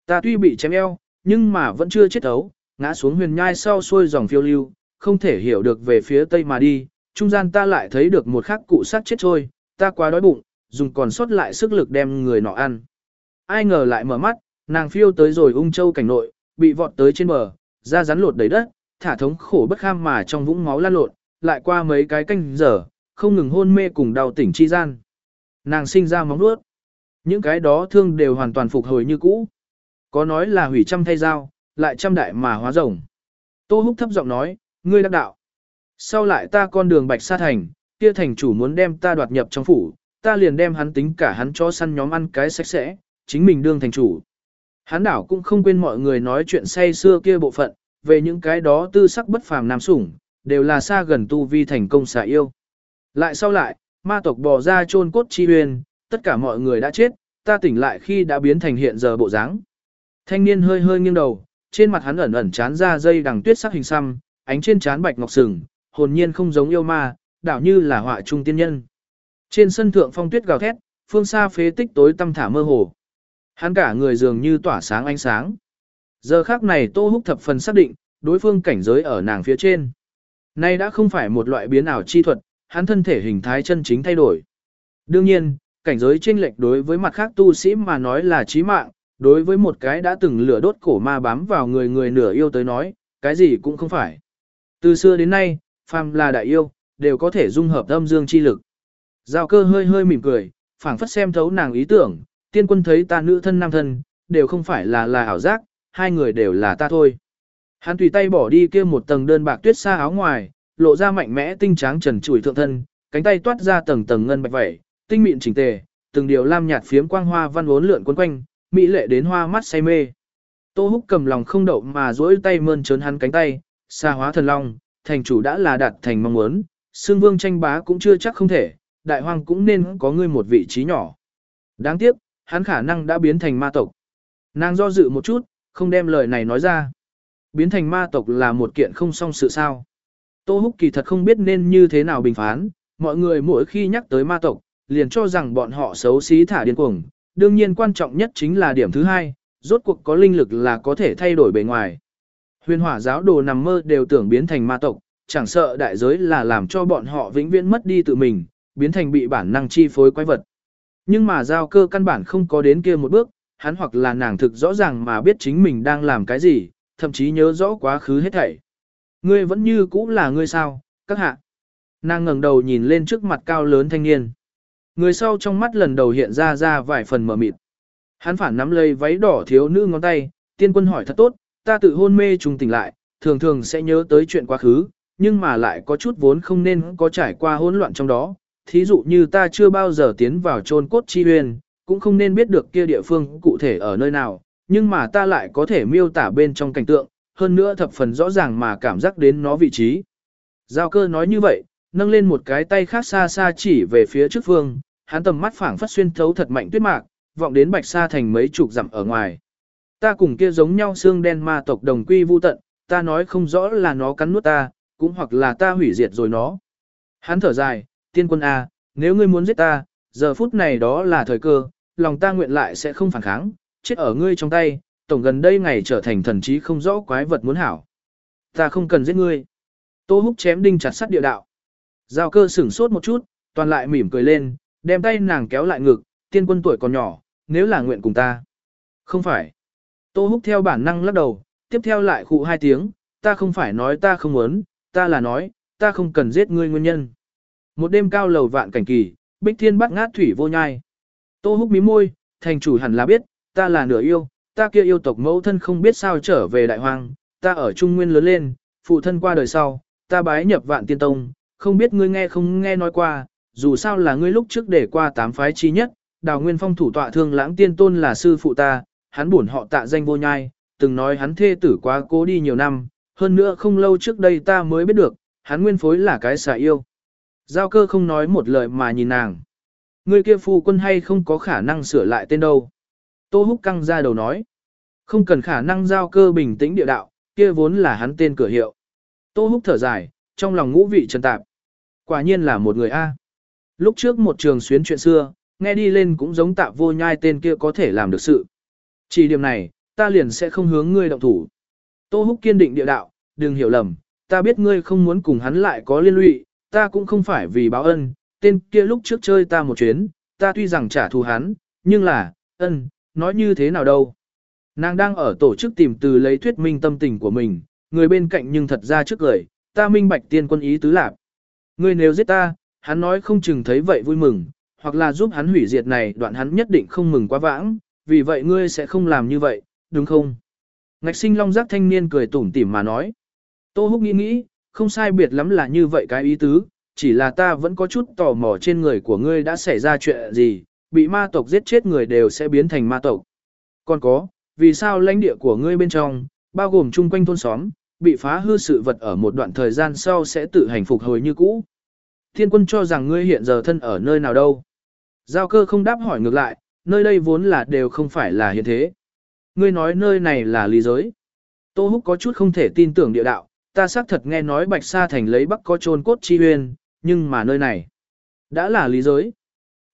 Ta tuy bị chém eo, nhưng mà vẫn chưa chết ấu, ngã xuống huyền nhai sau xuôi dòng phiêu lưu, không thể hiểu được về phía tây mà đi, trung gian ta lại thấy được một khắc cụ sát chết trôi, ta quá đói bụng, dùng còn sót lại sức lực đem người nọ ăn. Ai ngờ lại mở mắt, nàng phiêu tới rồi ung châu cảnh nội, bị vọt tới trên bờ, da rắn lột đầy đất, thả thống khổ bất kham mà trong vũng máu lan lộn, lại qua mấy cái canh giờ, không ngừng hôn mê cùng đau tỉnh chi gian. Nàng sinh ra móng nuốt. Những cái đó thương đều hoàn toàn phục hồi như cũ. Có nói là hủy trăm thay dao, lại trăm đại mà hóa rồng. Tô Húc thấp giọng nói, ngươi đắc đạo. Sau lại ta con đường bạch sa thành, kia thành chủ muốn đem ta đoạt nhập trong phủ, ta liền đem hắn tính cả hắn cho săn nhóm ăn cái sạch sẽ, chính mình đương thành chủ. Hắn đảo cũng không quên mọi người nói chuyện say xưa kia bộ phận, về những cái đó tư sắc bất phàm nam sủng, đều là xa gần tu vi thành công xả yêu. Lại sau lại, ma tộc bò ra chôn cốt chi huyền, tất cả mọi người đã chết, ta tỉnh lại khi đã biến thành hiện giờ bộ dáng. Thanh niên hơi hơi nghiêng đầu, trên mặt hắn ẩn ẩn chán ra dây đằng tuyết sắc hình xăm, ánh trên chán bạch ngọc sừng, hồn nhiên không giống yêu ma, đảo như là họa trung tiên nhân. Trên sân thượng phong tuyết gào thét, phương xa phế tích tối tăm thả mơ hồ. Hắn cả người dường như tỏa sáng ánh sáng. Giờ khác này Tô Húc thập phần xác định, đối phương cảnh giới ở nàng phía trên. Nay đã không phải một loại biến ảo chi thuật, hắn thân thể hình thái chân chính thay đổi. Đương nhiên, cảnh giới chênh lệch đối với mặt khác tu sĩ mà nói là chí mạng, đối với một cái đã từng lửa đốt cổ ma bám vào người người nửa yêu tới nói, cái gì cũng không phải. Từ xưa đến nay, phàm là đại yêu, đều có thể dung hợp âm dương chi lực. Giao cơ hơi hơi mỉm cười, phảng phất xem thấu nàng ý tưởng, tiên quân thấy ta nữ thân nam thân, đều không phải là là ảo giác, hai người đều là ta thôi. Hắn tùy tay bỏ đi kia một tầng đơn bạc tuyết xa áo ngoài, lộ ra mạnh mẽ tinh tráng trần trụi thượng thân, cánh tay toát ra tầng tầng ngân bạch vẩy, tinh mịn chỉnh tề, từng điều lam nhạt phiếm quang hoa văn uốn lượn quấn quanh, mỹ lệ đến hoa mắt say mê. Tô Húc cầm lòng không đậu mà duỗi tay mơn trớn hắn cánh tay, xa hóa thần long, thành chủ đã là đạt thành mong muốn, xương vương tranh bá cũng chưa chắc không thể, đại hoàng cũng nên có ngươi một vị trí nhỏ. Đáng tiếc, hắn khả năng đã biến thành ma tộc. Nàng do dự một chút, không đem lời này nói ra. Biến thành ma tộc là một kiện không song sự sao. Tô Húc kỳ thật không biết nên như thế nào bình phán, mọi người mỗi khi nhắc tới ma tộc, liền cho rằng bọn họ xấu xí thả điên cuồng. Đương nhiên quan trọng nhất chính là điểm thứ hai, rốt cuộc có linh lực là có thể thay đổi bề ngoài. Huyền hỏa giáo đồ nằm mơ đều tưởng biến thành ma tộc, chẳng sợ đại giới là làm cho bọn họ vĩnh viễn mất đi tự mình, biến thành bị bản năng chi phối quái vật. Nhưng mà giao cơ căn bản không có đến kia một bước, hắn hoặc là nàng thực rõ ràng mà biết chính mình đang làm cái gì, thậm chí nhớ rõ quá khứ hết thảy. Ngươi vẫn như cũ là ngươi sao, các hạ. Nàng ngẩng đầu nhìn lên trước mặt cao lớn thanh niên. Người sau trong mắt lần đầu hiện ra ra vài phần mờ mịt. Hắn phản nắm lấy váy đỏ thiếu nữ ngón tay, tiên quân hỏi thật tốt, ta tự hôn mê trùng tỉnh lại, thường thường sẽ nhớ tới chuyện quá khứ, nhưng mà lại có chút vốn không nên có trải qua hỗn loạn trong đó. Thí dụ như ta chưa bao giờ tiến vào chôn cốt chi huyền, cũng không nên biết được kia địa phương cụ thể ở nơi nào, nhưng mà ta lại có thể miêu tả bên trong cảnh tượng, hơn nữa thập phần rõ ràng mà cảm giác đến nó vị trí. Giao cơ nói như vậy, nâng lên một cái tay khác xa xa chỉ về phía trước phương, hắn tầm mắt phảng phất xuyên thấu thật mạnh tuyết mạc, vọng đến bạch xa thành mấy chục dặm ở ngoài. Ta cùng kia giống nhau xương đen ma tộc đồng quy vu tận, ta nói không rõ là nó cắn nuốt ta, cũng hoặc là ta hủy diệt rồi nó. Hắn thở dài, tiên quân A, nếu ngươi muốn giết ta, giờ phút này đó là thời cơ, lòng ta nguyện lại sẽ không phản kháng, chết ở ngươi trong tay, tổng gần đây ngày trở thành thần trí không rõ quái vật muốn hảo. Ta không cần giết ngươi. Tô húc chém đinh chặt sắt địa đạo. Giao cơ sửng sốt một chút, toàn lại mỉm cười lên, đem tay nàng kéo lại ngực, tiên quân tuổi còn nhỏ, nếu là nguyện cùng ta. Không phải. Tô húc theo bản năng lắc đầu, tiếp theo lại khụ hai tiếng, ta không phải nói ta không muốn, ta là nói, ta không cần giết ngươi nguyên nhân. Một đêm cao lầu vạn cảnh kỳ, bích thiên bắt ngát thủy vô nhai. Tô húc mí môi, thành chủ hẳn là biết, ta là nửa yêu, ta kia yêu tộc mẫu thân không biết sao trở về đại hoang, ta ở Trung Nguyên lớn lên, phụ thân qua đời sau, ta bái nhập vạn tiên tông, không biết ngươi nghe không nghe nói qua, dù sao là ngươi lúc trước để qua tám phái chi nhất, đào nguyên phong thủ tọa thương lãng tiên tôn là sư phụ ta, hắn buồn họ tạ danh vô nhai, từng nói hắn thê tử quá cố đi nhiều năm, hơn nữa không lâu trước đây ta mới biết được, hắn nguyên phối là cái xà yêu. Giao cơ không nói một lời mà nhìn nàng. Người kia phu quân hay không có khả năng sửa lại tên đâu. Tô húc căng ra đầu nói. Không cần khả năng giao cơ bình tĩnh địa đạo, kia vốn là hắn tên cửa hiệu. Tô húc thở dài, trong lòng ngũ vị trần tạp. Quả nhiên là một người A. Lúc trước một trường xuyến chuyện xưa, nghe đi lên cũng giống tạ vô nhai tên kia có thể làm được sự. Chỉ điểm này, ta liền sẽ không hướng ngươi động thủ. Tô húc kiên định địa đạo, đừng hiểu lầm, ta biết ngươi không muốn cùng hắn lại có liên lụy, ta cũng không phải vì báo ân, tên kia lúc trước chơi ta một chuyến, ta tuy rằng trả thù hắn, nhưng là, ân, nói như thế nào đâu. Nàng đang ở tổ chức tìm từ lấy thuyết minh tâm tình của mình, người bên cạnh nhưng thật ra trước cười, ta minh bạch tiên quân ý tứ lạp. Ngươi nếu giết ta, hắn nói không chừng thấy vậy vui mừng, hoặc là giúp hắn hủy diệt này đoạn hắn nhất định không mừng quá vãng, vì vậy ngươi sẽ không làm như vậy, đúng không? Ngạch sinh long giác thanh niên cười tủm tỉm mà nói. Tô húc nghĩ nghĩ, không sai biệt lắm là như vậy cái ý tứ, chỉ là ta vẫn có chút tò mò trên người của ngươi đã xảy ra chuyện gì, bị ma tộc giết chết người đều sẽ biến thành ma tộc. Còn có, vì sao lãnh địa của ngươi bên trong, bao gồm chung quanh thôn xóm, bị phá hư sự vật ở một đoạn thời gian sau sẽ tự hành phục hồi như cũ. Thiên quân cho rằng ngươi hiện giờ thân ở nơi nào đâu. Giao cơ không đáp hỏi ngược lại, nơi đây vốn là đều không phải là hiện thế. Ngươi nói nơi này là lý giới. Tô Húc có chút không thể tin tưởng địa đạo, ta xác thật nghe nói Bạch Sa Thành lấy Bắc có trôn cốt chi huyền nhưng mà nơi này đã là lý giới.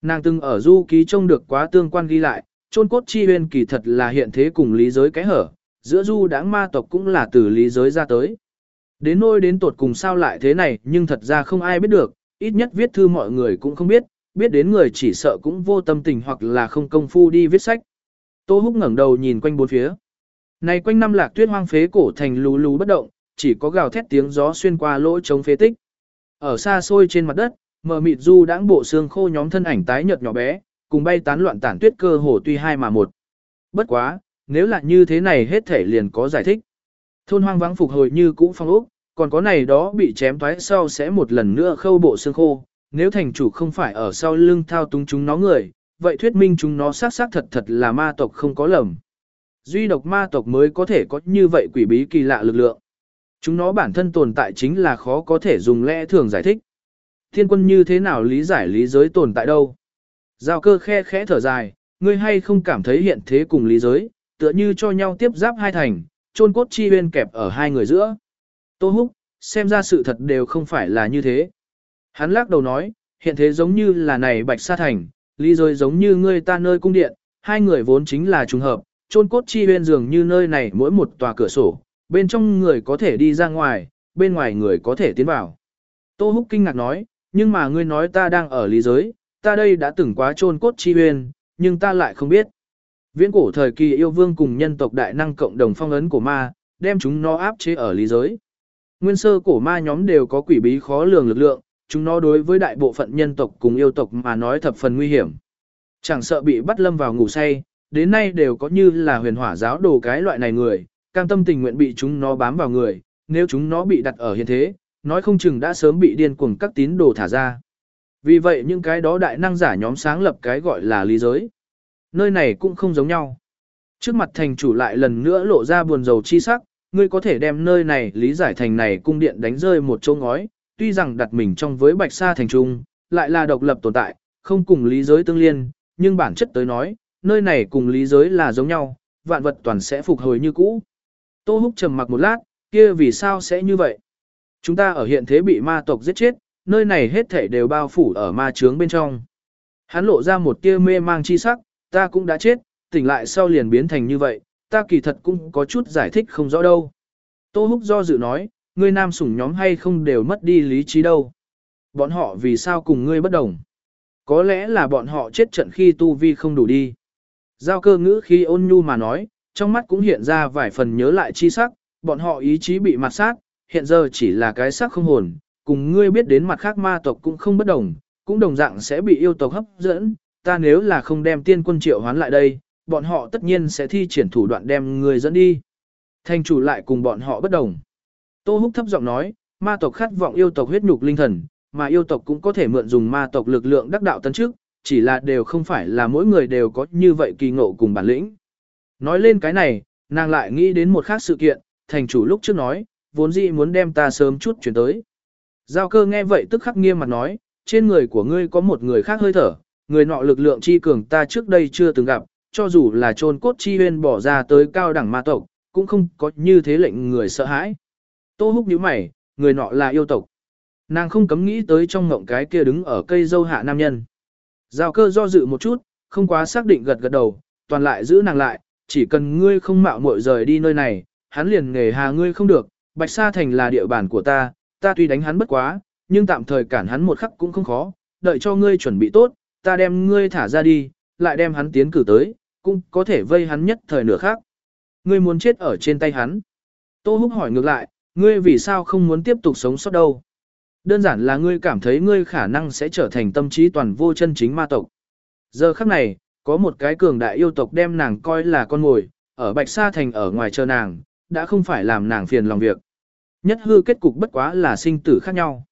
Nàng từng ở du ký trông được quá tương quan ghi lại, trôn cốt chi huyên kỳ thật là hiện thế cùng lý giới cái hở, giữa du đáng ma tộc cũng là từ lý giới ra tới. Đến nôi đến tột cùng sao lại thế này nhưng thật ra không ai biết được, ít nhất viết thư mọi người cũng không biết, biết đến người chỉ sợ cũng vô tâm tình hoặc là không công phu đi viết sách. Tô Húc ngẩng đầu nhìn quanh bốn phía. Này quanh năm lạc tuyết hoang phế cổ thành lù lù bất động, chỉ có gào thét tiếng gió xuyên qua lỗ trống phế tích. Ở xa xôi trên mặt đất, mờ mịt du đãng bộ xương khô nhóm thân ảnh tái nhợt nhỏ bé, cùng bay tán loạn tản tuyết cơ hồ tuy hai mà một. Bất quá, nếu là như thế này hết thể liền có giải thích. Thôn hoang vắng phục hồi như cũ phong ốc, còn có này đó bị chém thoái sau sẽ một lần nữa khâu bộ xương khô, nếu thành chủ không phải ở sau lưng thao túng chúng nó người, vậy thuyết minh chúng nó xác xác thật thật là ma tộc không có lầm. Duy độc ma tộc mới có thể có như vậy quỷ bí kỳ lạ lực lượng. Chúng nó bản thân tồn tại chính là khó có thể dùng lẽ thường giải thích. Thiên quân như thế nào lý giải lý giới tồn tại đâu? Giao cơ khe khẽ thở dài, ngươi hay không cảm thấy hiện thế cùng lý giới, tựa như cho nhau tiếp giáp hai thành, chôn cốt chi huyên kẹp ở hai người giữa. Tô húc, xem ra sự thật đều không phải là như thế. Hắn lắc đầu nói, hiện thế giống như là này bạch sa thành, lý giới giống như ngươi ta nơi cung điện, hai người vốn chính là trùng hợp, chôn cốt chi huyên dường như nơi này mỗi một tòa cửa sổ, bên trong người có thể đi ra ngoài, bên ngoài người có thể tiến vào. Tô Húc kinh ngạc nói, nhưng mà ngươi nói ta đang ở lý giới, ta đây đã từng quá trôn cốt chi huyền, nhưng ta lại không biết. Viễn cổ thời kỳ yêu vương cùng nhân tộc đại năng cộng đồng phong ấn của ma, đem chúng nó áp chế ở lý giới. Nguyên sơ cổ ma nhóm đều có quỷ bí khó lường lực lượng, chúng nó đối với đại bộ phận nhân tộc cùng yêu tộc mà nói thập phần nguy hiểm. Chẳng sợ bị bắt lâm vào ngủ say, đến nay đều có như là huyền hỏa giáo đồ cái loại này người, cam tâm tình nguyện bị chúng nó bám vào người, nếu chúng nó bị đặt ở hiện thế, nói không chừng đã sớm bị điên cuồng các tín đồ thả ra. Vì vậy những cái đó đại năng giả nhóm sáng lập cái gọi là lý giới. Nơi này cũng không giống nhau. Trước mặt thành chủ lại lần nữa lộ ra buồn rầu chi sắc, ngươi có thể đem nơi này lý giải thành này cung điện đánh rơi một chỗ ngói, tuy rằng đặt mình trong với bạch sa thành trung, lại là độc lập tồn tại, không cùng lý giới tương liên, nhưng bản chất tới nói, nơi này cùng lý giới là giống nhau, vạn vật toàn sẽ phục hồi như cũ. Tô Húc trầm mặc một lát, kia vì sao sẽ như vậy? Chúng ta ở hiện thế bị ma tộc giết chết, nơi này hết thảy đều bao phủ ở ma chướng bên trong. Hắn lộ ra một tia mê mang chi sắc, ta cũng đã chết, tỉnh lại sau liền biến thành như vậy, ta kỳ thật cũng có chút giải thích không rõ đâu. Tô Húc do dự nói, ngươi nam sủng nhóm hay không đều mất đi lý trí đâu. Bọn họ vì sao cùng ngươi bất đồng? Có lẽ là bọn họ chết trận khi tu vi không đủ đi. Giao cơ ngữ khi ôn nhu mà nói, trong mắt cũng hiện ra vài phần nhớ lại chi sắc, bọn họ ý chí bị mặt sát, hiện giờ chỉ là cái xác không hồn, cùng ngươi biết đến mặt khác ma tộc cũng không bất đồng, cũng đồng dạng sẽ bị yêu tộc hấp dẫn, ta nếu là không đem tiên quân triệu hoán lại đây, bọn họ tất nhiên sẽ thi triển thủ đoạn đem người dẫn đi. Thành chủ lại cùng bọn họ bất đồng. Tô Húc thấp giọng nói, ma tộc khát vọng yêu tộc huyết nhục linh thần, mà yêu tộc cũng có thể mượn dùng ma tộc lực lượng đắc đạo tấn trước, chỉ là đều không phải là mỗi người đều có như vậy kỳ ngộ cùng bản lĩnh. Nói lên cái này, nàng lại nghĩ đến một khác sự kiện, thành chủ lúc trước nói, vốn dĩ muốn đem ta sớm chút chuyển tới. Giao cơ nghe vậy tức khắc nghiêm mặt nói, trên người của ngươi có một người khác hơi thở, người nọ lực lượng chi cường ta trước đây chưa từng gặp, cho dù là trôn cốt chi huyên bỏ ra tới cao đẳng ma tộc, cũng không có như thế lệnh người sợ hãi. Tô húc nhíu mày, người nọ là yêu tộc. Nàng không cấm nghĩ tới trong ngộng cái kia đứng ở cây dâu hạ nam nhân. Giao cơ do dự một chút, không quá xác định gật gật đầu, toàn lại giữ nàng lại, chỉ cần ngươi không mạo muội rời đi nơi này, hắn liền nghề hà ngươi không được, Bạch Sa Thành là địa bàn của ta, ta tuy đánh hắn bất quá, nhưng tạm thời cản hắn một khắc cũng không khó, đợi cho ngươi chuẩn bị tốt, ta đem ngươi thả ra đi, lại đem hắn tiến cử tới, cũng có thể vây hắn nhất thời nửa khác. Ngươi muốn chết ở trên tay hắn. Tô Húc hỏi ngược lại, ngươi vì sao không muốn tiếp tục sống sót đâu? Đơn giản là ngươi cảm thấy ngươi khả năng sẽ trở thành tâm trí toàn vô chân chính ma tộc. Giờ khắc này, có một cái cường đại yêu tộc đem nàng coi là con ngồi, ở Bạch Sa Thành ở ngoài chờ nàng, đã không phải làm nàng phiền lòng việc. Nhất hư kết cục bất quá là sinh tử khác nhau.